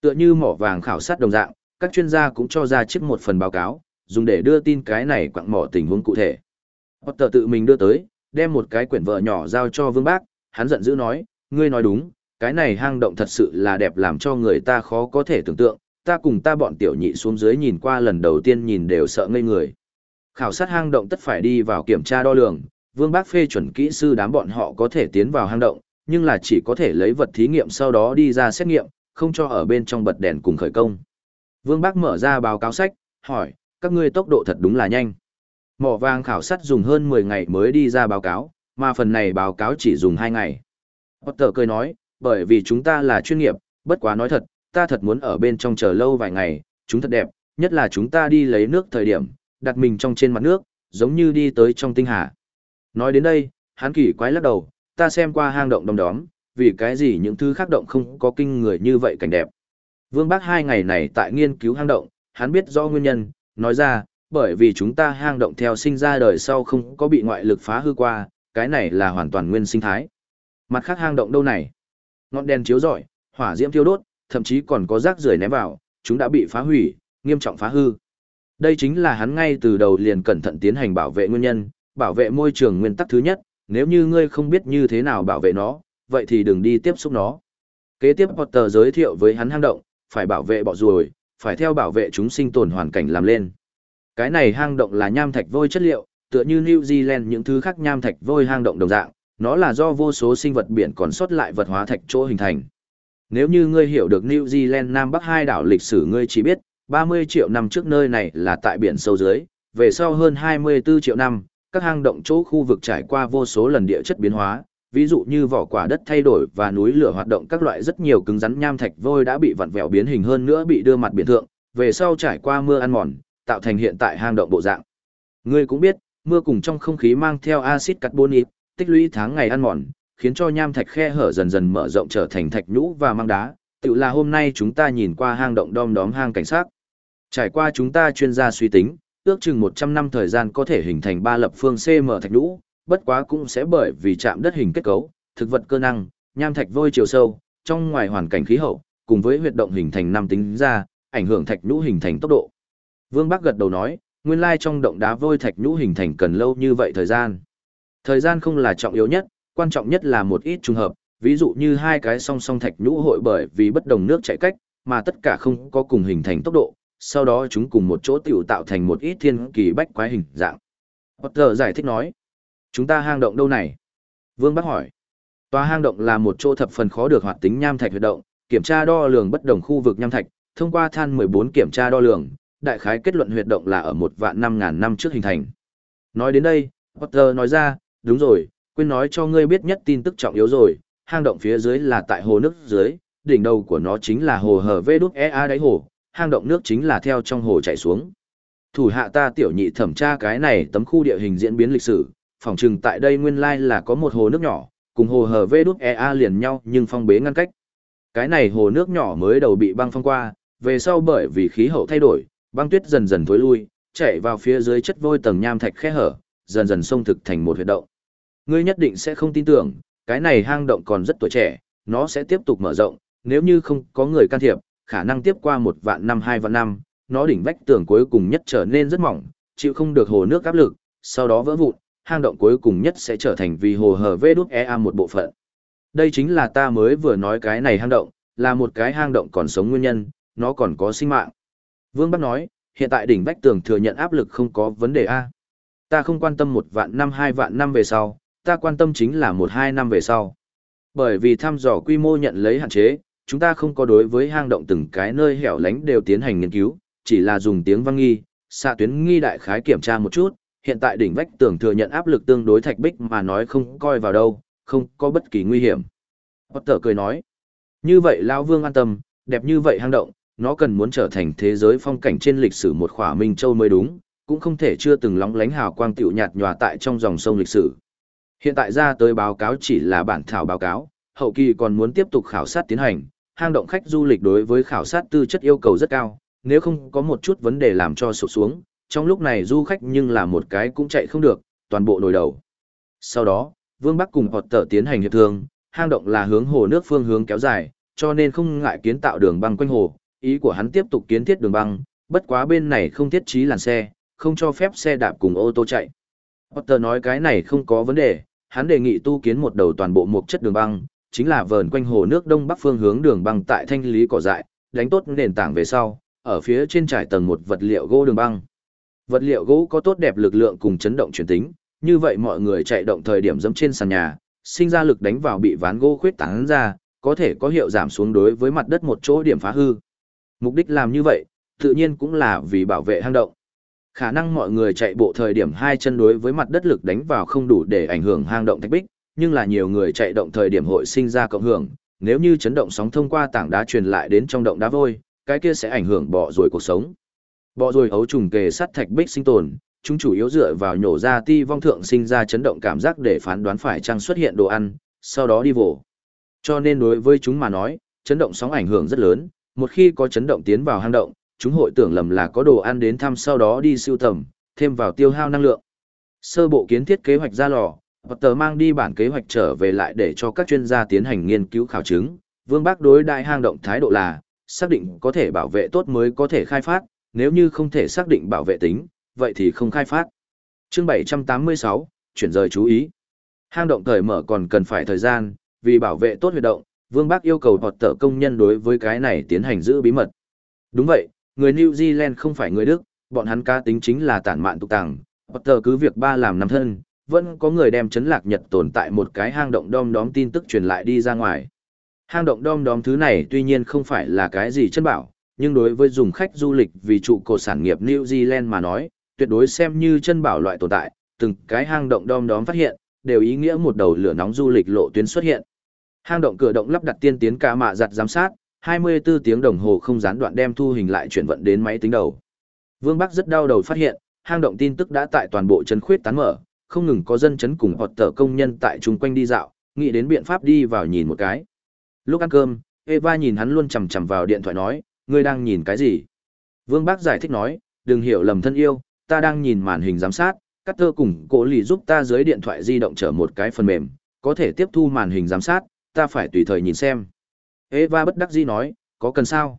Tựa như mỏ vàng khảo sát đồng dạng, các chuyên gia cũng cho ra chiếc một phần báo cáo, dùng để đưa tin cái này quặng mỏ tình huống cụ thể. bọt tờ tự mình đưa tới, đem một cái quyển vợ nhỏ giao cho Vương Bác, hắn giận dữ nói, ngươi nói đúng, cái này hang động thật sự là đẹp làm cho người ta khó có thể tưởng tượng, ta cùng ta bọn tiểu nhị xuống dưới nhìn qua lần đầu tiên nhìn đều sợ ngây người. Khảo sát hang động tất phải đi vào kiểm tra đo lường, Vương Bác phê chuẩn kỹ sư đám bọn họ có thể tiến vào hang động, nhưng là chỉ có thể lấy vật thí nghiệm sau đó đi ra xét nghiệm, không cho ở bên trong bật đèn cùng khởi công. Vương Bác mở ra báo cáo sách, hỏi, các ngươi tốc độ thật đúng là nhanh. Mỏ vàng khảo sát dùng hơn 10 ngày mới đi ra báo cáo, mà phần này báo cáo chỉ dùng 2 ngày. Potter cười nói, bởi vì chúng ta là chuyên nghiệp, bất quá nói thật, ta thật muốn ở bên trong chờ lâu vài ngày, chúng thật đẹp, nhất là chúng ta đi lấy nước thời điểm, đặt mình trong trên mặt nước, giống như đi tới trong tinh hà. Nói đến đây, hắn kỳ quái lắc đầu, ta xem qua hang động đom đóm, vì cái gì những thứ khác động không có kinh người như vậy cảnh đẹp. Vương Bác hai ngày này tại nghiên cứu hang động, hắn biết rõ nguyên nhân, nói ra, bởi vì chúng ta hang động theo sinh ra đời sau không có bị ngoại lực phá hư qua, cái này là hoàn toàn nguyên sinh thái. Mặt khác hang động đâu này? Ngọn đèn chiếu rọi, hỏa diễm thiêu đốt, thậm chí còn có rác rưởi ném vào, chúng đã bị phá hủy, nghiêm trọng phá hư. Đây chính là hắn ngay từ đầu liền cẩn thận tiến hành bảo vệ nguyên nhân, bảo vệ môi trường nguyên tắc thứ nhất, nếu như ngươi không biết như thế nào bảo vệ nó, vậy thì đừng đi tiếp xúc nó. Kế tiếp Potter giới thiệu với hắn hang động, phải bảo vệ bọ ruồi, phải theo bảo vệ chúng sinh tồn hoàn cảnh làm lên. Cái này hang động là nham thạch vôi chất liệu, tựa như New Zealand những thứ khác nham thạch vôi hang động đồng dạng, nó là do vô số sinh vật biển còn sót lại vật hóa thạch chỗ hình thành. Nếu như ngươi hiểu được New Zealand Nam Bắc hai đảo lịch sử ngươi chỉ biết, 30 triệu năm trước nơi này là tại biển sâu dưới, về sau hơn 24 triệu năm, các hang động chỗ khu vực trải qua vô số lần địa chất biến hóa, ví dụ như vỏ quả đất thay đổi và núi lửa hoạt động các loại rất nhiều cứng rắn nham thạch vôi đã bị vặn vẹo biến hình hơn nữa bị đưa mặt biển thượng, về sau trải qua mưa ăn mòn, tạo thành hiện tại hang động bộ dạng. Ngươi cũng biết, mưa cùng trong không khí mang theo axit carbonic, tích lũy tháng ngày ăn mòn, khiến cho nham thạch khe hở dần dần mở rộng trở thành thạch nhũ và mang đá, tự là hôm nay chúng ta nhìn qua hang động đom đóm hang cảnh sát. Trải qua chúng ta chuyên gia suy tính, ước chừng 100 năm thời gian có thể hình thành ba lập phương CM thạch nhũ, bất quá cũng sẽ bởi vì chạm đất hình kết cấu, thực vật cơ năng, nham thạch vôi chiều sâu, trong ngoài hoàn cảnh khí hậu, cùng với huyệt động hình thành năm tính ra, ảnh hưởng thạch nhũ hình thành tốc độ. Vương Bắc gật đầu nói, nguyên lai trong động đá vôi thạch nhũ hình thành cần lâu như vậy thời gian. Thời gian không là trọng yếu nhất, quan trọng nhất là một ít trùng hợp, ví dụ như hai cái song song thạch nhũ hội bởi vì bất đồng nước chảy cách, mà tất cả không có cùng hình thành tốc độ, sau đó chúng cùng một chỗ tiểu tạo thành một ít thiên kỳ bách quái hình dạng. Potter giải thích nói, chúng ta hang động đâu này? Vương Bắc hỏi, tòa hang động là một chỗ thập phần khó được hoạt tính nham thạch huyệt động, kiểm tra đo lường bất đồng khu vực nham thạch, thông qua than 14 kiểm tra đo lường, đại khái kết luận huyệt động là ở một vạn năm ngàn năm trước hình thành. Nói đến đây, Potter nói ra, đúng rồi, quên nói cho ngươi biết nhất tin tức trọng yếu rồi, hang động phía dưới là tại hồ nước dưới, đỉnh đầu của nó chính là hồ hở vê đúc EA đáy hồ, hang động nước chính là theo trong hồ chảy xuống. Thủ hạ ta tiểu nhị thẩm tra cái này tấm khu địa hình diễn biến lịch sử, phòng trừng tại đây nguyên lai là có một hồ nước nhỏ, cùng hồ hở vê đúc EA liền nhau nhưng phong bế ngăn cách. Cái này hồ nước nhỏ mới đầu bị băng phong qua, về sau bởi vì khí hậu thay đổi, băng tuyết dần dần thối lui, chạy vào phía dưới chất vôi tầng nham thạch khe hở, dần dần xông thực thành một huyệt động. Ngươi nhất định sẽ không tin tưởng, cái này hang động còn rất tuổi trẻ, nó sẽ tiếp tục mở rộng, nếu như không có người can thiệp, khả năng tiếp qua một vạn năm hai vạn năm, nó đỉnh vách tường cuối cùng nhất trở nên rất mỏng, chịu không được hồ nước áp lực, sau đó vỡ vụn, hang động cuối cùng nhất sẽ trở thành vì hồ hở vê đúc EA một bộ phận. Đây chính là ta mới vừa nói cái này hang động, là một cái hang động còn sống nguyên nhân, nó còn có sinh mạng. Vương Bắc nói, hiện tại đỉnh vách tường thừa nhận áp lực không có vấn đề A. Ta không quan tâm một vạn năm hai vạn năm về sau, ta quan tâm chính là một hai năm về sau. Bởi vì thăm dò quy mô nhận lấy hạn chế, chúng ta không có đối với hang động từng cái nơi hẻo lánh đều tiến hành nghiên cứu, chỉ là dùng tiếng văng nghi, xạ tuyến nghi đại khái kiểm tra một chút, hiện tại đỉnh vách tường thừa nhận áp lực tương đối thạch bích mà nói không coi vào đâu, không có bất kỳ nguy hiểm. Potter cười nói, như vậy Lão Vương an tâm, đẹp như vậy hang động, nó cần muốn trở thành thế giới phong cảnh trên lịch sử một khỏa Minh Châu mới đúng, cũng không thể chưa từng lóng lánh hào quang tiểu nhạt nhòa tại trong dòng sông lịch sử. Hiện tại ra tới báo cáo chỉ là bản thảo báo cáo, hậu kỳ còn muốn tiếp tục khảo sát tiến hành, hang động khách du lịch đối với khảo sát tư chất yêu cầu rất cao, nếu không có một chút vấn đề làm cho sụp xuống, trong lúc này du khách nhưng là một cái cũng chạy không được, toàn bộ nổi đầu. Sau đó, Vương Bắc cùng Họt tờ tiến hành hiệp thương, hang động là hướng hồ nước phương hướng kéo dài, cho nên không ngại kiến tạo đường băng quanh hồ, ý của hắn tiếp tục kiến thiết đường băng, bất quá bên này không thiết trí làn xe, không cho phép xe đạp cùng ô tô chạy. Potter nói cái này không có vấn đề, hắn đề nghị tu kiến một đầu toàn bộ một chất đường băng, chính là vờn quanh hồ nước đông bắc phương hướng đường băng tại thanh lý cỏ dại, đánh tốt nền tảng về sau, ở phía trên trải tầng một vật liệu gỗ đường băng. Vật liệu gỗ có tốt đẹp lực lượng cùng chấn động chuyển tính, như vậy mọi người chạy động thời điểm dẫm trên sàn nhà, sinh ra lực đánh vào bị ván gỗ khuyết tán ra, có thể có hiệu giảm xuống đối với mặt đất một chỗ điểm phá hư. Mục đích làm như vậy, tự nhiên cũng là vì bảo vệ hang động. Khả năng mọi người chạy bộ thời điểm hai chân đối với mặt đất lực đánh vào không đủ để ảnh hưởng hang động thạch bích, nhưng là nhiều người chạy động thời điểm hội sinh ra cộng hưởng, nếu như chấn động sóng thông qua tảng đá truyền lại đến trong động đá vôi, cái kia sẽ ảnh hưởng bọ rồi cuộc sống. Bọ rồi ấu trùng kề sắt thạch bích sinh tồn, chúng chủ yếu dựa vào nhổ ra ti vong thượng sinh ra chấn động cảm giác để phán đoán phải chăng xuất hiện đồ ăn, sau đó đi vồ. Cho nên đối với chúng mà nói, chấn động sóng ảnh hưởng rất lớn, một khi có chấn động tiến vào hang động, chúng hội tưởng lầm là có đồ ăn đến thăm sau đó đi siêu tầm, thêm vào tiêu hao năng lượng. Sơ bộ kiến thiết kế hoạch ra lò, Potter mang đi bản kế hoạch trở về lại để cho các chuyên gia tiến hành nghiên cứu khảo chứng. Vương Bác đối đại hang động thái độ là, xác định có thể bảo vệ tốt mới có thể khai phát, nếu như không thể xác định bảo vệ tính, vậy thì không khai phát. Chương 786, chuyển rời chú ý. Hang động thời mở còn cần phải thời gian, vì bảo vệ tốt huyệt động, Vương Bác yêu cầu hoạt tờ công nhân đối với cái này tiến hành giữ bí mật. Đúng vậy, người New Zealand không phải người Đức, bọn hắn ca tính chính là tản mạn tục tàng, Potter cứ việc ba làm năm thân, vẫn có người đem chấn lạc Nhật tồn tại một cái hang động đom đóm tin tức truyền lại đi ra ngoài. Hang động đom đóm thứ này tuy nhiên không phải là cái gì chân bảo, nhưng đối với dùng khách du lịch vì trụ cột sản nghiệp New Zealand mà nói, tuyệt đối xem như chân bảo loại tồn tại, từng cái hang động đom đóm phát hiện, đều ý nghĩa một đầu lửa nóng du lịch lộ tuyến xuất hiện. Hang động cửa động lắp đặt tiên tiến cả mạ giặt giám sát, 24 tiếng đồng hồ không gián đoạn đem thu hình lại chuyển vận đến máy tính đầu. Vương Bắc rất đau đầu phát hiện, hang động tin tức đã tại toàn bộ trấn khuyết tán mở, không ngừng có dân chấn cùng hoạt tờ công nhân tại chung quanh đi dạo, nghĩ đến biện pháp đi vào nhìn một cái. Lúc ăn cơm, Eva nhìn hắn luôn chằm chằm vào điện thoại nói, ngươi đang nhìn cái gì? Vương Bắc giải thích nói, đừng hiểu lầm thân yêu, ta đang nhìn màn hình giám sát, cắt thơ cùng cổ lì giúp ta dưới điện thoại di động trở một cái phần mềm, có thể tiếp thu màn hình giám sát, ta phải tùy thời nhìn xem. Eva bất đắc dĩ nói, có cần sao?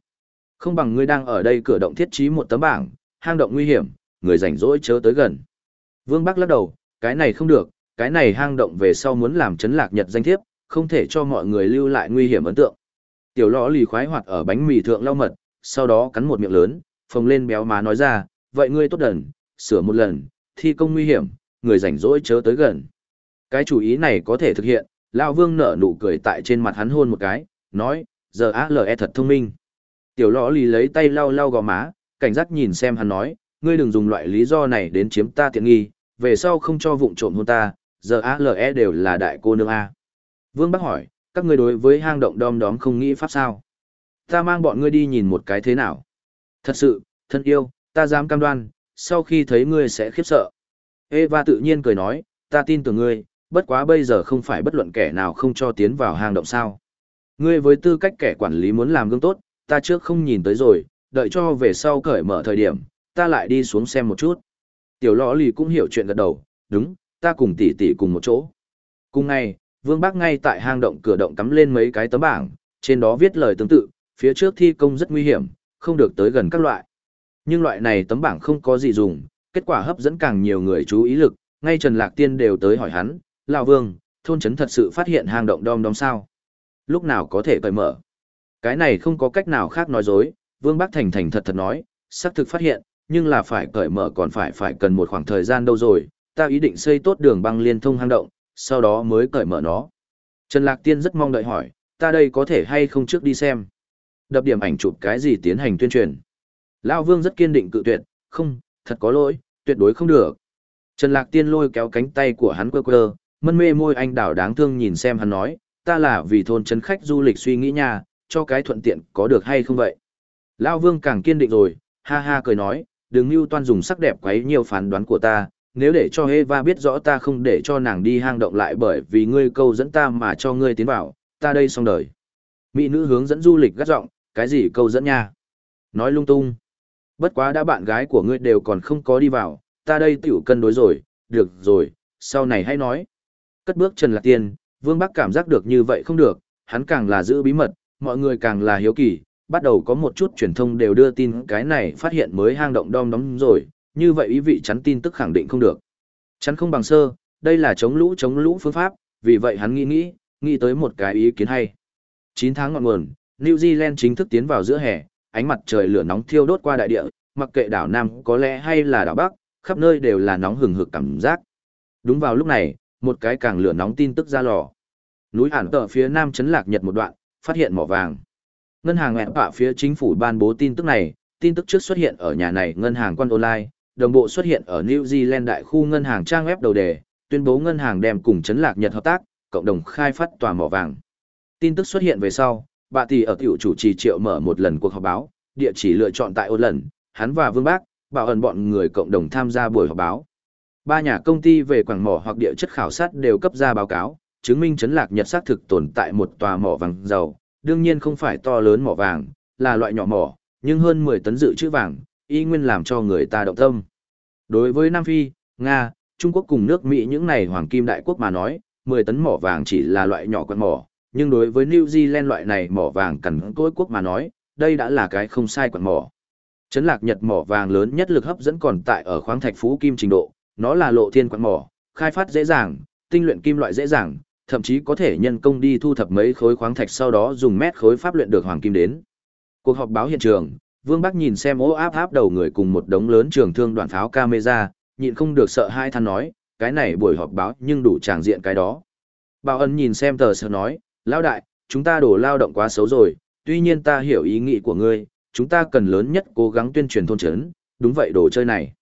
Không bằng ngươi đang ở đây cửa động thiết trí một tấm bảng, hang động nguy hiểm, người rảnh rỗi chớ tới gần. Vương Bắc lắc đầu, cái này không được, cái này hang động về sau muốn làm chấn lạc nhật danh thiếp, không thể cho mọi người lưu lại nguy hiểm ấn tượng. Tiểu lõ lì khoái hoạt ở bánh mì thượng lau mật, sau đó cắn một miệng lớn, phồng lên béo má nói ra, vậy ngươi tốt đần, sửa một lần, thi công nguy hiểm, người rảnh rỗi chớ tới gần. Cái chủ ý này có thể thực hiện, Lão Vương nở nụ cười tại trên mặt hắn hôn một cái, nói, giờ ALE thật thông minh. Tiểu lõ lì lấy tay lau lau gò má, cảnh giác nhìn xem hắn nói, ngươi đừng dùng loại lý do này đến chiếm ta tiện nghi, về sau không cho vụng trộm hôn ta, giờ ALE đều là đại cô nương A. Vương Bắc hỏi, các ngươi đối với hang động đom đóm không nghĩ pháp sao? Ta mang bọn ngươi đi nhìn một cái thế nào? Thật sự, thân yêu, ta dám cam đoan, sau khi thấy ngươi sẽ khiếp sợ. Eva tự nhiên cười nói, ta tin tưởng ngươi, bất quá bây giờ không phải bất luận kẻ nào không cho tiến vào hang động sao. Ngươi với tư cách kẻ quản lý muốn làm gương tốt, ta trước không nhìn tới rồi, đợi cho về sau cởi mở thời điểm, ta lại đi xuống xem một chút. Tiểu lõ lì cũng hiểu chuyện gật đầu, đúng, ta cùng tỷ tỷ cùng một chỗ. Cùng ngày, Vương Bác ngay tại hang động cửa động cắm lên mấy cái tấm bảng, trên đó viết lời tương tự, phía trước thi công rất nguy hiểm, không được tới gần các loại. Nhưng loại này tấm bảng không có gì dùng, kết quả hấp dẫn càng nhiều người chú ý lực, ngay Trần Lạc Tiên đều tới hỏi hắn, Lào Vương, thôn trấn thật sự phát hiện hang động đom đóm sao? Lúc nào có thể cởi mở? Cái này không có cách nào khác nói dối, Vương bắc Thành thành thật thật nói, xác thực phát hiện, nhưng là phải cởi mở còn phải phải cần một khoảng thời gian đâu rồi, ta ý định xây tốt đường băng liên thông hang động, sau đó mới cởi mở nó. Trần Lạc Tiên rất mong đợi hỏi, ta đây có thể hay không trước đi xem. Đập điểm ảnh chụp cái gì tiến hành tuyên truyền. Lao Vương rất kiên định cự tuyệt, không, thật có lỗi, tuyệt đối không được. Trần Lạc Tiên lôi kéo cánh tay của hắn quơ quơ, mân mê môi anh đảo đáng thương nhìn xem hắn nói, ta là vì thôn trấn khách du lịch suy nghĩ nha, cho cái thuận tiện có được hay không vậy? Lao Vương càng kiên định rồi, ha ha cười nói, đừng mưu toan dùng sắc đẹp quấy nhiều phán đoán của ta, nếu để cho Eva biết rõ ta không để cho nàng đi hang động lại bởi vì ngươi câu dẫn ta mà cho ngươi tiến vào, ta đây xong đời. Mỹ nữ hướng dẫn du lịch gắt giọng, cái gì câu dẫn nha? Nói lung tung. Bất quá đã bạn gái của ngươi đều còn không có đi vào, ta đây tiểu cân đối rồi, được rồi, sau này hãy nói. Cất bước Trần Lạc Tiên, Vương Bắc cảm giác được như vậy không được, hắn càng là giữ bí mật, mọi người càng là hiếu kỳ, bắt đầu có một chút truyền thông đều đưa tin cái này phát hiện mới hang động đom đóm rồi, như vậy ý vị chắn tin tức khẳng định không được. Chắn không bằng sơ, đây là chống lũ chống lũ phương pháp, vì vậy hắn nghĩ nghĩ, nghĩ tới một cái ý kiến hay. 9 tháng ngọn nguồn, New Zealand chính thức tiến vào giữa hè, ánh mặt trời lửa nóng thiêu đốt qua đại địa, mặc kệ đảo Nam có lẽ hay là đảo Bắc, khắp nơi đều là nóng hừng hực cảm giác. Đúng vào lúc này, một cái càng lửa nóng tin tức ra lò. Núi Hàn tờ phía Nam chấn lạc Nhật một đoạn, phát hiện mỏ vàng. Ngân hàng hẹn bạ phía chính phủ ban bố tin tức này, tin tức trước xuất hiện ở nhà này ngân hàng quan online, đồng bộ xuất hiện ở New Zealand đại khu ngân hàng trang web đầu đề, tuyên bố ngân hàng đem cùng chấn lạc Nhật hợp tác, cộng đồng khai phát tòa mỏ vàng. Tin tức xuất hiện về sau, bà tỷ ở tiểu chủ trì triệu mở một lần cuộc họp báo, địa chỉ lựa chọn tại ô lần, hắn và Vương Bác, bảo ẩn bọn người cộng đồng tham gia buổi họp báo. Ba nhà công ty về quảng mỏ hoặc địa chất khảo sát đều cấp ra báo cáo, chứng minh chấn lạc Nhật xác thực tồn tại một tòa mỏ vàng dầu, đương nhiên không phải to lớn mỏ vàng, là loại nhỏ mỏ, nhưng hơn 10 tấn dự trữ vàng, y nguyên làm cho người ta động tâm. Đối với Nam Phi, Nga, Trung Quốc cùng nước Mỹ những này hoàng kim đại quốc mà nói, 10 tấn mỏ vàng chỉ là loại nhỏ quặng mỏ, nhưng đối với New Zealand loại này mỏ vàng cần cỗi quốc mà nói, đây đã là cái không sai quặng mỏ. Trấn lạc Nhật mỏ vàng lớn nhất lực hấp dẫn còn tại ở khoáng thạch phú kim trình độ, nó là lộ thiên quặng mỏ, khai phát dễ dàng, tinh luyện kim loại dễ dàng, thậm chí có thể nhân công đi thu thập mấy khối khoáng thạch sau đó dùng mét khối pháp luyện được hoàng kim đến. Cuộc họp báo hiện trường, Vương Bắc nhìn xem ố áp áp đầu người cùng một đống lớn trường thương đoạn pháo camera, nhịn không được sợ hai than nói, cái này buổi họp báo nhưng đủ tràng diện cái đó. Bảo ân nhìn xem tờ sợ nói, lão đại, chúng ta đổ lao động quá xấu rồi, tuy nhiên ta hiểu ý nghĩ của ngươi, chúng ta cần lớn nhất cố gắng tuyên truyền thôn trấn, đúng vậy đồ chơi này.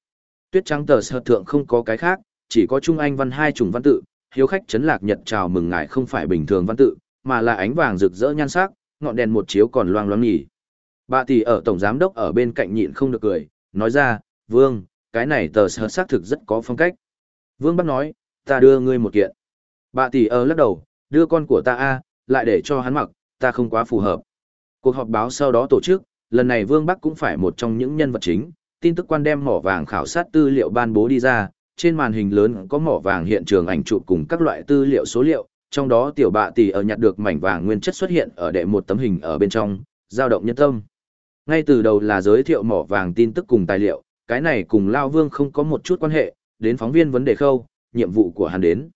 Tuyết trắng tờ sợ thượng không có cái khác, chỉ có Trung Anh văn hai chủng văn tự, hiếu khách trấn lạc nhật chào mừng ngài không phải bình thường văn tự, mà là ánh vàng rực rỡ nhan sắc, ngọn đèn một chiếu còn loang loáng nhỉ. Bà tỷ ở tổng giám đốc ở bên cạnh nhịn không được cười, nói ra, Vương, cái này tờ sợ xác thực rất có phong cách. Vương bắt nói, ta đưa ngươi một kiện. Bà tỷ ở lắc đầu, đưa con của ta a, lại để cho hắn mặc, ta không quá phù hợp. Cuộc họp báo sau đó tổ chức, lần này Vương Bắc cũng phải một trong những nhân vật chính, tin tức quan đem mỏ vàng khảo sát tư liệu ban bố đi ra, trên màn hình lớn có mỏ vàng hiện trường ảnh chụp cùng các loại tư liệu số liệu, trong đó tiểu bạ tỷ ở nhặt được mảnh vàng nguyên chất xuất hiện ở đệ một tấm hình ở bên trong, dao động nhân tâm. Ngay từ đầu là giới thiệu mỏ vàng tin tức cùng tài liệu, cái này cùng Lao Vương không có một chút quan hệ, đến phóng viên vấn đề khâu, nhiệm vụ của hắn đến.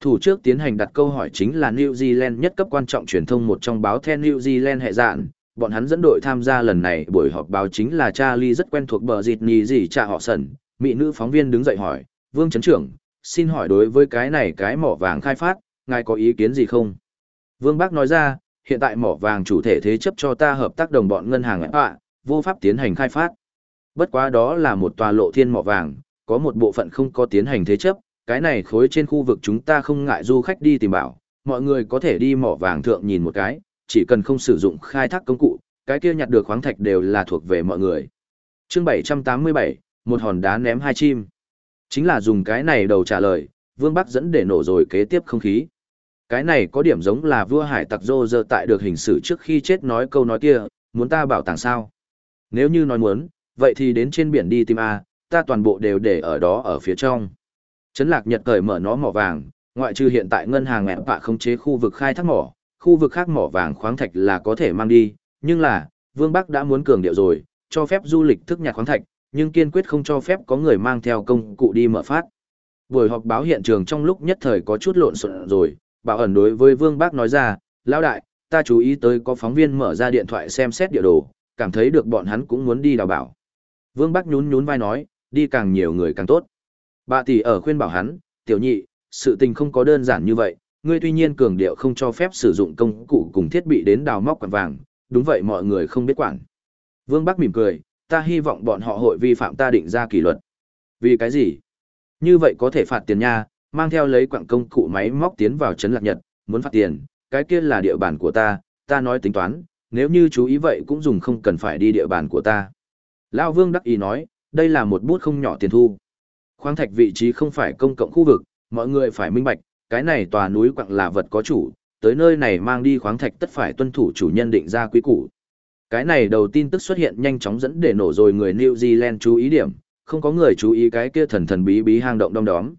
Thủ trước tiến hành đặt câu hỏi chính là New Zealand nhất cấp quan trọng truyền thông một trong báo The New Zealand hệ dạn, bọn hắn dẫn đội tham gia lần này buổi họp báo chính là Charlie rất quen thuộc bờ dịt nhì gì cha họ sần, mỹ nữ phóng viên đứng dậy hỏi, Vương Trấn Trưởng, xin hỏi đối với cái này cái mỏ vàng khai phát, ngài có ý kiến gì không? Vương Bác nói ra, hiện tại mỏ vàng chủ thể thế chấp cho ta hợp tác đồng bọn ngân hàng ạ, vô pháp tiến hành khai phát. Bất quá đó là một tòa lộ thiên mỏ vàng, có một bộ phận không có tiến hành thế chấp, cái này khối trên khu vực chúng ta không ngại du khách đi tìm bảo, mọi người có thể đi mỏ vàng thượng nhìn một cái, chỉ cần không sử dụng khai thác công cụ, cái kia nhặt được khoáng thạch đều là thuộc về mọi người. Chương 787, một hòn đá ném hai chim. Chính là dùng cái này đầu trả lời, Vương Bắc dẫn để nổ rồi kế tiếp không khí. Cái này có điểm giống là vua hải tặc rô giờ tại được hình xử trước khi chết nói câu nói kia, muốn ta bảo tàng sao? Nếu như nói muốn, vậy thì đến trên biển đi tìm A, ta toàn bộ đều để ở đó ở phía trong. Trấn lạc nhật cởi mở nó mỏ vàng, ngoại trừ hiện tại ngân hàng mẹ bạ không chế khu vực khai thác mỏ, khu vực khác mỏ vàng khoáng thạch là có thể mang đi, nhưng là, Vương Bắc đã muốn cường điệu rồi, cho phép du lịch thức nhạc khoáng thạch, nhưng kiên quyết không cho phép có người mang theo công cụ đi mở phát. Buổi họp báo hiện trường trong lúc nhất thời có chút lộn xộn rồi, bảo ẩn đối với Vương Bắc nói ra, lão đại, ta chú ý tới có phóng viên mở ra điện thoại xem xét địa đồ, cảm thấy được bọn hắn cũng muốn đi đào bảo. Vương Bắc nhún nhún vai nói, đi càng nhiều người càng tốt. Bà tỷ ở khuyên bảo hắn, tiểu nhị, sự tình không có đơn giản như vậy, ngươi tuy nhiên cường điệu không cho phép sử dụng công cụ cùng thiết bị đến đào móc quặng vàng, đúng vậy mọi người không biết quản. Vương Bắc mỉm cười, ta hy vọng bọn họ hội vi phạm ta định ra kỷ luật. Vì cái gì? Như vậy có thể phạt tiền nha, mang theo lấy quặng công cụ máy móc tiến vào trấn lạc nhật, muốn phạt tiền, cái kia là địa bàn của ta, ta nói tính toán, nếu như chú ý vậy cũng dùng không cần phải đi địa bàn của ta. Lão Vương đắc ý nói, đây là một bút không nhỏ tiền thu. Khoáng thạch vị trí không phải công cộng khu vực, mọi người phải minh bạch, cái này tòa núi quặng là vật có chủ, tới nơi này mang đi khoáng thạch tất phải tuân thủ chủ nhân định ra quý củ. Cái này đầu tin tức xuất hiện nhanh chóng dẫn để nổ rồi người New Zealand chú ý điểm, không có người chú ý cái kia thần thần bí bí hang động đông đóm.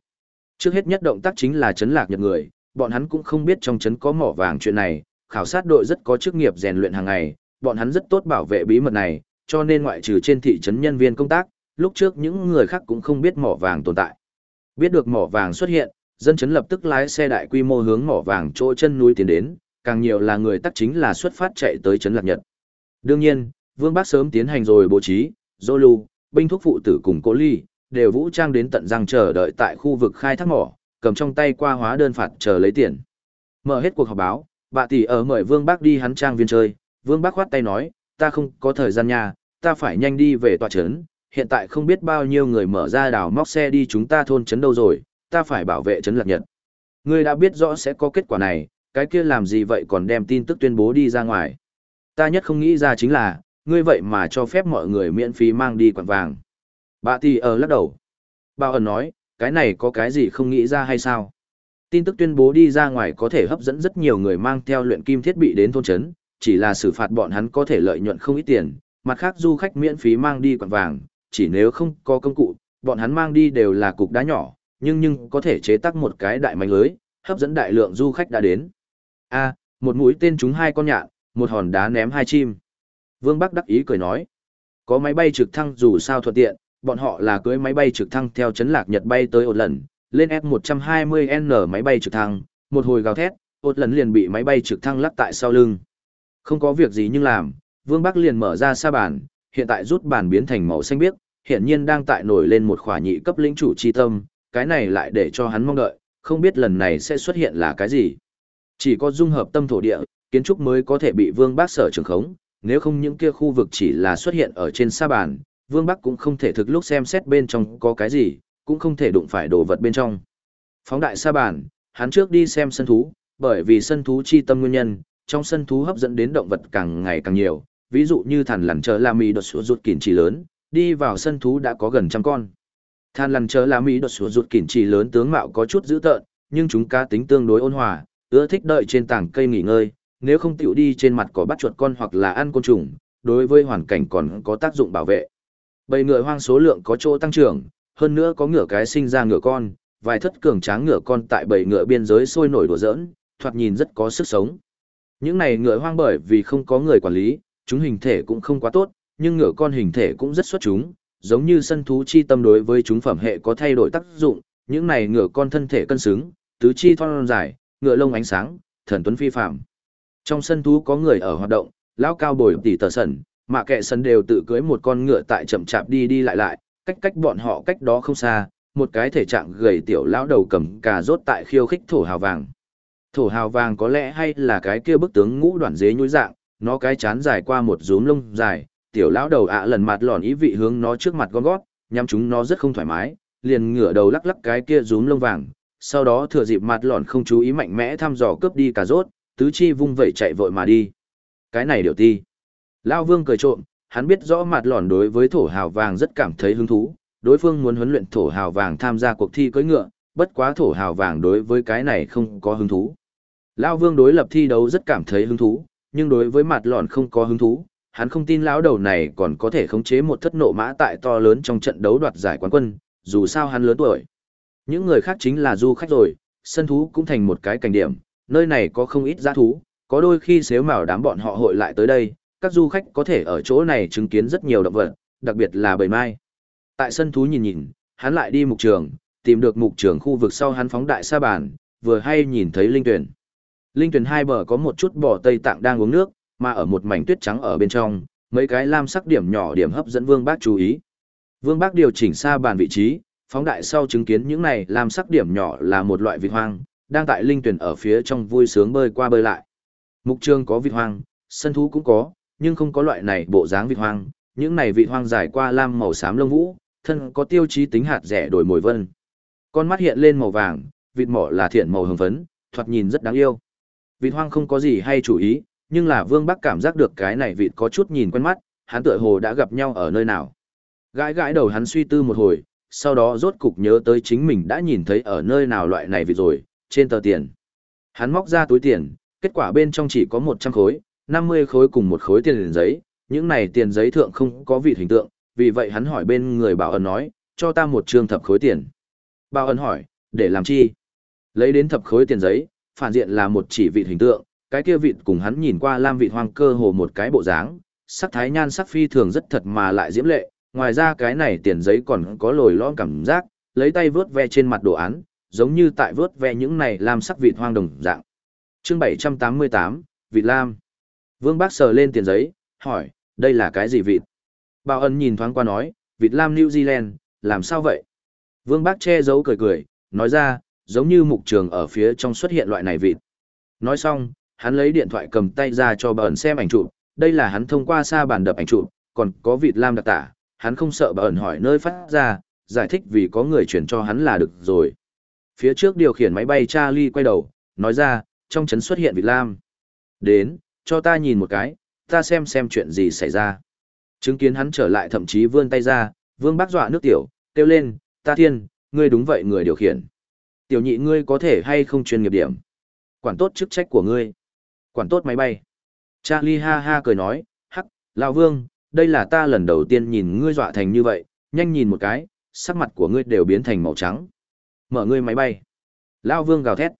Trước hết nhất động tác chính là chấn lạc nhật người, bọn hắn cũng không biết trong chấn có mỏ vàng chuyện này, khảo sát đội rất có chức nghiệp rèn luyện hàng ngày, bọn hắn rất tốt bảo vệ bí mật này, cho nên ngoại trừ trên thị trấn nhân viên công tác, lúc trước những người khác cũng không biết mỏ vàng tồn tại. Biết được mỏ vàng xuất hiện, dân chấn lập tức lái xe đại quy mô hướng mỏ vàng chỗ chân núi tiến đến, càng nhiều là người tắc chính là xuất phát chạy tới trấn Lạc Nhật. Đương nhiên, Vương Bác sớm tiến hành rồi bố trí, Zolu, binh thuốc phụ tử cùng Cố Ly, đều vũ trang đến tận răng chờ đợi tại khu vực khai thác mỏ, cầm trong tay qua hóa đơn phạt chờ lấy tiền. Mở hết cuộc họp báo, bà tỷ ở mời Vương Bác đi hắn trang viên chơi, Vương Bác khoát tay nói, ta không có thời gian nhà, ta phải nhanh đi về tòa trấn, hiện tại không biết bao nhiêu người mở ra đào móc xe đi chúng ta thôn trấn đâu rồi, ta phải bảo vệ trấn lạc nhật. Ngươi đã biết rõ sẽ có kết quả này, cái kia làm gì vậy còn đem tin tức tuyên bố đi ra ngoài. Ta nhất không nghĩ ra chính là, ngươi vậy mà cho phép mọi người miễn phí mang đi quạt vàng. Bà tỷ ở lắc đầu. Bao ẩn nói, cái này có cái gì không nghĩ ra hay sao? Tin tức tuyên bố đi ra ngoài có thể hấp dẫn rất nhiều người mang theo luyện kim thiết bị đến thôn trấn, chỉ là xử phạt bọn hắn có thể lợi nhuận không ít tiền, mặt khác du khách miễn phí mang đi quạt vàng, chỉ nếu không có công cụ, bọn hắn mang đi đều là cục đá nhỏ, nhưng nhưng có thể chế tác một cái đại mảnh lưới, hấp dẫn đại lượng du khách đã đến. A, một mũi tên trúng hai con nhạn, một hòn đá ném hai chim. Vương Bắc đắc ý cười nói, có máy bay trực thăng dù sao thuận tiện, bọn họ là cưới máy bay trực thăng theo chấn lạc Nhật bay tới ột lần, lên F-120N máy bay trực thăng, một hồi gào thét, ột lần liền bị máy bay trực thăng lắc tại sau lưng. Không có việc gì nhưng làm, Vương Bắc liền mở ra sa bàn, hiện tại rút bàn biến thành màu xanh biếc, hiện nhiên đang tại nổi lên một khỏa nhị cấp lĩnh chủ chi tâm, cái này lại để cho hắn mong đợi, không biết lần này sẽ xuất hiện là cái gì. Chỉ có dung hợp tâm thổ địa, kiến trúc mới có thể bị Vương Bắc sở trường khống, nếu không những kia khu vực chỉ là xuất hiện ở trên sa bàn, Vương Bắc cũng không thể thực lúc xem xét bên trong có cái gì, cũng không thể đụng phải đồ vật bên trong. Phóng đại sa bàn, hắn trước đi xem sân thú, bởi vì sân thú chi tâm nguyên nhân, trong sân thú hấp dẫn đến động vật càng ngày càng nhiều, ví dụ như thằn lằn chờ la mì đột sủa rụt kỉn chỉ lớn, đi vào sân thú đã có gần trăm con. Than lằn chớ lá mỹ đột sủa rụt kỉn chỉ lớn tướng mạo có chút dữ tợn, nhưng chúng cá tính tương đối ôn hòa, ưa thích đợi trên tảng cây nghỉ ngơi, nếu không tiểu đi trên mặt cỏ bắt chuột con hoặc là ăn côn trùng, đối với hoàn cảnh còn có tác dụng bảo vệ. Bầy ngựa hoang số lượng có chỗ tăng trưởng, hơn nữa có ngựa cái sinh ra ngựa con, vài thất cường tráng ngựa con tại bầy ngựa biên giới sôi nổi đùa giỡn, thoạt nhìn rất có sức sống. Những này ngựa hoang bởi vì không có người quản lý, chúng hình thể cũng không quá tốt, nhưng ngựa con hình thể cũng rất xuất chúng, giống như sân thú chi tâm đối với chúng phẩm hệ có thay đổi tác dụng, những này ngựa con thân thể cân xứng, tứ chi thon dài, ngựa lông ánh sáng, thần tuấn phi phàm Trong sân thú có người ở hoạt động, lão cao bồi tỷ tờ sần, mà kệ sân đều tự cưới một con ngựa tại chậm chạp đi đi lại lại, cách cách bọn họ cách đó không xa, một cái thể trạng gầy tiểu lão đầu cầm cà rốt tại khiêu khích thổ hào vàng. Thổ hào vàng có lẽ hay là cái kia bức tướng ngũ đoạn dế nhúi dạng, nó cái chán dài qua một rúm lông dài, tiểu lão đầu ạ lần mặt lòn ý vị hướng nó trước mặt gom gót, nhắm chúng nó rất không thoải mái, liền ngửa đầu lắc lắc cái kia rúm lông vàng, sau đó thừa dịp mặt lòn không chú ý mạnh mẽ thăm dò cướp đi cà rốt, tứ chi vung vẩy chạy vội mà đi. Cái này điều ti. Lão vương cười trộm, hắn biết rõ mặt lòn đối với thổ hào vàng rất cảm thấy hứng thú, đối phương muốn huấn luyện thổ hào vàng tham gia cuộc thi cưỡi ngựa, bất quá thổ hào vàng đối với cái này không có hứng thú. Lão Vương đối lập thi đấu rất cảm thấy hứng thú, nhưng đối với mặt lòn không có hứng thú, hắn không tin lão đầu này còn có thể khống chế một thất nộ mã tại to lớn trong trận đấu đoạt giải quán quân, dù sao hắn lớn tuổi. Những người khác chính là du khách rồi, sân thú cũng thành một cái cảnh điểm, nơi này có không ít giã thú, có đôi khi xếu mào đám bọn họ hội lại tới đây, các du khách có thể ở chỗ này chứng kiến rất nhiều động vật, đặc biệt là bầy mai. Tại sân thú nhìn nhìn, hắn lại đi mục trường, tìm được mục trường khu vực sau hắn phóng đại sa bàn, vừa hay nhìn thấy linh tuyển. Linh tuyển hai bờ có một chút bò Tây Tạng đang uống nước, mà ở một mảnh tuyết trắng ở bên trong, mấy cái lam sắc điểm nhỏ điểm hấp dẫn Vương Bác chú ý. Vương Bác điều chỉnh xa bàn vị trí, phóng đại sau chứng kiến những này lam sắc điểm nhỏ là một loại vịt hoang, đang tại linh tuyển ở phía trong vui sướng bơi qua bơi lại. Mục trường có vịt hoang, sân thú cũng có, nhưng không có loại này bộ dáng vịt hoang, những này vịt hoang dài qua lam màu xám lông vũ, thân có tiêu chí tính hạt rẻ đổi mồi vân. Con mắt hiện lên màu vàng, vịt mỏ là thiện màu hồng phấn, thoạt nhìn rất đáng yêu. Vịt hoang không có gì hay chủ ý, nhưng là Vương Bắc cảm giác được cái này vịt có chút nhìn quen mắt, hắn tựa hồ đã gặp nhau ở nơi nào. Gãi gãi đầu hắn suy tư một hồi, sau đó rốt cục nhớ tới chính mình đã nhìn thấy ở nơi nào loại này vịt rồi, trên tờ tiền. Hắn móc ra túi tiền, kết quả bên trong chỉ có 100 khối, 50 khối cùng một khối tiền giấy, những này tiền giấy thượng không có vịt hình tượng, vì vậy hắn hỏi bên người bảo ẩn nói, cho ta một trương thập khối tiền. Bảo ẩn hỏi, để làm chi? Lấy đến thập khối tiền giấy, phản diện là một chỉ vịt hình tượng, cái kia vịt cùng hắn nhìn qua lam vịt hoang cơ hồ một cái bộ dáng, sắc thái nhan sắc phi thường rất thật mà lại diễm lệ, ngoài ra cái này tiền giấy còn có lồi lõm cảm giác, lấy tay vớt ve trên mặt đồ án, giống như tại vớt ve những này lam sắc vịt hoang đồng dạng. Chương 788, vịt lam. Vương Bác sờ lên tiền giấy, hỏi, đây là cái gì vịt? Bảo ân nhìn thoáng qua nói, vịt lam New Zealand, làm sao vậy? Vương Bác che giấu cười cười, nói ra, giống như mục trường ở phía trong xuất hiện loại này vịt. Nói xong, hắn lấy điện thoại cầm tay ra cho bà ẩn xem ảnh chụp, đây là hắn thông qua xa bàn đập ảnh chụp, còn có vịt lam đặc tả, hắn không sợ bà ẩn hỏi nơi phát ra, giải thích vì có người chuyển cho hắn là được rồi. Phía trước điều khiển máy bay Charlie quay đầu, nói ra, trong trấn xuất hiện vịt lam. Đến, cho ta nhìn một cái, ta xem xem chuyện gì xảy ra. Chứng kiến hắn trở lại thậm chí vươn tay ra, vương bác dọa nước tiểu, kêu lên, ta thiên, ngươi đúng vậy người điều khiển. Tiểu nhị ngươi có thể hay không chuyên nghiệp điểm. Quản tốt chức trách của ngươi. Quản tốt máy bay. Charlie ha ha cười nói, hắc, lão vương, đây là ta lần đầu tiên nhìn ngươi dọa thành như vậy, nhanh nhìn một cái, sắc mặt của ngươi đều biến thành màu trắng. Mở ngươi máy bay. Lão vương gào thét.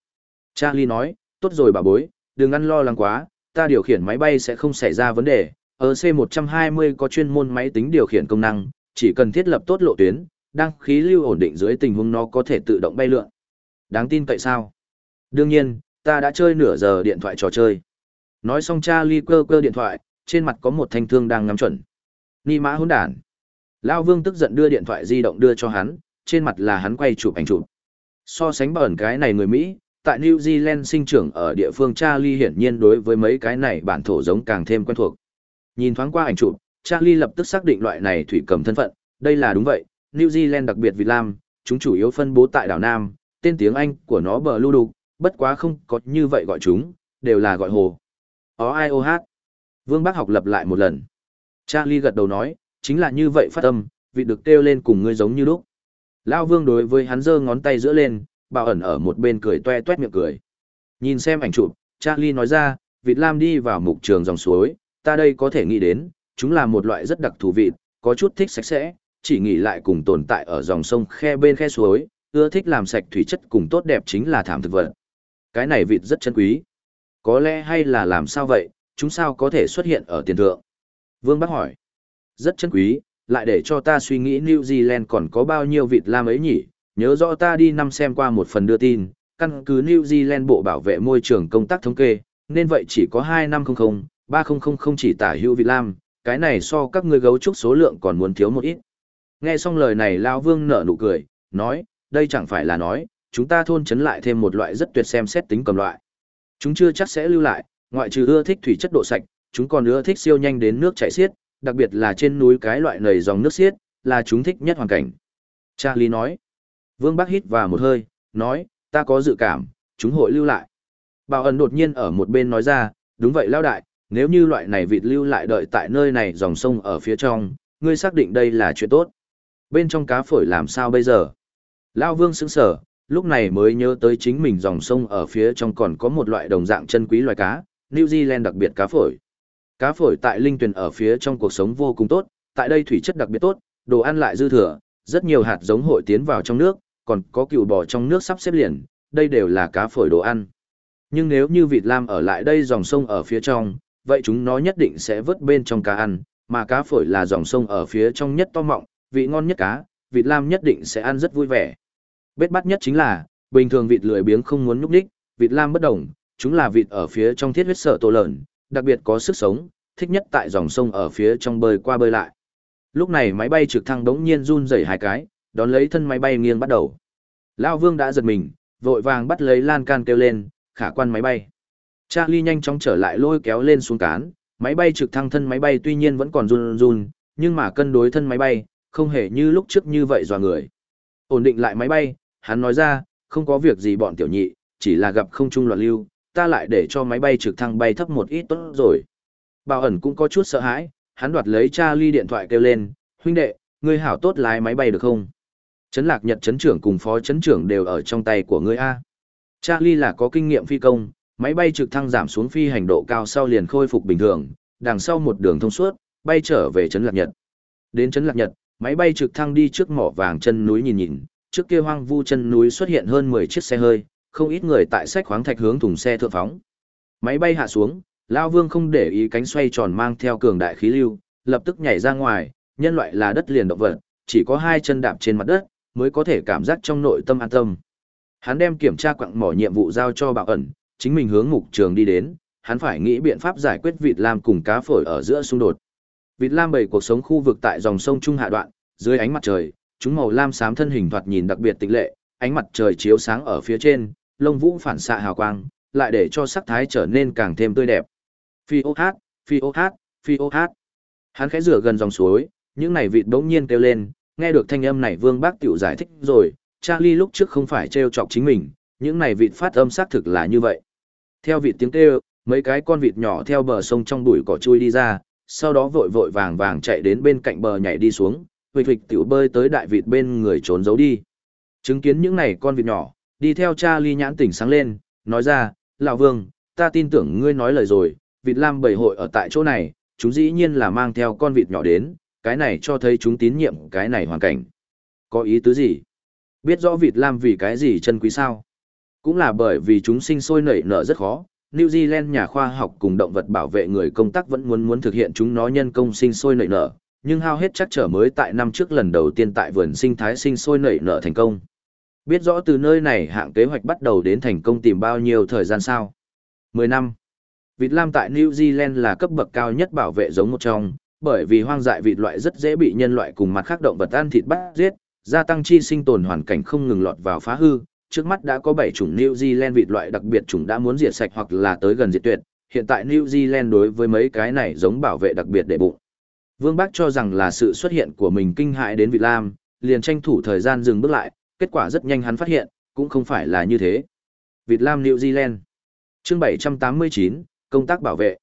Charlie nói, tốt rồi bà bối, đừng ăn lo lắng quá, ta điều khiển máy bay sẽ không xảy ra vấn đề. Ở C120 có chuyên môn máy tính điều khiển công năng, chỉ cần thiết lập tốt lộ tuyến, đăng khí lưu ổn định dưới tình huống nó có thể tự động bay lượn. Đáng tin tại sao? Đương nhiên, ta đã chơi nửa giờ điện thoại trò chơi. Nói xong Charlie cơ cơ điện thoại, trên mặt có một thanh thương đang ngắm chuẩn. Ni mã hỗn đản. Lao Vương tức giận đưa điện thoại di động đưa cho hắn, trên mặt là hắn quay chụp ảnh chụp. So sánh bẩn cái này người Mỹ, tại New Zealand sinh trưởng ở địa phương Charlie hiển nhiên đối với mấy cái này bản thổ giống càng thêm quen thuộc. Nhìn thoáng qua ảnh chụp, Charlie lập tức xác định loại này thủy cầm thân phận, đây là đúng vậy, New Zealand đặc biệt Việt Lam, chúng chủ yếu phân bố tại đảo Nam, tên tiếng Anh của nó bờ lưu đục, bất quá không có như vậy gọi chúng, đều là gọi hồ. Ó ai ô hát. Vương Bác học lập lại một lần. Charlie gật đầu nói, chính là như vậy phát âm, vị được kêu lên cùng ngươi giống như lúc. Lao Vương đối với hắn giơ ngón tay giữa lên, bảo ẩn ở một bên cười toe toét miệng cười. Nhìn xem ảnh chụp, Charlie nói ra, vịt lam đi vào mục trường dòng suối, ta đây có thể nghĩ đến, chúng là một loại rất đặc thù vịt, có chút thích sạch sẽ, chỉ nghĩ lại cùng tồn tại ở dòng sông khe bên khe suối, ưa thích làm sạch thủy chất cùng tốt đẹp chính là thảm thực vật. Cái này vịt rất chân quý. Có lẽ hay là làm sao vậy, chúng sao có thể xuất hiện ở tiền thượng? Vương Bắc hỏi. Rất chân quý, lại để cho ta suy nghĩ New Zealand còn có bao nhiêu vịt lam ấy nhỉ? Nhớ rõ ta đi năm xem qua một phần đưa tin, căn cứ New Zealand Bộ Bảo vệ Môi trường công tác thống kê, nên vậy chỉ có 2500, 3000 chỉ tả hữu vịt lam, cái này so các ngươi gấu trúc số lượng còn muốn thiếu một ít. Nghe xong lời này Lao Vương nở nụ cười, nói, đây chẳng phải là nói, chúng ta thôn chấn lại thêm một loại rất tuyệt xem xét tính cầm loại. Chúng chưa chắc sẽ lưu lại, ngoại trừ ưa thích thủy chất độ sạch, chúng còn ưa thích siêu nhanh đến nước chảy xiết, đặc biệt là trên núi cái loại nầy dòng nước xiết, là chúng thích nhất hoàn cảnh. Charlie nói. Vương Bắc hít vào một hơi, nói, ta có dự cảm, chúng hội lưu lại. Bảo ẩn đột nhiên ở một bên nói ra, đúng vậy lao đại, nếu như loại này vịt lưu lại đợi tại nơi này dòng sông ở phía trong, ngươi xác định đây là chuyện tốt. Bên trong cá phổi làm sao bây giờ? Lao vương sững sở, lúc này mới nhớ tới chính mình dòng sông ở phía trong còn có một loại đồng dạng chân quý loài cá, New Zealand đặc biệt cá phổi. Cá phổi tại linh tuyền ở phía trong cuộc sống vô cùng tốt, tại đây thủy chất đặc biệt tốt, đồ ăn lại dư thừa, rất nhiều hạt giống hội tiến vào trong nước, còn có cừu bò trong nước sắp xếp liền, đây đều là cá phổi đồ ăn. Nhưng nếu như vịt lam ở lại đây dòng sông ở phía trong, vậy chúng nó nhất định sẽ vớt bên trong cá ăn, mà cá phổi là dòng sông ở phía trong nhất to mọng, vị ngon nhất cá, vịt lam nhất định sẽ ăn rất vui vẻ. Bết bắt nhất chính là, bình thường vịt lười biếng không muốn nhúc đích, vịt lam bất đồng, chúng là vịt ở phía trong thiết huyết sợ tổ lợn, đặc biệt có sức sống, thích nhất tại dòng sông ở phía trong bơi qua bơi lại. Lúc này máy bay trực thăng đống nhiên run rẩy hai cái, đón lấy thân máy bay nghiêng bắt đầu. Lão Vương đã giật mình, vội vàng bắt lấy lan can kêu lên, khả quan máy bay. Charlie nhanh chóng trở lại lôi kéo lên xuống cán, máy bay trực thăng thân máy bay tuy nhiên vẫn còn run run, nhưng mà cân đối thân máy bay, không hề như lúc trước như vậy dò người. Ổn định lại máy bay, hắn nói ra, không có việc gì bọn tiểu nhị, chỉ là gặp không trung loạn lưu, ta lại để cho máy bay trực thăng bay thấp một ít tốt rồi. Bảo ẩn cũng có chút sợ hãi, hắn đoạt lấy Charlie điện thoại kêu lên, huynh đệ, ngươi hảo tốt lái máy bay được không? Trấn lạc nhật trấn trưởng cùng phó trấn trưởng đều ở trong tay của ngươi A. Charlie là có kinh nghiệm phi công, máy bay trực thăng giảm xuống phi hành độ cao sau liền khôi phục bình thường, đằng sau một đường thông suốt, bay trở về trấn lạc nhật. Đến trấn lạc nhật, máy bay trực thăng đi trước mỏ vàng chân núi nhìn nhìn, trước kia hoang vu chân núi xuất hiện hơn 10 chiếc xe hơi, không ít người tại sách khoáng thạch hướng thùng xe thượng phóng. Máy bay hạ xuống, Lao Vương không để ý cánh xoay tròn mang theo cường đại khí lưu, lập tức nhảy ra ngoài, nhân loại là đất liền động vật, chỉ có hai chân đạp trên mặt đất, mới có thể cảm giác trong nội tâm an tâm. Hắn đem kiểm tra quặng mỏ nhiệm vụ giao cho bảo ẩn, chính mình hướng mục trường đi đến, hắn phải nghĩ biện pháp giải quyết vịt lam cùng cá phổi ở giữa xung đột. Vịt lam bầy cuộc sống khu vực tại dòng sông Trung Hạ đoạn, dưới ánh mặt trời, chúng màu lam xám thân hình thoạt nhìn đặc biệt tịch lệ, ánh mặt trời chiếu sáng ở phía trên, lông vũ phản xạ hào quang, lại để cho sắc thái trở nên càng thêm tươi đẹp. Phi ô hát, phi ô hát, phi ô hát. Hắn khẽ rửa gần dòng suối, những này vịt bỗng nhiên kêu lên, nghe được thanh âm này Vương Bác tiểu giải thích rồi, Charlie lúc trước không phải trêu chọc chính mình, những này vịt phát âm xác thực là như vậy. Theo vịt tiếng kêu, mấy cái con vịt nhỏ theo bờ sông trong bụi cỏ chui đi ra, sau đó vội vội vàng vàng chạy đến bên cạnh bờ nhảy đi xuống, huỵch huỵch tiểu bơi tới đại vịt bên người trốn giấu đi. Chứng kiến những này con vịt nhỏ, đi theo cha ly nhãn tỉnh sáng lên, nói ra, lão vương, ta tin tưởng ngươi nói lời rồi, vịt lam bầy hội ở tại chỗ này, chúng dĩ nhiên là mang theo con vịt nhỏ đến, cái này cho thấy chúng tín nhiệm cái này hoàn cảnh. Có ý tứ gì? Biết rõ vịt lam vì cái gì chân quý sao? Cũng là bởi vì chúng sinh sôi nảy nở rất khó. New Zealand nhà khoa học cùng động vật bảo vệ người công tác vẫn muốn muốn thực hiện chúng nó nhân công sinh sôi nảy nở, nhưng hao hết chắc trở mới tại năm trước lần đầu tiên tại vườn sinh thái sinh sôi nảy nở thành công. Biết rõ từ nơi này hạng kế hoạch bắt đầu đến thành công tìm bao nhiêu thời gian sao? 10 năm. Vịt lam tại New Zealand là cấp bậc cao nhất bảo vệ giống một trong, bởi vì hoang dại vịt loại rất dễ bị nhân loại cùng mặt khác động vật ăn thịt bắt giết, gia tăng chi sinh tồn hoàn cảnh không ngừng lọt vào phá hư. Trước mắt đã có 7 chủng New Zealand vịt loại đặc biệt chủng đã muốn diệt sạch hoặc là tới gần diệt tuyệt, hiện tại New Zealand đối với mấy cái này giống bảo vệ đặc biệt để bụng. Vương Bác cho rằng là sự xuất hiện của mình kinh hại đến Việt lam, liền tranh thủ thời gian dừng bước lại, kết quả rất nhanh hắn phát hiện, cũng không phải là như thế. Việt Lam New Zealand chương 789, công tác bảo vệ.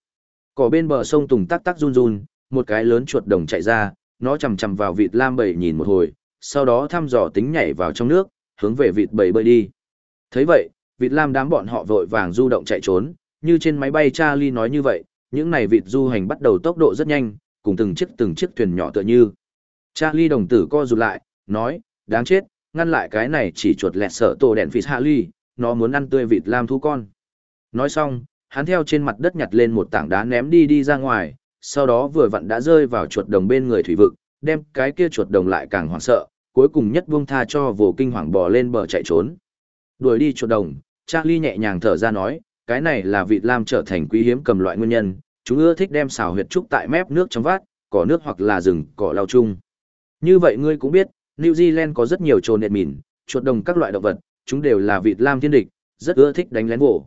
Cỏ bên bờ sông Tùng tắc tắc run run, một cái lớn chuột đồng chạy ra, nó chầm chầm vào vịt lam bầy nhìn một hồi, sau đó thăm dò tính nhảy vào trong nước, hướng về vịt bầy bơi đi. thấy vậy, vịt lam đám bọn họ vội vàng du động chạy trốn, như trên máy bay Charlie nói như vậy, những này vịt du hành bắt đầu tốc độ rất nhanh, cùng từng chiếc từng chiếc thuyền nhỏ tựa như. Charlie đồng tử co rụt lại, nói, đáng chết, ngăn lại cái này chỉ chuột lẹt sợ tổ đèn phịt hạ ly, nó muốn ăn tươi vịt lam thú con. Nói xong, hắn theo trên mặt đất nhặt lên một tảng đá ném đi đi ra ngoài, sau đó vừa vặn đã rơi vào chuột đồng bên người thủy vực, đem cái kia chuột đồng lại càng hoảng sợ, cuối cùng nhất buông tha cho vô kinh hoàng bò lên bờ chạy trốn. Đuổi đi chuột đồng, Charlie nhẹ nhàng thở ra nói, cái này là vịt lam trở thành quý hiếm cầm loại nguyên nhân, chúng ưa thích đem xào huyệt trúc tại mép nước trong vát, cỏ nước hoặc là rừng, cỏ lau chung. Như vậy ngươi cũng biết, New Zealand có rất nhiều trồn nệt mìn, chuột đồng các loại động vật, chúng đều là vịt lam thiên địch, rất ưa thích đánh lén vỗ.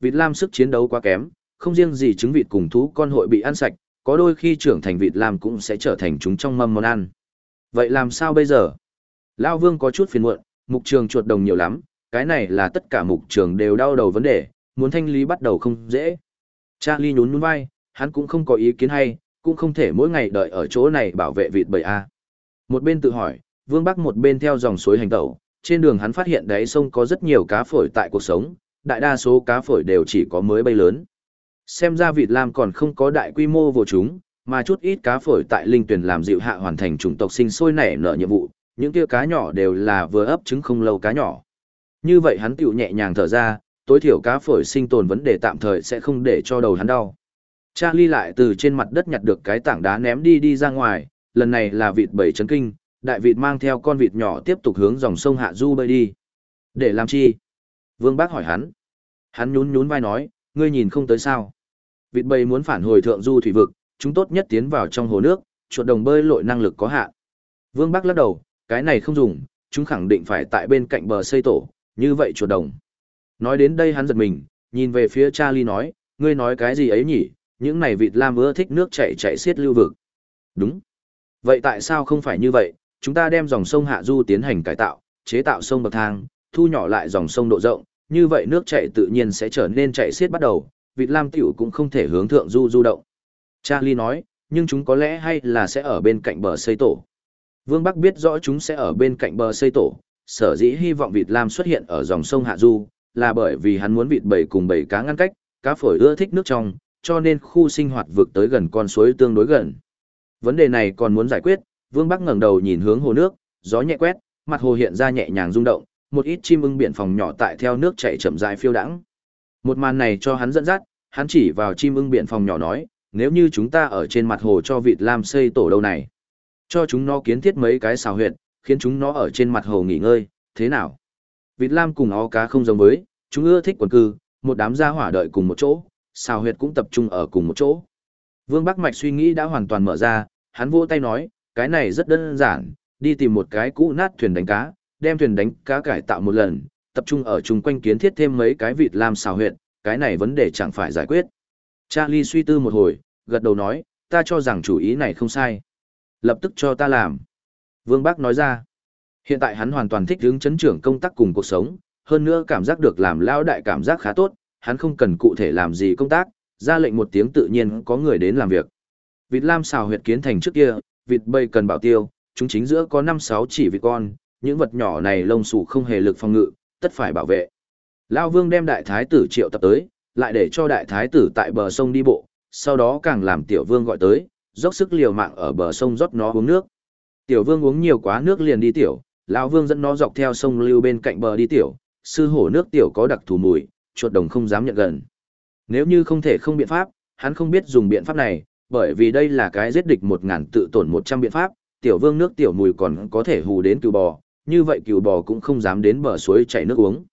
Vịt lam sức chiến đấu quá kém, không riêng gì trứng vịt cùng thú con hội bị ăn sạch, có đôi khi trưởng thành vịt lam cũng sẽ trở thành chúng trong mâm món ăn. Vậy làm sao bây giờ? Lão Vương có chút phiền muộn, mục trường chuột đồng nhiều lắm, cái này là tất cả mục trường đều đau đầu vấn đề, muốn thanh lý bắt đầu không dễ. Charlie nhún nhún vai, hắn cũng không có ý kiến hay, cũng không thể mỗi ngày đợi ở chỗ này bảo vệ vịt bầy a. Một bên tự hỏi, Vương Bắc một bên theo dòng suối hành tẩu, trên đường hắn phát hiện đáy sông có rất nhiều cá phổi tại cuộc sống, đại đa số cá phổi đều chỉ có mới bay lớn. Xem ra vịt lam còn không có đại quy mô vô chúng, mà chút ít cá phổi tại linh tuyển làm dịu hạ hoàn thành chủng tộc sinh sôi nảy nở nhiệm vụ, những kia cá nhỏ đều là vừa ấp trứng không lâu cá nhỏ. Như vậy hắn tiểu nhẹ nhàng thở ra, tối thiểu cá phổi sinh tồn vấn đề tạm thời sẽ không để cho đầu hắn đau. Charlie lại từ trên mặt đất nhặt được cái tảng đá ném đi đi ra ngoài, lần này là vịt bảy chấn kinh, đại vịt mang theo con vịt nhỏ tiếp tục hướng dòng sông Hạ Du bơi đi. Để làm chi? Vương Bác hỏi hắn. Hắn nhún nhún vai nói, ngươi nhìn không tới sao. Vịt bầy muốn phản hồi thượng du thủy vực, chúng tốt nhất tiến vào trong hồ nước, chuột đồng bơi lội năng lực có hạn. Vương Bác lắc đầu, cái này không dùng, chúng khẳng định phải tại bên cạnh bờ xây tổ, như vậy chuột đồng. Nói đến đây hắn giật mình, nhìn về phía Charlie nói, ngươi nói cái gì ấy nhỉ, những này vịt lam ưa thích nước chảy chảy xiết lưu vực. Đúng. Vậy tại sao không phải như vậy, chúng ta đem dòng sông Hạ Du tiến hành cải tạo, chế tạo sông bậc thang, thu nhỏ lại dòng sông độ rộng, như vậy nước chảy tự nhiên sẽ trở nên chảy xiết bắt đầu, vịt lam tiểu cũng không thể hướng thượng du du động. Charlie nói, nhưng chúng có lẽ hay là sẽ ở bên cạnh bờ xây tổ. Vương Bắc biết rõ chúng sẽ ở bên cạnh bờ xây tổ, sở dĩ hy vọng vịt lam xuất hiện ở dòng sông Hạ Du, là bởi vì hắn muốn vịt bầy cùng bầy cá ngăn cách, cá phổi ưa thích nước trong, cho nên khu sinh hoạt vực tới gần con suối tương đối gần. Vấn đề này còn muốn giải quyết, Vương Bắc ngẩng đầu nhìn hướng hồ nước, gió nhẹ quét, mặt hồ hiện ra nhẹ nhàng rung động, một ít chim ưng biển phòng nhỏ tại theo nước chảy chậm rãi phiêu dãng. Một màn này cho hắn dẫn dắt, hắn chỉ vào chim ưng biển phòng nhỏ nói, nếu như chúng ta ở trên mặt hồ cho vịt lam xây tổ đâu này, cho chúng nó kiến thiết mấy cái xào huyệt, khiến chúng nó ở trên mặt hồ nghỉ ngơi, thế nào? Vịt lam cùng ó cá không giống với, chúng ưa thích quần cư, một đám gia hỏa đợi cùng một chỗ, xào huyệt cũng tập trung ở cùng một chỗ. Vương Bắc Mạch suy nghĩ đã hoàn toàn mở ra, hắn vỗ tay nói, cái này rất đơn giản, đi tìm một cái cũ nát thuyền đánh cá, đem thuyền đánh cá cải tạo một lần, tập trung ở chung quanh kiến thiết thêm mấy cái vịt làm xào huyệt, cái này vấn đề chẳng phải giải quyết. Charlie suy tư một hồi, gật đầu nói, ta cho rằng chủ ý này không sai. Lập tức cho ta làm. Vương Bắc nói ra, hiện tại hắn hoàn toàn thích hướng chấn trưởng công tác cùng cuộc sống, hơn nữa cảm giác được làm lao đại cảm giác khá tốt, hắn không cần cụ thể làm gì công tác, ra lệnh một tiếng tự nhiên có người đến làm việc. Vịt lam xào huyệt kiến thành trước kia, vịt bầy cần bảo tiêu, chúng chính giữa có 5-6 chỉ vịt con, những vật nhỏ này lông xù không hề lực phòng ngự, tất phải bảo vệ. Lao vương đem đại thái tử triệu tập tới, lại để cho đại thái tử tại bờ sông đi bộ, sau đó càng làm tiểu vương gọi tới, dốc sức liều mạng ở bờ sông rót nó uống nước. Tiểu vương uống nhiều quá nước liền đi tiểu, lão vương dẫn nó dọc theo sông lưu bên cạnh bờ đi tiểu, sư hổ nước tiểu có đặc thù mùi, chuột đồng không dám nhận gần. Nếu như không thể không biện pháp, hắn không biết dùng biện pháp này, bởi vì đây là cái giết địch một ngàn tự tổn một trăm biện pháp, tiểu vương nước tiểu mùi còn có thể hù đến cừu bò, như vậy cừu bò cũng không dám đến bờ suối chảy nước uống.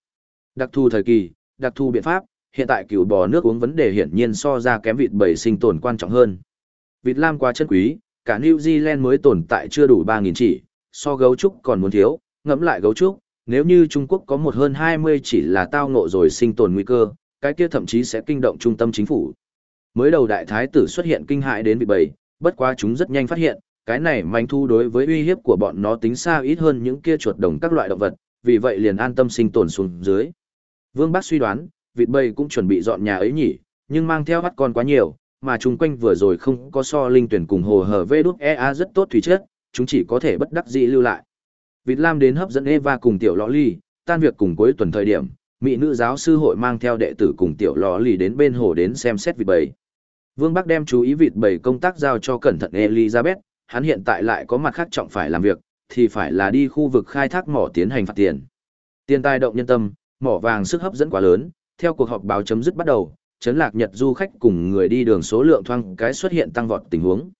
Đặc thù thời kỳ, đặc thù biện pháp, hiện tại cừu bò nước uống vấn đề hiển nhiên so ra kém vịt bầy sinh tồn quan trọng hơn. Vịt lam quá chân quý, cả New Zealand mới tồn tại chưa đủ ba nghìn chỉ, so gấu trúc còn muốn thiếu, ngẫm lại gấu trúc, nếu như Trung Quốc có một hơn 20 chỉ là tao ngộ rồi sinh tồn nguy cơ, cái kia thậm chí sẽ kinh động trung tâm chính phủ. Mới đầu đại thái tử xuất hiện kinh hại đến bị bầy, bất quá chúng rất nhanh phát hiện, cái này manh thu đối với uy hiếp của bọn nó tính xa ít hơn những kia chuột đồng các loại động vật, vì vậy liền an tâm sinh tồn xuống dưới. Vương Bác suy đoán, vịt bầy cũng chuẩn bị dọn nhà ấy nhỉ, nhưng mang theo bắt con quá nhiều, mà chung quanh vừa rồi không có so linh tuyển cùng hồ hở vê đúc EA rất tốt thủy chất, chúng chỉ có thể bất đắc dĩ lưu lại. Vịt Lam đến hấp dẫn Eva cùng tiểu lõ ly, tan việc cùng cuối tuần thời điểm, mỹ nữ giáo sư hội mang theo đệ tử cùng tiểu Lọ ly đến bên hồ đến xem xét vịt bầy. Vương Bắc đem chú ý vịt bầy công tác giao cho cẩn thận Elizabeth, hắn hiện tại lại có mặt khác trọng phải làm việc, thì phải là đi khu vực khai thác mỏ tiến hành phạt tiền. Tiền tài động nhân tâm, mỏ vàng sức hấp dẫn quá lớn, theo cuộc họp báo chấm dứt bắt đầu, chấn lạc nhật du khách cùng người đi đường số lượng thoang cái xuất hiện tăng vọt tình huống.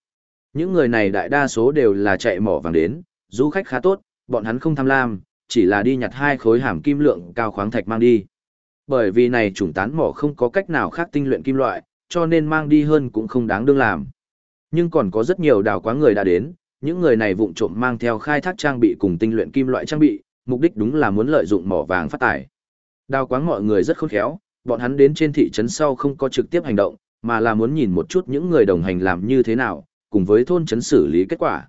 Những người này đại đa số đều là chạy mỏ vàng đến, du khách khá tốt, bọn hắn không tham lam, chỉ là đi nhặt hai khối hàm kim lượng cao khoáng thạch mang đi. Bởi vì này chủng tán mỏ không có cách nào khác tinh luyện kim loại, cho nên mang đi hơn cũng không đáng đương làm. Nhưng còn có rất nhiều đào quá người đã đến, những người này vụng trộm mang theo khai thác trang bị cùng tinh luyện kim loại trang bị, mục đích đúng là muốn lợi dụng mỏ vàng phát tài. Đào quáng mọi người rất khôn khéo, bọn hắn đến trên thị trấn sau không có trực tiếp hành động, mà là muốn nhìn một chút những người đồng hành làm như thế nào, cùng với thôn trấn xử lý kết quả.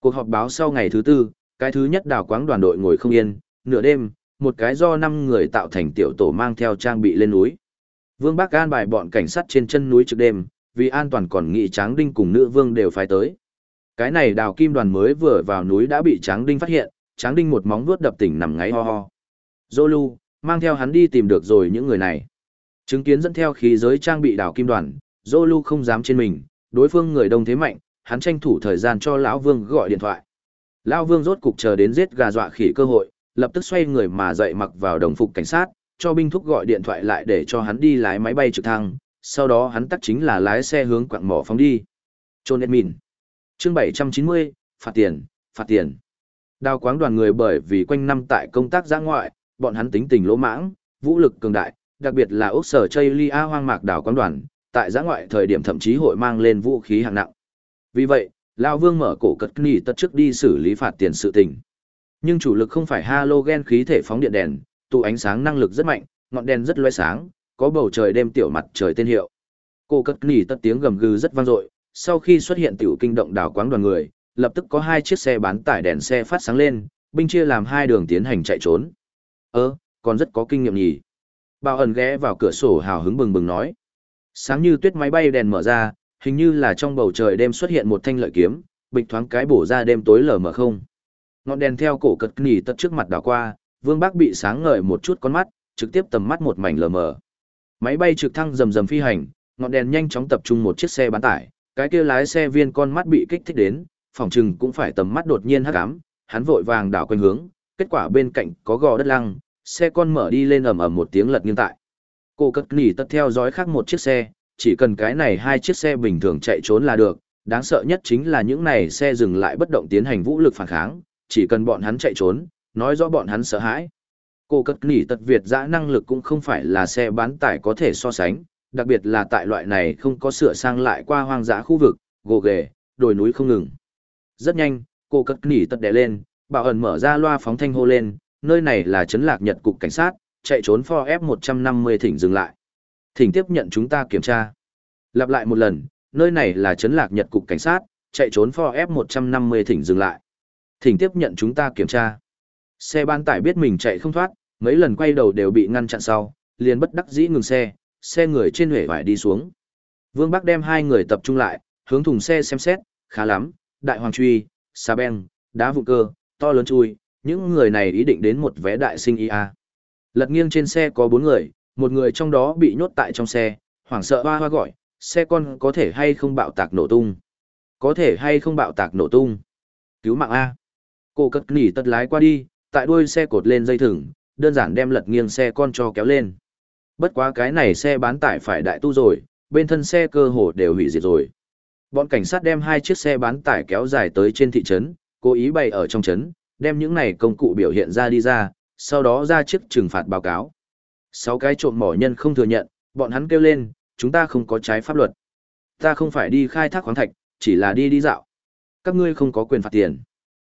Cuộc họp báo sau ngày thứ tư, cái thứ nhất đào quáng đoàn đội ngồi không yên, nửa đêm, một cái do 5 người tạo thành tiểu tổ mang theo trang bị lên núi. Vương Bắc an bài bọn cảnh sát trên chân núi trước đêm, vì an toàn còn nghị Tráng Đinh cùng nữ vương đều phải tới. Cái này đào kim đoàn mới vừa vào núi đã bị Tráng Đinh phát hiện, Tráng Đinh một móng vuốt đập tỉnh nằm ngáy ho ho. Zolu, mang theo hắn đi tìm được rồi những người này. Chứng kiến dẫn theo khí giới trang bị đào kim đoàn, Zolu không dám trên mình, đối phương người đông thế mạnh, hắn tranh thủ thời gian cho lão Vương gọi điện thoại. Lão Vương rốt cục chờ đến giết gà dọa khỉ cơ hội, lập tức xoay người mà dậy mặc vào đồng phục cảnh sát, cho binh thúc gọi điện thoại lại để cho hắn đi lái máy bay trực thăng, sau đó hắn tắt chính là lái xe hướng quạng mỏ phóng đi. John mìn. Chương 790, phạt tiền, phạt tiền. Đào quáng đoàn người bởi vì quanh năm tại công tác giã ngoại, bọn hắn tính tình lỗ mãng, vũ lực cường đại, đặc biệt là Úc Sở Chaylia hoang mạc đảo quán đoàn, tại giã ngoại thời điểm thậm chí hội mang lên vũ khí hạng nặng. Vì vậy, Lao Vương mở cổ cật nỉ tất trước đi xử lý phạt tiền sự tình. Nhưng chủ lực không phải halogen khí thể phóng điện đèn, tụ ánh sáng năng lực rất mạnh, ngọn đèn rất loé sáng, có bầu trời đêm tiểu mặt trời tên hiệu. Cổ cật nỉ tất tiếng gầm gừ rất vang dội, sau khi xuất hiện tiểu kinh động đảo quáng đoàn người, lập tức có hai chiếc xe bán tải đèn xe phát sáng lên, Binh chia làm hai đường tiến hành chạy trốn. Ơ, còn rất có kinh nghiệm nhỉ. Bảo ẩn ghé vào cửa sổ hào hứng bừng bừng nói. Sáng như tuyết máy bay đèn mở ra, hình như là trong bầu trời đêm xuất hiện một thanh lợi kiếm, bịch thoáng cái bổ ra đêm tối lờ mờ không. Ngọn đèn theo cổ cật nỉ tật trước mặt đảo qua, Vương Bác bị sáng ngời một chút con mắt, trực tiếp tầm mắt một mảnh lờ mờ. Máy bay trực thăng rầm rầm phi hành, ngọn đèn nhanh chóng tập trung một chiếc xe bán tải, cái kia lái xe viên con mắt bị kích thích đến, phòng trừng cũng phải tầm mắt đột nhiên hắc ám, hắn vội vàng đảo quanh hướng, kết quả bên cạnh có gò đất lăng, xe con mở đi lên ầm ầm một tiếng lật nghiêng tại. Cô cất nỉ tất theo dõi khác một chiếc xe, chỉ cần cái này hai chiếc xe bình thường chạy trốn là được, đáng sợ nhất chính là những này xe dừng lại bất động tiến hành vũ lực phản kháng, chỉ cần bọn hắn chạy trốn, nói rõ bọn hắn sợ hãi. Cô cất nỉ tật Việt dã năng lực cũng không phải là xe bán tải có thể so sánh, đặc biệt là tại loại này không có sửa sang lại qua hoang dã khu vực, gồ ghề, đồi núi không ngừng. Rất nhanh, cô cất nỉ tật đè lên, bảo ẩn mở ra loa phóng thanh hô lên, nơi này là trấn lạc nhật cục cảnh sát, chạy trốn for F150 thỉnh dừng lại. Thỉnh tiếp nhận chúng ta kiểm tra. Lặp lại một lần, nơi này là trấn lạc nhật cục cảnh sát, chạy trốn for F150 thỉnh dừng lại. Thỉnh tiếp nhận chúng ta kiểm tra. Xe ban tải biết mình chạy không thoát, mấy lần quay đầu đều bị ngăn chặn sau, liền bất đắc dĩ ngừng xe, xe người trên huệ vải đi xuống. Vương Bắc đem hai người tập trung lại, hướng thùng xe xem xét, khá lắm, đại hoàng truy, xà beng, đá vụ cơ, to lớn chui, những người này ý định đến một vé đại sinh IA. Lật nghiêng trên xe có bốn người, một người trong đó bị nhốt tại trong xe, hoảng sợ hoa hoa gọi, xe con có thể hay không bạo tạc nổ tung. Có thể hay không bạo tạc nổ tung. Cứu mạng A. Cô cất nỉ tật lái qua đi, tại đuôi xe cột lên dây thừng, đơn giản đem lật nghiêng xe con cho kéo lên. Bất quá cái này xe bán tải phải đại tu rồi, bên thân xe cơ hồ đều hủy diệt rồi. Bọn cảnh sát đem hai chiếc xe bán tải kéo dài tới trên thị trấn, cố ý bày ở trong trấn, đem những này công cụ biểu hiện ra đi ra, sau đó ra chiếc trừng phạt báo cáo. Sáu cái trộm mỏ nhân không thừa nhận, bọn hắn kêu lên, chúng ta không có trái pháp luật. Ta không phải đi khai thác khoáng thạch, chỉ là đi đi dạo. Các ngươi không có quyền phạt tiền.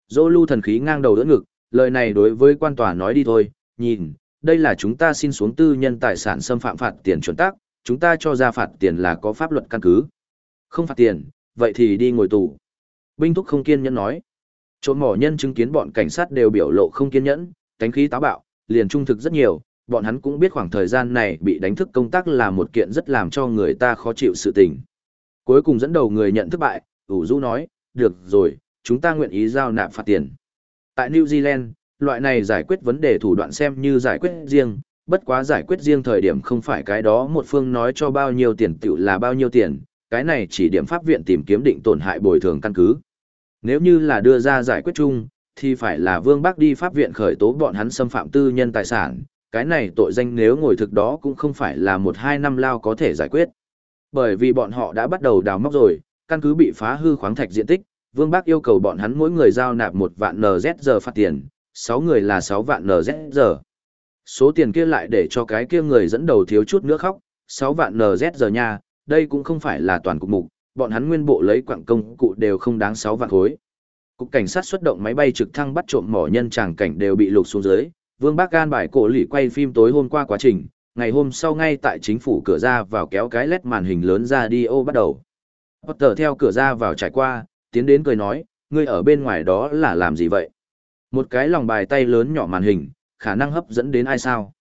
Dô lưu thần khí ngang đầu đỡ ngực, lời này đối với quan tòa nói đi thôi, nhìn, đây là chúng ta xin xuống tư nhân tài sản xâm phạm phạt tiền chuẩn tắc, chúng ta cho ra phạt tiền là có pháp luật căn cứ. Không phạt tiền, vậy thì đi ngồi tù. Binh thúc không kiên nhẫn nói. Trộm mỏ nhân chứng kiến bọn cảnh sát đều biểu lộ không kiên nhẫn, tánh khí táo bạo, liền trung thực rất nhiều, bọn hắn cũng biết khoảng thời gian này bị đánh thức công tác là một kiện rất làm cho người ta khó chịu sự tình. Cuối cùng dẫn đầu người nhận thất bại, ủ du nói, được rồi, chúng ta nguyện ý giao nạp phạt tiền. Tại New Zealand, loại này giải quyết vấn đề thủ đoạn xem như giải quyết riêng, bất quá giải quyết riêng thời điểm không phải cái đó một phương nói cho bao nhiêu tiền tiểu là bao nhiêu tiền, cái này chỉ điểm pháp viện tìm kiếm định tổn hại bồi thường căn cứ. Nếu như là đưa ra giải quyết chung, thì phải là Vương Bắc đi pháp viện khởi tố bọn hắn xâm phạm tư nhân tài sản, cái này tội danh nếu ngồi thực đó cũng không phải là một hai năm lao có thể giải quyết. Bởi vì bọn họ đã bắt đầu đào móc rồi, căn cứ bị phá hư khoáng thạch diện tích, Vương Bác yêu cầu bọn hắn mỗi người giao nạp một vạn NZ giờ phạt tiền, 6 người là 6 vạn NZ giờ. Số tiền kia lại để cho cái kia người dẫn đầu thiếu chút nữa khóc, 6 vạn NZ giờ nha, đây cũng không phải là toàn cục mục, bọn hắn nguyên bộ lấy quặng công cụ đều không đáng 6 vạn khối. Cục cảnh sát xuất động máy bay trực thăng bắt trộm mỏ nhân tràng cảnh đều bị lục xuống dưới, Vương Bác Gan bài cổ lì quay phim tối hôm qua quá trình, ngày hôm sau ngay tại chính phủ cửa ra vào kéo cái led màn hình lớn ra đi ô bắt đầu. Potter theo cửa ra vào trải qua, tiến đến cười nói, ngươi ở bên ngoài đó là làm gì vậy? Một cái lòng bài tay lớn nhỏ màn hình, khả năng hấp dẫn đến ai sao?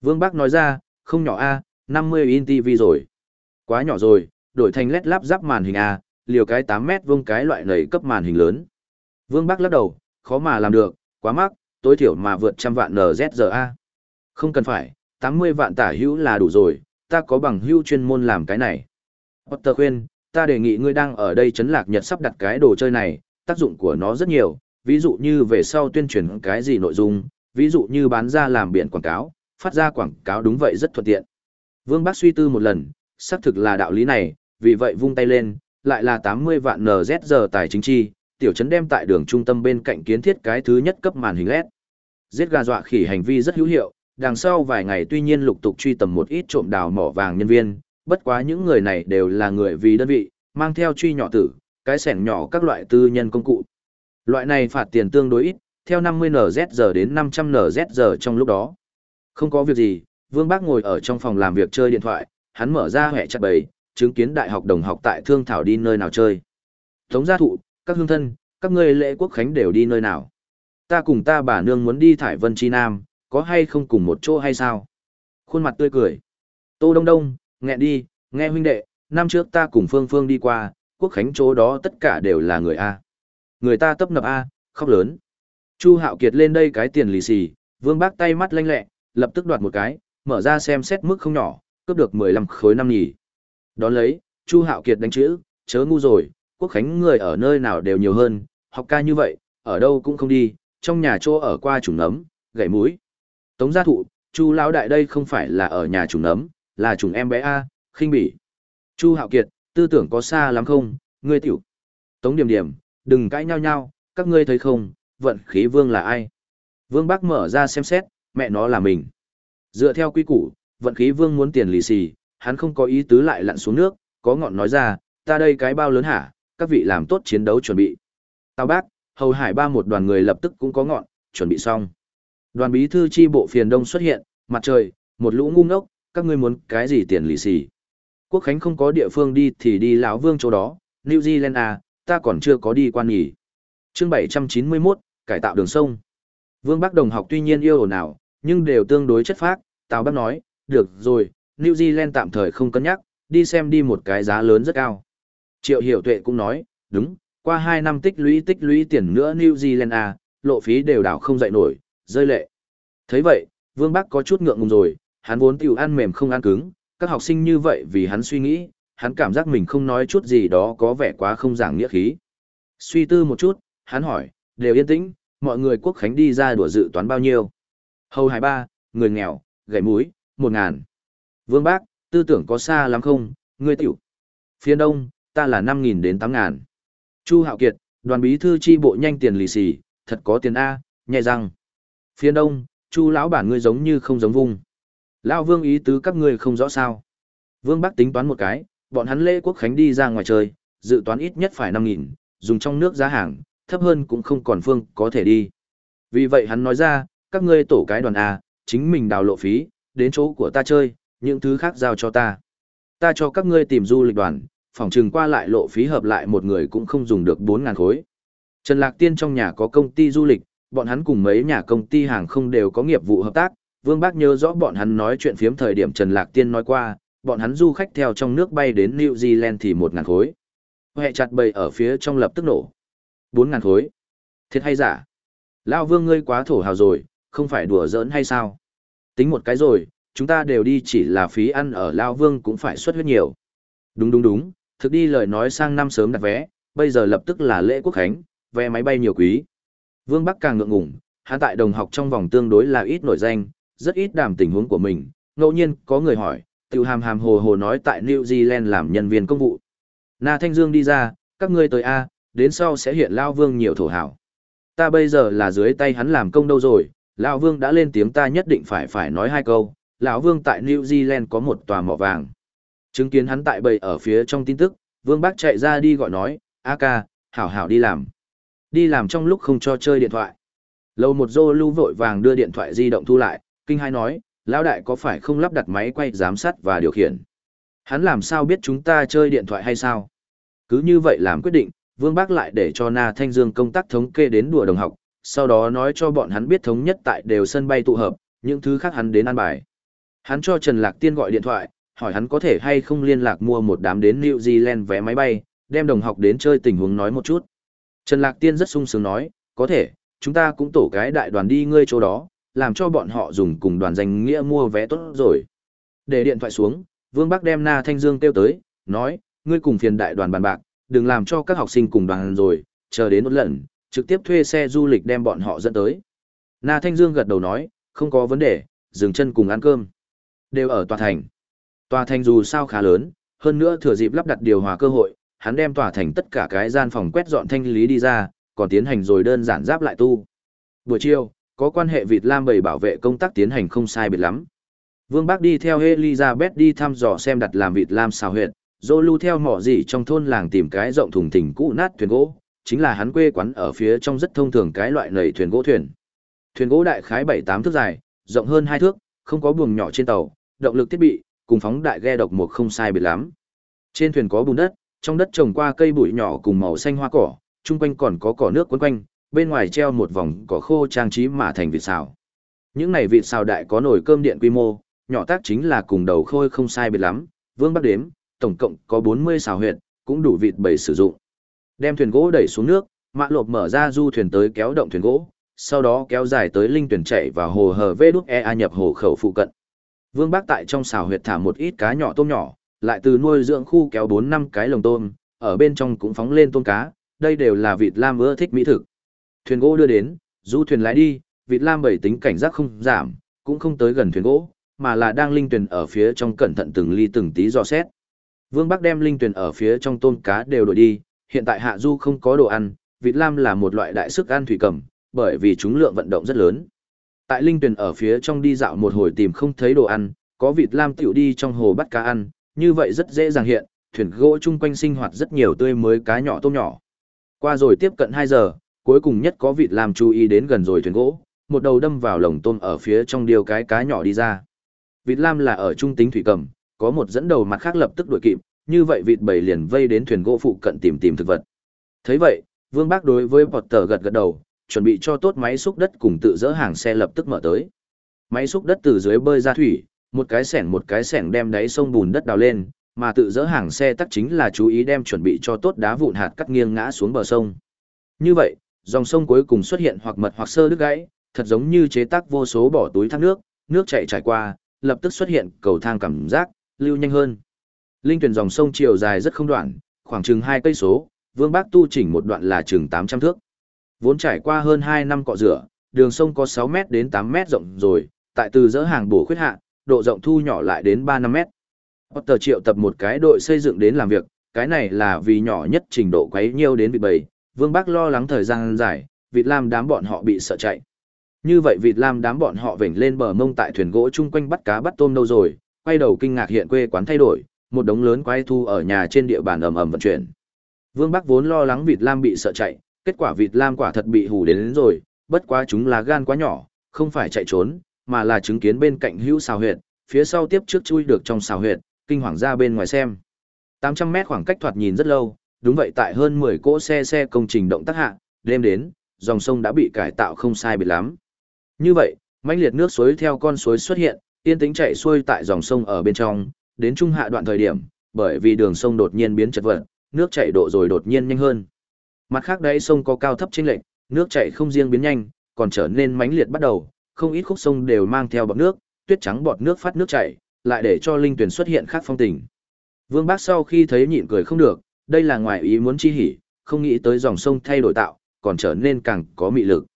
Vương Bác nói ra, không nhỏ A, 50 in TV rồi. Quá nhỏ rồi, đổi thành led lắp ráp màn hình A, liều cái 8 mét vuông cái loại nầy cấp màn hình lớn. Vương Bác lắc đầu, khó mà làm được, quá mắc, tối thiểu mà vượt trăm vạn NZA. Không cần phải, 80 vạn tả hữu là đủ rồi, ta có bằng hữu chuyên môn làm cái này. Potter khuyên, ta đề nghị ngươi đang ở đây chấn lạc nhật sắp đặt cái đồ chơi này, tác dụng của nó rất nhiều, ví dụ như về sau tuyên truyền cái gì nội dung, ví dụ như bán ra làm biển quảng cáo, phát ra quảng cáo đúng vậy rất thuận tiện. Vương Bác suy tư một lần, xác thực là đạo lý này, vì vậy vung tay lên, lại là 80 vạn nzr tài chính chi, tiểu trấn đem tại đường trung tâm bên cạnh kiến thiết cái thứ nhất cấp màn hình LED. Giết gà dọa khỉ hành vi rất hữu hiệu, đằng sau vài ngày tuy nhiên lục tục truy tầm một ít trộm đào mỏ vàng nhân viên, bất quá những người này đều là người vì đơn vị, mang theo truy nhỏ tử, cái sẻng nhỏ các loại tư nhân công cụ. Loại này phạt tiền tương đối ít, theo 50 NZ giờ đến 500 NZ giờ trong lúc đó. Không có việc gì, Vương Bác ngồi ở trong phòng làm việc chơi điện thoại, hắn mở ra hệ chặt bầy, chứng kiến đại học đồng học tại Thương Thảo đi nơi nào chơi. Tống gia thụ, các hương thân, các ngươi lễ quốc khánh đều đi nơi nào. Ta cùng ta bà nương muốn đi thải vân chi nam, có hay không cùng một chỗ hay sao? Khuôn mặt tươi cười. Tô Đông Đông, nghẹn đi, nghe huynh đệ, năm trước ta cùng Phương Phương đi qua, quốc khánh chỗ đó tất cả đều là người A. Người ta tấp nập A, khóc lớn. Chu Hạo Kiệt lên đây cái tiền lì xì, vương bác tay mắt lanh lẹ, lập tức đoạt một cái, mở ra xem xét mức không nhỏ, cướp được 15 khối năm nhỉ. Đón lấy, Chu Hạo Kiệt đánh chữ, chớ ngu rồi, quốc khánh người ở nơi nào đều nhiều hơn, học ca như vậy, ở đâu cũng không đi, trong nhà chỗ ở qua trùng nấm, gãy mũi. Tống gia thụ, Chu lão đại đây không phải là ở nhà trùng nấm, là trùng em bé A, khinh bỉ. Chu Hạo Kiệt, tư tưởng có xa lắm không, ngươi tiểu. Tống Điểm Điểm, đừng cãi nhau nhau, các ngươi thấy không, vận khí vương là ai? Vương Bắc mở ra xem xét, mẹ nó là mình. Dựa theo quy củ, vận khí vương muốn tiền lì xì, hắn không có ý tứ lại lặn xuống nước, có ngọn nói ra, ta đây cái bao lớn hả, các vị làm tốt chiến đấu chuẩn bị. tao bác, hầu hải ba một đoàn người lập tức cũng có ngọn, chuẩn bị xong. Đoàn bí thư chi bộ phiền đông xuất hiện, mặt trời, một lũ ngu ngốc, các ngươi muốn cái gì tiền lì xì. Quốc Khánh không có địa phương đi thì đi lão vương chỗ đó, New Zealand à, ta còn chưa có đi quan nghỉ. chương 791, cải tạo đường sông. Vương Bắc Đồng học tuy nhiên yêu ồn ào, nhưng đều tương đối chất phác, Tào Bắc nói, được rồi, New Zealand tạm thời không cân nhắc, đi xem đi một cái giá lớn rất cao. Triệu Hiểu Tuệ cũng nói, đúng, qua 2 năm tích lũy tích lũy tiền nữa New Zealand à, lộ phí đều đảo không dậy nổi, rơi lệ. thấy vậy, Vương Bắc có chút ngượng ngùng rồi, hắn vốn tiểu ăn mềm không ăn cứng, các học sinh như vậy vì hắn suy nghĩ, hắn cảm giác mình không nói chút gì đó có vẻ quá không giảng nghĩa khí. Suy tư một chút, hắn hỏi, đều yên tĩnh, mọi người quốc khánh đi ra đùa dự toán bao nhiêu? Hầu hải ba, người nghèo, gãy mũi, một ngàn. Vương Bác, tư tưởng có xa lắm không, ngươi tiểu. Phía đông, ta là năm nghìn đến tám ngàn. Chu Hạo Kiệt, đoàn bí thư chi bộ nhanh tiền lì xì, thật có tiền A, nhẹ răng. Phía đông, Chu lão bản ngươi giống như không giống vung. Lão Vương ý tứ các ngươi không rõ sao. Vương Bắc tính toán một cái, bọn hắn lễ quốc khánh đi ra ngoài chơi, dự toán ít nhất phải năm nghìn, dùng trong nước giá hàng, thấp hơn cũng không còn phương có thể đi. Vì vậy hắn nói ra, các ngươi tổ cái đoàn A, chính mình đào lộ phí, đến chỗ của ta chơi, những thứ khác giao cho ta. Ta cho các ngươi tìm du lịch đoàn, phòng trừng qua lại lộ phí hợp lại một người cũng không dùng được 4.000 khối. Trần Lạc Tiên trong nhà có công ty du lịch, bọn hắn cùng mấy nhà công ty hàng không đều có nghiệp vụ hợp tác. Vương Bác nhớ rõ bọn hắn nói chuyện phiếm thời điểm Trần Lạc Tiên nói qua, bọn hắn du khách theo trong nước bay đến New Zealand thì 1.000 khối. Hệ chặt bầy ở phía trong lập tức nổ. 4.000 khối. Thiệt hay giả? Lao Vương ngươi quá thổ hào rồi, không phải đùa giỡn hay sao? Tính một cái rồi, chúng ta đều đi chỉ là phí ăn ở Lao Vương cũng phải xuất huyết nhiều. Đúng đúng đúng, thực đi lời nói sang năm sớm đặt vé, bây giờ lập tức là lễ quốc khánh, vé máy bay nhiều quý. Vương Bắc càng ngượng ngùng, hắn tại đồng học trong vòng tương đối là ít nổi danh, rất ít đàm tình huống của mình, ngẫu nhiên có người hỏi, Tiểu hàm hàm hồ hồ nói tại New Zealand làm nhân viên công vụ. Na Thanh Dương đi ra, các ngươi tới A, đến sau sẽ hiện Lao Vương nhiều thổ hảo. Ta bây giờ là dưới tay hắn làm công đâu rồi, Lão Vương đã lên tiếng ta nhất định phải phải nói hai câu, lão Vương tại New Zealand có một tòa mỏ vàng. Chứng kiến hắn tại bầy ở phía trong tin tức, Vương Bác chạy ra đi gọi nói, A ca, hảo hảo đi làm. Đi làm trong lúc không cho chơi điện thoại. Lâu một dô lưu vội vàng đưa điện thoại di động thu lại, kinh hai nói, lão đại có phải không lắp đặt máy quay giám sát và điều khiển. Hắn làm sao biết chúng ta chơi điện thoại hay sao? Cứ như vậy làm quyết định, Vương Bác lại để cho Na Thanh Dương công tác thống kê đến đùa đồng học, sau đó nói cho bọn hắn biết thống nhất tại đều sân bay tụ hợp, những thứ khác hắn đến an bài. Hắn cho Trần Lạc Tiên gọi điện thoại, hỏi hắn có thể hay không liên lạc mua một đám đến New Zealand vé máy bay, đem đồng học đến chơi tình huống nói một chút. Trần Lạc Tiên rất sung sướng nói, có thể, chúng ta cũng tổ cái đại đoàn đi ngươi chỗ đó, làm cho bọn họ dùng cùng đoàn danh nghĩa mua vé tốt rồi. Để điện thoại xuống, Vương Bắc đem Na Thanh Dương kêu tới, nói, ngươi cùng phiền đại đoàn bàn bạc, đừng làm cho các học sinh cùng đoàn rồi, chờ đến một lần, trực tiếp thuê xe du lịch đem bọn họ dẫn tới. Na Thanh Dương gật đầu nói, không có vấn đề, dừng chân cùng ăn cơm. Đều ở tòa thành. Tòa thành dù sao khá lớn, hơn nữa thừa dịp lắp đặt điều hòa cơ hội, hắn đem tòa thành tất cả cái gian phòng quét dọn thanh lý đi ra, còn tiến hành rồi đơn giản giáp lại tu. Buổi chiều, có quan hệ vịt Lam bầy bảo vệ công tác tiến hành không sai biệt lắm. Vương Bác đi theo Elizabeth đi thăm dò xem đặt làm vịt Lam xào huyệt, dô lưu theo mỏ gì trong thôn làng tìm cái rộng thùng thình cũ nát thuyền gỗ, chính là hắn quê quán ở phía trong rất thông thường cái loại nầy thuyền gỗ thuyền. Thuyền gỗ đại khái 7-8 thước dài, rộng hơn 2 thước, không có buồng nhỏ trên tàu, động lực thiết bị, cùng phóng đại ghe độc một không sai biệt lắm. Trên thuyền có bùn đất, trong đất trồng qua cây bụi nhỏ cùng màu xanh hoa cỏ, chung quanh còn có cỏ nước quấn quanh, bên ngoài treo một vòng cỏ khô trang trí mà thành vịt xào. Những này vịt xào đại có nồi cơm điện quy mô, nhỏ tác chính là cùng đầu khôi không sai biệt lắm, Vương bắt đếm, tổng cộng có 40 xào huyệt, cũng đủ vịt bầy sử dụng. Đem thuyền gỗ đẩy xuống nước, mạ lộp mở ra du thuyền tới kéo động thuyền gỗ, sau đó kéo dài tới linh tuyển chạy vào hồ hờ vê đúc e a nhập hồ khẩu phụ cận. Vương Bác tại trong xào huyệt thả một ít cá nhỏ tôm nhỏ, lại từ nuôi dưỡng khu kéo 4 năm cái lồng tôm, ở bên trong cũng phóng lên tôm cá, đây đều là vịt lam ưa thích mỹ thực. Thuyền gỗ đưa đến, du thuyền lái đi, vịt lam bảy tính cảnh giác không giảm, cũng không tới gần thuyền gỗ, mà là đang linh tuyển ở phía trong cẩn thận từng ly từng tí dò xét. Vương Bắc đem linh tuyển ở phía trong tôm cá đều đổi đi, hiện tại hạ du không có đồ ăn, vịt lam là một loại đại sức ăn thủy cầm, bởi vì chúng lượng vận động rất lớn. Tại linh tuyền ở phía trong đi dạo một hồi tìm không thấy đồ ăn, có vịt lam tiểu đi trong hồ bắt cá ăn, như vậy rất dễ dàng hiện, thuyền gỗ chung quanh sinh hoạt rất nhiều tươi mới cá nhỏ tôm nhỏ. Qua rồi tiếp cận hai giờ, cuối cùng nhất có vịt lam chú ý đến gần rồi thuyền gỗ, một đầu đâm vào lồng tôm ở phía trong điều cái cá nhỏ đi ra. Vịt lam là ở trung tính thủy cầm, có một dẫn đầu mặt khác lập tức đuổi kịp, như vậy vịt bầy liền vây đến thuyền gỗ phụ cận tìm tìm thực vật. Thấy vậy, Vương Bác đối với Potter gật gật đầu, chuẩn bị cho tốt máy xúc đất cùng tự dỡ hàng xe lập tức mở tới. Máy xúc đất từ dưới bơi ra thủy, một cái sẻng một cái sẻng đem đáy sông bùn đất đào lên, mà tự dỡ hàng xe tắc chính là chú ý đem chuẩn bị cho tốt đá vụn hạt cắt nghiêng ngã xuống bờ sông. Như vậy, dòng sông cuối cùng xuất hiện hoặc mật hoặc sơ đứt gãy, thật giống như chế tác vô số bỏ túi thác nước, nước chảy trải qua, lập tức xuất hiện cầu thang cảm giác, lưu nhanh hơn. Linh tuyển dòng sông chiều dài rất không đoạn, khoảng chừng 2 cây số, Vương Bác tu chỉnh một đoạn là chừng 800 thước. Vốn trải qua hơn 2 năm cọ rửa, đường sông có 6 mét đến 8 mét rộng rồi, tại từ dỡ hàng bổ khuyết hạ, độ rộng thu nhỏ lại đến 3 năm mét. Potter triệu tập một cái đội xây dựng đến làm việc, cái này là vì nhỏ nhất trình độ quấy nhiêu đến vị bầy, Vương Bác lo lắng thời gian dài, vịt lam đám bọn họ bị sợ chạy. Như vậy vịt lam đám bọn họ vểnh lên bờ mông tại thuyền gỗ chung quanh bắt cá bắt tôm đâu rồi, quay đầu kinh ngạc hiện quê quán thay đổi, một đống lớn quái thu ở nhà trên địa bàn ầm ầm vận chuyển. Vương Bắc vốn lo lắng vịt lam bị sợ chạy, kết quả vịt lam quả thật bị hù đến, đến rồi, bất quá chúng là gan quá nhỏ, không phải chạy trốn, mà là chứng kiến bên cạnh hữu xào huyệt, phía sau tiếp trước chui được trong xào huyệt, kinh hoàng ra bên ngoài xem. 800 mét khoảng cách thoạt nhìn rất lâu, đúng vậy tại hơn 10 cỗ xe xe công trình động tác hạ, đêm đến, dòng sông đã bị cải tạo không sai biệt lắm. Như vậy, mãnh liệt nước suối theo con suối xuất hiện, yên tĩnh chạy xuôi tại dòng sông ở bên trong, đến trung hạ đoạn thời điểm, bởi vì đường sông đột nhiên biến chật vật, nước chảy độ rồi đột nhiên nhanh hơn. Mặt khác đáy sông có cao thấp chênh lệch, nước chảy không riêng biến nhanh, còn trở nên mãnh liệt bắt đầu, không ít khúc sông đều mang theo bọt nước, tuyết trắng bọt nước phát nước chảy, lại để cho linh tuyển xuất hiện khác phong tình. Vương Bác sau khi thấy nhịn cười không được, đây là ngoài ý muốn chi hỉ, không nghĩ tới dòng sông thay đổi tạo, còn trở nên càng có mị lực.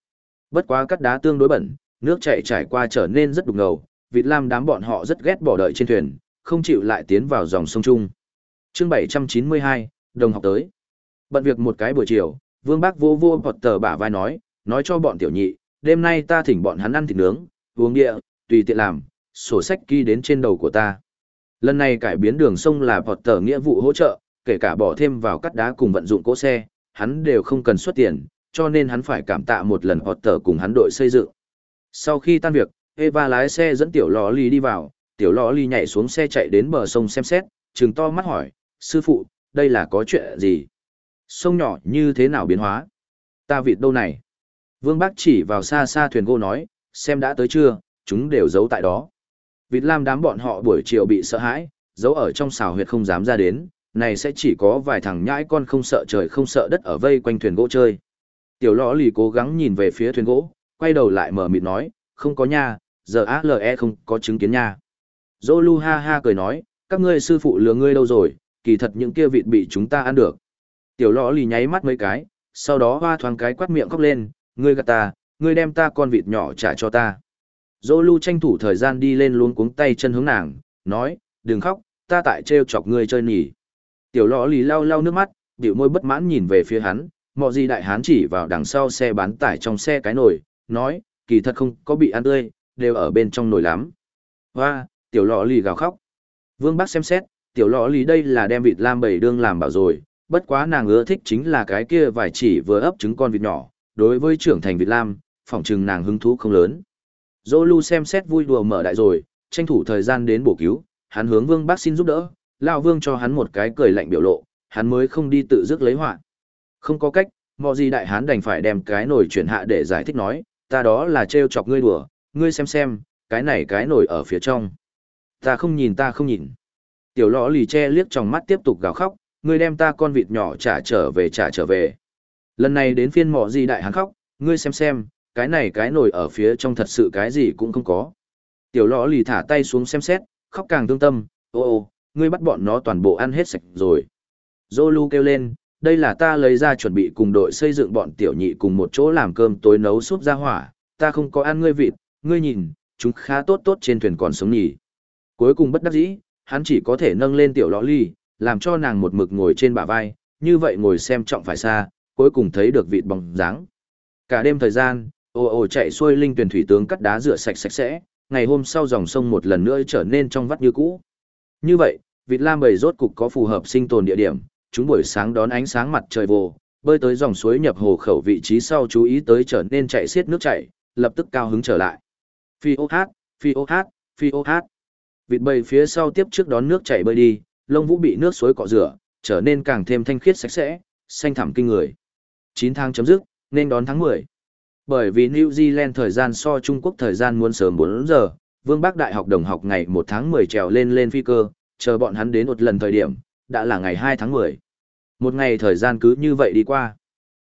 Bất quá cắt đá tương đối bẩn, nước chảy trải qua trở nên rất đục ngầu, vịt lam đám bọn họ rất ghét bỏ đợi trên thuyền, không chịu lại tiến vào dòng sông chung. Chương 792, đồng học tới. Bận việc một cái buổi chiều, Vương Bác vô vô bọt tờ bả vai nói, nói cho bọn tiểu nhị, đêm nay ta thỉnh bọn hắn ăn thịt nướng, uống địa, tùy tiện làm, sổ sách ghi đến trên đầu của ta. Lần này cải biến đường sông là bọt tờ nghĩa vụ hỗ trợ, kể cả bỏ thêm vào cắt đá cùng vận dụng cỗ xe, hắn đều không cần xuất tiền, cho nên hắn phải cảm tạ một lần bọt tờ cùng hắn đội xây dựng. Sau khi tan việc, Eva lái xe dẫn tiểu lò ly đi vào, tiểu lò ly nhảy xuống xe chạy đến bờ sông xem xét, trừng to mắt hỏi, sư phụ, đây là có chuyện gì? Sông nhỏ như thế nào biến hóa? Ta vịt đâu này? Vương Bác chỉ vào xa xa thuyền gỗ nói, xem đã tới chưa, chúng đều giấu tại đó. Vịt lam đám bọn họ buổi chiều bị sợ hãi, giấu ở trong xào huyệt không dám ra đến, này sẽ chỉ có vài thằng nhãi con không sợ trời không sợ đất ở vây quanh thuyền gỗ chơi. Tiểu lõ lì cố gắng nhìn về phía thuyền gỗ, quay đầu lại mở mịt nói, không có nha, giờ ALE không có chứng kiến nha. Dô ha ha cười nói, các ngươi sư phụ lừa ngươi đâu rồi, kỳ thật những kia vịt bị chúng ta ăn được. Tiểu lọ lì nháy mắt mấy cái, sau đó hoa thoáng cái quát miệng khóc lên, ngươi gạt ta, ngươi đem ta con vịt nhỏ trả cho ta. Dô lu tranh thủ thời gian đi lên luôn cuống tay chân hướng nàng, nói, đừng khóc, ta tại trêu chọc ngươi chơi nhỉ. Tiểu lọ lì lau lau nước mắt, biểu môi bất mãn nhìn về phía hắn, mọi gì đại hán chỉ vào đằng sau xe bán tải trong xe cái nồi, nói, kỳ thật không có bị ăn tươi, đều ở bên trong nồi lắm. Hoa, tiểu lọ lì gào khóc. Vương bác xem xét, tiểu lọ lì đây là đem vịt lam bảy đương làm bảo rồi, bất quá nàng ưa thích chính là cái kia vài chỉ vừa ấp trứng con vịt nhỏ, đối với trưởng thành vịt lam, phỏng chừng nàng hứng thú không lớn. Dô lu xem xét vui đùa mở đại rồi, tranh thủ thời gian đến bổ cứu, hắn hướng Vương bác xin giúp đỡ, Lão Vương cho hắn một cái cười lạnh biểu lộ, hắn mới không đi tự dứt lấy họa. Không có cách, mọi gì đại hán đành phải đem cái nồi chuyển hạ để giải thích nói, ta đó là trêu chọc ngươi đùa, ngươi xem xem, cái này cái nồi ở phía trong. Ta không nhìn ta không nhìn. Tiểu lọ lì che liếc trong mắt tiếp tục gào khóc, ngươi đem ta con vịt nhỏ trả trở về trả trở về. Lần này đến phiên mỏ gì đại hắn khóc, ngươi xem xem, cái này cái nồi ở phía trong thật sự cái gì cũng không có. Tiểu lọ lì thả tay xuống xem xét, khóc càng thương tâm, ô ô, ngươi bắt bọn nó toàn bộ ăn hết sạch rồi. Zolu kêu lên, đây là ta lấy ra chuẩn bị cùng đội xây dựng bọn tiểu nhị cùng một chỗ làm cơm tối nấu súp ra hỏa, ta không có ăn ngươi vịt, ngươi nhìn, chúng khá tốt tốt trên thuyền còn sống nhỉ. Cuối cùng bất đắc dĩ, hắn chỉ có thể nâng lên tiểu lọ ly, làm cho nàng một mực ngồi trên bả vai, như vậy ngồi xem trọng phải xa, cuối cùng thấy được vịt bóng dáng. Cả đêm thời gian, ồ ồ chạy xuôi linh tuyển thủy tướng cắt đá rửa sạch sạch sẽ, ngày hôm sau dòng sông một lần nữa trở nên trong vắt như cũ. Như vậy, vịt lam bầy rốt cục có phù hợp sinh tồn địa điểm, chúng buổi sáng đón ánh sáng mặt trời vồ, bơi tới dòng suối nhập hồ khẩu vị trí sau chú ý tới trở nên chạy xiết nước chảy, lập tức cao hứng trở lại. Phi ô hát, phi ô hát, phi ô hát. Vịt bầy phía sau tiếp trước đón nước chảy bơi đi, lông vũ bị nước suối cọ rửa, trở nên càng thêm thanh khiết sạch sẽ, xanh thẳm kinh người. 9 tháng chấm dứt, nên đón tháng 10. Bởi vì New Zealand thời gian so Trung Quốc thời gian muốn sớm 4 giờ, Vương Bắc Đại học đồng học ngày 1 tháng 10 trèo lên lên phi cơ, chờ bọn hắn đến một lần thời điểm, đã là ngày 2 tháng 10. Một ngày thời gian cứ như vậy đi qua.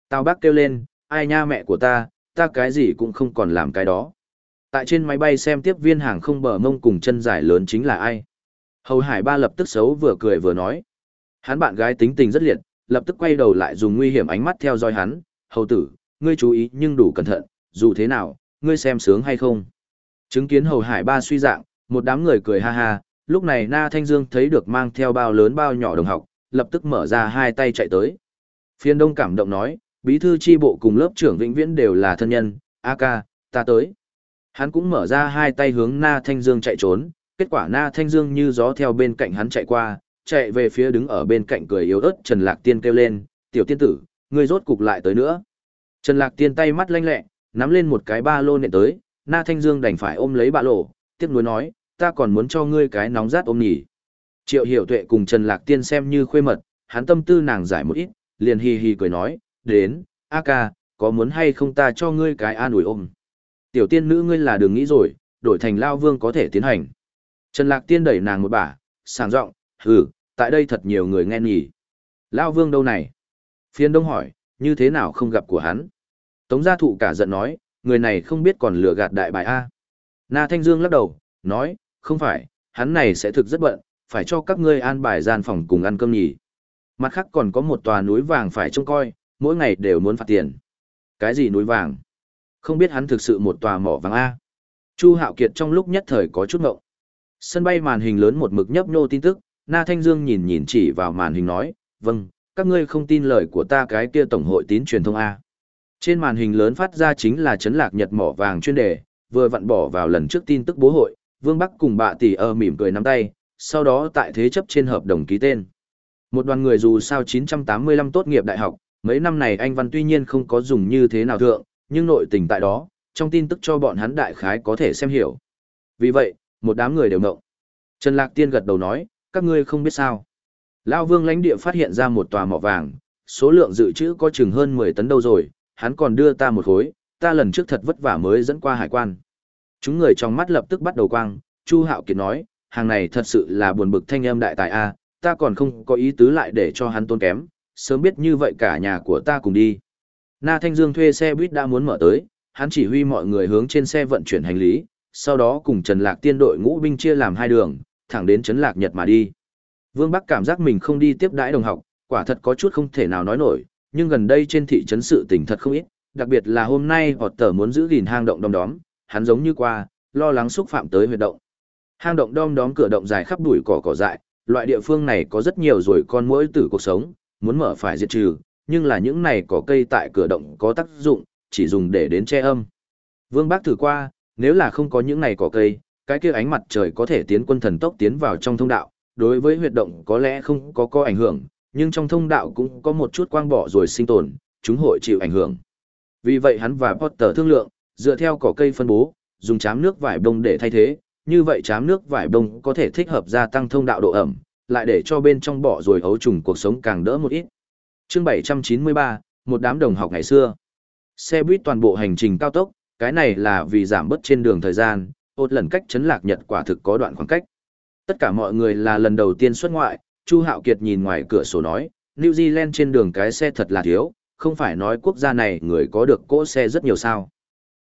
Tào bác kêu lên, ai nha mẹ của ta, ta cái gì cũng không còn làm cái đó. Tại trên máy bay xem tiếp viên hàng không bờ mông cùng chân dài lớn chính là ai. Hầu Hải Ba lập tức xấu vừa cười vừa nói. Hắn bạn gái tính tình rất liệt, lập tức quay đầu lại dùng nguy hiểm ánh mắt theo dõi hắn. Hầu tử, ngươi chú ý nhưng đủ cẩn thận, dù thế nào, ngươi xem sướng hay không. Chứng kiến Hầu Hải Ba suy dạng, một đám người cười ha ha, lúc này Na Thanh Dương thấy được mang theo bao lớn bao nhỏ đồng học, lập tức mở ra hai tay chạy tới. Phiên Đông cảm động nói, bí thư chi bộ cùng lớp trưởng vĩnh viễn đều là thân nhân, a ca, ta tới. Hắn cũng mở ra hai tay hướng Na Thanh Dương chạy trốn, kết quả Na Thanh Dương như gió theo bên cạnh hắn chạy qua, chạy về phía đứng ở bên cạnh cười yếu ớt Trần Lạc Tiên kêu lên, tiểu tiên tử, ngươi rốt cục lại tới nữa. Trần Lạc Tiên tay mắt lanh lẹ, nắm lên một cái ba lô nện tới, Na Thanh Dương đành phải ôm lấy ba lô, tiếc nuối nói, ta còn muốn cho ngươi cái nóng rát ôm nhỉ. Triệu Hiểu Tuệ cùng Trần Lạc Tiên xem như khuê mật, hắn tâm tư nàng giải một ít, liền hì hì cười nói, đến, a ca, có muốn hay không ta cho ngươi cái an ủi ôm. Tiểu tiên nữ ngươi là đừng nghĩ rồi, đổi thành Lao Vương có thể tiến hành. Trần Lạc Tiên đẩy nàng một bả, sàng giọng hừ, tại đây thật nhiều người nghe nhỉ. Lão Vương đâu này? Phiên Đông hỏi, như thế nào không gặp của hắn? Tống gia thụ cả giận nói, người này không biết còn lừa gạt đại bài A. Na Thanh Dương lắc đầu, nói, không phải, hắn này sẽ thực rất bận, phải cho các ngươi an bài gian phòng cùng ăn cơm nhỉ. Mặt khác còn có một tòa núi vàng phải trông coi, mỗi ngày đều muốn phạt tiền. Cái gì núi vàng? Không biết hắn thực sự một tòa mỏ vàng A. Chu Hạo Kiệt trong lúc nhất thời có chút ngộng. Sân bay màn hình lớn một mực nhấp nhô tin tức, Na Thanh Dương nhìn nhìn chỉ vào màn hình nói, vâng, các ngươi không tin lời của ta cái kia tổng hội tín truyền thông A. Trên màn hình lớn phát ra chính là chấn lạc nhật mỏ vàng chuyên đề, vừa vặn bỏ vào lần trước tin tức bố hội, Vương Bắc cùng bà tỷ ơ mỉm cười nắm tay, sau đó tại thế chấp trên hợp đồng ký tên. Một đoàn người dù sao 985 tốt nghiệp đại học, mấy năm này anh Văn tuy nhiên không có dùng như thế nào thượng, nhưng nội tình tại đó, trong tin tức cho bọn hắn đại khái có thể xem hiểu. Vì vậy, một đám người đều ngộng. Trần Lạc Tiên gật đầu nói, các ngươi không biết sao. Lao Vương lãnh địa phát hiện ra một tòa mỏ vàng, số lượng dự trữ có chừng hơn 10 tấn đâu rồi, hắn còn đưa ta một khối, ta lần trước thật vất vả mới dẫn qua hải quan. Chúng người trong mắt lập tức bắt đầu quang, Chu Hạo Kiệt nói, hàng này thật sự là buồn bực thanh âm đại tài a, ta còn không có ý tứ lại để cho hắn tốn kém, sớm biết như vậy cả nhà của ta cùng đi. Na Thanh Dương thuê xe buýt đã muốn mở tới, hắn chỉ huy mọi người hướng trên xe vận chuyển hành lý, sau đó cùng Trần Lạc Tiên đội ngũ binh chia làm hai đường, thẳng đến Trấn Lạc Nhật mà đi. Vương Bắc cảm giác mình không đi tiếp đãi đồng học, quả thật có chút không thể nào nói nổi, nhưng gần đây trên thị trấn sự tình thật không ít, đặc biệt là hôm nay họ tở muốn giữ gìn hang động đom đóm, hắn giống như qua, lo lắng xúc phạm tới huyệt động. Hang động đom đóm cửa động dài khắp đuổi cỏ cỏ dại, loại địa phương này có rất nhiều rồi con muỗi tử cuộc sống, muốn mở phải diệt trừ, nhưng là những này có cây tại cửa động có tác dụng, chỉ dùng để đến che âm. Vương Bác thử qua, nếu là không có những này cỏ cây, cái kia ánh mặt trời có thể tiến quân thần tốc tiến vào trong thông đạo, đối với huyệt động có lẽ không có có ảnh hưởng, nhưng trong thông đạo cũng có một chút quang bỏ rồi sinh tồn, chúng hội chịu ảnh hưởng. Vì vậy hắn và Potter thương lượng, dựa theo cỏ cây phân bố, dùng chám nước vải bông để thay thế, như vậy chám nước vải bông có thể thích hợp gia tăng thông đạo độ ẩm, lại để cho bên trong bỏ rồi ấu trùng cuộc sống càng đỡ một ít. Chương 793, một đám đồng học ngày xưa. Xe buýt toàn bộ hành trình cao tốc, cái này là vì giảm bớt trên đường thời gian, ột lần cách chấn lạc Nhật quả thực có đoạn khoảng cách. Tất cả mọi người là lần đầu tiên xuất ngoại, Chu Hạo Kiệt nhìn ngoài cửa sổ nói, New Zealand trên đường cái xe thật là thiếu, không phải nói quốc gia này người có được cỗ xe rất nhiều sao.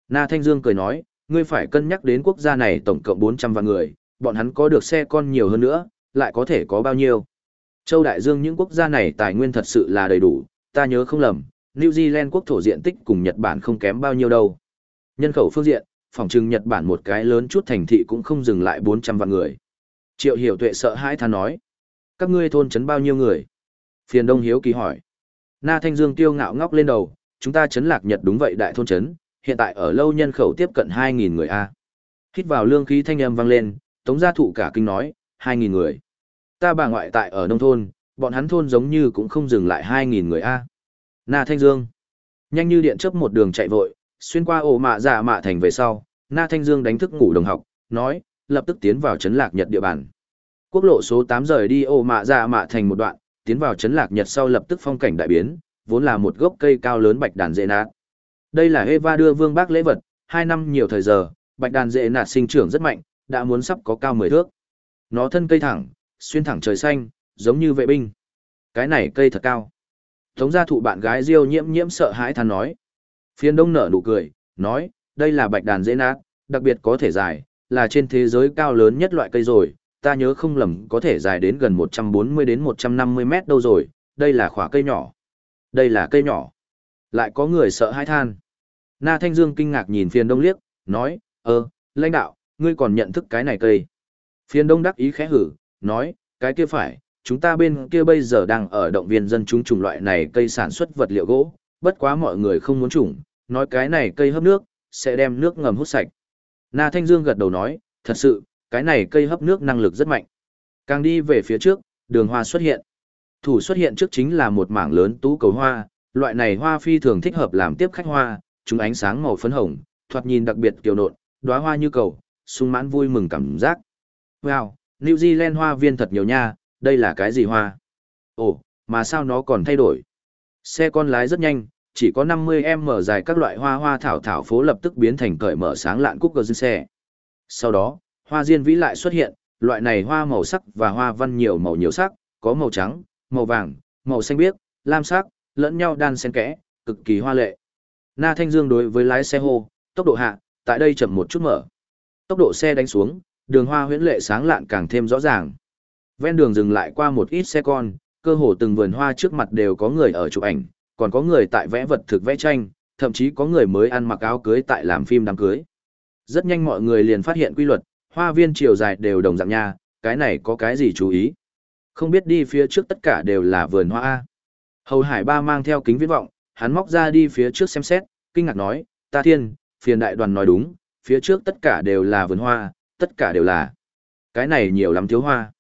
Na Thanh Dương cười nói, ngươi phải cân nhắc đến quốc gia này tổng cộng 400 vạn người, bọn hắn có được xe con nhiều hơn nữa, lại có thể có bao nhiêu. Châu Đại Dương những quốc gia này tài nguyên thật sự là đầy đủ, ta nhớ không lầm, New Zealand quốc thổ diện tích cùng Nhật Bản không kém bao nhiêu đâu. Nhân khẩu phương diện, phòng trừng Nhật Bản một cái lớn chút thành thị cũng không dừng lại 400 vạn người. Triệu Hiểu Tuệ sợ hãi than nói, các ngươi thôn chấn bao nhiêu người? Phiền Đông Hiếu kỳ hỏi. Na Thanh Dương tiêu ngạo ngóc lên đầu, chúng ta chấn lạc Nhật đúng vậy đại thôn chấn hiện tại ở lâu nhân khẩu tiếp cận 2.000 người A. Hít vào lương khí thanh âm vang lên, tống gia thụ cả kinh nói, 2.000 người. Ta bà ngoại tại ở nông thôn, bọn hắn thôn giống như cũng không dừng lại 2.000 người A. Na Thanh Dương. Nhanh như điện chớp một đường chạy vội, xuyên qua ổ mạ dạ mạ thành về sau, Na Thanh Dương đánh thức ngủ đồng học, nói, lập tức tiến vào chấn lạc Nhật địa bàn. Quốc lộ số tám rời đi ổ mạ dạ mạ thành một đoạn, tiến vào chấn lạc Nhật sau lập tức phong cảnh đại biến, vốn là một gốc cây cao lớn bạch đàn dễ nát. Đây là Eva đưa Vương Bác lễ vật, hai năm nhiều thời giờ, bạch đàn dễ nạt sinh trưởng rất mạnh, đã muốn sắp có cao 10 thước. Nó thân cây thẳng, xuyên thẳng trời xanh, giống như vệ binh. Cái này cây thật cao. Tống gia thụ bạn gái Diêu nhiễm nhiễm sợ hãi than nói. Phiên đông nở nụ cười, nói, đây là bạch đàn dễ nát, đặc biệt có thể dài, là trên thế giới cao lớn nhất loại cây rồi, ta nhớ không lầm có thể dài đến gần 140 đến 150 mét đâu rồi, đây là khỏa cây nhỏ. Đây là cây nhỏ. Lại có người sợ hãi than. Na Thanh Dương kinh ngạc nhìn phiền đông liếc, nói, ơ, lãnh đạo, ngươi còn nhận thức cái này cây. Phiền đông đắc ý khẽ hử, nói, cái kia phải, chúng ta bên kia bây giờ đang ở động viên dân chúng chủng loại này cây sản xuất vật liệu gỗ, bất quá mọi người không muốn trùng, nói cái này cây hấp nước, sẽ đem nước ngầm hút sạch. Na Thanh Dương gật đầu nói, thật sự, cái này cây hấp nước năng lực rất mạnh. Càng đi về phía trước, đường hoa xuất hiện. Thủ xuất hiện trước chính là một mảng lớn tú cầu hoa, loại này hoa phi thường thích hợp làm tiếp khách hoa, chúng ánh sáng màu phấn hồng, thoạt nhìn đặc biệt kiều nộn, đóa hoa như cầu, sung mãn vui mừng cảm giác. Wow, New Zealand hoa viên thật nhiều nha, đây là cái gì hoa? Ồ, mà sao nó còn thay đổi? Xe con lái rất nhanh, chỉ có 50m dài các loại hoa hoa thảo thảo phố lập tức biến thành cởi mở sáng lạn cúc gờ dư xe. Sau đó, hoa diên vĩ lại xuất hiện, loại này hoa màu sắc và hoa văn nhiều màu nhiều sắc, có màu trắng, màu vàng, màu xanh biếc, lam sắc, lẫn nhau đan xen kẽ, cực kỳ hoa lệ. Na Thanh Dương đối với lái xe hô, tốc độ hạ, tại đây chậm một chút mở. Tốc độ xe đánh xuống, đường hoa huyễn lệ sáng lạn càng thêm rõ ràng. Ven đường dừng lại qua một ít xe con, cơ hồ từng vườn hoa trước mặt đều có người ở chụp ảnh, còn có người tại vẽ vật thực vẽ tranh, thậm chí có người mới ăn mặc áo cưới tại làm phim đám cưới. Rất nhanh mọi người liền phát hiện quy luật, hoa viên chiều dài đều đồng dạng nha, cái này có cái gì chú ý? Không biết đi phía trước tất cả đều là vườn hoa A. Hầu Hải Ba mang theo kính viễn vọng, hắn móc ra đi phía trước xem xét, kinh ngạc nói, ta thiên, phiền đại đoàn nói đúng, phía trước tất cả đều là vườn hoa, tất cả đều là. Cái này nhiều lắm thiếu hoa.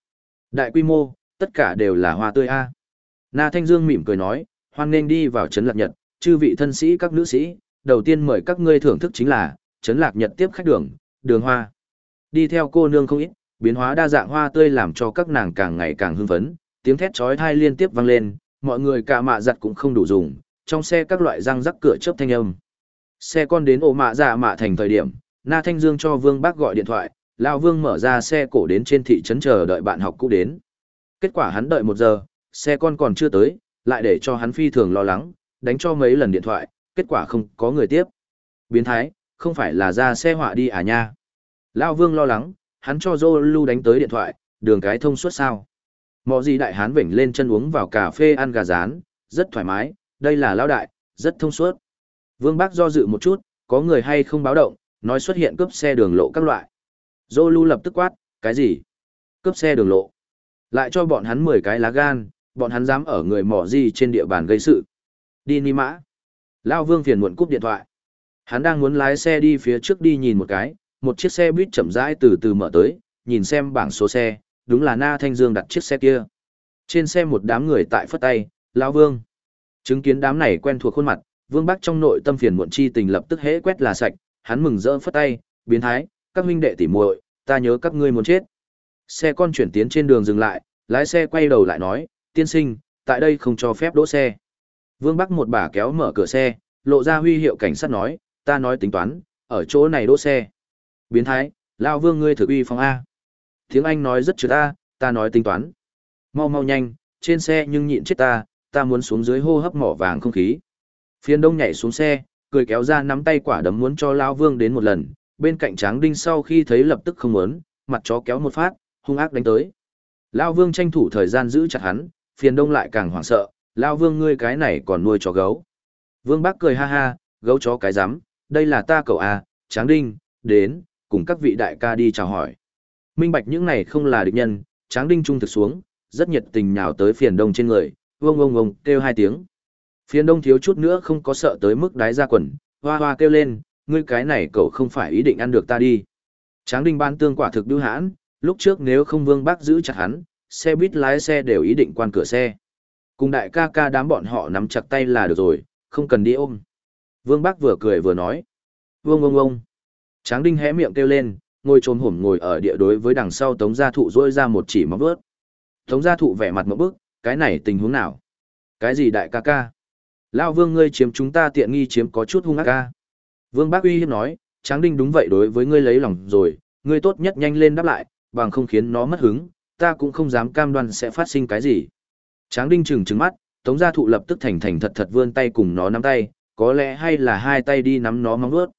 Đại quy mô, tất cả đều là hoa tươi A. Na Thanh Dương mỉm cười nói, hoan nên đi vào Trấn Lạc Nhật, chư vị thân sĩ các nữ sĩ, đầu tiên mời các ngươi thưởng thức chính là, Trấn Lạc Nhật tiếp khách đường, đường hoa. Đi theo cô nương không ít, biến hóa đa dạng hoa tươi làm cho các nàng càng ngày càng hưng phấn, tiếng thét chói tai liên tiếp vang lên, mọi người cả mạ giặt cũng không đủ dùng, trong xe các loại răng rắc cửa chớp thanh âm. Xe con đến ổ mạ dạ mạ thành thời điểm, Na Thanh Dương cho Vương Bác gọi điện thoại, Lão Vương mở ra xe cổ đến trên thị trấn chờ đợi bạn học cũ đến. Kết quả hắn đợi một giờ, xe con còn chưa tới, lại để cho hắn phi thường lo lắng, đánh cho mấy lần điện thoại, kết quả không có người tiếp. Biến thái, không phải là ra xe họa đi à nha. Lão Vương lo lắng, hắn cho Zolu đánh tới điện thoại, đường cái thông suốt sao. Mọ gì đại hán vểnh lên chân uống vào cà phê ăn gà rán, rất thoải mái, đây là lão đại, rất thông suốt. Vương Bác do dự một chút, có người hay không báo động, nói xuất hiện cướp xe đường lộ các loại. Zolu lập tức quát, cái gì? Cướp xe đường lộ. Lại cho bọn hắn 10 cái lá gan, bọn hắn dám ở người mỏ gì trên địa bàn gây sự. Đi ni mã. Lao Vương phiền muộn cúp điện thoại. Hắn đang muốn lái xe đi phía trước đi nhìn một cái, một chiếc xe buýt chậm rãi từ từ mở tới, nhìn xem bảng số xe, đúng là Na Thanh Dương đặt chiếc xe kia. Trên xe một đám người tại phất tay, Lão Vương. Chứng kiến đám này quen thuộc khuôn mặt, Vương Bắc trong nội tâm phiền muộn chi tình lập tức hễ quét là sạch, hắn mừng rỡ phất tay, biến thái, các huynh đệ tỉ muội, ta nhớ các ngươi muốn chết. Xe con chuyển tiến trên đường dừng lại, lái xe quay đầu lại nói, tiên sinh, tại đây không cho phép đỗ xe. Vương Bắc một bà kéo mở cửa xe, lộ ra huy hiệu cảnh sát nói, ta nói tính toán, ở chỗ này đỗ xe. Biến thái, lao vương ngươi thực uy phong A. Tiếng Anh nói rất trừ ta, ta nói tính toán. Mau mau nhanh, trên xe nhưng nhịn chết ta, ta muốn xuống dưới hô hấp mỏ vàng không khí. Phiên đông nhảy xuống xe, cười kéo ra nắm tay quả đấm muốn cho lao vương đến một lần, bên cạnh tráng đinh sau khi thấy lập tức không muốn, mặt chó kéo một phát, hung ác đánh tới. Lao vương tranh thủ thời gian giữ chặt hắn, phiền đông lại càng hoảng sợ, lao vương ngươi cái này còn nuôi chó gấu. Vương bác cười ha ha, gấu chó cái rắm đây là ta cậu à, tráng đinh, đến, cùng các vị đại ca đi chào hỏi. Minh bạch những này không là địch nhân, tráng đinh trung thực xuống, rất nhiệt tình nhào tới phiền đông trên người, vông vông vông, kêu hai tiếng. Phiền đông thiếu chút nữa không có sợ tới mức đái ra quần, hoa hoa kêu lên, ngươi cái này cậu không phải ý định ăn được ta đi. Tráng đinh ban tương quả thực đưu hãn, lúc trước nếu không vương bác giữ chặt hắn, xe buýt lái xe đều ý định quan cửa xe. Cùng đại ca ca đám bọn họ nắm chặt tay là được rồi, không cần đi ôm. Vương bác vừa cười vừa nói. Vương ông ông. Tráng đinh hé miệng kêu lên, ngồi trồm hổm ngồi ở địa đối với đằng sau tống gia thụ rôi ra một chỉ móng vớt. Tống gia thụ vẻ mặt một bức, cái này tình huống nào? Cái gì đại ca ca? Lao vương ngươi chiếm chúng ta tiện nghi chiếm có chút hung ác ca. Vương bác uy hiếp nói, tráng đinh đúng vậy đối với ngươi lấy lòng rồi, ngươi tốt nhất nhanh lên đáp lại, bằng không khiến nó mất hứng, ta cũng không dám cam đoan sẽ phát sinh cái gì. Tráng đinh trừng trừng mắt, tống gia thụ lập tức thành thành thật thật vươn tay cùng nó nắm tay, có lẽ hay là hai tay đi nắm nó móng vuốt.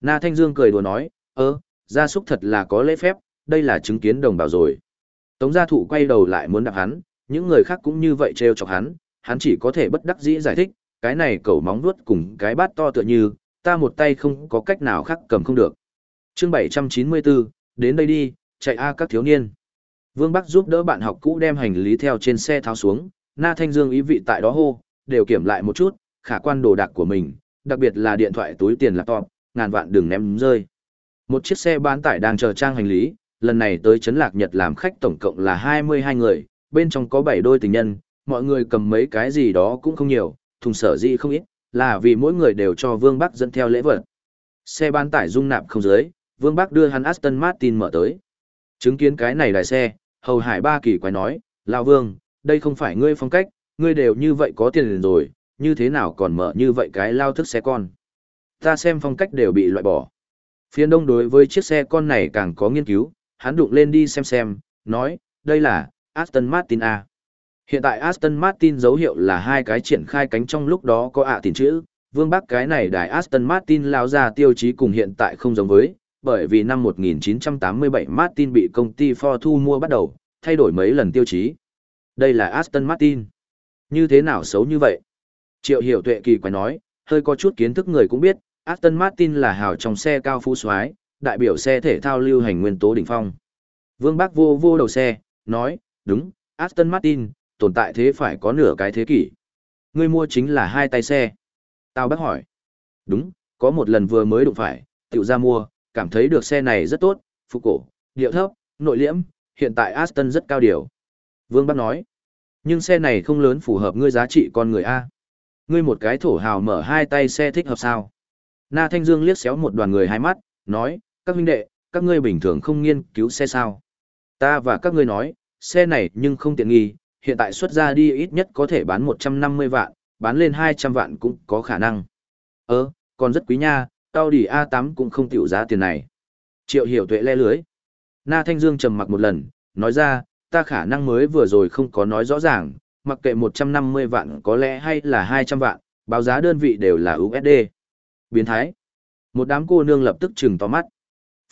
Na Thanh Dương cười đùa nói, ơ, gia súc thật là có lễ phép, đây là chứng kiến đồng bào rồi. Tống gia thụ quay đầu lại muốn đạp hắn, những người khác cũng như vậy trêu chọc hắn, hắn chỉ có thể bất đắc dĩ giải thích, cái này cẩu móng vuốt cùng cái bát to tựa như, ta một tay không có cách nào khác cầm không được. Chương 794, đến đây đi, chạy a các thiếu niên. Vương Bắc giúp đỡ bạn học cũ đem hành lý theo trên xe tháo xuống, Na Thanh Dương ý vị tại đó hô, đều kiểm lại một chút, khả quan đồ đạc của mình, đặc biệt là điện thoại túi tiền laptop, ngàn vạn đừng ném rơi. Một chiếc xe bán tải đang chờ trang hành lý, lần này tới Trấn Lạc Nhật làm khách tổng cộng là 22 người, bên trong có 7 đôi tình nhân, mọi người cầm mấy cái gì đó cũng không nhiều, thùng sở gì không ít, là vì mỗi người đều cho Vương Bắc dẫn theo lễ vật. Xe bán tải dung nạp không dưới, Vương Bắc đưa hắn Aston Martin mở tới. Chứng kiến cái này đài xe, Hầu Hải Ba kỳ quái nói, Lão Vương, đây không phải ngươi phong cách, ngươi đều như vậy có tiền rồi, như thế nào còn mở như vậy cái lao thức xe con. Ta xem phong cách đều bị loại bỏ. Phiên đông đối với chiếc xe con này càng có nghiên cứu, hắn đụng lên đi xem xem, nói, đây là Aston Martin A. Hiện tại Aston Martin dấu hiệu là hai cái triển khai cánh trong lúc đó có ạ à tiền chữ, vương bắc cái này đài Aston Martin lao ra tiêu chí cùng hiện tại không giống với, bởi vì năm 1987 Martin bị công ty Ford thu mua bắt đầu, thay đổi mấy lần tiêu chí. Đây là Aston Martin. Như thế nào xấu như vậy? Triệu hiểu tuệ kỳ quái nói, hơi có chút kiến thức người cũng biết, Aston Martin là hào trong xe cao phú soái, đại biểu xe thể thao lưu hành nguyên tố đỉnh phong. Vương Bác vô vô đầu xe, nói, đúng, Aston Martin, tồn tại thế phải có nửa cái thế kỷ. người mua chính là hai tay xe. Tao bác hỏi. Đúng, có một lần vừa mới đụng phải, tiểu ra mua, cảm thấy được xe này rất tốt, phục cổ, điệu thấp, nội liễm, hiện tại Aston rất cao điều. Vương Bắc nói. Nhưng xe này không lớn phù hợp ngươi giá trị con người A. Ngươi một cái thổ hào mở hai tay xe thích hợp sao? Na Thanh Dương liếc xéo một đoàn người hai mắt, nói, các huynh đệ, các ngươi bình thường không nghiên cứu xe sao? Ta và các ngươi nói, xe này nhưng không tiện nghi, hiện tại xuất ra đi ít nhất có thể bán 150 vạn, bán lên 200 vạn cũng có khả năng. Ơ, còn rất quý nha, Audi A8 cũng không tiểu giá tiền này. Triệu hiểu tuệ le lưới. Na Thanh Dương trầm mặc một lần, nói ra, ta khả năng mới vừa rồi không có nói rõ ràng, mặc kệ 150 vạn có lẽ hay là 200 vạn, báo giá đơn vị đều là USD. Biến thái. Một đám cô nương lập tức trừng to mắt.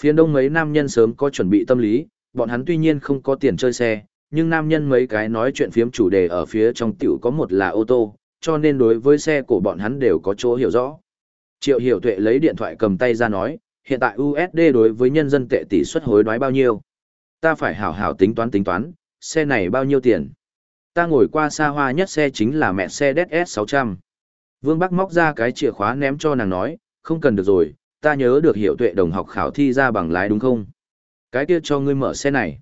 Phiên đông mấy nam nhân sớm có chuẩn bị tâm lý, bọn hắn tuy nhiên không có tiền chơi xe, nhưng nam nhân mấy cái nói chuyện phiếm chủ đề ở phía trong tiểu có một là ô tô, cho nên đối với xe của bọn hắn đều có chỗ hiểu rõ. Triệu hiểu tuệ lấy điện thoại cầm tay ra nói, hiện tại USD đối với nhân dân tệ tỷ suất hối đoái bao nhiêu? Ta phải hảo hảo tính toán tính toán, xe này bao nhiêu tiền? Ta ngồi qua xa hoa nhất xe chính là mẹ xe DS600. Vương Bắc móc ra cái chìa khóa ném cho nàng nói, không cần được rồi, ta nhớ được hiểu tuệ đồng học khảo thi ra bằng lái đúng không? Cái kia cho ngươi mở xe này.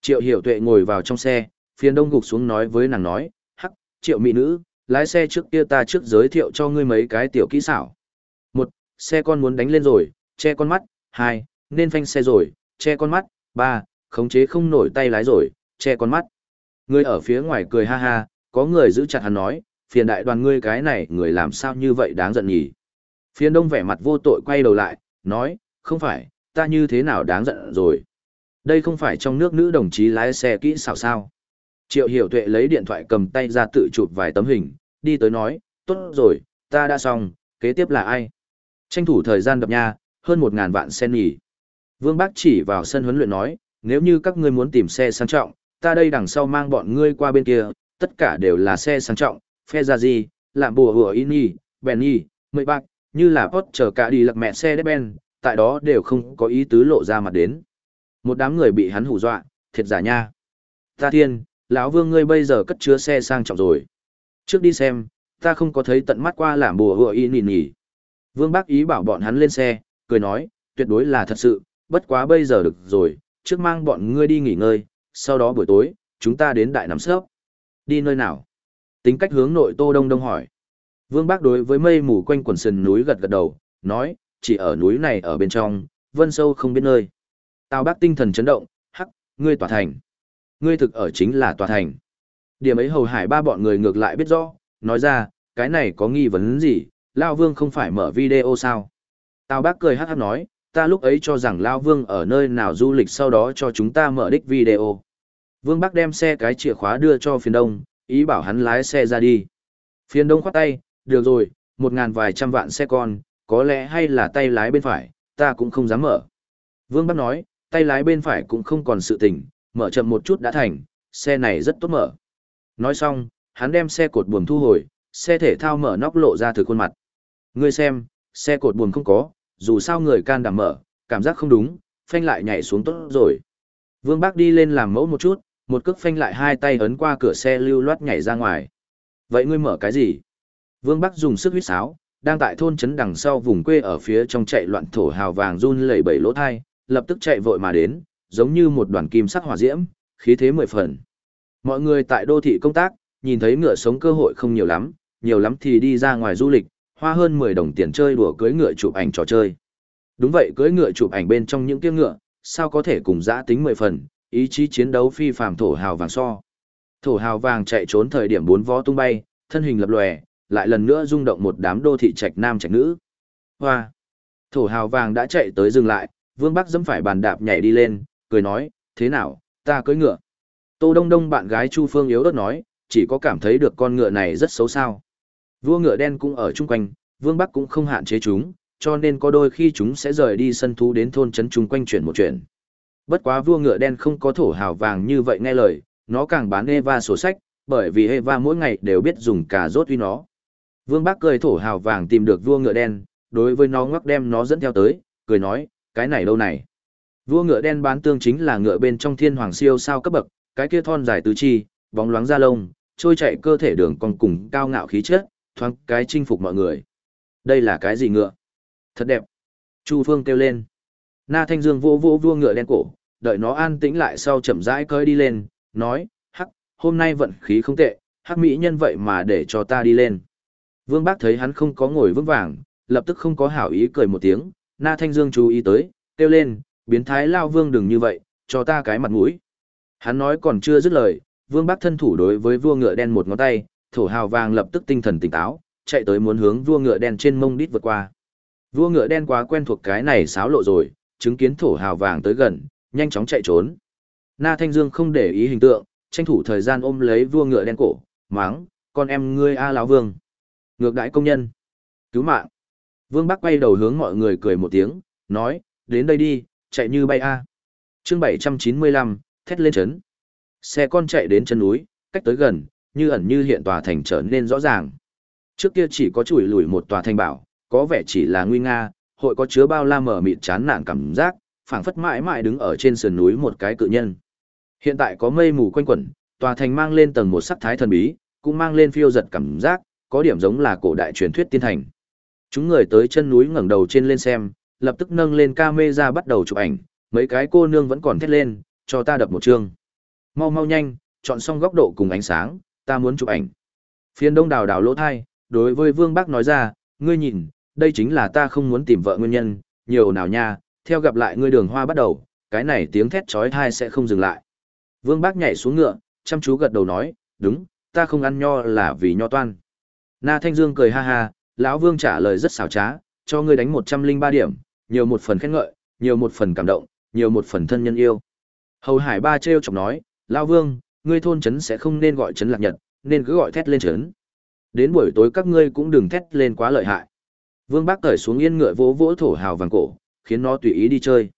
Triệu hiểu tuệ ngồi vào trong xe, phiền đông gục xuống nói với nàng nói, hắc, triệu mỹ nữ, lái xe trước kia ta trước giới thiệu cho ngươi mấy cái tiểu kỹ xảo. Xe con muốn đánh lên rồi, che con mắt. Hai, nên phanh xe rồi, che con mắt. Ba, khống chế không nổi tay lái rồi, che con mắt. Người ở phía ngoài cười ha ha, có người giữ chặt hắn nói, phiền đại đoàn ngươi cái này người làm sao như vậy đáng giận nhỉ. Phiền đông vẻ mặt vô tội quay đầu lại, nói, không phải, ta như thế nào đáng giận rồi. Đây không phải trong nước nữ đồng chí lái xe kỹ xảo sao. Triệu hiểu tuệ lấy điện thoại cầm tay ra tự chụp vài tấm hình, đi tới nói, tốt rồi, ta đã xong, kế tiếp là ai? Tranh thủ thời gian đập nha, hơn một ngàn vạn sen nghỉ. Vương Bác chỉ vào sân huấn luyện nói, nếu như các ngươi muốn tìm xe sang trọng, ta đây đằng sau mang bọn ngươi qua bên kia, tất cả đều là xe sang trọng, phe ra gì, làm bùa hùa ini, Benny, mười bạc, như là pot chờ cả đi lặc mẹ xe đếp ben, tại đó đều không có ý tứ lộ ra mặt đến. Một đám người bị hắn hù dọa, thiệt giả nha. Ta thiên, lão vương ngươi bây giờ cất chứa xe sang trọng rồi. Trước đi xem, ta không có thấy tận mắt qua làm bùa hùa ini nhỉ. Vương bác ý bảo bọn hắn lên xe, cười nói, tuyệt đối là thật sự, bất quá bây giờ được rồi, trước mang bọn ngươi đi nghỉ ngơi, sau đó buổi tối, chúng ta đến đại nằm sớp. Đi nơi nào? Tính cách hướng nội Tô Đông Đông hỏi. Vương Bác đối với mây mù quanh quần sườn núi gật gật đầu, nói, chỉ ở núi này ở bên trong, vân sâu không biết nơi. Tào Bác tinh thần chấn động, hắc, ngươi tòa thành. Ngươi thực ở chính là tòa thành. Điểm ấy hầu hải ba bọn người ngược lại biết rõ, nói ra, cái này có nghi vấn gì, Lao Vương không phải mở video sao? Tào Bác cười hát hát nói, ta lúc ấy cho rằng Lao Vương ở nơi nào du lịch sau đó cho chúng ta mở đích video. Vương Bác đem xe cái chìa khóa đưa cho phiền đông, ý bảo hắn lái xe ra đi. Phiền đông khoát tay, được rồi, một ngàn vài trăm vạn xe con, có lẽ hay là tay lái bên phải, ta cũng không dám mở. Vương Bác nói, tay lái bên phải cũng không còn sự tình, mở chậm một chút đã thành, xe này rất tốt mở. Nói xong, hắn đem xe cột buồm thu hồi, xe thể thao mở nóc lộ ra từ khuôn mặt. Ngươi xem, xe cột buồm không có, dù sao người can đảm mở, cảm giác không đúng, phanh lại nhảy xuống tốt rồi. Vương Bác đi lên làm mẫu một chút, một cước phanh lại hai tay ấn qua cửa xe lưu loát nhảy ra ngoài. Vậy ngươi mở cái gì? Vương Bắc dùng sức huyết sáo, đang tại thôn trấn đằng sau vùng quê ở phía trong chạy loạn thổ hào vàng run lẩy bẩy lỗ thai, lập tức chạy vội mà đến, giống như một đoàn kim sắc hỏa diễm, khí thế mười phần. Mọi người tại đô thị công tác, nhìn thấy ngựa sống cơ hội không nhiều lắm, nhiều lắm thì đi ra ngoài du lịch, hoa hơn 10 đồng tiền chơi đùa cưới ngựa chụp ảnh trò chơi. Đúng vậy cưới ngựa chụp ảnh bên trong những kiếc ngựa, sao có thể cùng giã tính 10 phần, ý chí chiến đấu phi phàm thổ hào vàng so. Thổ hào vàng chạy trốn thời điểm bốn vó tung bay, thân hình lập lòe, lại lần nữa rung động một đám đô thị trạch nam trạch nữ. Hoa! Thổ hào vàng đã chạy tới dừng lại, Vương Bắc dẫm phải bàn đạp nhảy đi lên, cười nói, thế nào, ta cưỡi ngựa. Tô Đông Đông bạn gái Chu Phương yếu ớt nói, chỉ có cảm thấy được con ngựa này rất xấu sao. Vua ngựa đen cũng ở chung quanh, Vương Bắc cũng không hạn chế chúng, cho nên có đôi khi chúng sẽ rời đi sân thú đến thôn trấn chung quanh chuyển một chuyện. Bất quá vua ngựa đen không có thổ hào vàng như vậy nghe lời, nó càng bán Eva sổ sách, bởi vì Eva mỗi ngày đều biết dùng cà rốt uy nó. Vương Bắc cười thổ hào vàng tìm được vua ngựa đen, đối với nó ngoắc đem nó dẫn theo tới, cười nói, cái này đâu này. Vua ngựa đen bán tương chính là ngựa bên trong thiên hoàng siêu sao cấp bậc, cái kia thon dài tứ chi, bóng loáng da lông, trôi chạy cơ thể đường còn cùng cao ngạo khí chất, thoáng cái chinh phục mọi người. Đây là cái gì ngựa? Thật đẹp. Chu Phương kêu lên. Na Thanh Dương vô vô vua ngựa đen cổ, đợi nó an tĩnh lại sau chậm rãi cơi đi lên, nói, hắc, hôm nay vận khí không tệ, hắc mỹ nhân vậy mà để cho ta đi lên. Vương Bác thấy hắn không có ngồi vững vàng, lập tức không có hảo ý cười một tiếng, Na Thanh Dương chú ý tới, kêu lên, biến thái lao vương đừng như vậy, cho ta cái mặt mũi. Hắn nói còn chưa dứt lời, Vương Bác thân thủ đối với vua ngựa đen một ngón tay, thổ hào vàng lập tức tinh thần tỉnh táo, chạy tới muốn hướng vua ngựa đen trên mông đít vượt qua. Vua ngựa đen quá quen thuộc cái này xáo lộ rồi, chứng kiến thổ hào vàng tới gần, nhanh chóng chạy trốn. Na Thanh Dương không để ý hình tượng, tranh thủ thời gian ôm lấy vua ngựa đen cổ, máng, con em ngươi a lão vương. Ngược đãi công nhân. Cứu mạng. Vương Bắc quay đầu hướng mọi người cười một tiếng, nói, đến đây đi, chạy như bay a. À. Chương 795, thét lên chấn. Xe con chạy đến chân núi, cách tới gần, như ẩn như hiện tòa thành trở nên rõ ràng. Trước kia chỉ có chùi lùi một tòa thành bảo, có vẻ chỉ là nguy nga, hội có chứa bao la mở mịt chán nản cảm giác, phảng phất mãi mãi đứng ở trên sườn núi một cái cự nhân. Hiện tại có mây mù quanh quẩn, tòa thành mang lên tầng một sắc thái thần bí, cũng mang lên phiêu giật cảm giác, có điểm giống là cổ đại truyền thuyết tiên thành. Chúng người tới chân núi ngẩng đầu trên lên xem, lập tức nâng lên camera bắt đầu chụp ảnh, mấy cái cô nương vẫn còn thét lên, cho ta đập một chương. Mau mau nhanh, chọn xong góc độ cùng ánh sáng, ta muốn chụp ảnh. Phiên đông đào đào lỗ thai, đối với Vương Bác nói ra, ngươi nhìn, đây chính là ta không muốn tìm vợ nguyên nhân, nhiều nào nha, theo gặp lại ngươi đường hoa bắt đầu, cái này tiếng thét trói thai sẽ không dừng lại. Vương Bác nhảy xuống ngựa, chăm chú gật đầu nói, đúng, ta không ăn nho là vì nho toan. Na Thanh Dương cười ha ha, lão Vương trả lời rất xảo trá, cho ngươi đánh 103 điểm, nhiều một phần khen ngợi, nhiều một phần cảm động, nhiều một phần thân nhân yêu. Hầu Hải Ba trêu chọc nói, lão Vương, ngươi thôn trấn sẽ không nên gọi trấn Lạc Nhật, nên cứ gọi thét lên trấn. Đến buổi tối các ngươi cũng đừng thét lên quá lợi hại. Vương Bác cởi xuống yên ngựa vỗ vỗ thổ hào vàng cổ, khiến nó tùy ý đi chơi.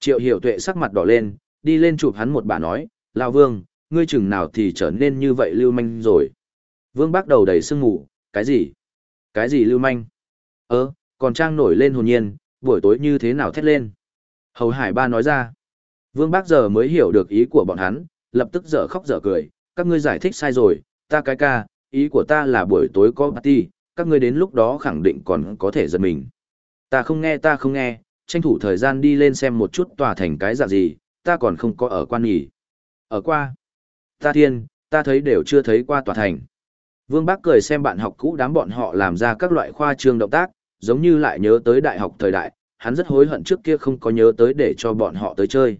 Triệu Hiểu Tuệ sắc mặt đỏ lên, đi lên chụp hắn một bà nói, lão Vương, ngươi chừng nào thì trở nên như vậy lưu manh rồi. Vương Bác đầu đầy sương ngủ, cái gì? Cái gì lưu manh? Ơ, còn trang nổi lên hồn nhiên, buổi tối như thế nào thét lên? Hầu Hải Ba nói ra. Vương Bác giờ mới hiểu được ý của bọn hắn, lập tức dở khóc dở cười, các ngươi giải thích sai rồi, ta cái ca, ý của ta là buổi tối có party, các ngươi đến lúc đó khẳng định còn có thể giật mình. Ta không nghe ta không nghe, tranh thủ thời gian đi lên xem một chút tòa thành cái dạng gì, ta còn không có ở quan nghỉ. Ở qua. Ta thiên, ta thấy đều chưa thấy qua tòa thành. Vương Bác cười xem bạn học cũ đám bọn họ làm ra các loại khoa trương động tác, giống như lại nhớ tới đại học thời đại, hắn rất hối hận trước kia không có nhớ tới để cho bọn họ tới chơi.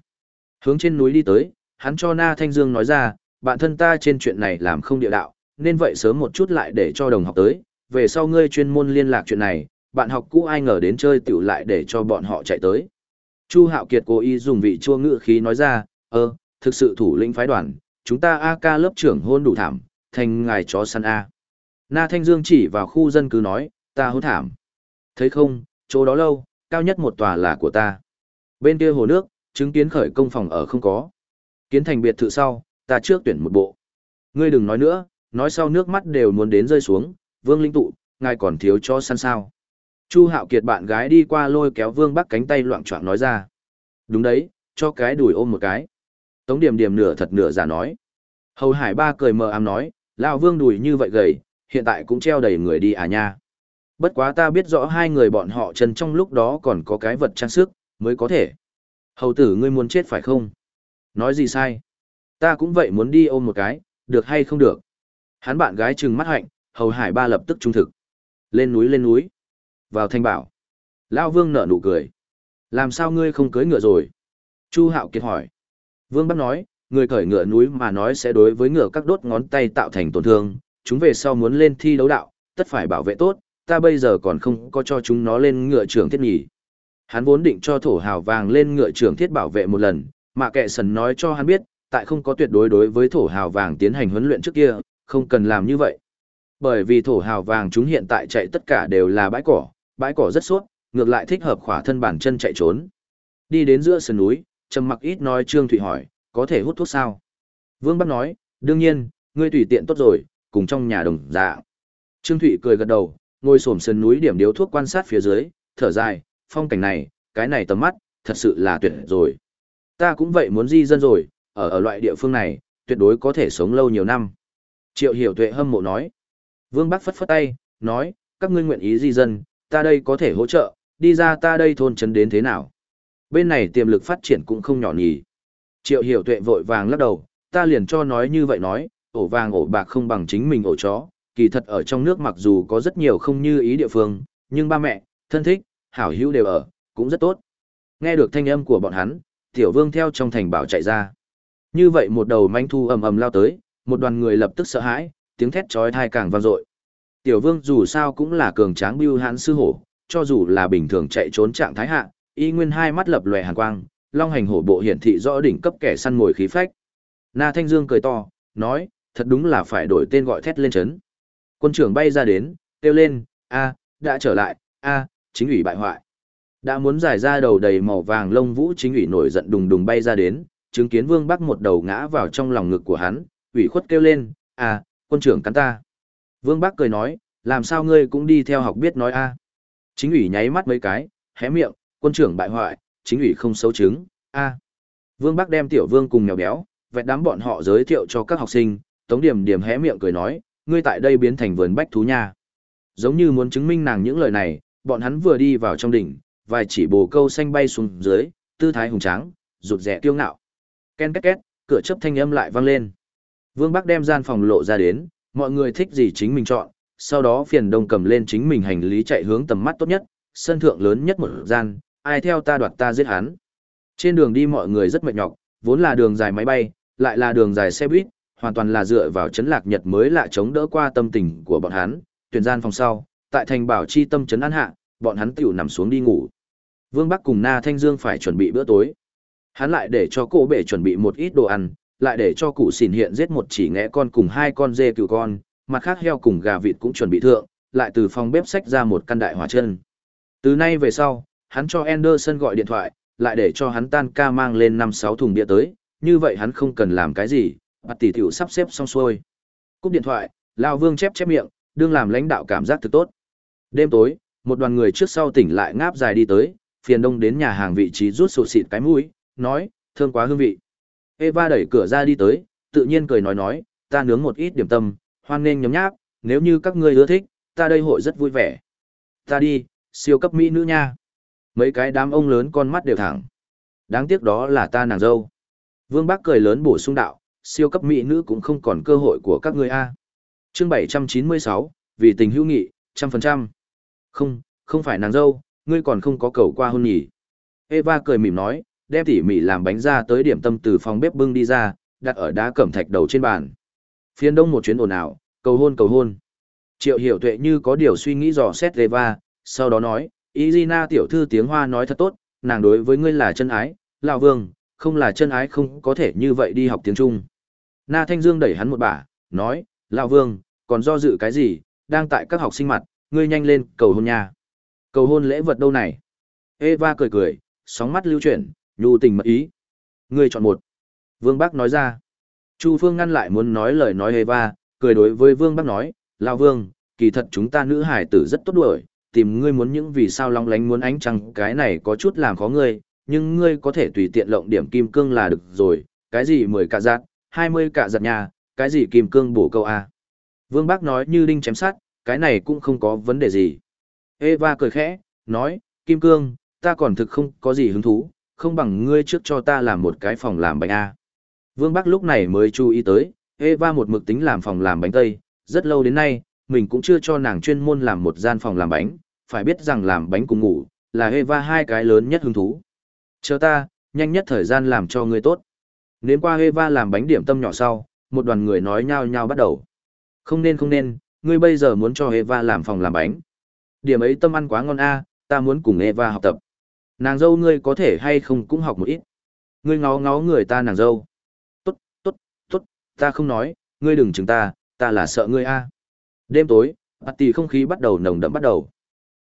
Hướng trên núi đi tới, hắn cho Na Thanh Dương nói ra, bạn thân ta trên chuyện này làm không địa đạo, nên vậy sớm một chút lại để cho đồng học tới, về sau ngươi chuyên môn liên lạc chuyện này, bạn học cũ ai ngờ đến chơi tiểu lại để cho bọn họ chạy tới. Chu Hạo Kiệt cố ý dùng vị chua ngữ khí nói ra, ơ, thực sự thủ lĩnh phái đoàn, chúng ta AK lớp trưởng hôn đủ thảm, thành ngài chó săn A. Na Thanh Dương chỉ vào khu dân cư nói, ta hôn thảm. Thấy không, chỗ đó lâu, cao nhất một tòa là của ta. Bên kia hồ nước, chứng kiến khởi công phòng ở không có. Kiến thành biệt thự sau, ta trước tuyển một bộ. Ngươi đừng nói nữa, nói sau nước mắt đều muốn đến rơi xuống, vương linh tụ, ngài còn thiếu cho săn sao. Chu Hạo Kiệt bạn gái đi qua lôi kéo vương bắc cánh tay loạn choạng nói ra. Đúng đấy, cho cái đùi ôm một cái. Tống điểm điểm nửa thật nửa giả nói. Hầu Hải ba cười mờ ám nói, lão vương đùi như vậy gầy, hiện tại cũng treo đầy người đi à nha. Bất quá ta biết rõ hai người bọn họ chân trong lúc đó còn có cái vật trang sức, mới có thể. Hầu tử ngươi muốn chết phải không? Nói gì sai? Ta cũng vậy muốn đi ôm một cái, được hay không được? Hắn bạn gái trừng mắt hạnh, hầu hải ba lập tức trung thực. Lên núi lên núi. Vào thanh bảo. Lao vương nở nụ cười. Làm sao ngươi không cưới ngựa rồi? Chu hạo kiệt hỏi. Vương bắt nói, người cởi ngựa núi mà nói sẽ đối với ngựa các đốt ngón tay tạo thành tổn thương. Chúng về sau muốn lên thi đấu đạo, tất phải bảo vệ tốt, ta bây giờ còn không có cho chúng nó lên ngựa trưởng thiết nghỉ. Hắn vốn định cho thổ hào vàng lên ngựa trưởng thiết bảo vệ một lần, mà kệ sần nói cho hắn biết, tại không có tuyệt đối đối với thổ hào vàng tiến hành huấn luyện trước kia, không cần làm như vậy. Bởi vì thổ hào vàng chúng hiện tại chạy tất cả đều là bãi cỏ, bãi cỏ rất suốt, ngược lại thích hợp khỏa thân bản chân chạy trốn. Đi đến giữa sườn núi, trầm mặc ít nói Trương Thụy hỏi, có thể hút thuốc sao? Vương Bắc nói, đương nhiên, ngươi tùy tiện tốt rồi, cùng trong nhà đồng dạ. Trương Thụy cười gật đầu, ngồi xổm sườn núi điểm điếu thuốc quan sát phía dưới, thở dài, phong cảnh này, cái này tầm mắt, thật sự là tuyệt rồi. Ta cũng vậy muốn di dân rồi, ở ở loại địa phương này, tuyệt đối có thể sống lâu nhiều năm. Triệu hiểu tuệ hâm mộ nói. Vương Bắc phất phất tay, nói, các ngươi nguyện ý di dân, ta đây có thể hỗ trợ, đi ra ta đây thôn trấn đến thế nào. Bên này tiềm lực phát triển cũng không nhỏ nhỉ. Triệu hiểu tuệ vội vàng lắc đầu, ta liền cho nói như vậy nói, ổ vàng ổ bạc không bằng chính mình ổ chó, kỳ thật ở trong nước mặc dù có rất nhiều không như ý địa phương, nhưng ba mẹ, thân thích, hảo hữu đều ở, cũng rất tốt. Nghe được thanh âm của bọn hắn, tiểu vương theo trong thành bảo chạy ra. Như vậy một đầu manh thu ầm ầm lao tới, một đoàn người lập tức sợ hãi, tiếng thét chói tai càng vang dội. Tiểu vương dù sao cũng là cường tráng bưu hãn sư hổ, cho dù là bình thường chạy trốn trạng thái hạ, y nguyên hai mắt lập lòe hàn quang, long hành hổ bộ hiển thị rõ đỉnh cấp kẻ săn mồi khí phách. Na Thanh Dương cười to, nói, thật đúng là phải đổi tên gọi thét lên chấn. Quân trưởng bay ra đến, kêu lên, a, đã trở lại, a, chính ủy bại hoại. Đã muốn giải ra đầu đầy màu vàng lông vũ chính ủy nổi giận đùng đùng bay ra đến, chứng kiến Vương Bắc một đầu ngã vào trong lòng ngực của hắn, ủy khuất kêu lên, a, quân trưởng cắn ta. Vương Bắc cười nói, làm sao ngươi cũng đi theo học biết nói a? Chính ủy nháy mắt mấy cái, hé miệng, quân trưởng bại hoại, chính ủy không xấu chứng, a. Vương Bắc đem tiểu vương cùng mèo béo, vẹt đám bọn họ giới thiệu cho các học sinh, Tống Điểm Điểm hé miệng cười nói, ngươi tại đây biến thành vườn bách thú nha. Giống như muốn chứng minh nàng những lời này, bọn hắn vừa đi vào trong đỉnh, vài chỉ bồ câu xanh bay xuống dưới, tư thái hùng tráng, rụt rẻ kiêu ngạo. Ken két két, cửa chớp thanh âm lại vang lên. Vương Bắc đem gian phòng lộ ra đến, mọi người thích gì chính mình chọn, sau đó phiền đông cầm lên chính mình hành lý chạy hướng tầm mắt tốt nhất, sân thượng lớn nhất một gian, ai theo ta đoạt ta giết hắn. Trên đường đi mọi người rất mệt nhọc, vốn là đường dài máy bay, lại là đường dài xe buýt, hoàn toàn là dựa vào chấn lạc nhật mới lạ chống đỡ qua tâm tình của bọn hắn, tuyển gian phòng sau, tại thành bảo chi tâm trấn an hạ, bọn hắn tiểu nằm xuống đi ngủ. Vương Bắc cùng Na Thanh Dương phải chuẩn bị bữa tối. Hắn lại để cho cô bể chuẩn bị một ít đồ ăn, lại để cho cụ xỉn hiện giết một chỉ ngẽ con cùng hai con dê cừu con, mặt khác heo cùng gà vịt cũng chuẩn bị thượng, lại từ phòng bếp sách ra một căn đại hỏa chân. Từ nay về sau, hắn cho Anderson gọi điện thoại, lại để cho hắn tan ca mang lên 5-6 thùng bia tới, như vậy hắn không cần làm cái gì, mặt tỷ tiểu sắp xếp xong xuôi. Cúp điện thoại, Lao Vương chép chép miệng, đương làm lãnh đạo cảm giác thực tốt. Đêm tối, một đoàn người trước sau tỉnh lại ngáp dài đi tới, phiền đông đến nhà hàng vị trí rút sụt xịt cái mũi, nói, thương quá hương vị. Eva đẩy cửa ra đi tới, tự nhiên cười nói nói, ta nướng một ít điểm tâm, hoan nên nhấm nháp, nếu như các ngươi ưa thích, ta đây hội rất vui vẻ. Ta đi, siêu cấp mỹ nữ nha. Mấy cái đám ông lớn con mắt đều thẳng. Đáng tiếc đó là ta nàng dâu. Vương Bác cười lớn bổ sung đạo, siêu cấp mỹ nữ cũng không còn cơ hội của các ngươi a. Chương 796, vì tình hữu nghị, trăm phần trăm. Không, không phải nàng dâu, ngươi còn không có cầu qua hôn nhỉ. Eva cười mỉm nói, đem tỉ mỉ làm bánh ra tới điểm tâm từ phòng bếp bưng đi ra, đặt ở đá cẩm thạch đầu trên bàn. Phiên đông một chuyến ồn ào, cầu hôn cầu hôn. Triệu hiểu tuệ như có điều suy nghĩ dò xét Eva, sau đó nói, Izina tiểu thư tiếng hoa nói thật tốt, nàng đối với ngươi là chân ái, lão vương, không là chân ái không có thể như vậy đi học tiếng Trung. Na Thanh Dương đẩy hắn một bả, nói, lão vương, còn do dự cái gì, đang tại các học sinh mặt, ngươi nhanh lên, cầu hôn nha. Cầu hôn lễ vật đâu này? Eva cười cười, sóng mắt lưu chuyển, nhu tình mật ý. Ngươi chọn một. Vương Bắc nói ra. Chu Phương ngăn lại muốn nói lời nói Eva, cười đối với Vương Bắc nói, Lão Vương, kỳ thật chúng ta nữ hải tử rất tốt đuổi, tìm ngươi muốn những vì sao long lánh muốn ánh trăng cái này có chút làm khó ngươi, nhưng ngươi có thể tùy tiện lộng điểm kim cương là được rồi, cái gì mười cả giặt, hai mươi cả giặt nhà, cái gì kim cương bổ câu A. Vương Bác nói như đinh chém sát, cái này cũng không có vấn đề gì. Eva cười khẽ, nói, kim cương, ta còn thực không có gì hứng thú, không bằng ngươi trước cho ta làm một cái phòng làm bánh A. Vương Bắc lúc này mới chú ý tới, Eva một mực tính làm phòng làm bánh tây, rất lâu đến nay, mình cũng chưa cho nàng chuyên môn làm một gian phòng làm bánh, phải biết rằng làm bánh cùng ngủ, là Eva hai cái lớn nhất hứng thú. Chờ ta, nhanh nhất thời gian làm cho ngươi tốt. Nếm qua Eva làm bánh điểm tâm nhỏ sau, một đoàn người nói nhau nhau bắt đầu. Không nên không nên, ngươi bây giờ muốn cho Eva làm phòng làm bánh. Điểm ấy tâm ăn quá ngon a, ta muốn cùng Eva học tập. Nàng dâu ngươi có thể hay không cũng học một ít. Ngươi ngó ngó người ta nàng dâu. Tốt, tốt, tốt, ta không nói, ngươi đừng chừng ta, ta là sợ ngươi a. Đêm tối, bạt tỷ không khí bắt đầu nồng đậm bắt đầu.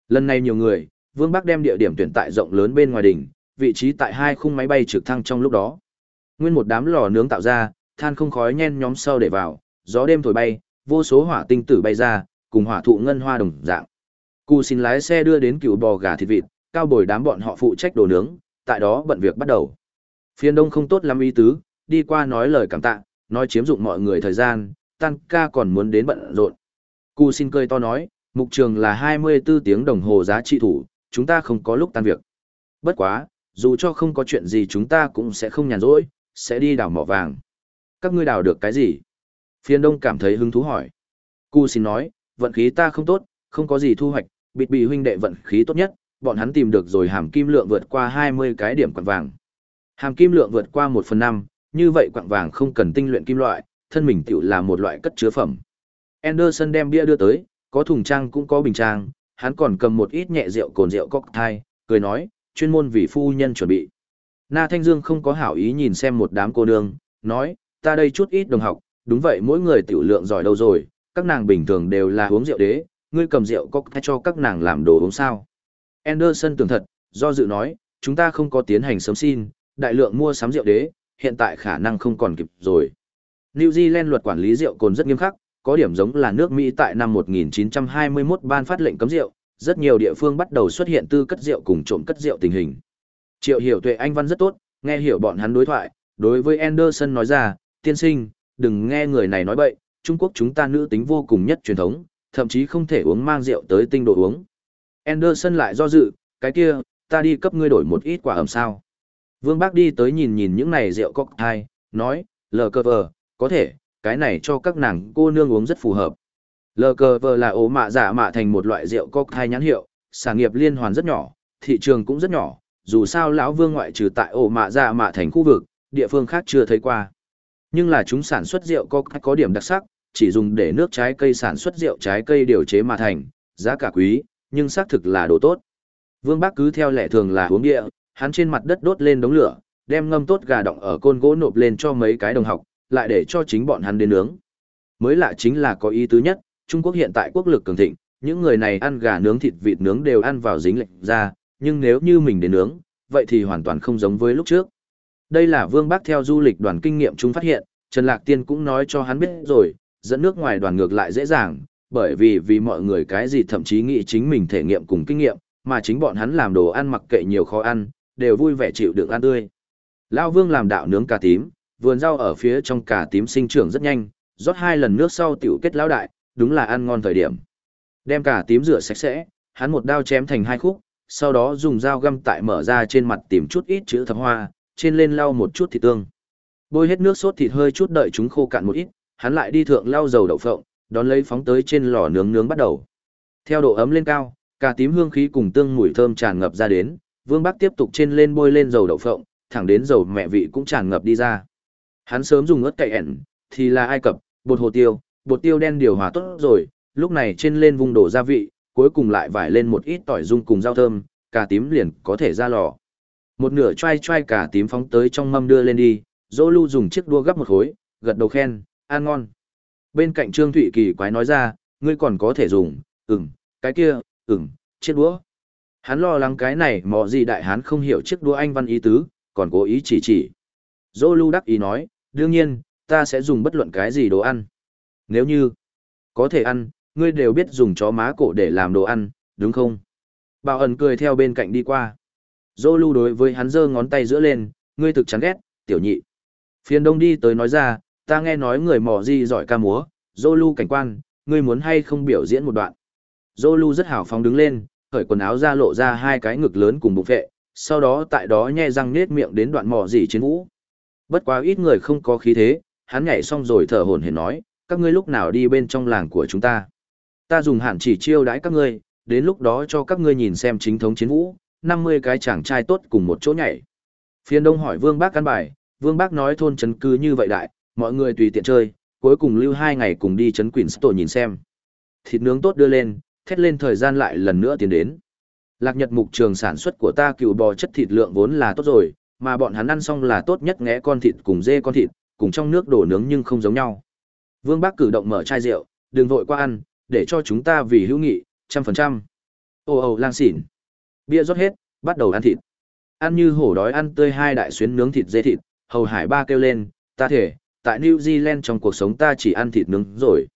Lần này nhiều người, Vương Bắc đem địa điểm tuyển tại rộng lớn bên ngoài đỉnh, vị trí tại hai khung máy bay trực thăng trong lúc đó. Nguyên một đám lò nướng tạo ra, than không khói nhen nhóm sâu để vào, gió đêm thổi bay, vô số hỏa tinh tử bay ra, cùng hỏa thụ ngân hoa đồng dạng. Cù xin lái xe đưa đến cựu bò gà thịt vịt, cao bồi đám bọn họ phụ trách đồ nướng, tại đó bận việc bắt đầu. Phiên đông không tốt lắm ý tứ, đi qua nói lời cảm tạ, nói chiếm dụng mọi người thời gian, Tan ca còn muốn đến bận rộn. Cù xin cười to nói, mục trường là 24 tiếng đồng hồ giá trị thủ, chúng ta không có lúc tan việc. Bất quá, dù cho không có chuyện gì chúng ta cũng sẽ không nhàn rỗi, sẽ đi đào mỏ vàng. Các ngươi đào được cái gì? Phiên đông cảm thấy hứng thú hỏi. Cù xin nói, vận khí ta không tốt, không có gì thu hoạch, bịt bì huynh đệ vận khí tốt nhất, bọn hắn tìm được rồi hàm kim lượng vượt qua 20 cái điểm quặng vàng. Hàm kim lượng vượt qua 1 phần 5, như vậy quặng vàng không cần tinh luyện kim loại, thân mình tiểu là một loại cất chứa phẩm. Anderson đem bia đưa tới, có thùng trang cũng có bình trang, hắn còn cầm một ít nhẹ rượu cồn rượu cocktail, cười nói, chuyên môn vì phu nhân chuẩn bị. Na Thanh Dương không có hảo ý nhìn xem một đám cô nương, nói, ta đây chút ít đồng học, đúng vậy mỗi người tiểu lượng giỏi đâu rồi, các nàng bình thường đều là uống rượu đế, ngươi cầm rượu cocktail cho các nàng làm đồ uống sao. Anderson tưởng thật, do dự nói, chúng ta không có tiến hành sớm xin, đại lượng mua sắm rượu đế, hiện tại khả năng không còn kịp rồi. New Zealand luật quản lý rượu cồn rất nghiêm khắc, có điểm giống là nước Mỹ tại năm 1921 ban phát lệnh cấm rượu, rất nhiều địa phương bắt đầu xuất hiện tư cất rượu cùng trộm cất rượu tình hình. Triệu hiểu tuệ anh văn rất tốt, nghe hiểu bọn hắn đối thoại, đối với Anderson nói ra, tiên sinh, đừng nghe người này nói bậy, Trung Quốc chúng ta nữ tính vô cùng nhất truyền thống, thậm chí không thể uống mang rượu tới tinh độ uống. Anderson lại do dự, cái kia, ta đi cấp ngươi đổi một ít quả ẩm sao. Vương Bác đi tới nhìn nhìn những này rượu cocktail, nói, lờ cơ vờ, có thể, cái này cho các nàng cô nương uống rất phù hợp. Lờ cờ vờ là ố mạ giả mạ thành một loại rượu cocktail nhãn hiệu, sản nghiệp liên hoàn rất nhỏ, thị trường cũng rất nhỏ, dù sao lão vương ngoại trừ tại ổ mạ giả mạ thành khu vực, địa phương khác chưa thấy qua. Nhưng là chúng sản xuất rượu cocktail có điểm đặc sắc, chỉ dùng để nước trái cây sản xuất rượu trái cây điều chế mà thành, giá cả quý, nhưng xác thực là đồ tốt. Vương Bác cứ theo lệ thường là uống địa, hắn trên mặt đất đốt lên đống lửa, đem ngâm tốt gà động ở côn gỗ nộp lên cho mấy cái đồng học, lại để cho chính bọn hắn đến nướng. Mới lạ chính là có ý tứ nhất, Trung Quốc hiện tại quốc lực cường thịnh, những người này ăn gà nướng thịt vịt nướng đều ăn vào dính lệnh ra, nhưng nếu như mình đến nướng, vậy thì hoàn toàn không giống với lúc trước. Đây là Vương Bác theo du lịch đoàn kinh nghiệm chúng phát hiện, Trần Lạc Tiên cũng nói cho hắn biết rồi, dẫn nước ngoài đoàn ngược lại dễ dàng, bởi vì vì mọi người cái gì thậm chí nghĩ chính mình thể nghiệm cùng kinh nghiệm, mà chính bọn hắn làm đồ ăn mặc kệ nhiều khó ăn, đều vui vẻ chịu đựng ăn tươi. Lão Vương làm đạo nướng cà tím, vườn rau ở phía trong cà tím sinh trưởng rất nhanh, rót hai lần nước sau tiểu kết lão đại, đúng là ăn ngon thời điểm. Đem cà tím rửa sạch sẽ, hắn một đao chém thành hai khúc, sau đó dùng dao găm tại mở ra trên mặt tìm chút ít chữ thập hoa, trên lên lau một chút thịt tương. Bôi hết nước sốt thịt hơi chút đợi chúng khô cạn một ít, hắn lại đi thượng lau dầu đậu phộng, đón lấy phóng tới trên lò nướng nướng bắt đầu. Theo độ ấm lên cao, cà tím hương khí cùng tương mùi thơm tràn ngập ra đến, Vương Bắc tiếp tục trên lên bôi lên dầu đậu phộng, thẳng đến dầu mẹ vị cũng tràn ngập đi ra. Hắn sớm dùng ớt cay ẻn, thì là Ai Cập, bột hồ tiêu, bột tiêu đen điều hòa tốt rồi, lúc này trên lên vùng đổ gia vị, cuối cùng lại vải lên một ít tỏi dung cùng rau thơm, cà tím liền có thể ra lò. Một nửa choai choai cà tím phóng tới trong mâm đưa lên đi, Dỗ Lưu dùng chiếc đua gấp một khối, gật đầu khen, ăn ngon. Bên cạnh Trương Thụy kỳ quái nói ra, ngươi còn có thể dùng, ừm, cái kia, ừm, chiếc đũa. Hắn lo lắng cái này mò gì đại hán không hiểu chiếc đũa anh văn ý tứ, còn cố ý chỉ chỉ. Dô lưu đắc ý nói, đương nhiên, ta sẽ dùng bất luận cái gì đồ ăn. Nếu như, có thể ăn, ngươi đều biết dùng chó má cổ để làm đồ ăn, đúng không? Bảo ẩn cười theo bên cạnh đi qua. Dô lưu đối với hắn giơ ngón tay giữa lên, ngươi thực chán ghét, tiểu nhị. Phiền đông đi tới nói ra, ta nghe nói người mò di giỏi ca múa, dô cảnh quan, ngươi muốn hay không biểu diễn một đoạn. Dô rất hào phóng đứng lên, khởi quần áo ra lộ ra hai cái ngực lớn cùng bụng vệ, sau đó tại đó nhe răng nết miệng đến đoạn mò gì chiến vũ. Bất quá ít người không có khí thế, hắn nhảy xong rồi thở hổn hển nói, các ngươi lúc nào đi bên trong làng của chúng ta. Ta dùng hạn chỉ chiêu đãi các ngươi, đến lúc đó cho các ngươi nhìn xem chính thống chiến vũ, 50 cái chàng trai tốt cùng một chỗ nhảy. Phiên đông hỏi vương bác căn bài, vương bác nói thôn chấn cư như vậy đại, mọi người tùy tiện chơi, cuối cùng lưu hai ngày cùng đi chấn quỷ tổ nhìn xem. Thịt nướng tốt đưa lên, thét lên thời gian lại lần nữa tiến đến. Lạc Nhật mục trường sản xuất của ta cừu bò chất thịt lượng vốn là tốt rồi, mà bọn hắn ăn xong là tốt nhất ngẽ con thịt cùng dê con thịt, cùng trong nước đổ nướng nhưng không giống nhau. Vương Bác cử động mở chai rượu, đừng vội qua ăn, để cho chúng ta vì hữu nghị, trăm phần trăm. Ô ô lang xỉn. Bia rót hết, bắt đầu ăn thịt. Ăn như hổ đói ăn tươi hai đại xuyến nướng thịt dê thịt, hầu hải ba kêu lên, ta thể, tại New Zealand trong cuộc sống ta chỉ ăn thịt nướng rồi.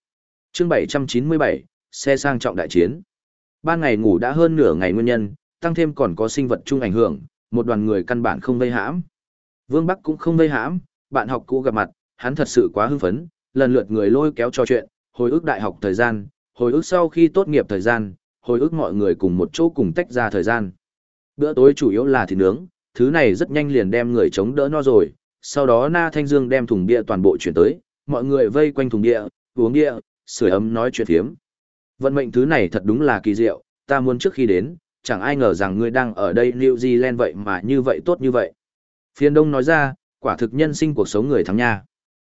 chương 797, xe sang trọng đại chiến. Ban ngày ngủ đã hơn nửa ngày nguyên nhân, tăng thêm còn có sinh vật chung ảnh hưởng, một đoàn người căn bản không vây hãm. Vương Bắc cũng không vây hãm, bạn học cũ gặp mặt, hắn thật sự quá hưng phấn, lần lượt người lôi kéo trò chuyện, hồi ức đại học thời gian, hồi ức sau khi tốt nghiệp thời gian, hồi ức mọi người cùng một chỗ cùng tách ra thời gian. Bữa tối chủ yếu là thịt nướng, thứ này rất nhanh liền đem người chống đỡ no rồi, sau đó Na Thanh Dương đem thùng bia toàn bộ chuyển tới, mọi người vây quanh thùng bia, uống bia, sưởi ấm nói chuyện phiếm. Vận mệnh thứ này thật đúng là kỳ diệu, ta muốn trước khi đến, chẳng ai ngờ rằng ngươi đang ở đây New Zealand vậy mà như vậy tốt như vậy. Phiên Đông nói ra, quả thực nhân sinh cuộc sống người thắng nha.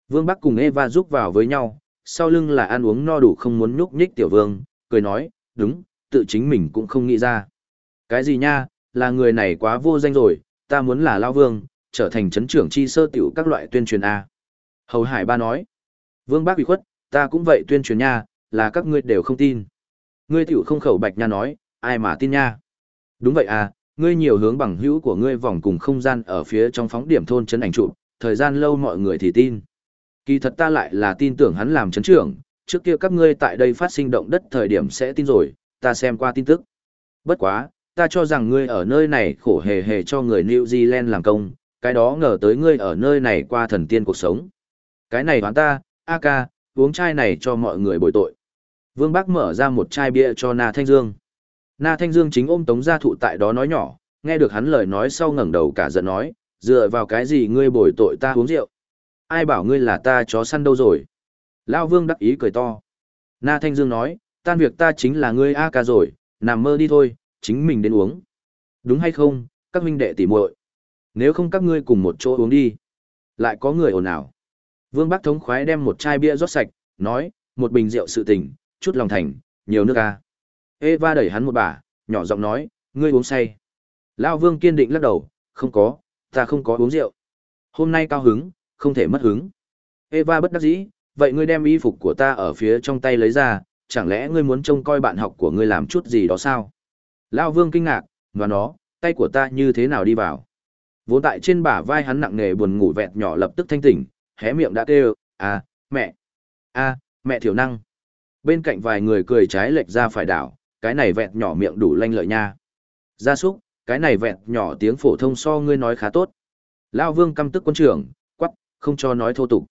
Vương Bắc cùng Eva giúp vào với nhau, sau lưng là ăn uống no đủ không muốn nhúc nhích tiểu vương, cười nói, đúng, tự chính mình cũng không nghĩ ra. Cái gì nha, là người này quá vô danh rồi, ta muốn là Lao Vương, trở thành chấn trưởng chi sơ tiểu các loại tuyên truyền A. Hầu Hải Ba nói, Vương Bác bị khuất, ta cũng vậy tuyên truyền nha, là các ngươi đều không tin. Ngươi tiểu không khẩu bạch nha nói, ai mà tin nha. Đúng vậy à, ngươi nhiều hướng bằng hữu của ngươi vòng cùng không gian ở phía trong phóng điểm thôn chấn ảnh trụ, thời gian lâu mọi người thì tin. Kỳ thật ta lại là tin tưởng hắn làm chấn trưởng, trước kia các ngươi tại đây phát sinh động đất thời điểm sẽ tin rồi, ta xem qua tin tức. Bất quá, ta cho rằng ngươi ở nơi này khổ hề hề cho người New Zealand làm công, cái đó ngờ tới ngươi ở nơi này qua thần tiên cuộc sống. Cái này đoán ta, a ca, uống chai này cho mọi người bồi tội. Vương Bác mở ra một chai bia cho Na Thanh Dương. Na Thanh Dương chính ôm tống gia thụ tại đó nói nhỏ, nghe được hắn lời nói sau ngẩng đầu cả giận nói, dựa vào cái gì ngươi bồi tội ta uống rượu. Ai bảo ngươi là ta chó săn đâu rồi. Lao Vương đắc ý cười to. Na Thanh Dương nói, tan việc ta chính là ngươi A ca rồi, nằm mơ đi thôi, chính mình đến uống. Đúng hay không, các huynh đệ tỉ muội nếu không các ngươi cùng một chỗ uống đi. Lại có người ồn ào. Vương Bắc thống khoái đem một chai bia rót sạch, nói, một bình rượu sự tình, chút lòng thành, nhiều nước ca. Eva đẩy hắn một bà, nhỏ giọng nói, ngươi uống say. Lao Vương kiên định lắc đầu, không có, ta không có uống rượu. Hôm nay cao hứng, không thể mất hứng. Eva bất đắc dĩ, vậy ngươi đem y phục của ta ở phía trong tay lấy ra, chẳng lẽ ngươi muốn trông coi bạn học của ngươi làm chút gì đó sao? Lao Vương kinh ngạc, và nó, tay của ta như thế nào đi vào? Vốn tại trên bả vai hắn nặng nề buồn ngủ vẹt nhỏ lập tức thanh tỉnh, hé miệng đã kêu, à, mẹ, a, mẹ thiểu năng. Bên cạnh vài người cười trái lệch ra phải đảo, cái này vẹt nhỏ miệng đủ lanh lợi nha. Gia súc, cái này vẹt nhỏ tiếng phổ thông so ngươi nói khá tốt. Lao Vương căm tức quân trưởng, quắc, không cho nói thô tục.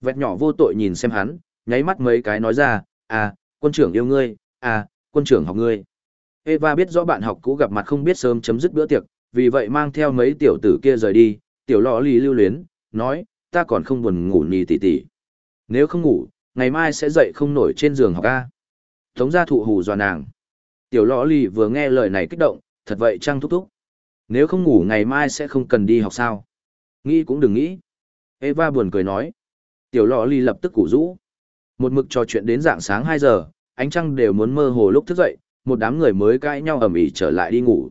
Vẹt nhỏ vô tội nhìn xem hắn, nháy mắt mấy cái nói ra, à, quân trưởng yêu ngươi, à, quân trưởng học ngươi. Eva biết rõ bạn học cũ gặp mặt không biết sớm chấm dứt bữa tiệc, vì vậy mang theo mấy tiểu tử kia rời đi, tiểu lọ lì lưu luyến, nói, ta còn không buồn ngủ nhì tỉ tỉ. Nếu không ngủ, ngày mai sẽ dậy không nổi trên giường học A. Tống gia thụ hù dọa nàng. Tiểu lọ lì vừa nghe lời này kích động, thật vậy trăng thúc thúc. Nếu không ngủ ngày mai sẽ không cần đi học sao. Nghĩ cũng đừng nghĩ. Eva buồn cười nói. Tiểu lọ lì lập tức củ rũ. Một mực trò chuyện đến dạng sáng 2 giờ, ánh trăng đều muốn mơ hồ lúc thức dậy, một đám người mới cãi nhau ầm ĩ trở lại đi ngủ.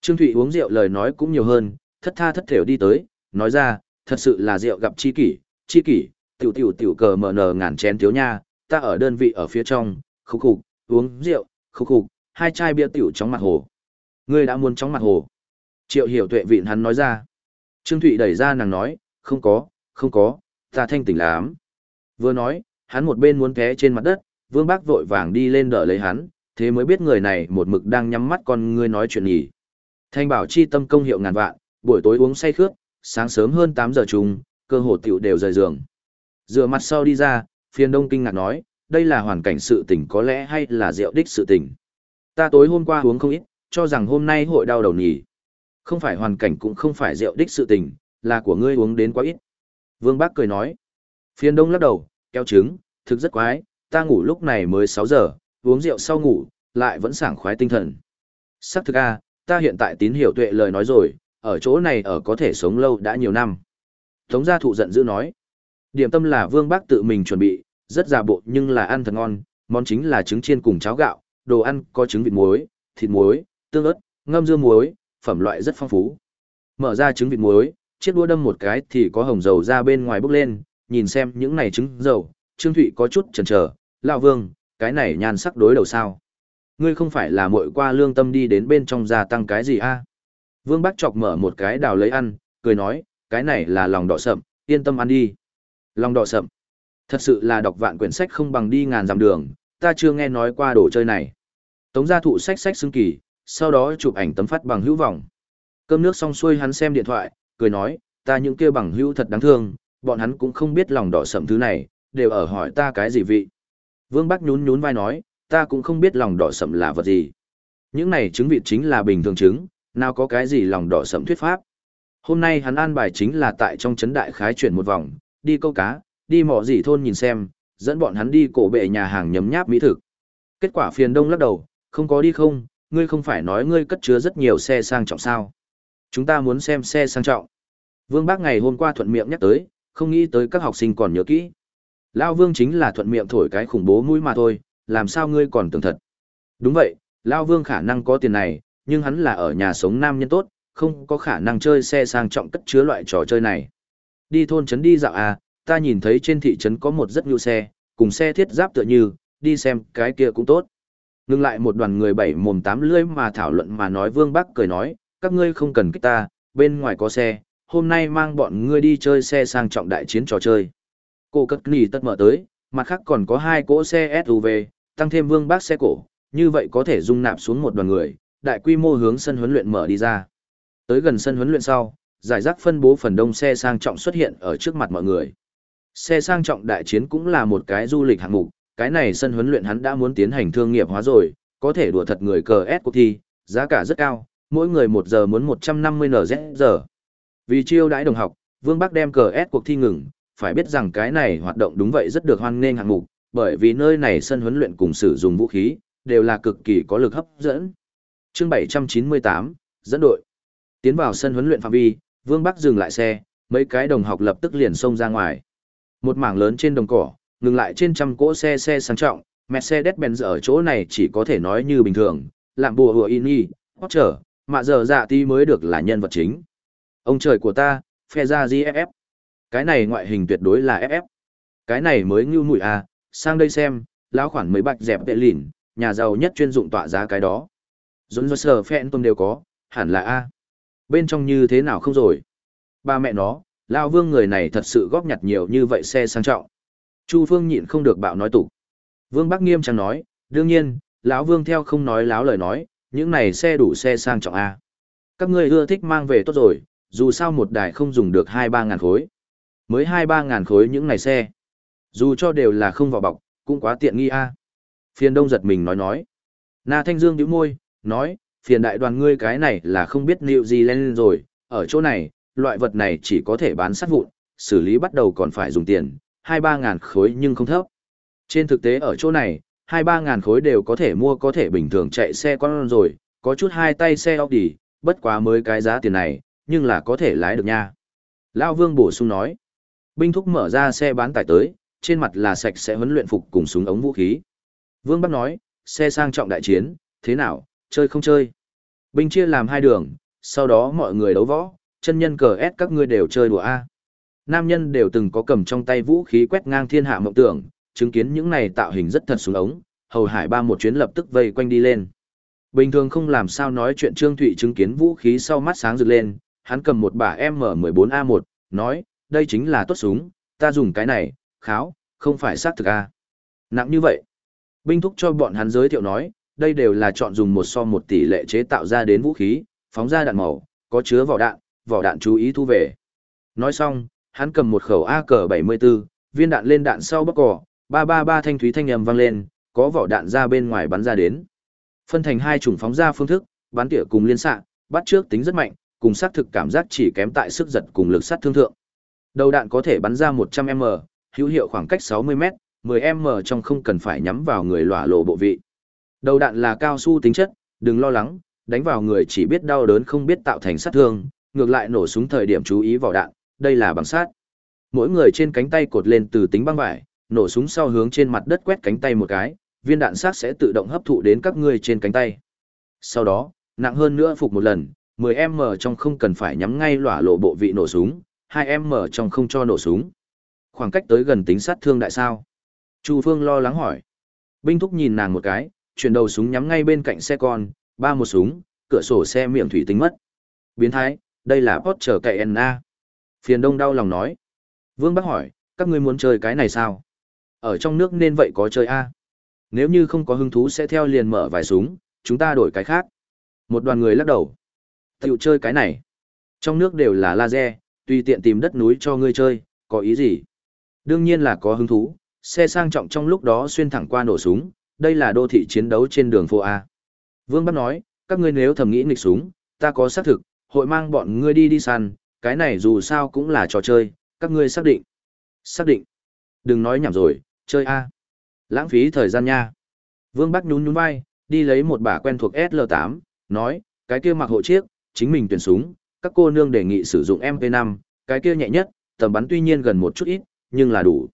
Trương Thụy uống rượu lời nói cũng nhiều hơn, thất tha thất thểu đi tới, nói ra, thật sự là rượu gặp chi kỷ, chi kỷ, tiểu tiểu tiểu cờ mở nờ ngàn chén thiếu nha, ta ở đơn vị ở phía trong, khúc khục, uống rượu, khúc khục, hai chai bia tiểu chóng mặt hồ. Ngươi đã muốn chóng mặt hồ. Triệu hiểu tuệ vịn hắn nói ra. Trương Thụy đẩy ra nàng nói, không có, không có, ta thanh tỉnh lắm. Vừa nói, hắn một bên muốn té trên mặt đất, vương bác vội vàng đi lên đỡ lấy hắn, thế mới biết người này một mực đang nhắm mắt con ngươi nói chuyện nhỉ. Thanh bảo chi tâm công hiệu ngàn vạn, buổi tối uống say khướt, sáng sớm hơn 8 giờ trùng, cơ hồ tiểu đều rời giường. Rửa mặt sau đi ra, phiền đông kinh ngạc nói, đây là hoàn cảnh sự tình có lẽ hay là rượu đích sự tình. Ta tối hôm qua uống không ít, cho rằng hôm nay hội đau đầu nhỉ. Không phải hoàn cảnh cũng không phải rượu đích sự tình, là của ngươi uống đến quá ít. Vương Bác cười nói. Phiền đông lắc đầu, kéo trứng, thực rất quái, ta ngủ lúc này mới 6 giờ, uống rượu sau ngủ, lại vẫn sảng khoái tinh thần. Sắc thực a, ta hiện tại tín hiểu tuệ lời nói rồi, ở chỗ này ở có thể sống lâu đã nhiều năm. Tống gia thụ giận dữ nói. Điểm tâm là vương bác tự mình chuẩn bị, rất già bộ nhưng là ăn thật ngon, món chính là trứng chiên cùng cháo gạo, đồ ăn có trứng vịt muối, thịt muối, tương ớt, ngâm dưa muối, phẩm loại rất phong phú. Mở ra trứng vịt muối, chiếc đũa đâm một cái thì có hồng dầu ra bên ngoài bốc lên, nhìn xem những này trứng dầu, Trương Thụy có chút chần chờ, lão vương, cái này nhan sắc đối đầu sao? Ngươi không phải là muội qua lương tâm đi đến bên trong gia tăng cái gì a? Vương Bắc chọc mở một cái đào lấy ăn, cười nói, cái này là lòng đỏ sậm, yên tâm ăn đi. Lòng đỏ sậm. Thật sự là đọc vạn quyển sách không bằng đi ngàn dặm đường, ta chưa nghe nói qua đồ chơi này. Tống gia thụ sách sách xưng kỳ, sau đó chụp ảnh tấm phát bằng hữu vọng. Cơm nước xong xuôi hắn xem điện thoại, cười nói, ta những kia bằng hữu thật đáng thương, bọn hắn cũng không biết lòng đỏ sậm thứ này, đều ở hỏi ta cái gì vị. Vương Bắc nhún nhún vai nói, ta cũng không biết lòng đỏ sậm là vật gì. Những này trứng vịt chính là bình thường trứng, nào có cái gì lòng đỏ sậm thuyết pháp. Hôm nay hắn an bài chính là tại trong trấn đại khái chuyển một vòng, đi câu cá, đi mỏ gì thôn nhìn xem, dẫn bọn hắn đi cổ bệ nhà hàng nhấm nháp mỹ thực. Kết quả phiền đông lắc đầu, không có đi không, ngươi không phải nói ngươi cất chứa rất nhiều xe sang trọng sao. Chúng ta muốn xem xe sang trọng. Vương Bác ngày hôm qua thuận miệng nhắc tới, không nghĩ tới các học sinh còn nhớ kỹ. Lao Vương chính là thuận miệng thổi cái khủng bố mũi mà thôi, làm sao ngươi còn tưởng thật. Đúng vậy, Lao Vương khả năng có tiền này, nhưng hắn là ở nhà sống nam nhân tốt, không có khả năng chơi xe sang trọng cất chứa loại trò chơi này. Đi thôn trấn đi dạo à, ta nhìn thấy trên thị trấn có một rất nhiều xe, cùng xe thiết giáp tựa như, đi xem cái kia cũng tốt. Ngưng lại một đoàn người bảy mồm tám lưỡi mà thảo luận mà nói Vương Bắc cười nói, các ngươi không cần kích ta, bên ngoài có xe, hôm nay mang bọn ngươi đi chơi xe sang trọng đại chiến trò chơi. Cô cất nỉ tất mở tới, mặt khác còn có hai cỗ xe SUV, tăng thêm Vương bác xe cổ, như vậy có thể dung nạp xuống một đoàn người, đại quy mô hướng sân huấn luyện mở đi ra. Tới gần sân huấn luyện sau, giải rác phân bố phần đông xe sang trọng xuất hiện ở trước mặt mọi người. Xe sang trọng đại chiến cũng là một cái du lịch hạng mục, cái này sân huấn luyện hắn đã muốn tiến hành thương nghiệp hóa rồi, có thể đùa thật người cờ S cuộc thi, giá cả rất cao, mỗi người một giờ muốn 150 NZ giờ. Vì chiêu đãi đồng học, Vương Bắc đem cờ S cuộc thi ngừng, phải biết rằng cái này hoạt động đúng vậy rất được hoan nghênh hạng mục, bởi vì nơi này sân huấn luyện cùng sử dụng vũ khí, đều là cực kỳ có lực hấp dẫn. Chương 798, dẫn đội. Tiến vào sân huấn luyện phạm vi, Vương Bắc dừng lại xe, mấy cái đồng học lập tức liền xông ra ngoài. Một mảng lớn trên đồng cỏ, ngừng lại trên trăm cỗ xe xe sang trọng, Mercedes-Benz ở chỗ này chỉ có thể nói như bình thường, làm bùa hùa ini, Porsche, mà giờ dạ ti mới được là nhân vật chính. Ông trời của ta, phe ra GFF. Cái này ngoại hình tuyệt đối là FF. Cái này mới ngưu mùi à, sang đây xem, lão khoản mấy bạch dẹp tệ lìn, nhà giàu nhất chuyên dụng tọa giá cái đó. Dũng dơ sờ phẹn tôm đều có, hẳn là A. Bên trong như thế nào không rồi? Ba mẹ nó, lão Vương người này thật sự góp nhặt nhiều như vậy xe sang trọng. Chu Phương nhịn không được bạo nói tục. Vương Bắc Nghiêm chẳng nói, đương nhiên, lão Vương theo không nói láo lời nói, những này xe đủ xe sang trọng A. Các ngươi ưa thích mang về tốt rồi, dù sao một đài không dùng được hai ba ngàn khối. Mới hai ba ngàn khối những này xe. Dù cho đều là không vào bọc, cũng quá tiện nghi A. Phiền đông giật mình nói nói. Na Thanh Dương nhíu môi, nói, phiền đại đoàn ngươi cái này là không biết liệu gì lên rồi, ở chỗ này, loại vật này chỉ có thể bán sắt vụn, xử lý bắt đầu còn phải dùng tiền, hai ba ngàn khối nhưng không thấp. Trên thực tế ở chỗ này, hai ba ngàn khối đều có thể mua có thể bình thường chạy xe con rồi, có chút hai tay xe Audi, bất quá mới cái giá tiền này, nhưng là có thể lái được nha. Lão Vương bổ sung nói, binh thúc mở ra xe bán tải tới, trên mặt là sạch sẽ huấn luyện phục cùng súng ống vũ khí. Vương Bắc nói, xe sang trọng đại chiến, thế nào, chơi không chơi. Binh chia làm hai đường, sau đó mọi người đấu võ, chân nhân cờ ép các ngươi đều chơi đùa A. Nam nhân đều từng có cầm trong tay vũ khí quét ngang thiên hạ mộng tưởng, chứng kiến những này tạo hình rất thật súng ống, hầu hải ba một chuyến lập tức vây quanh đi lên. Bình thường không làm sao nói chuyện Trương Thụy chứng kiến vũ khí sau mắt sáng rực lên, hắn cầm một bả M14A1, nói, đây chính là tốt súng, ta dùng cái này, kháo, không phải xác thực A. Nặng như vậy. Binh thúc cho bọn hắn giới thiệu nói, đây đều là chọn dùng một so một tỷ lệ chế tạo ra đến vũ khí, phóng ra đạn màu, có chứa vỏ đạn, vỏ đạn chú ý thu về. Nói xong, hắn cầm một khẩu AK-74, viên đạn lên đạn sau bóc cỏ, 333 thanh thúy thanh âm vang lên, có vỏ đạn ra bên ngoài bắn ra đến. Phân thành hai chủng phóng ra phương thức, bắn tỉa cùng liên xạ, bắt trước tính rất mạnh, cùng sát thực cảm giác chỉ kém tại sức giật cùng lực sát thương thượng. Đầu đạn có thể bắn ra 100m, hữu hiệu khoảng cách 60m, 10m trong không cần phải nhắm vào người lỏa lộ bộ vị. Đầu đạn là cao su tính chất, đừng lo lắng, đánh vào người chỉ biết đau đớn không biết tạo thành sát thương, ngược lại nổ súng thời điểm chú ý vào đạn, đây là bằng sát. Mỗi người trên cánh tay cột lên từ tính băng vải, nổ súng sau hướng trên mặt đất quét cánh tay một cái, viên đạn sát sẽ tự động hấp thụ đến các ngươi trên cánh tay. Sau đó, nặng hơn nữa phục một lần, 10M trong không cần phải nhắm ngay lỏa lộ bộ vị nổ súng, 2M trong không cho nổ súng. Khoảng cách tới gần tính sát thương đại sao? Chu Phương lo lắng hỏi. Binh thúc nhìn nàng một cái, chuyển đầu súng nhắm ngay bên cạnh xe con, ba một súng, cửa sổ xe miệng thủy tính mất. Biến thái, đây là Porsche Cayenne. Phiền Đông đau lòng nói. Vương Bắc hỏi, các ngươi muốn chơi cái này sao? Ở trong nước nên vậy có chơi A. Nếu như không có hứng thú sẽ theo liền mở vài súng, chúng ta đổi cái khác. Một đoàn người lắc đầu. Tiểu chơi cái này. Trong nước đều là laser, tùy tiện tìm đất núi cho ngươi chơi, có ý gì? Đương nhiên là có hứng thú, xe sang trọng trong lúc đó xuyên thẳng qua nổ súng, đây là đô thị chiến đấu trên đường phố A. Vương Bắc nói, các ngươi nếu thầm nghĩ nghịch súng, ta có xác thực, hội mang bọn ngươi đi đi săn, cái này dù sao cũng là trò chơi, các ngươi xác định. Xác định. Đừng nói nhảm rồi, chơi A. Lãng phí thời gian nha. Vương Bắc nhún nhún vai, đi lấy một bả quen thuộc SL8, nói, cái kia mặc hộ chiếc, chính mình tuyển súng, các cô nương đề nghị sử dụng MP5, cái kia nhẹ nhất, tầm bắn tuy nhiên gần một chút ít, nhưng là đủ.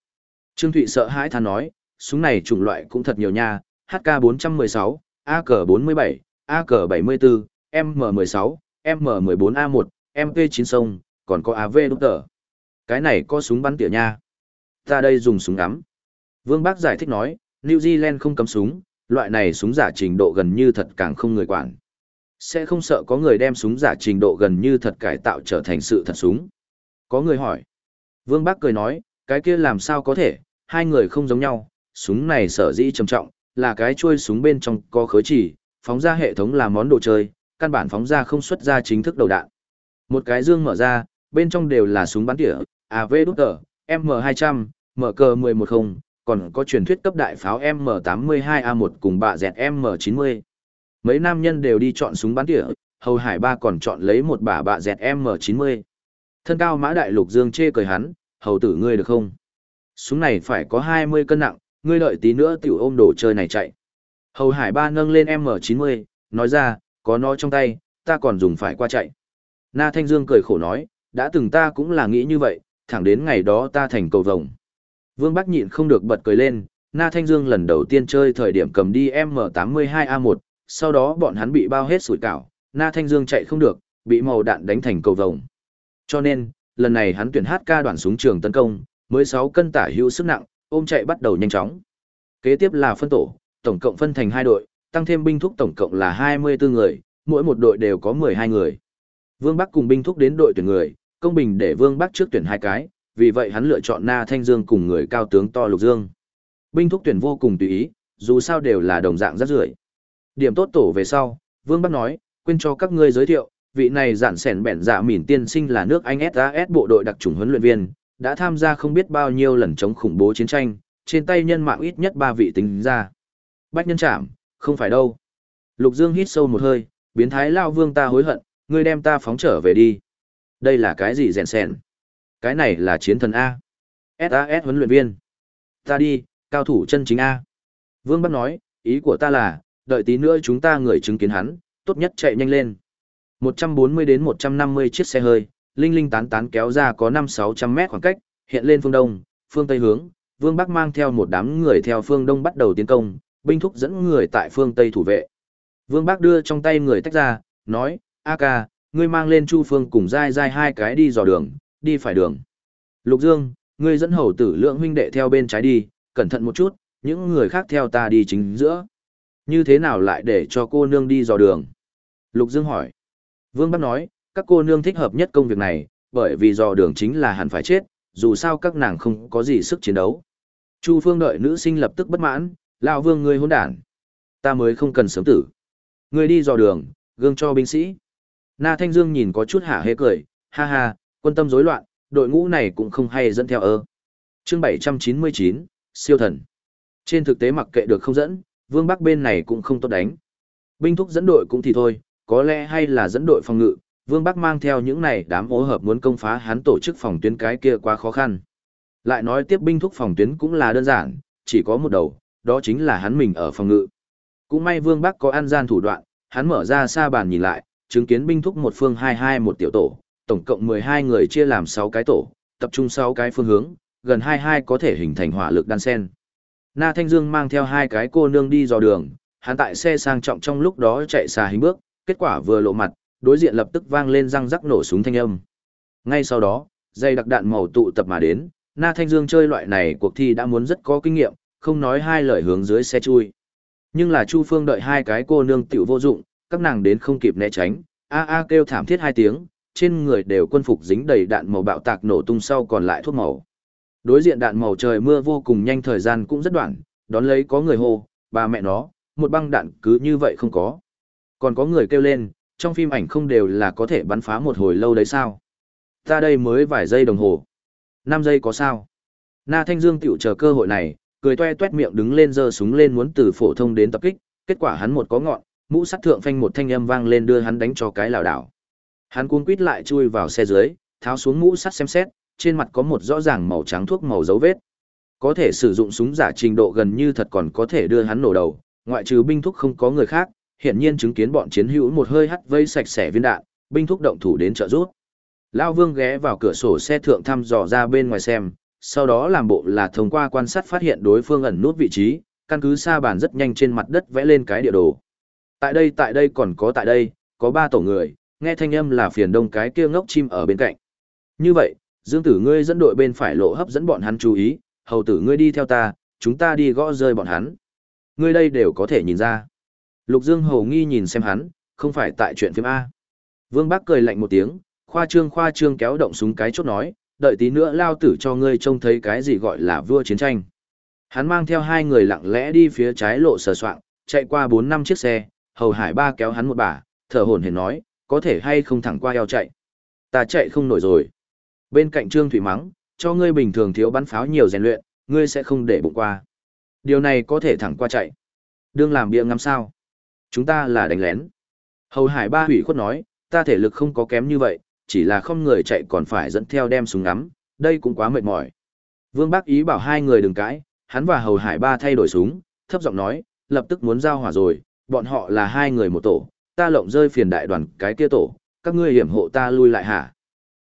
Trương Thụy sợ hãi than nói, súng này chủng loại cũng thật nhiều nha, HK416, AK47, AK74, M16, M14A1, MP9 sông, còn có AV đúc tờ. Cái này có súng bắn tỉa nha. Ta đây dùng súng ngắm. Vương Bác giải thích nói, New Zealand không cấm súng, loại này súng giả trình độ gần như thật càng không người quản. Sẽ không sợ có người đem súng giả trình độ gần như thật cải tạo trở thành sự thật súng. Có người hỏi. Vương Bác cười nói, cái kia làm sao có thể, hai người không giống nhau, súng này sở dĩ trầm trọng, là cái chuôi súng bên trong có khối chỉ, phóng ra hệ thống là món đồ chơi, căn bản phóng ra không xuất ra chính thức đầu đạn. Một cái dương mở ra, bên trong đều là súng bắn tỉa, AV đút tờ, M200, MK110, còn có truyền thuyết cấp đại pháo M82A1 cùng bạ dẹt M90. Mấy nam nhân đều đi chọn súng bắn tỉa, hầu hải ba còn chọn lấy một bả bạ dẹt M90. Thân cao mã đại lục dương chê cười hắn, hầu tử ngươi được không? Súng này phải có 20 cân nặng, ngươi đợi tí nữa tiểu ôm đồ chơi này chạy. Hầu hải ba nâng lên M90, nói ra, có nó trong tay, ta còn dùng phải qua chạy. Na Thanh Dương cười khổ nói, đã từng ta cũng là nghĩ như vậy, thẳng đến ngày đó ta thành cầu vồng. Vương Bắc nhịn không được bật cười lên, Na Thanh Dương lần đầu tiên chơi thời điểm cầm đi M82A1, sau đó bọn hắn bị bao hết sủi cảo, Na Thanh Dương chạy không được, bị màu đạn đánh thành cầu vồng. Cho nên, lần này hắn tuyển hát ca đoạn súng trường tấn công, mới 6 cân tả hữu sức nặng, ôm chạy bắt đầu nhanh chóng. Kế tiếp là phân tổ, tổng cộng phân thành hai đội, tăng thêm binh thúc tổng cộng là 24 người, mỗi một đội đều có 12 người. Vương Bắc cùng binh thúc đến đội tuyển người, công bình để Vương Bắc trước tuyển hai cái, vì vậy hắn lựa chọn Na Thanh Dương cùng người cao tướng to Lục Dương. Binh thúc tuyển vô cùng tùy ý, dù sao đều là đồng dạng rất rưởi. Điểm tốt tổ về sau, Vương Bắc nói, quên cho các ngươi giới thiệu, vị này giản sẻn bẻn dạ mỉn tiên sinh là nước Anh SAS bộ đội đặc trùng huấn luyện viên, đã tham gia không biết bao nhiêu lần chống khủng bố chiến tranh, trên tay nhân mạng ít nhất ba vị tính ra. Bách nhân chạm, không phải đâu. Lục Dương hít sâu một hơi, biến thái lao vương ta hối hận, ngươi đem ta phóng trở về đi. Đây là cái gì rèn sèn? Cái này là chiến thần A. SAS huấn luyện viên. Ta đi, cao thủ chân chính A. Vương bắt nói, ý của ta là, đợi tí nữa chúng ta người chứng kiến hắn, tốt nhất chạy nhanh lên. 140 đến 150 chiếc xe hơi, linh linh tán tán kéo ra có 5-600 mét khoảng cách, hiện lên phương đông, phương tây hướng, Vương Bắc mang theo một đám người theo phương đông bắt đầu tiến công, binh thúc dẫn người tại phương tây thủ vệ. Vương Bắc đưa trong tay người tách ra, nói, A ca, ngươi mang lên Chu Phương cùng dai dai hai cái đi dò đường, đi phải đường. Lục Dương, ngươi dẫn hầu tử lượng huynh đệ theo bên trái đi, cẩn thận một chút, những người khác theo ta đi chính giữa. Như thế nào lại để cho cô nương đi dò đường? Lục Dương hỏi. Vương Bắc nói, các cô nương thích hợp nhất công việc này, bởi vì dò đường chính là hẳn phải chết, dù sao các nàng không có gì sức chiến đấu. Chu Phương đợi nữ sinh lập tức bất mãn, lão Vương ngươi hỗn đản, ta mới không cần sớm tử. Ngươi đi dò đường, gương cho binh sĩ. Na Thanh Dương nhìn có chút hả hê cười, ha ha, quân tâm rối loạn, đội ngũ này cũng không hay dẫn theo ơ. Chương 799, siêu thần. Trên thực tế mặc kệ được không dẫn, Vương Bắc bên này cũng không tốt đánh. Binh thúc dẫn đội cũng thì thôi, có lẽ hay là dẫn đội phòng ngự, Vương Bắc mang theo những này đám ố hợp muốn công phá hắn tổ chức phòng tuyến cái kia quá khó khăn. Lại nói tiếp binh thúc phòng tuyến cũng là đơn giản, chỉ có một đầu, đó chính là hắn mình ở phòng ngự. Cũng may Vương Bắc có an gian thủ đoạn, hắn mở ra xa bàn nhìn lại, chứng kiến binh thúc một phương hai hai một tiểu tổ, tổng cộng 12 người chia làm 6 cái tổ, tập trung 6 cái phương hướng, gần 22 có thể hình thành hỏa lực đan sen. Na Thanh Dương mang theo hai cái cô nương đi dò đường, hắn tại xe sang trọng trong lúc đó chạy xa hình bước, kết quả vừa lộ mặt, đối diện lập tức vang lên răng rắc nổ súng thanh âm. Ngay sau đó, dây đặc đạn màu tụ tập mà đến, Na Thanh Dương chơi loại này cuộc thi đã muốn rất có kinh nghiệm, không nói hai lời hướng dưới xe chui. Nhưng là Chu Phương đợi hai cái cô nương tiểu vô dụng, các nàng đến không kịp né tránh, a a kêu thảm thiết hai tiếng, trên người đều quân phục dính đầy đạn màu bạo tạc nổ tung sau còn lại thuốc màu. Đối diện đạn màu trời mưa vô cùng nhanh thời gian cũng rất đoạn, đón lấy có người hô, bà mẹ nó, một băng đạn cứ như vậy không có. Còn có người kêu lên, trong phim ảnh không đều là có thể bắn phá một hồi lâu đấy sao? Ta đây mới vài giây đồng hồ. 5 giây có sao? Na Thanh Dương tiểu chờ cơ hội này, cười toe toét miệng đứng lên giơ súng lên muốn từ phổ thông đến tập kích, kết quả hắn một có ngọn, mũ sắt thượng phanh một thanh âm vang lên đưa hắn đánh cho cái lảo đảo. Hắn cuống quít lại chui vào xe dưới, tháo xuống mũ sắt xem xét, trên mặt có một rõ ràng màu trắng thuốc màu dấu vết. Có thể sử dụng súng giả trình độ gần như thật còn có thể đưa hắn nổ đầu, ngoại trừ binh thúc không có người khác, hiện nhiên chứng kiến bọn chiến hữu một hơi hắt vây sạch sẽ viên đạn, binh thúc động thủ đến trợ giúp. Lão Vương ghé vào cửa sổ xe thượng thăm dò ra bên ngoài xem, sau đó làm bộ là thông qua quan sát phát hiện đối phương ẩn nút vị trí, căn cứ xa bàn rất nhanh trên mặt đất vẽ lên cái địa đồ. Tại đây tại đây còn có tại đây, có ba tổ người, nghe thanh âm là phiền đông cái kia ngốc chim ở bên cạnh. Như vậy, Dương tử ngươi dẫn đội bên phải lộ hấp dẫn bọn hắn chú ý, hầu tử ngươi đi theo ta, chúng ta đi gõ rơi bọn hắn. Ngươi đây đều có thể nhìn ra. Lục Dương hầu nghi nhìn xem hắn, không phải tại chuyện phim A. Vương Bắc cười lạnh một tiếng, khoa trương khoa trương kéo động súng cái chốt nói, đợi tí nữa lao tử cho ngươi trông thấy cái gì gọi là vua chiến tranh. Hắn mang theo hai người lặng lẽ đi phía trái lộ sờ soạn, chạy qua bốn năm chiếc xe, hầu hải ba kéo hắn một bà, thở hổn hển nói, có thể hay không thẳng qua eo chạy. Ta chạy không nổi rồi. Bên cạnh Trương Thủy mắng, cho ngươi bình thường thiếu bắn pháo nhiều rèn luyện, ngươi sẽ không để bụng qua. Điều này có thể thẳng qua chạy. Đương làm bia ngắm sao. Chúng ta là đánh lén. Hầu hải ba hủy khuất nói, ta thể lực không có kém như vậy, chỉ là không người chạy còn phải dẫn theo đem súng ngắm, đây cũng quá mệt mỏi. Vương Bác ý bảo hai người đừng cãi, hắn và hầu hải ba thay đổi súng, thấp giọng nói, lập tức muốn giao hỏa rồi, bọn họ là hai người một tổ, ta lộng rơi phiền đại đoàn cái kia tổ, các ngươi hiểm hộ ta lui lại hả?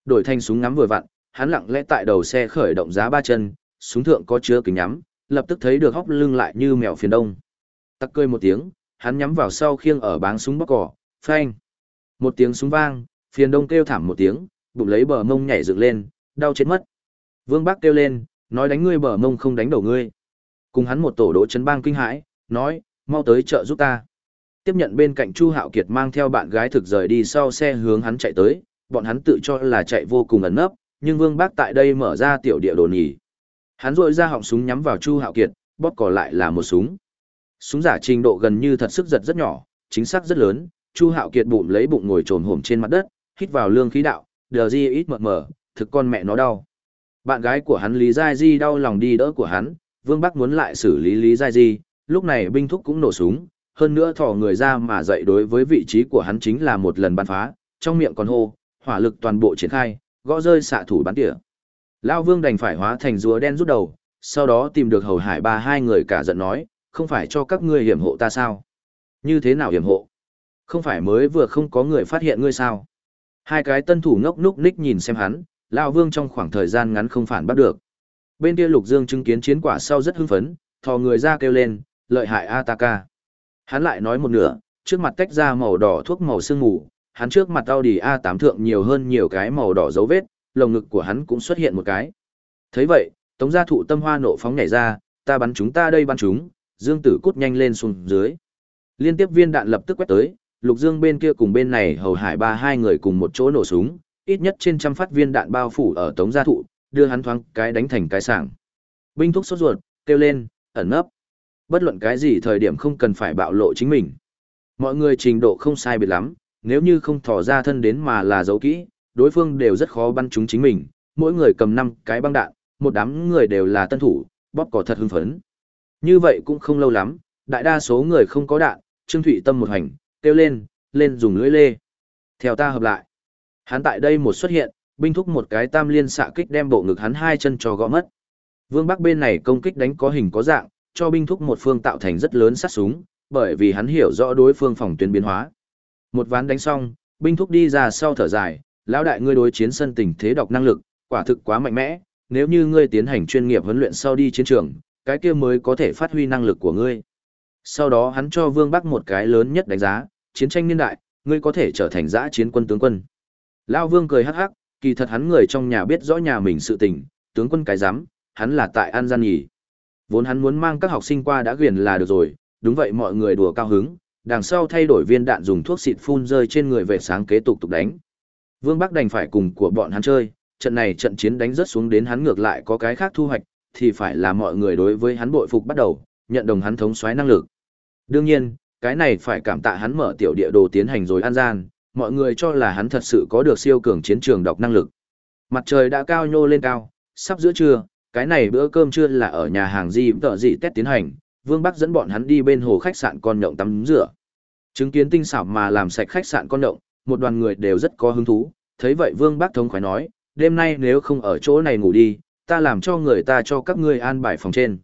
Đổi thanh súng ngắm vừa vặn, hắn lặng lẽ tại đầu xe khởi động giá ba chân, súng thượng có chứa kính nhắm, lập tức thấy được hóc lưng lại như mèo phiền đông. Tắc cười một tiếng, hắn nhắm vào sau khiêng ở báng súng bóc cỏ, phanh. Một tiếng súng vang, phiền đông kêu thảm một tiếng, bụng lấy bờ mông nhảy dựng lên, đau chết mất. Vương Bắc kêu lên, nói đánh ngươi bờ mông không đánh đầu ngươi. Cùng hắn một tổ đỗ chấn bang kinh hãi, nói, mau tới chợ giúp ta. Tiếp nhận bên cạnh Chu Hạo Kiệt mang theo bạn gái thực rời đi sau xe hướng hắn chạy tới, bọn hắn tự cho là chạy vô cùng ẩn nấp, nhưng Vương Bác tại đây mở ra tiểu địa đồ nhỉ. Hắn rội ra họng súng nhắm vào Chu Hạo Kiệt, bóp cò lại là một súng. Súng giả trình độ gần như thật sức giật rất nhỏ, chính xác rất lớn, Chu Hạo Kiệt bụng lấy bụng ngồi trồn hổm trên mặt đất, hít vào lương khí đạo, đờ di ít mờ mờ, thực con mẹ nó đau. Bạn gái của hắn Lý Giai Di đau lòng đi đỡ của hắn, Vương Bắc muốn lại xử lý Lý Giai Di, lúc này binh thúc cũng nổ súng, hơn nữa thò người ra mà dậy đối với vị trí của hắn chính là một lần bắn phá, trong miệng còn hô, hỏa lực toàn bộ triển khai, gõ rơi xạ thủ bắn tỉa. Lao Vương đành phải hóa thành rùa đen rút đầu, sau đó tìm được hầu hải ba hai người cả giận nói, không phải cho các ngươi hiểm hộ ta sao? Như thế nào hiểm hộ? Không phải mới vừa không có người phát hiện ngươi sao? Hai cái tân thủ ngốc núc ních nhìn xem hắn, Lão Vương trong khoảng thời gian ngắn không phản bắt được. Bên kia Lục Dương chứng kiến chiến quả sau rất hưng phấn, thò người ra kêu lên, lợi hại Ataka. Hắn lại nói một nửa, trước mặt tách ra màu đỏ thuốc màu sương mù, hắn trước mặt Audi A8 thượng nhiều hơn nhiều cái màu đỏ dấu vết, lồng ngực của hắn cũng xuất hiện một cái. thấy vậy, Tống gia thụ tâm hoa nộ phóng nhảy ra, ta bắn chúng ta đây bắn chúng, Dương Tử cút nhanh lên xuống dưới. Liên tiếp viên đạn lập tức quét tới, Lục Dương bên kia cùng bên này hầu hải ba hai người cùng một chỗ nổ súng, ít nhất trên trăm phát viên đạn bao phủ ở Tống gia thụ, đưa hắn thoáng cái đánh thành cái sảng. Binh thúc sốt ruột, kêu lên, ẩn nấp. Bất luận cái gì thời điểm không cần phải bạo lộ chính mình. Mọi người trình độ không sai biệt lắm, nếu như không thò ra thân đến mà là giấu kỹ, đối phương đều rất khó bắn chúng chính mình, mỗi người cầm 5 cái băng đạn, một đám người đều là tân thủ, bóp cỏ thật hưng phấn. Như vậy cũng không lâu lắm, đại đa số người không có đạn, Trương Thụy Tâm một hành, kêu lên, lên dùng lưỡi lê. Theo ta hợp lại. Hắn tại đây một xuất hiện, binh thúc một cái tam liên xạ kích đem bộ ngực hắn hai chân cho gõ mất. Vương Bắc bên này công kích đánh có hình có dạng, cho binh thúc một phương tạo thành rất lớn sát súng, bởi vì hắn hiểu rõ đối phương phòng tuyến biến hóa. Một ván đánh xong, binh thúc đi ra sau thở dài, lão đại ngươi đối chiến sân tình thế đọc năng lực, quả thực quá mạnh mẽ, nếu như ngươi tiến hành chuyên nghiệp huấn luyện sau đi chiến trường, cái kia mới có thể phát huy năng lực của ngươi. Sau đó hắn cho Vương Bắc một cái lớn nhất đánh giá, chiến tranh niên đại, ngươi có thể trở thành giã chiến quân tướng quân. Lão Vương cười hắc hắc, kỳ thật hắn người trong nhà biết rõ nhà mình sự tình, tướng quân cái giám, hắn là tại An Gian nhỉ. Vốn hắn muốn mang các học sinh qua đã quyền là được rồi, đúng vậy mọi người đùa cao hứng, đằng sau thay đổi viên đạn dùng thuốc xịt phun rơi trên người vệ sáng kế tục tục đánh. Vương Bắc đành phải cùng của bọn hắn chơi, trận này trận chiến đánh rất xuống đến hắn ngược lại có cái khác thu hoạch, thì phải là mọi người đối với hắn bội phục bắt đầu, nhận đồng hắn thống soái năng lực. Đương nhiên, cái này phải cảm tạ hắn mở tiểu địa đồ tiến hành rồi an gian, mọi người cho là hắn thật sự có được siêu cường chiến trường đọc năng lực. Mặt trời đã cao nhô lên cao, sắp giữa trưa, cái này bữa cơm trưa là ở nhà hàng gì tợ gì tết tiến hành, Vương Bắc dẫn bọn hắn đi bên hồ khách sạn con nhộng tắm rửa. Chứng kiến tinh xảo mà làm sạch khách sạn con nhộng, một đoàn người đều rất có hứng thú, thấy vậy Vương Bắc thống khoái nói, đêm nay nếu không ở chỗ này ngủ đi, ta làm cho người ta cho các ngươi an bài phòng trên.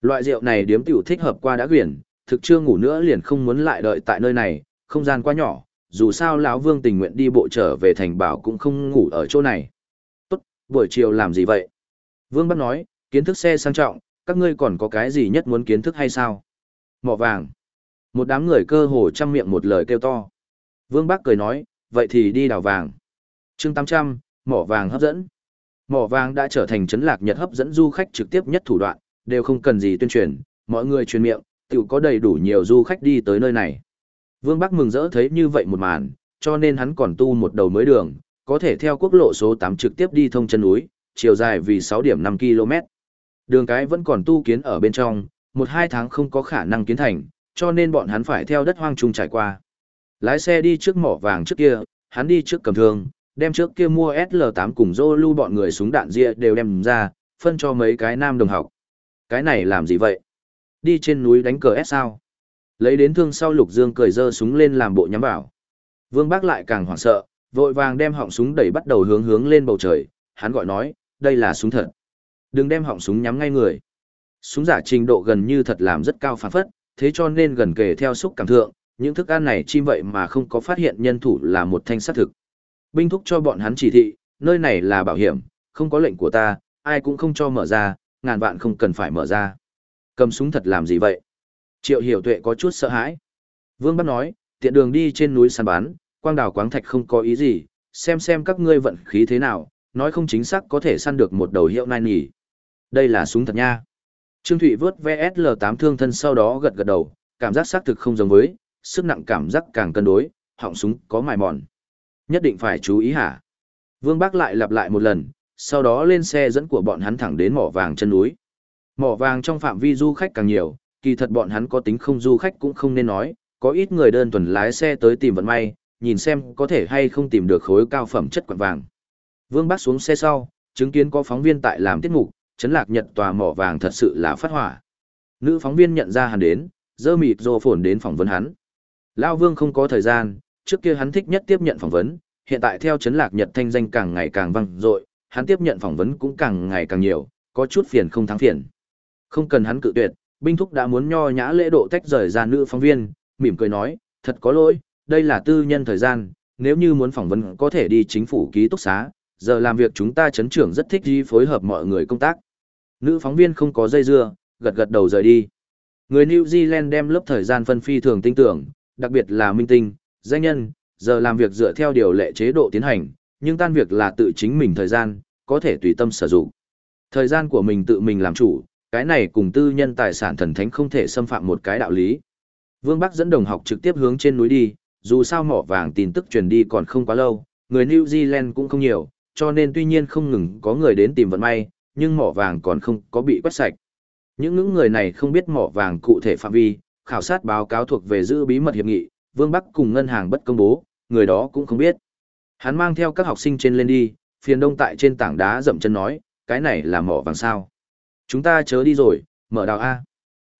Loại rượu này điếm tiểu thích hợp qua đã quyển, thực chưa ngủ nữa liền không muốn lại đợi tại nơi này, không gian quá nhỏ, dù sao lão Vương tình nguyện đi bộ trở về thành bảo cũng không ngủ ở chỗ này. Tốt, buổi chiều làm gì vậy? Vương bắt nói, kiến thức xe sang trọng, các ngươi còn có cái gì nhất muốn kiến thức hay sao? Mỏ vàng. Một đám người cơ hồ chăm miệng một lời kêu to. Vương Bắc cười nói, vậy thì đi đào vàng. chương 800, mỏ vàng hấp dẫn. Mỏ vàng đã trở thành chấn lạc nhật hấp dẫn du khách trực tiếp nhất thủ đoạn, đều không cần gì tuyên truyền, mọi người truyền miệng, tự có đầy đủ nhiều du khách đi tới nơi này. Vương Bắc mừng rỡ thấy như vậy một màn, cho nên hắn còn tu một đầu mới đường, có thể theo quốc lộ số 8 trực tiếp đi thông chân núi, chiều dài vì 6 điểm 5 km. Đường cái vẫn còn tu kiến ở bên trong, một hai tháng không có khả năng kiến thành, cho nên bọn hắn phải theo đất hoang trung trải qua. Lái xe đi trước mỏ vàng trước kia, hắn đi trước cầm thương, đem trước kia mua SL8 cùng Zolu bọn người súng đạn ria đều đem ra, phân cho mấy cái nam đồng học. Cái này làm gì vậy? Đi trên núi đánh cờ S sao? Lấy đến thương sau Lục Dương cười dơ súng lên làm bộ nhắm vào. Vương Bác lại càng hoảng sợ, vội vàng đem họng súng đẩy bắt đầu hướng hướng lên bầu trời, hắn gọi nói, đây là súng thật. Đừng đem họng súng nhắm ngay người. Súng giả trình độ gần như thật làm rất cao phản phất, thế cho nên gần kề theo xúc cảm thượng, những thức ăn này chim vậy mà không có phát hiện nhân thủ là một thanh sát thực. Binh thúc cho bọn hắn chỉ thị, nơi này là bảo hiểm, không có lệnh của ta, ai cũng không cho mở ra, ngàn vạn không cần phải mở ra. Cầm súng thật làm gì vậy? Triệu hiểu tuệ có chút sợ hãi. Vương bắt nói, tiện đường đi trên núi săn bán, quang đảo quáng thạch không có ý gì, xem xem các ngươi vận khí thế nào, nói không chính xác có thể săn được một đầu hiệu nai nhỉ. Đây là súng thật nha. Trương Thụy vớt VSL8 thương thân sau đó gật gật đầu, cảm giác xác thực không giống với, sức nặng cảm giác càng cân đối, họng súng có mài mòn. Nhất định phải chú ý hả? Vương Bác lại lặp lại một lần, sau đó lên xe dẫn của bọn hắn thẳng đến mỏ vàng chân núi. Mỏ vàng trong phạm vi du khách càng nhiều, kỳ thật bọn hắn có tính không du khách cũng không nên nói, có ít người đơn thuần lái xe tới tìm vận may, nhìn xem có thể hay không tìm được khối cao phẩm chất quặng vàng. Vương Bác xuống xe sau, chứng kiến có phóng viên tại làm tiết mục, chấn lạc nhật tòa mỏ vàng thật sự là phát hỏa. Nữ phóng viên nhận ra hắn đến, dơ mịt rồ phồn đến phỏng vấn hắn. Lao Vương không có thời gian, trước kia hắn thích nhất tiếp nhận phỏng vấn, hiện tại theo chấn lạc nhật thanh danh càng ngày càng vang dội, hắn tiếp nhận phỏng vấn cũng càng ngày càng nhiều, có chút phiền không thắng phiền. Không cần hắn cự tuyệt, binh thúc đã muốn nho nhã lễ độ tách rời ra nữ phóng viên, mỉm cười nói, thật có lỗi, đây là tư nhân thời gian, nếu như muốn phỏng vấn có thể đi chính phủ ký túc xá, giờ làm việc chúng ta chấn trưởng rất thích đi phối hợp mọi người công tác. Nữ phóng viên không có dây dưa, gật gật đầu rời đi. Người New Zealand đem lớp thời gian phân phi thường tinh tưởng, đặc biệt là minh tinh, danh nhân, giờ làm việc dựa theo điều lệ chế độ tiến hành, nhưng tan việc là tự chính mình thời gian, có thể tùy tâm sử dụng. Thời gian của mình tự mình làm chủ, cái này cùng tư nhân tài sản thần thánh không thể xâm phạm một cái đạo lý. Vương Bắc dẫn đồng học trực tiếp hướng trên núi đi, dù sao mỏ vàng tin tức truyền đi còn không quá lâu, người New Zealand cũng không nhiều, cho nên tuy nhiên không ngừng có người đến tìm vận may, nhưng mỏ vàng còn không có bị quét sạch. Những những người này không biết mỏ vàng cụ thể phạm vi, khảo sát báo cáo thuộc về giữ bí mật hiệp nghị, Vương Bắc cùng ngân hàng bất công bố, người đó cũng không biết. Hắn mang theo các học sinh trên lên đi, phiền đông tại trên tảng đá dậm chân nói, cái này là mỏ vàng sao. Chúng ta chớ đi rồi, mở đào A.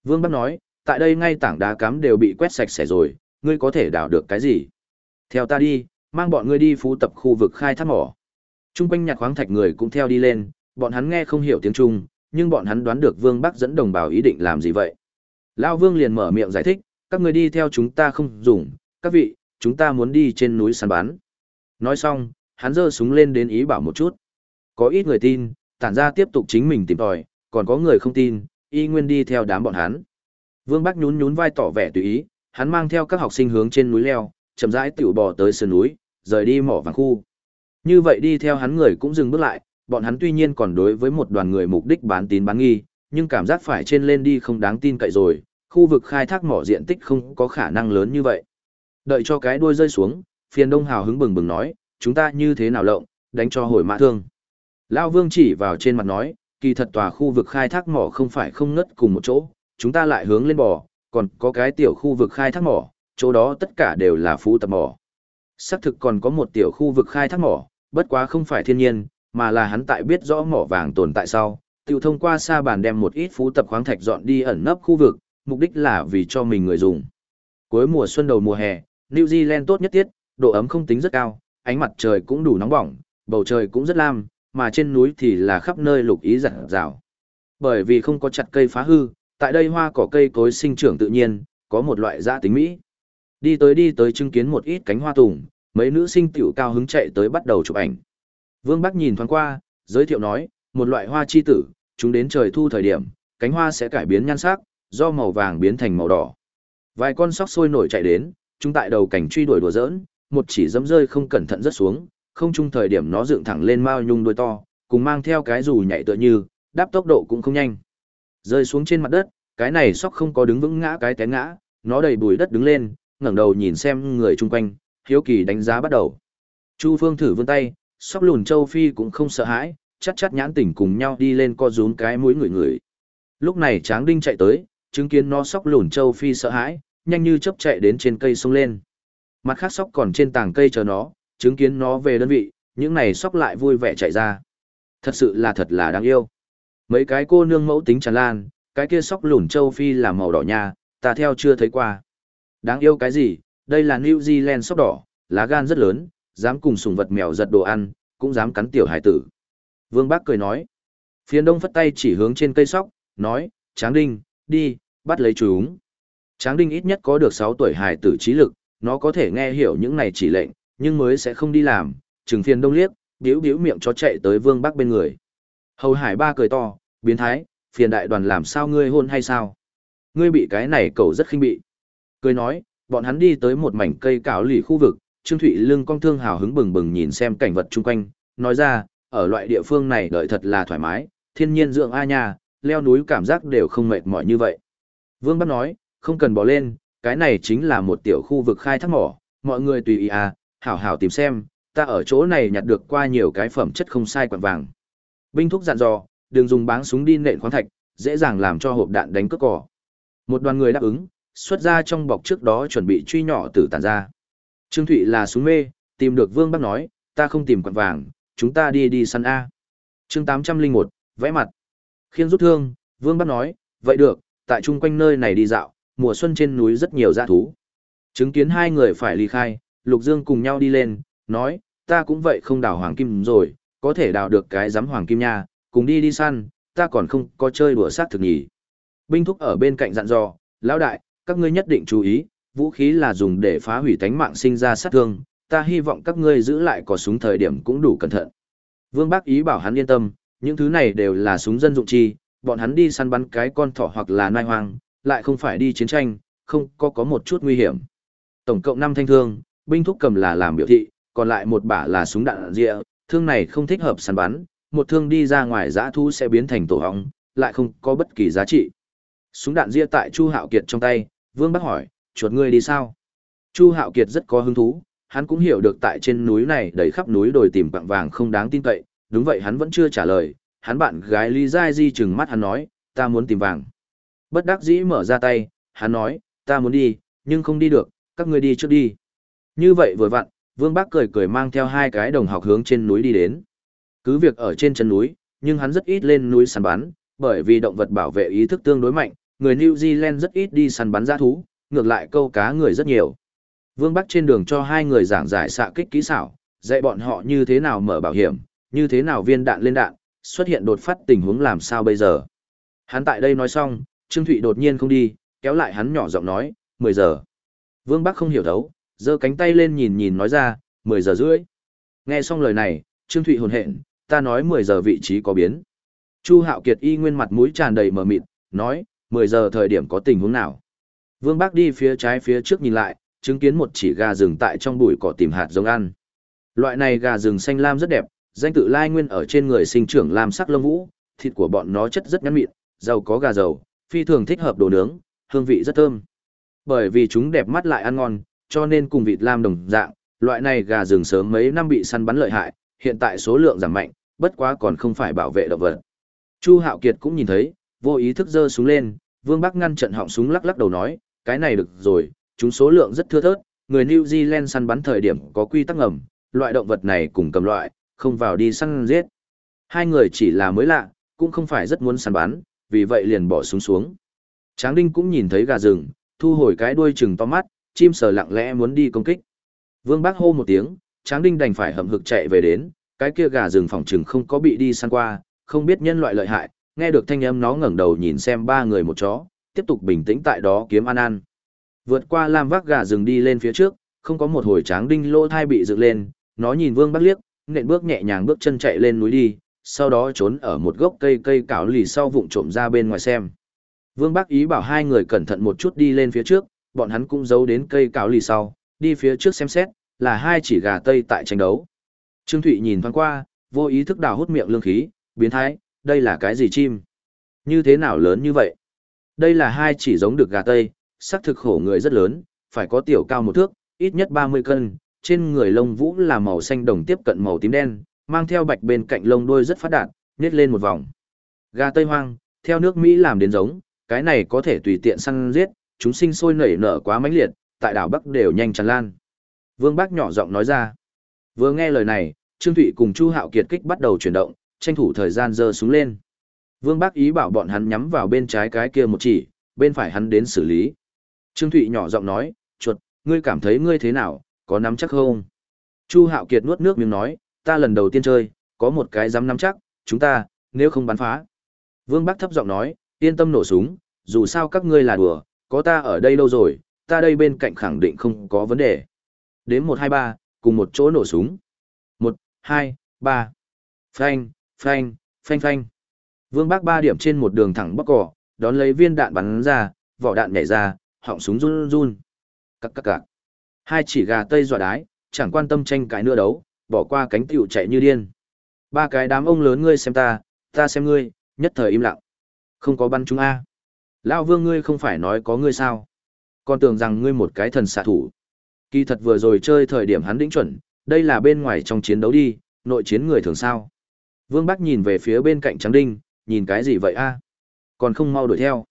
Vương Bắc nói, tại đây ngay tảng đá cắm đều bị quét sạch sẽ rồi, ngươi có thể đào được cái gì? Theo ta đi, mang bọn ngươi đi phú tập khu vực khai thác mỏ. Trung quanh nhạc khoáng thạch người cũng theo đi lên, bọn hắn nghe không hiểu tiếng Trung, nhưng bọn hắn đoán được Vương Bắc dẫn đồng bào ý định làm gì vậy. Lao Vương liền mở miệng giải thích, các người đi theo chúng ta không dùng, các vị, chúng ta muốn đi trên núi săn bán. Nói xong, hắn giơ súng lên đến ý bảo một chút. Có ít người tin, tản ra tiếp tục chính mình tìm tòi, còn có người không tin, y nguyên đi theo đám bọn hắn. Vương Bắc nhún nhún vai tỏ vẻ tùy ý, hắn mang theo các học sinh hướng trên núi leo, chậm rãi tiểu bò tới sườn núi, rời đi mỏ vàng khu. Như vậy đi theo hắn người cũng dừng bước lại, bọn hắn tuy nhiên còn đối với một đoàn người mục đích bán tín bán nghi, nhưng cảm giác phải trên lên đi không đáng tin cậy rồi, khu vực khai thác mỏ diện tích không có khả năng lớn như vậy. Đợi cho cái đuôi rơi xuống, phiền đông hào hứng bừng bừng nói, chúng ta như thế nào lộng, đánh cho hồi mã thương. Lao vương chỉ vào trên mặt nói, kỳ thật tòa khu vực khai thác mỏ không phải không ngất cùng một chỗ, chúng ta lại hướng lên bò, còn có cái tiểu khu vực khai thác mỏ, chỗ đó tất cả đều là phú tập mỏ. Xác thực còn có một tiểu khu vực khai thác mỏ, bất quá không phải thiên nhiên, mà là hắn tại biết rõ mỏ vàng tồn tại sau, tiểu thông qua xa bàn đem một ít phú tập khoáng thạch dọn đi ẩn nấp khu vực, mục đích là vì cho mình người dùng. Cuối mùa xuân đầu mùa hè, New Zealand tốt nhất tiết, độ ấm không tính rất cao, ánh mặt trời cũng đủ nóng bỏng, bầu trời cũng rất lam, mà trên núi thì là khắp nơi lục ý rạng rào. Bởi vì không có chặt cây phá hư, tại đây hoa cỏ cây cối sinh trưởng tự nhiên, có một loại giá tính mỹ. Đi tới đi tới chứng kiến một ít cánh hoa tùng, mấy nữ sinh tiểu cao hứng chạy tới bắt đầu chụp ảnh. Vương Bắc nhìn thoáng qua, giới thiệu nói, một loại hoa chi tử, chúng đến trời thu thời điểm, cánh hoa sẽ cải biến nhan sắc, do màu vàng biến thành màu đỏ. Vài con sóc sôi nổi chạy đến, chúng tại đầu cảnh truy đuổi đùa giỡn, một chỉ dẫm rơi không cẩn thận rất xuống, không chung thời điểm nó dựng thẳng lên mao nhung đuôi to, cùng mang theo cái dù nhảy tựa như, đáp tốc độ cũng không nhanh. Rơi xuống trên mặt đất, cái này sóc không có đứng vững ngã cái té ngã, nó đầy bùi đất đứng lên, ngẩng đầu nhìn xem người chung quanh, hiếu kỳ đánh giá bắt đầu. Chu Phương thử vươn tay, sóc lùn châu Phi cũng không sợ hãi, chắc chắc nhãn tỉnh cùng nhau đi lên co rúm cái mũi người người. Lúc này Tráng Đinh chạy tới, chứng kiến nó sóc lùn châu Phi sợ hãi, nhanh như chớp chạy đến trên cây sông lên. Mặt khác sóc còn trên tảng cây chờ nó, chứng kiến nó về đơn vị, những này sóc lại vui vẻ chạy ra. Thật sự là thật là đáng yêu. Mấy cái cô nương mẫu tính tràn lan, cái kia sóc lùn châu Phi là màu đỏ nha, ta theo chưa thấy qua. Đáng yêu cái gì, đây là New Zealand sóc đỏ, lá gan rất lớn, dám cùng sùng vật mèo giật đồ ăn, cũng dám cắn tiểu hải tử. Vương Bác cười nói. Phiến đông phất tay chỉ hướng trên cây sóc, nói, Tráng Đinh, đi, bắt lấy chúng. Tráng Đinh ít nhất có được 6 tuổi hài tử trí lực, nó có thể nghe hiểu những này chỉ lệnh, nhưng mới sẽ không đi làm, trừng phiền đông liếc, biếu biếu miệng cho chạy tới Vương Bắc bên người. Hầu Hải ba cười to, biến thái, phiền đại đoàn làm sao ngươi hôn hay sao? Ngươi bị cái này cậu rất khinh bị. Cười nói, bọn hắn đi tới một mảnh cây cảo lì khu vực, Trương Thụy lưng cong thương hào hứng bừng bừng nhìn xem cảnh vật chung quanh, nói ra, ở loại địa phương này đợi thật là thoải mái, thiên nhiên dưỡng a nha, leo núi cảm giác đều không mệt mỏi như vậy. Vương Bắc nói, không cần bỏ lên, cái này chính là một tiểu khu vực khai thác mỏ, mọi người tùy ý à, hảo hảo tìm xem, ta ở chỗ này nhặt được qua nhiều cái phẩm chất không sai quặng vàng. Binh thúc dặn dò, đừng dùng báng súng đi nện khoáng thạch, dễ dàng làm cho hộp đạn đánh cướp cỏ. Một đoàn người đáp ứng, xuất ra trong bọc trước đó chuẩn bị truy nhỏ tử tàn ra. Trương Thụy là súng mê, tìm được Vương Bắc nói, ta không tìm quặng vàng, chúng ta đi đi săn A. chương 801, vẽ mặt. Khiên rút thương, Vương Bắc nói, vậy được, tại chung quanh nơi này đi dạo, mùa xuân trên núi rất nhiều dã thú. Chứng kiến hai người phải ly khai, Lục Dương cùng nhau đi lên, nói, ta cũng vậy không đào hoàng kim rồi, có thể đào được cái giám hoàng kim nha, cùng đi đi săn, ta còn không có chơi đùa sát thực nhỉ. Binh thúc ở bên cạnh dặn dò, lão đại, các ngươi nhất định chú ý, vũ khí là dùng để phá hủy tánh mạng sinh ra sát thương, ta hy vọng các ngươi giữ lại có súng thời điểm cũng đủ cẩn thận. Vương Bác ý bảo hắn yên tâm, những thứ này đều là súng dân dụng chi, bọn hắn đi săn bắn cái con thỏ hoặc là nai hoang, lại không phải đi chiến tranh, không có có một chút nguy hiểm. Tổng cộng 5 thanh thương, binh thúc cầm là làm biểu thị, còn lại một bả là súng đạn rịa, thương này không thích hợp săn bắn, một thương đi ra ngoài giã thu sẽ biến thành tổ hóng, lại không có bất kỳ giá trị. Súng đạn ria tại Chu Hạo Kiệt trong tay, Vương Bắc hỏi, chuột ngươi đi sao? Chu Hạo Kiệt rất có hứng thú, hắn cũng hiểu được tại trên núi này đầy khắp núi đồi tìm quặng vàng không đáng tin cậy, đúng vậy hắn vẫn chưa trả lời, hắn bạn gái Lý Giai Di chừng mắt hắn nói, ta muốn tìm vàng. Bất đắc dĩ mở ra tay, hắn nói, ta muốn đi, nhưng không đi được, các ngươi đi trước đi. Như vậy vừa vặn, Vương Bác cười cười mang theo hai cái đồng học hướng trên núi đi đến. Cứ việc ở trên chân núi, nhưng hắn rất ít lên núi săn bắn, bởi vì động vật bảo vệ ý thức tương đối mạnh, người New Zealand rất ít đi săn bắn giã thú, ngược lại câu cá người rất nhiều. Vương Bắc trên đường cho hai người giảng giải xạ kích kỹ xảo, dạy bọn họ như thế nào mở bảo hiểm, như thế nào viên đạn lên đạn, xuất hiện đột phát tình huống làm sao bây giờ. Hắn tại đây nói xong, Trương Thụy đột nhiên không đi, kéo lại hắn nhỏ giọng nói, 10 giờ. Vương Bắc không hiểu thấu, giơ cánh tay lên nhìn nhìn nói ra, 10 giờ rưỡi. Nghe xong lời này, Trương Thụy hồn hện, ta nói 10 giờ vị trí có biến. Chu Hạo Kiệt y nguyên mặt mũi tràn đầy mờ mịt, nói, 10 giờ thời điểm có tình huống nào. Vương Bác đi phía trái phía trước nhìn lại, chứng kiến một chỉ gà rừng tại trong bụi cỏ tìm hạt giống ăn. Loại này gà rừng xanh lam rất đẹp, danh tự lai nguyên ở trên người sinh trưởng làm sắc lông vũ, thịt của bọn nó chất rất ngắn mịn, giàu có gà dầu, phi thường thích hợp đồ nướng, hương vị rất thơm. Bởi vì chúng đẹp mắt lại ăn ngon, cho nên cùng vịt lam đồng dạng, loại này gà rừng sớm mấy năm bị săn bắn lợi hại, hiện tại số lượng giảm mạnh, bất quá còn không phải bảo vệ động vật. Chu Hạo Kiệt cũng nhìn thấy, vô ý thức giơ súng lên, Vương Bắc ngăn trận họng súng lắc lắc đầu nói, cái này được rồi, chúng số lượng rất thưa thớt, người New Zealand săn bắn thời điểm có quy tắc ngầm, loại động vật này cùng cầm loại, không vào đi săn giết. Hai người chỉ là mới lạ, cũng không phải rất muốn săn bắn, vì vậy liền bỏ xuống xuống. Tráng Đinh cũng nhìn thấy gà rừng, thu hồi cái đuôi chừng to mắt, chim sờ lặng lẽ muốn đi công kích. Vương Bác hô một tiếng, Tráng Đinh đành phải hậm hực chạy về đến, cái kia gà rừng phòng chừng không có bị đi săn qua, không biết nhân loại lợi hại, nghe được thanh âm nó ngẩng đầu nhìn xem ba người một chó, tiếp tục bình tĩnh tại đó kiếm ăn ăn. Vượt qua lam vác gà rừng đi lên phía trước, không có một hồi tráng đinh lỗ thai bị dựng lên, nó nhìn Vương Bác liếc, nện bước nhẹ nhàng bước chân chạy lên núi đi, sau đó trốn ở một gốc cây cây cảo lì sau vụng trộm ra bên ngoài xem. Vương Bắc ý bảo hai người cẩn thận một chút đi lên phía trước, bọn hắn cũng giấu đến cây cảo lì sau, đi phía trước xem xét, là hai chỉ gà tây tại tranh đấu. Trương Thụy nhìn thoáng qua, vô ý thức đào hút miệng lương khí, biến thái, đây là cái gì chim? Như thế nào lớn như vậy? Đây là hai chỉ giống được gà tây, sắc thực khổ người rất lớn, phải có tiểu cao một thước, ít nhất 30 cân, trên người lông vũ là màu xanh đồng tiếp cận màu tím đen, mang theo bạch bên cạnh lông đuôi rất phát đạt, nhét lên một vòng. Gà tây hoang, theo nước Mỹ làm đến giống, cái này có thể tùy tiện săn giết, chúng sinh sôi nảy nở quá mãnh liệt, tại đảo Bắc đều nhanh tràn lan. Vương Bác nhỏ giọng nói ra. Vừa nghe lời này, Trương Thụy cùng Chu Hạo Kiệt kích bắt đầu chuyển động, tranh thủ thời gian giơ xuống lên. Vương Bác ý bảo bọn hắn nhắm vào bên trái cái kia một chỉ, bên phải hắn đến xử lý. Trương Thụy nhỏ giọng nói, chuột, ngươi cảm thấy ngươi thế nào, có nắm chắc không? Chu Hạo Kiệt nuốt nước miếng nói, ta lần đầu tiên chơi, có một cái dám nắm chắc, chúng ta, nếu không bắn phá. Vương Bác thấp giọng nói, yên tâm nổ súng, dù sao các ngươi là đùa, có ta ở đây lâu rồi, ta đây bên cạnh khẳng định không có vấn đề. Đến 1 2 3, cùng một chỗ nổ súng. 1 2 3. Phanh, phanh, phanh phanh. Vương Bác ba điểm trên một đường thẳng bắc cỏ, đón lấy viên đạn bắn ra, vỏ đạn nhảy ra, họng súng run run. Cắc cắc cạc. Hai chỉ gà tây dọa đái, chẳng quan tâm tranh cãi nữa đấu, bỏ qua cánh tiểu chạy như điên. Ba cái đám ông lớn ngươi xem ta, ta xem ngươi, nhất thời im lặng. Không có bắn chúng A. Lão vương ngươi không phải nói có ngươi sao. Còn tưởng rằng ngươi một cái thần xạ thủ. Kỳ thật vừa rồi chơi thời điểm hắn đỉnh chuẩn, đây là bên ngoài trong chiến đấu đi, nội chiến người thường sao. Vương Bắc nhìn về phía bên cạnh Tráng Đinh, nhìn cái gì vậy a? Còn không mau đuổi theo.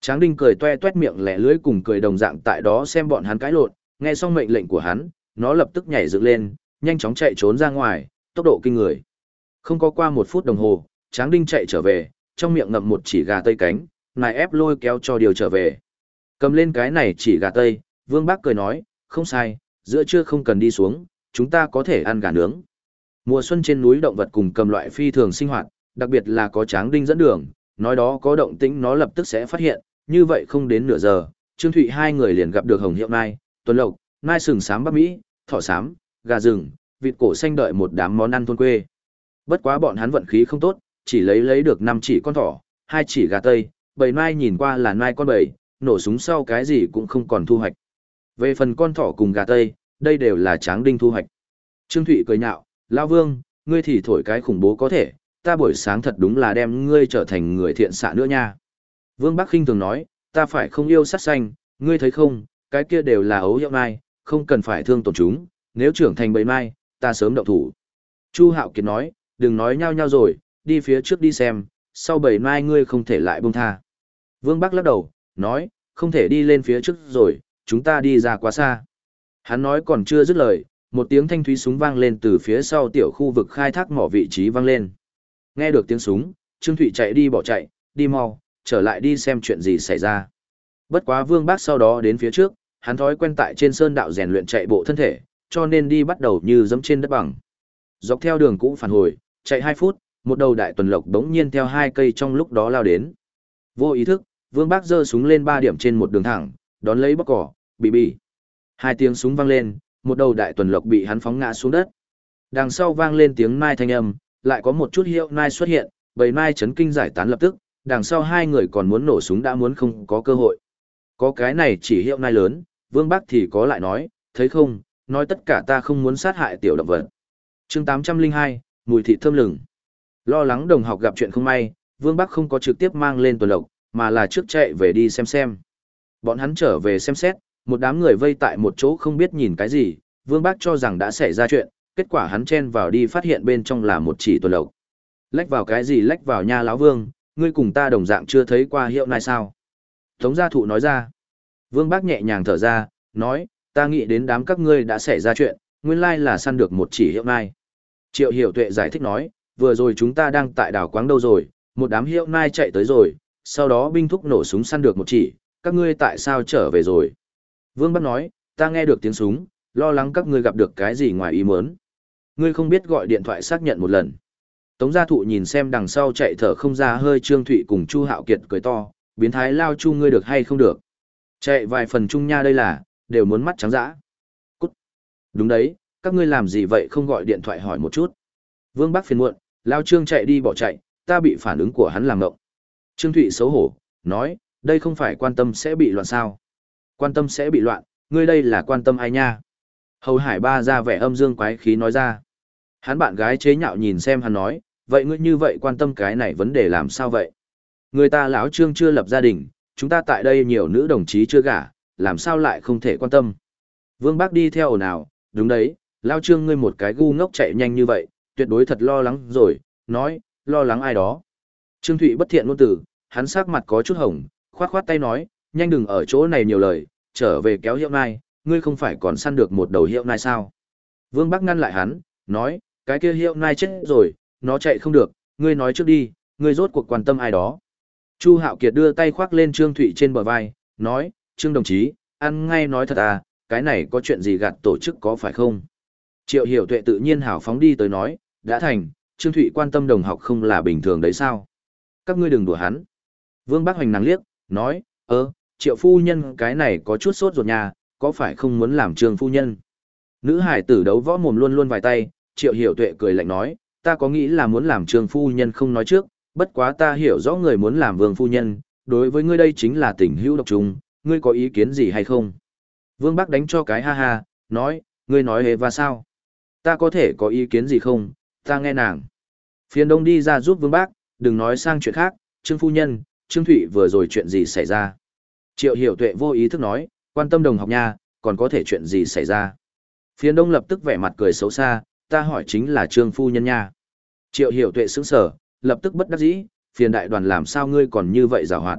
Tráng Đinh cười toe toét miệng lẻ lưỡi cùng cười đồng dạng tại đó xem bọn hắn cãi lộn, nghe xong mệnh lệnh của hắn, nó lập tức nhảy dựng lên, nhanh chóng chạy trốn ra ngoài, tốc độ kinh người. Không có qua một phút đồng hồ, Tráng Đinh chạy trở về, trong miệng ngậm một chỉ gà tây cánh, nài ép lôi kéo cho điều trở về. Cầm lên cái này chỉ gà tây, Vương Bác cười nói, không sai, giữa trưa không cần đi xuống, chúng ta có thể ăn gà nướng. Mùa xuân trên núi động vật cùng cầm loại phi thường sinh hoạt, đặc biệt là có tráng đinh dẫn đường, nói đó có động tĩnh nó lập tức sẽ phát hiện, như vậy không đến nửa giờ, Trương Thụy hai người liền gặp được Hồng Hiệu Nai, Tuấn Lộc, Nai sừng sám Bắc Mỹ, thỏ sám, gà rừng, vịt cổ xanh đợi một đám món ăn thôn quê. Bất quá bọn hắn vận khí không tốt, chỉ lấy lấy được 5 chỉ con thỏ, hai chỉ gà tây, bầy nai nhìn qua là nai con bầy, nổ súng sau cái gì cũng không còn thu hoạch. Về phần con thỏ cùng gà tây, đây đều là tráng đinh thu hoạch. Trương Thụy cười nhạo, Lao Vương, ngươi thì thổi cái khủng bố có thể, ta buổi sáng thật đúng là đem ngươi trở thành người thiện xạ nữa nha. Vương Bắc Kinh thường nói, ta phải không yêu sát xanh, ngươi thấy không, cái kia đều là ấu hiệu mai, không cần phải thương tổn chúng, nếu trưởng thành bầy mai, ta sớm động thủ. Chu Hạo Kiệt nói, đừng nói nhau nhau rồi, đi phía trước đi xem, sau bầy mai ngươi không thể lại buông tha. Vương Bắc lắc đầu, nói, không thể đi lên phía trước rồi, chúng ta đi ra quá xa. Hắn nói còn chưa dứt lời, một tiếng thanh thúy súng vang lên từ phía sau tiểu khu vực khai thác mỏ vị trí vang lên. Nghe được tiếng súng, Trương Thụy chạy đi bỏ chạy, đi mau, trở lại đi xem chuyện gì xảy ra. Bất quá Vương Bác sau đó đến phía trước, hắn thói quen tại trên sơn đạo rèn luyện chạy bộ thân thể, cho nên đi bắt đầu như dẫm trên đất bằng. Dọc theo đường cũ phản hồi, chạy 2 phút, một đầu đại tuần lộc đống nhiên theo hai cây trong lúc đó lao đến. Vô ý thức, Vương Bác giơ súng lên 3 điểm trên một đường thẳng, đón lấy bóc cỏ, bị bị. Hai tiếng súng vang lên, một đầu đại tuần lộc bị hắn phóng ngã xuống đất. Đằng sau vang lên tiếng mai thanh âm, lại có một chút hiệu nai xuất hiện, bầy mai chấn kinh giải tán lập tức, đằng sau hai người còn muốn nổ súng đã muốn không có cơ hội. Có cái này chỉ hiệu nai lớn, Vương Bắc thì có lại nói, thấy không, nói tất cả ta không muốn sát hại tiểu động vật. chương 802, mùi thị thơm lừng. Lo lắng đồng học gặp chuyện không may, Vương Bắc không có trực tiếp mang lên tuần lộc, mà là trước chạy về đi xem xem. Bọn hắn trở về xem xét, một đám người vây tại một chỗ không biết nhìn cái gì, Vương Bác cho rằng đã xảy ra chuyện, kết quả hắn chen vào đi phát hiện bên trong là một chỉ tuần lộc. Lách vào cái gì lách vào nha lão Vương, ngươi cùng ta đồng dạng chưa thấy qua hiệu này sao? Tống gia thụ nói ra. Vương Bác nhẹ nhàng thở ra, nói, ta nghĩ đến đám các ngươi đã xảy ra chuyện, nguyên lai là săn được một chỉ hiệu nai. Triệu hiểu tuệ giải thích nói, vừa rồi chúng ta đang tại đảo quáng đâu rồi, một đám hiệu nai chạy tới rồi, sau đó binh thúc nổ súng săn được một chỉ, các ngươi tại sao trở về rồi? Vương bác nói, ta nghe được tiếng súng, lo lắng các ngươi gặp được cái gì ngoài ý muốn. Ngươi không biết gọi điện thoại xác nhận một lần. Tống gia thụ nhìn xem đằng sau chạy thở không ra hơi Trương Thụy cùng Chu Hạo Kiệt cười to, biến thái lao chu ngươi được hay không được. Chạy vài phần trung nha đây là, đều muốn mắt trắng dã. Cút. Đúng đấy, các ngươi làm gì vậy không gọi điện thoại hỏi một chút. Vương Bắc phiền muộn, lao Trương chạy đi bỏ chạy, ta bị phản ứng của hắn làm ngộng. Trương Thụy xấu hổ, nói, đây không phải quan tâm sẽ bị loạn sao. Quan tâm sẽ bị loạn, ngươi đây là quan tâm ai nha? Hầu Hải Ba ra vẻ âm dương quái khí nói ra. Hắn bạn gái chế nhạo nhìn xem hắn nói, vậy ngươi như vậy quan tâm cái này vấn đề làm sao vậy? Người ta lão trương chưa lập gia đình, chúng ta tại đây nhiều nữ đồng chí chưa gả, làm sao lại không thể quan tâm? Vương Bác đi theo ồn ào, đúng đấy, Lao trương ngươi một cái gu ngốc chạy nhanh như vậy, tuyệt đối thật lo lắng rồi, nói, lo lắng ai đó. Trương Thụy bất thiện ngôn tử, hắn sắc mặt có chút hồng, khoát khoát tay nói, nhanh đừng ở chỗ này nhiều lời, trở về kéo hiệu nai, ngươi không phải còn săn được một đầu hiệu nai sao? Vương Bắc ngăn lại hắn, nói, cái kia hiệu nai chết rồi, nó chạy không được, ngươi nói trước đi, ngươi rốt cuộc quan tâm ai đó. Chu Hạo Kiệt đưa tay khoác lên Trương Thụy trên bờ vai, nói, Trương đồng chí, ăn ngay nói thật à, cái này có chuyện gì gạt tổ chức có phải không? Triệu Hiểu Tuệ tự nhiên hào phóng đi tới nói, đã thành, Trương Thụy quan tâm đồng học không là bình thường đấy sao? Các ngươi đừng đùa hắn. Vương Bắc Hoành nắng liếc, nói, ơ, triệu phu nhân cái này có chút sốt ruột nhà, có phải không muốn làm trương phu nhân? Nữ hải tử đấu võ mồm luôn luôn vài tay, triệu hiểu tuệ cười lạnh nói, ta có nghĩ là muốn làm trương phu nhân không nói trước, bất quá ta hiểu rõ người muốn làm vương phu nhân, đối với ngươi đây chính là tình hữu độc trùng, ngươi có ý kiến gì hay không? Vương Bắc đánh cho cái ha ha, nói, ngươi nói hề và sao? Ta có thể có ý kiến gì không? Ta nghe nàng. Phiền đông đi ra giúp Vương Bắc, đừng nói sang chuyện khác, Trương Phu Nhân, Trương Thụy vừa rồi chuyện gì xảy ra? Triệu hiểu tuệ vô ý thức nói, quan tâm đồng học nha, còn có thể chuyện gì xảy ra? Phiền đông lập tức vẻ mặt cười xấu xa, ta hỏi chính là Trương Phu Nhân nha. Triệu hiểu tuệ sững sở, lập tức bất đắc dĩ, phiền đại đoàn làm sao ngươi còn như vậy rào hoạt.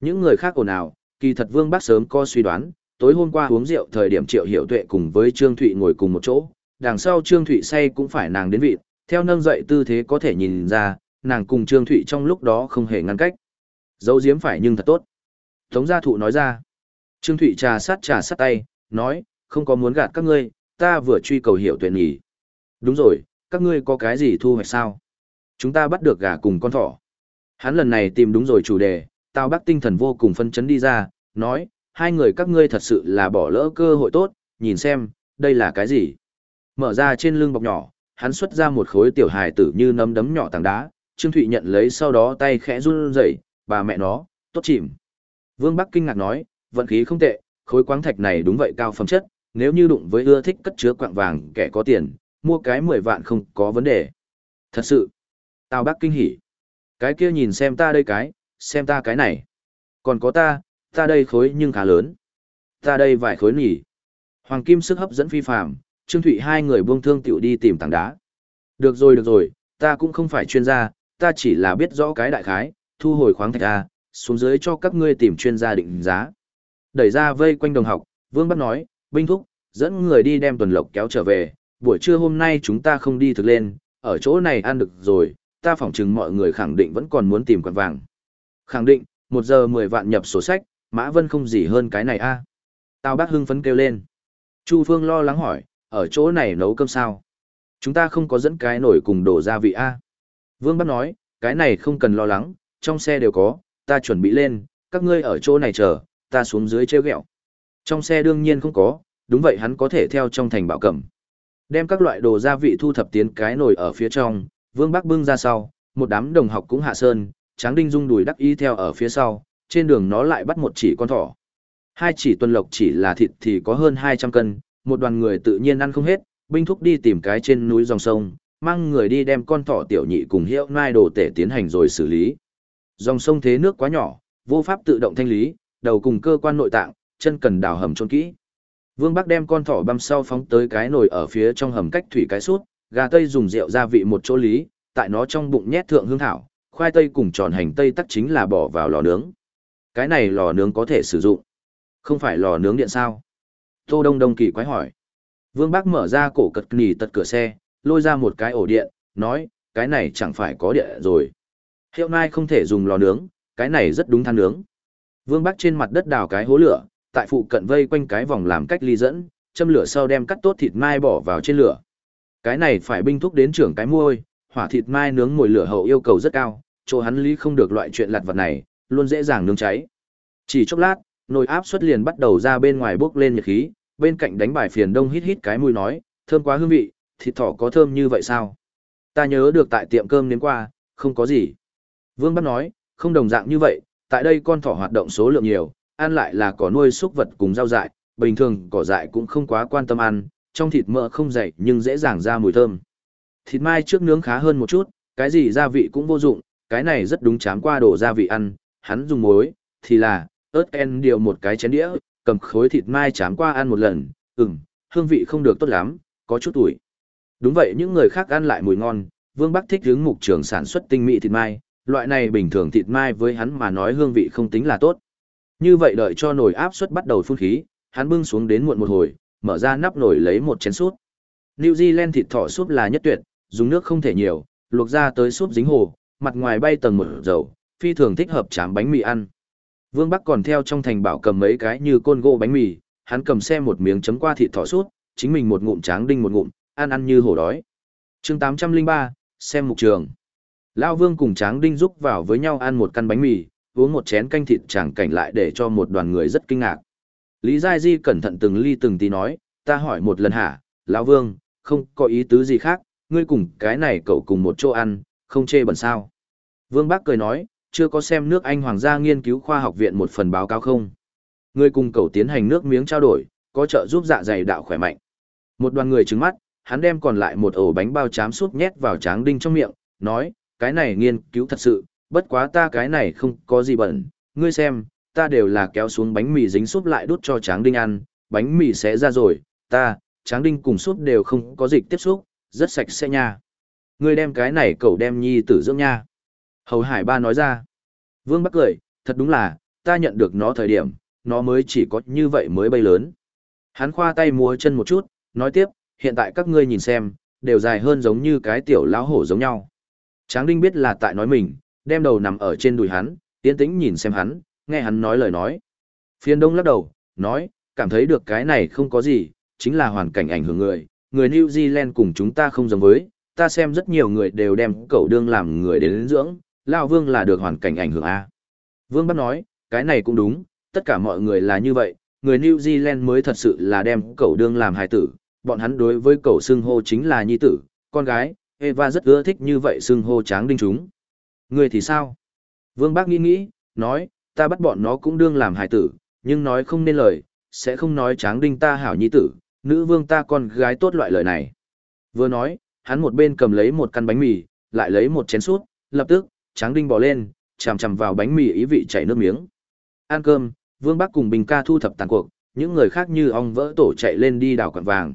Những người khác ồn ào, kỳ thật Vương Bắc sớm có suy đoán, tối hôm qua uống rượu thời điểm Triệu Hiểu Tuệ cùng với Trương Thụy ngồi cùng một chỗ, đằng sau Trương Thụy say cũng phải nàng đến vị, theo nâng dậy tư thế có thể nhìn ra, nàng cùng Trương Thụy trong lúc đó không hề ngăn cách. Dấu diếm phải nhưng thật tốt. Tống gia thụ nói ra. Trương Thụy trà sát trà sát tay, nói, không có muốn gạt các ngươi, ta vừa truy cầu hiểu tuyển nghỉ. Đúng rồi, các ngươi có cái gì thu hoạch sao? Chúng ta bắt được gà cùng con thỏ. Hắn lần này tìm đúng rồi chủ đề, Tào Bắc tinh thần vô cùng phân chấn đi ra, nói, hai người các ngươi thật sự là bỏ lỡ cơ hội tốt, nhìn xem, đây là cái gì? Mở ra trên lưng bọc nhỏ, hắn xuất ra một khối tiểu hài tử như nấm đấm nhỏ tảng đá, Trương Thụy nhận lấy sau đó tay khẽ run rẩy, bà mẹ nó, tốt chìm. Vương Bắc kinh ngạc nói, vận khí không tệ, khối quáng thạch này đúng vậy cao phẩm chất, nếu như đụng với ưa thích cất chứa quạng vàng kẻ có tiền, mua cái 10 vạn không có vấn đề. Thật sự, Tào Bắc kinh hỉ. Cái kia nhìn xem ta đây cái, xem ta cái này. Còn có ta, ta đây khối nhưng khá lớn. Ta đây vài khối nhỉ. Hoàng Kim sức hấp dẫn phi phàm, Trương Thụy hai người buông thương tiểu đi tìm tảng đá. Được rồi được rồi, ta cũng không phải chuyên gia, ta chỉ là biết rõ cái đại khái, thu hồi khoáng thạch A, xuống dưới cho các ngươi tìm chuyên gia định giá. Đẩy ra vây quanh đồng học, Vương Bắc nói, binh thúc, dẫn người đi đem tuần lộc kéo trở về, buổi trưa hôm nay chúng ta không đi thực lên, ở chỗ này ăn được rồi, ta phỏng chừng mọi người khẳng định vẫn còn muốn tìm quạt vàng. Khẳng định, một giờ mười vạn nhập sổ sách, Mã Vân không gì hơn cái này a. Tao bác hưng phấn kêu lên. Chu Phương lo lắng hỏi, ở chỗ này nấu cơm sao? Chúng ta không có dẫn cái nổi cùng đổ gia vị a. Vương Bắc nói, cái này không cần lo lắng, trong xe đều có, ta chuẩn bị lên, các ngươi ở chỗ này chờ, ta xuống dưới treo gẹo. Trong xe đương nhiên không có, đúng vậy hắn có thể theo trong thành bảo cẩm. Đem các loại đồ gia vị thu thập tiến cái nồi ở phía trong, Vương Bắc bưng ra sau, một đám đồng học cũng hạ sơn, Tráng Đinh Dung đùi đắc ý theo ở phía sau, trên đường nó lại bắt một chỉ con thỏ. Hai chỉ tuần lộc chỉ là thịt thì có hơn 200 cân, một đoàn người tự nhiên ăn không hết, binh thúc đi tìm cái trên núi dòng sông, mang người đi đem con thỏ tiểu nhị cùng hiệu nai đồ tể tiến hành rồi xử lý. Dòng sông thế nước quá nhỏ, vô pháp tự động thanh lý, đầu cùng cơ quan nội tạng, chân cần đào hầm chôn kỹ. Vương Bắc đem con thỏ băm sau phóng tới cái nồi ở phía trong hầm cách thủy cái suốt, gà tây dùng rượu gia vị một chỗ lý, tại nó trong bụng nhét thượng hương thảo, khoai tây cùng tròn hành tây tắc chính là bỏ vào lò nướng. Cái này lò nướng có thể sử dụng. Không phải lò nướng điện sao? Tô Đông Đông kỳ quái hỏi. Vương Bắc mở ra cổ cật nỉ tật cửa xe, lôi ra một cái ổ điện, nói, cái này chẳng phải có điện rồi. Hiệu nay không thể dùng lò nướng, cái này rất đúng than nướng. Vương Bắc trên mặt đất đào cái hố lửa, tại phụ cận vây quanh cái vòng làm cách ly dẫn, châm lửa sau đem cắt tốt thịt mai bỏ vào trên lửa. Cái này phải binh thúc đến trưởng cái môi, hỏa thịt mai nướng ngồi lửa hậu yêu cầu rất cao, chỗ hắn lý không được loại chuyện lặt vật này, luôn dễ dàng nướng cháy. Chỉ chốc lát, nồi áp suất liền bắt đầu ra bên ngoài bốc lên nhiệt khí, bên cạnh đánh bài phiền đông hít hít cái mùi nói, thơm quá hương vị, thịt thỏ có thơm như vậy sao? Ta nhớ được tại tiệm cơm nếm qua, không có gì. Vương bắt nói, không đồng dạng như vậy, tại đây con thỏ hoạt động số lượng nhiều, ăn lại là cỏ nuôi súc vật cùng rau dại, bình thường cỏ dại cũng không quá quan tâm ăn, trong thịt mỡ không dày nhưng dễ dàng ra mùi thơm. Thịt mai trước nướng khá hơn một chút, cái gì gia vị cũng vô dụng, cái này rất đúng chám qua đổ gia vị ăn, hắn dùng muối, thì là, ớt en điều một cái chén đĩa, cầm khối thịt mai chám qua ăn một lần, ừm, hương vị không được tốt lắm, có chút tuổi. Đúng vậy những người khác ăn lại mùi ngon, Vương Bắc thích hướng mục trường sản xuất tinh mỹ thịt mai, loại này bình thường thịt mai với hắn mà nói hương vị không tính là tốt. Như vậy đợi cho nồi áp suất bắt đầu phun khí, hắn bưng xuống đến muộn một hồi, mở ra nắp nồi lấy một chén súp. New Zealand thịt thỏ súp là nhất tuyệt, dùng nước không thể nhiều, luộc ra tới súp dính hồ, mặt ngoài bay tầng một dầu, phi thường thích hợp chám bánh mì ăn. Vương Bắc còn theo trong thành bảo cầm mấy cái như côn gỗ bánh mì, hắn cầm xe một miếng chấm qua thịt thỏ súp, chính mình một ngụm tráng đinh một ngụm, ăn ăn như hổ đói. chương 803, xem mục trường. Lao Vương cùng tráng đinh rúc vào với nhau ăn một căn bánh mì, uống một chén canh thịt chẳng cảnh lại để cho một đoàn người rất kinh ngạc. Lý Giai Di cẩn thận từng ly từng tí nói, ta hỏi một lần hả, lão Vương, không có ý tứ gì khác, ngươi cùng cái này cậu cùng một chỗ ăn, không chê bẩn sao. Vương Bác cười nói, chưa có xem nước Anh Hoàng gia nghiên cứu khoa học viện một phần báo cáo không? Ngươi cùng cậu tiến hành nước miếng trao đổi, có trợ giúp dạ dày đạo khỏe mạnh. Một đoàn người trứng mắt, hắn đem còn lại một ổ bánh bao chám súp nhét vào tráng đinh trong miệng, nói, cái này nghiên cứu thật sự, bất quá ta cái này không có gì bẩn, ngươi xem, ta đều là kéo xuống bánh mì dính súp lại đút cho tráng đinh ăn, bánh mì sẽ ra rồi, ta, tráng đinh cùng súp đều không có dịch tiếp xúc, rất sạch sẽ nha. Ngươi đem cái này cậu đem nhi tử dưỡng nha. Hầu Hải Ba nói ra. Vương Bắc cười, thật đúng là, ta nhận được nó thời điểm, nó mới chỉ có như vậy mới bay lớn. Hắn khoa tay múa chân một chút, nói tiếp, hiện tại các ngươi nhìn xem, đều dài hơn giống như cái tiểu lão hổ giống nhau. Tráng Đinh biết là tại nói mình, đem đầu nằm ở trên đùi hắn, tiến tĩnh nhìn xem hắn, nghe hắn nói lời nói. Phiên Đông lắc đầu, nói, cảm thấy được cái này không có gì, chính là hoàn cảnh ảnh hưởng người, người New Zealand cùng chúng ta không giống với, ta xem rất nhiều người đều đem cậu đương làm người đến dưỡng, Lão Vương là được hoàn cảnh ảnh hưởng A. Vương bắt nói, cái này cũng đúng, tất cả mọi người là như vậy, người New Zealand mới thật sự là đem cậu đương làm hài tử, bọn hắn đối với cậu xưng hô chính là nhi tử, con gái, Eva rất ưa thích như vậy xưng hô tráng đinh chúng. Người thì sao? Vương Bác nghĩ nghĩ, nói, ta bắt bọn nó cũng đương làm hài tử, nhưng nói không nên lời, sẽ không nói tráng đinh ta hảo nhi tử, nữ vương ta con gái tốt loại lời này. Vừa nói, hắn một bên cầm lấy một căn bánh mì, lại lấy một chén sút, lập tức, tráng đinh bỏ lên, chằm chằm vào bánh mì ý vị chảy nước miếng. Ăn cơm, Vương bác cùng Bình ca thu thập tàn cuộc, những người khác như ong vỡ tổ chạy lên đi đảo quạt vàng.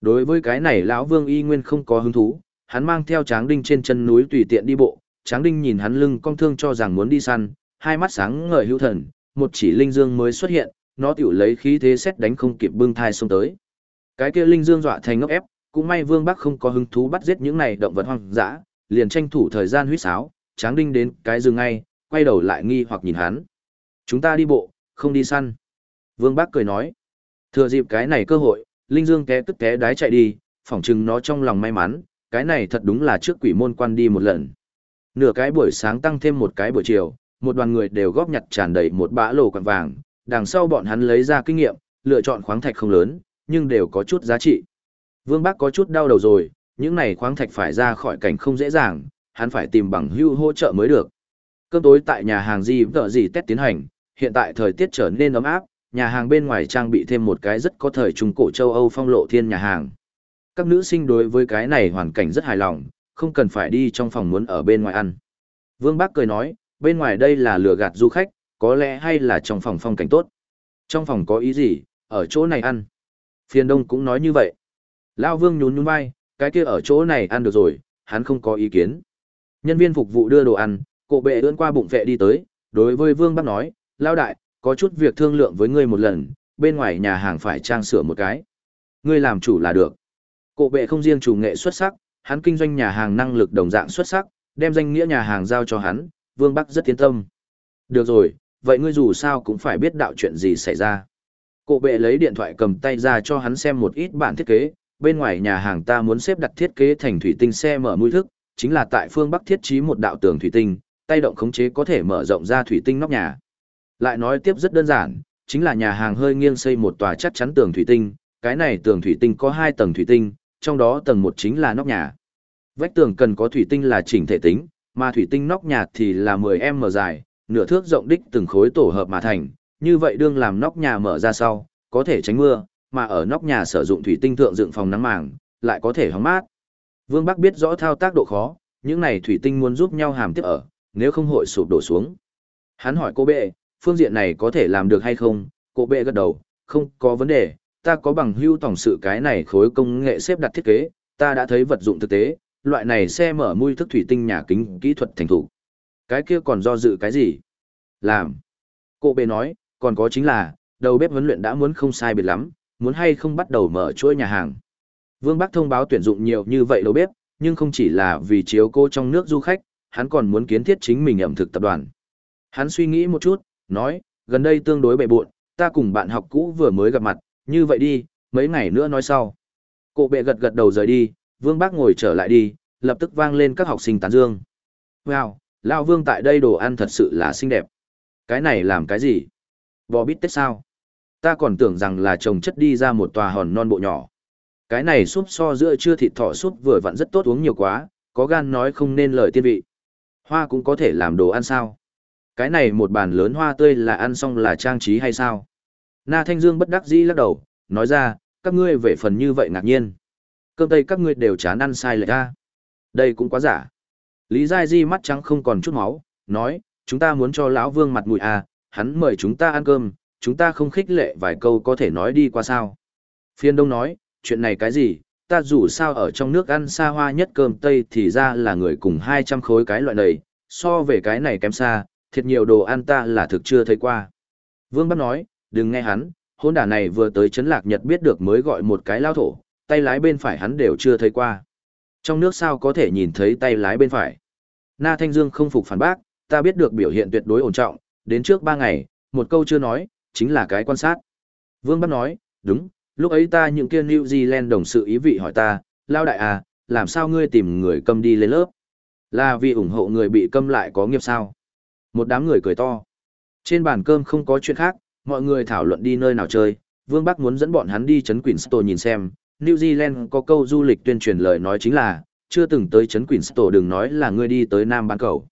Đối với cái này lão Vương y nguyên không có hứng thú, hắn mang theo Tráng Đinh trên chân núi tùy tiện đi bộ, Tráng Đinh nhìn hắn lưng cong thương cho rằng muốn đi săn, hai mắt sáng ngời hữu thần, một chỉ linh dương mới xuất hiện, nó tiểu lấy khí thế xét đánh không kịp bưng thai xông tới. Cái kia linh dương dọa thành ngốc ép, cũng may Vương Bắc không có hứng thú bắt giết những này động vật hoang dã, liền tranh thủ thời gian huýt sáo, Tráng Đinh đến cái rừng ngay, quay đầu lại nghi hoặc nhìn hắn. Chúng ta đi bộ, không đi săn. Vương Bác cười nói. Thừa dịp cái này cơ hội, Linh Dương té tức té đái chạy đi, phỏng chừng nó trong lòng may mắn, cái này thật đúng là trước quỷ môn quan đi một lần. Nửa cái buổi sáng tăng thêm một cái buổi chiều, một đoàn người đều góp nhặt tràn đầy một bã lồ quặng vàng, đằng sau bọn hắn lấy ra kinh nghiệm, lựa chọn khoáng thạch không lớn, nhưng đều có chút giá trị. Vương Bác có chút đau đầu rồi, những này khoáng thạch phải ra khỏi cảnh không dễ dàng, hắn phải tìm bằng hưu hỗ trợ mới được. Cơm tối tại nhà hàng gì vợ gì test tiến hành, hiện tại thời tiết trở nên ấm áp, nhà hàng bên ngoài trang bị thêm một cái rất có thời trung cổ châu Âu phong lộ thiên nhà hàng. Các nữ sinh đối với cái này hoàn cảnh rất hài lòng, không cần phải đi trong phòng muốn ở bên ngoài ăn. Vương Bác cười nói, bên ngoài đây là lừa gạt du khách, có lẽ hay là trong phòng phong cảnh tốt. Trong phòng có ý gì, ở chỗ này ăn. Phiền Đông cũng nói như vậy. Lao Vương nhún nhún vai, cái kia ở chỗ này ăn được rồi, hắn không có ý kiến. Nhân viên phục vụ đưa đồ ăn, cổ bệ ươn qua bụng vệ đi tới, đối với Vương bác nói, lao đại, có chút việc thương lượng với ngươi một lần, bên ngoài nhà hàng phải trang sửa một cái. Ngươi làm chủ là được. Cổ bệ không riêng chủ nghệ xuất sắc, hắn kinh doanh nhà hàng năng lực đồng dạng xuất sắc, đem danh nghĩa nhà hàng giao cho hắn, Vương Bắc rất tiến tâm. Được rồi, vậy ngươi dù sao cũng phải biết đạo chuyện gì xảy ra. Cổ bệ lấy điện thoại cầm tay ra cho hắn xem một ít bản thiết kế, bên ngoài nhà hàng ta muốn xếp đặt thiết kế thành thủy tinh xe mở mũi thức, chính là tại phương Bắc thiết trí một đạo tường thủy tinh, tay động khống chế có thể mở rộng ra thủy tinh nóc nhà. Lại nói tiếp rất đơn giản, chính là nhà hàng hơi nghiêng xây một tòa chắc chắn tường thủy tinh, cái này tường thủy tinh có hai tầng thủy tinh, trong đó tầng một chính là nóc nhà. Vách tường cần có thủy tinh là chỉnh thể tính, mà thủy tinh nóc nhà thì là 10m dài, nửa thước rộng đích từng khối tổ hợp mà thành, như vậy đương làm nóc nhà mở ra sau, có thể tránh mưa, mà ở nóc nhà sử dụng thủy tinh thượng dựng phòng nắng màng, lại có thể hóng mát. Vương Bắc biết rõ thao tác độ khó, những này thủy tinh muốn giúp nhau hàm tiếp ở, nếu không hội sụp đổ xuống. Hắn hỏi cô bệ, phương diện này có thể làm được hay không? Cô bệ gật đầu, không có vấn đề, ta có bằng hưu tổng sự cái này khối công nghệ xếp đặt thiết kế, ta đã thấy vật dụng thực tế, loại này xe mở mui thức thủy tinh nhà kính kỹ thuật thành thủ. Cái kia còn do dự cái gì? Làm. Cô bệ nói, còn có chính là, đầu bếp huấn luyện đã muốn không sai biệt lắm, muốn hay không bắt đầu mở chuỗi nhà hàng. Vương Bắc thông báo tuyển dụng nhiều như vậy đầu bếp, nhưng không chỉ là vì chiếu cô trong nước du khách, hắn còn muốn kiến thiết chính mình ẩm thực tập đoàn. Hắn suy nghĩ một chút, nói, gần đây tương đối bệ buộn, ta cùng bạn học cũ vừa mới gặp mặt, như vậy đi, mấy ngày nữa nói sau. Cô bệ gật gật đầu rời đi, Vương Bác ngồi trở lại đi, lập tức vang lên các học sinh tán dương. Wow, Lão Vương tại đây đồ ăn thật sự là xinh đẹp. Cái này làm cái gì? Bò bít tết sao? Ta còn tưởng rằng là trồng chất đi ra một tòa hòn non bộ nhỏ. Cái này súp so giữa chưa thịt thỏ súp vừa vặn rất tốt uống nhiều quá, có gan nói không nên lời tiên vị. Hoa cũng có thể làm đồ ăn sao? Cái này một bàn lớn hoa tươi là ăn xong là trang trí hay sao? Na Thanh Dương bất đắc dĩ lắc đầu, nói ra, các ngươi về phần như vậy ngạc nhiên. Cơm tây các ngươi đều chán ăn sai lệch ra. Đây cũng quá giả. Lý Giai Di mắt trắng không còn chút máu, nói, chúng ta muốn cho lão Vương mặt mũi à, hắn mời chúng ta ăn cơm, chúng ta không khích lệ vài câu có thể nói đi qua sao. Phiên Đông nói, chuyện này cái gì, ta dù sao ở trong nước ăn xa hoa nhất cơm Tây thì ra là người cùng 200 khối cái loại này, so về cái này kém xa, thiệt nhiều đồ ăn ta là thực chưa thấy qua. Vương Bắc nói, đừng nghe hắn, hôn đả này vừa tới chấn lạc nhật biết được mới gọi một cái lao thổ, tay lái bên phải hắn đều chưa thấy qua. Trong nước sao có thể nhìn thấy tay lái bên phải. Na Thanh Dương không phục phản bác, ta biết được biểu hiện tuyệt đối ổn trọng, đến trước ba ngày, một câu chưa nói, chính là cái quan sát. Vương Bắc nói, đúng, lúc ấy ta những kia New Zealand đồng sự ý vị hỏi ta, lao đại à, làm sao ngươi tìm người câm đi lên lớp? Là vì ủng hộ người bị câm lại có nghiệp sao? Một đám người cười to. Trên bàn cơm không có chuyện khác, mọi người thảo luận đi nơi nào chơi. Vương Bắc muốn dẫn bọn hắn đi chấn Queenstown nhìn xem. New Zealand có câu du lịch tuyên truyền lời nói chính là, chưa từng tới chấn Queenstown đừng nói là ngươi đi tới Nam Bán Cầu.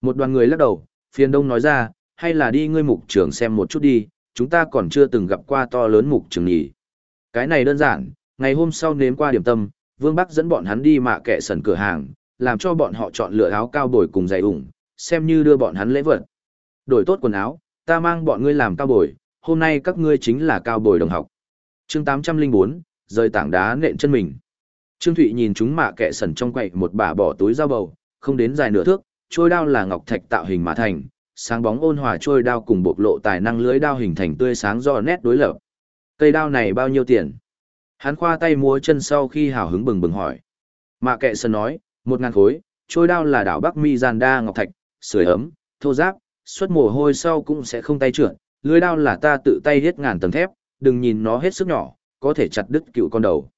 Một đoàn người lắc đầu, phiền đông nói ra, hay là đi ngươi mục trường xem một chút đi, chúng ta còn chưa từng gặp qua to lớn mục trường nhỉ. Cái này đơn giản, ngày hôm sau nếm qua điểm tâm, Vương Bắc dẫn bọn hắn đi mạ kệ sần cửa hàng, làm cho bọn họ chọn lựa áo cao bồi cùng giày ủng, xem như đưa bọn hắn lễ vật. Đổi tốt quần áo, ta mang bọn ngươi làm cao bồi, hôm nay các ngươi chính là cao bồi đồng học. chương 804, rơi tảng đá nện chân mình. Trương Thụy nhìn chúng mạ kệ sần trong quậy một bả bỏ túi dao bầu, không đến dài nửa thước, trôi đao là ngọc thạch tạo hình mà thành, sáng bóng ôn hòa trôi đao cùng bộc lộ tài năng lưới đao hình thành tươi sáng do nét đối lập. Cây đao này bao nhiêu tiền? Hắn khoa tay múa chân sau khi hào hứng bừng bừng hỏi. Mạ kệ sần nói, một ngàn khối, trôi đao là đảo Bắc Mi Giàn Đa Ngọc Thạch, sưởi ấm, thô giáp, xuất mồ hôi sau cũng sẽ không tay trượt, lưới đao là ta tự tay hết ngàn tầng thép, đừng nhìn nó hết sức nhỏ, có thể chặt đứt cựu con đầu.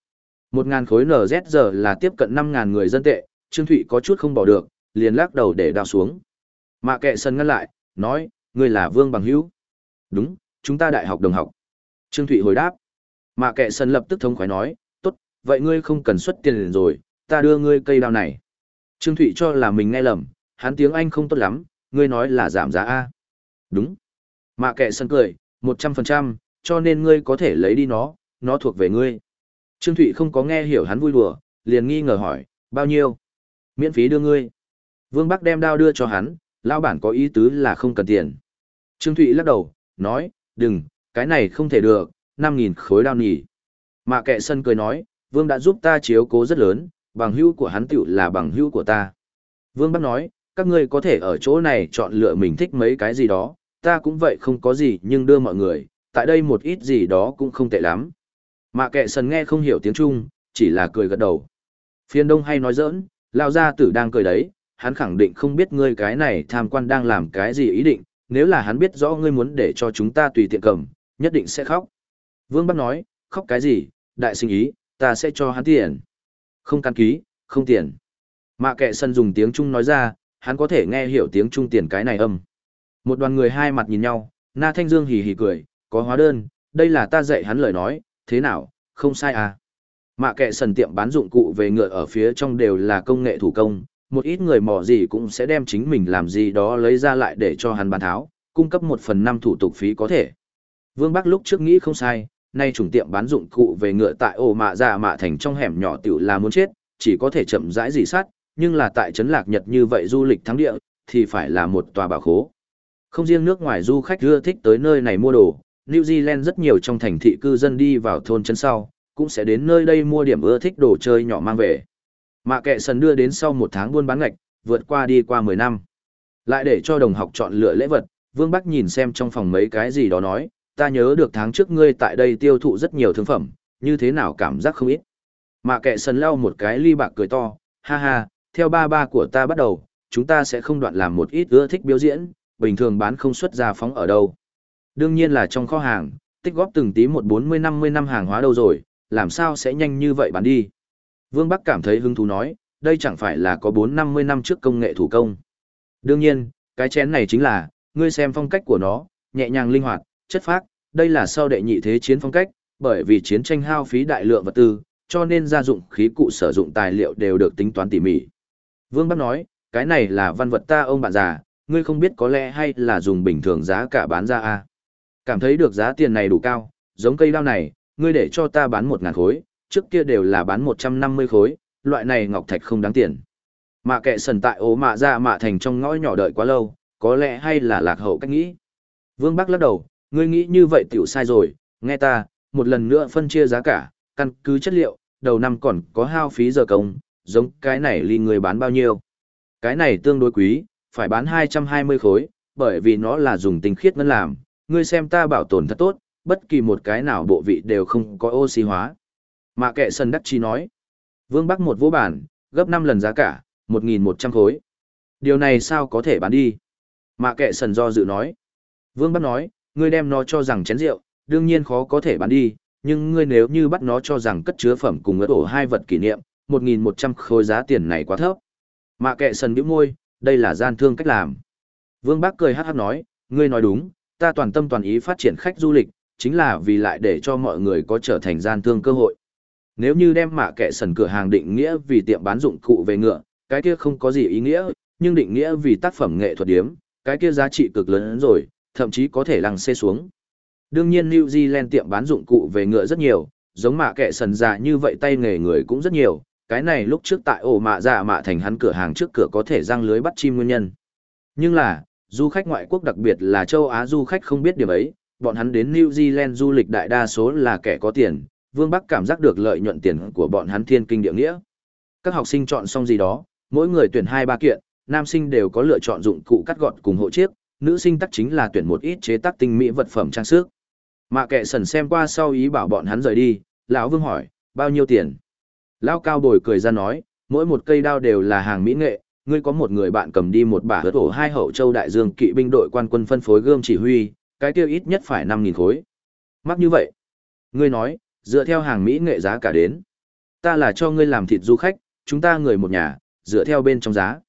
Một ngàn khối NZ là tiếp cận năm ngàn người dân tệ, Trương Thụy có chút không bỏ được, liền lắc đầu để đào xuống. Mạ kệ sân ngăn lại, nói, ngươi là Vương Bằng Hữu. Đúng, chúng ta đại học đồng học. Trương Thụy hồi đáp. Mạ kệ sân lập tức thống khoái nói, tốt, vậy ngươi không cần xuất tiền liền rồi, ta đưa ngươi cây đao này. Trương Thụy cho là mình nghe lầm, hắn tiếng Anh không tốt lắm, ngươi nói là giảm giá A. Đúng. Mạ kệ sân cười, một trăm phần trăm, cho nên ngươi có thể lấy đi nó, nó thuộc về ngươi. Trương Thụy không có nghe hiểu hắn vui đùa, liền nghi ngờ hỏi, bao nhiêu? Miễn phí đưa ngươi. Vương Bắc đem đao đưa cho hắn, lao bản có ý tứ là không cần tiền. Trương Thụy lắc đầu, nói, đừng, cái này không thể được, 5.000 khối đao nhỉ. Mà kệ sân cười nói, Vương đã giúp ta chiếu cố rất lớn, bằng hữu của hắn tiểu là bằng hữu của ta. Vương Bắc nói, các ngươi có thể ở chỗ này chọn lựa mình thích mấy cái gì đó, ta cũng vậy không có gì nhưng đưa mọi người, tại đây một ít gì đó cũng không tệ lắm. Mạ kệ sần nghe không hiểu tiếng Trung, chỉ là cười gật đầu. Phiên đông hay nói giỡn, lao gia tử đang cười đấy, hắn khẳng định không biết ngươi cái này tham quan đang làm cái gì ý định, nếu là hắn biết rõ ngươi muốn để cho chúng ta tùy tiện cầm, nhất định sẽ khóc. Vương Bắc nói, khóc cái gì, đại sinh ý, ta sẽ cho hắn tiền. Không căn ký, không tiền. Mạ kệ sân dùng tiếng Trung nói ra, hắn có thể nghe hiểu tiếng Trung tiền cái này âm. Một đoàn người hai mặt nhìn nhau, Na Thanh Dương hì hì cười, có hóa đơn, đây là ta dạy hắn lời nói, thế nào, không sai à. Mạ kệ sần tiệm bán dụng cụ về ngựa ở phía trong đều là công nghệ thủ công, một ít người mò gì cũng sẽ đem chính mình làm gì đó lấy ra lại để cho hắn bán tháo, cung cấp một phần năm thủ tục phí có thể. Vương Bắc lúc trước nghĩ không sai, nay chủng tiệm bán dụng cụ về ngựa tại ổ mạ dạ mạ thành trong hẻm nhỏ tiểu là muốn chết, chỉ có thể chậm rãi dì sát, nhưng là tại trấn lạc Nhật như vậy du lịch thắng địa, thì phải là một tòa bảo khố. Không riêng nước ngoài du khách ưa thích tới nơi này mua đồ, New Zealand rất nhiều trong thành thị cư dân đi vào thôn chân sau, cũng sẽ đến nơi đây mua điểm ưa thích đồ chơi nhỏ mang về. Mạ kệ sần đưa đến sau một tháng buôn bán ngạch, vượt qua đi qua 10 năm. Lại để cho đồng học chọn lựa lễ vật, Vương Bắc nhìn xem trong phòng mấy cái gì đó nói, ta nhớ được tháng trước ngươi tại đây tiêu thụ rất nhiều thương phẩm, như thế nào cảm giác không ít. Mạ kệ sần lau một cái ly bạc cười to, ha ha, theo ba ba của ta bắt đầu, chúng ta sẽ không đoạn làm một ít ưa thích biểu diễn, bình thường bán không xuất ra phóng ở đâu. Đương nhiên là trong kho hàng, tích góp từng tí một 40-50 năm hàng hóa đâu rồi, làm sao sẽ nhanh như vậy bán đi. Vương Bắc cảm thấy hứng thú nói, đây chẳng phải là có 4-50 năm trước công nghệ thủ công. Đương nhiên, cái chén này chính là, ngươi xem phong cách của nó, nhẹ nhàng linh hoạt, chất phác, đây là sau đệ nhị thế chiến phong cách, bởi vì chiến tranh hao phí đại lượng vật tư, cho nên gia dụng khí cụ sử dụng tài liệu đều được tính toán tỉ mỉ. Vương Bắc nói, cái này là văn vật ta ông bạn già, ngươi không biết có lẽ hay là dùng bình thường giá cả bán ra a Cảm thấy được giá tiền này đủ cao, giống cây đao này, ngươi để cho ta bán một ngàn khối, trước kia đều là bán một trăm năm mươi khối, loại này ngọc thạch không đáng tiền. Mạ kệ sần tại ố mạ ra mạ thành trong ngõ nhỏ đợi quá lâu, có lẽ hay là lạc hậu cách nghĩ. Vương Bắc lắc đầu, ngươi nghĩ như vậy tiểu sai rồi, nghe ta, một lần nữa phân chia giá cả, căn cứ chất liệu, đầu năm còn có hao phí giờ công, giống cái này ly người bán bao nhiêu. Cái này tương đối quý, phải bán 220 khối, bởi vì nó là dùng tinh khiết ngân làm, ngươi xem ta bảo tồn thật tốt, bất kỳ một cái nào bộ vị đều không có oxy hóa. Mạ kệ sân đắc chi nói. Vương Bắc một vô bản, gấp 5 lần giá cả, 1.100 khối. Điều này sao có thể bán đi? Mạ kệ sần do dự nói. Vương Bắc nói, ngươi đem nó cho rằng chén rượu, đương nhiên khó có thể bán đi, nhưng ngươi nếu như bắt nó cho rằng cất chứa phẩm cùng ớt ổ hai vật kỷ niệm, 1.100 khối giá tiền này quá thấp. Mạ kệ sần biểu môi, đây là gian thương cách làm. Vương Bác cười hát hát nói, ngươi nói đúng, ta toàn tâm toàn ý phát triển khách du lịch, chính là vì lại để cho mọi người có trở thành gian thương cơ hội. Nếu như đem mạ kệ sần cửa hàng định nghĩa vì tiệm bán dụng cụ về ngựa, cái kia không có gì ý nghĩa, nhưng định nghĩa vì tác phẩm nghệ thuật điếm, cái kia giá trị cực lớn hơn rồi, thậm chí có thể lăng xê xuống. Đương nhiên New Zealand tiệm bán dụng cụ về ngựa rất nhiều, giống mạ kệ sần già như vậy tay nghề người cũng rất nhiều, cái này lúc trước tại ổ mạ dạ mạ thành hắn cửa hàng trước cửa có thể răng lưới bắt chim nguyên nhân. Nhưng là, du khách ngoại quốc đặc biệt là châu Á du khách không biết điểm ấy, bọn hắn đến New Zealand du lịch đại đa số là kẻ có tiền, Vương Bắc cảm giác được lợi nhuận tiền của bọn hắn thiên kinh địa nghĩa. Các học sinh chọn xong gì đó, mỗi người tuyển hai ba kiện, nam sinh đều có lựa chọn dụng cụ cắt gọt cùng hộ chiếc, nữ sinh tắc chính là tuyển một ít chế tác tinh mỹ vật phẩm trang sức. Mạ kệ sần xem qua sau ý bảo bọn hắn rời đi, lão Vương hỏi, bao nhiêu tiền? Lão cao bồi cười ra nói, mỗi một cây đao đều là hàng mỹ nghệ, ngươi có một người bạn cầm đi một bả hớt ổ hai hậu châu đại dương kỵ binh đội quan quân phân phối gươm chỉ huy, cái kia ít nhất phải năm nghìn khối. Mắc như vậy. Ngươi nói, dựa theo hàng mỹ nghệ giá cả đến. Ta là cho ngươi làm thịt du khách, chúng ta người một nhà, dựa theo bên trong giá.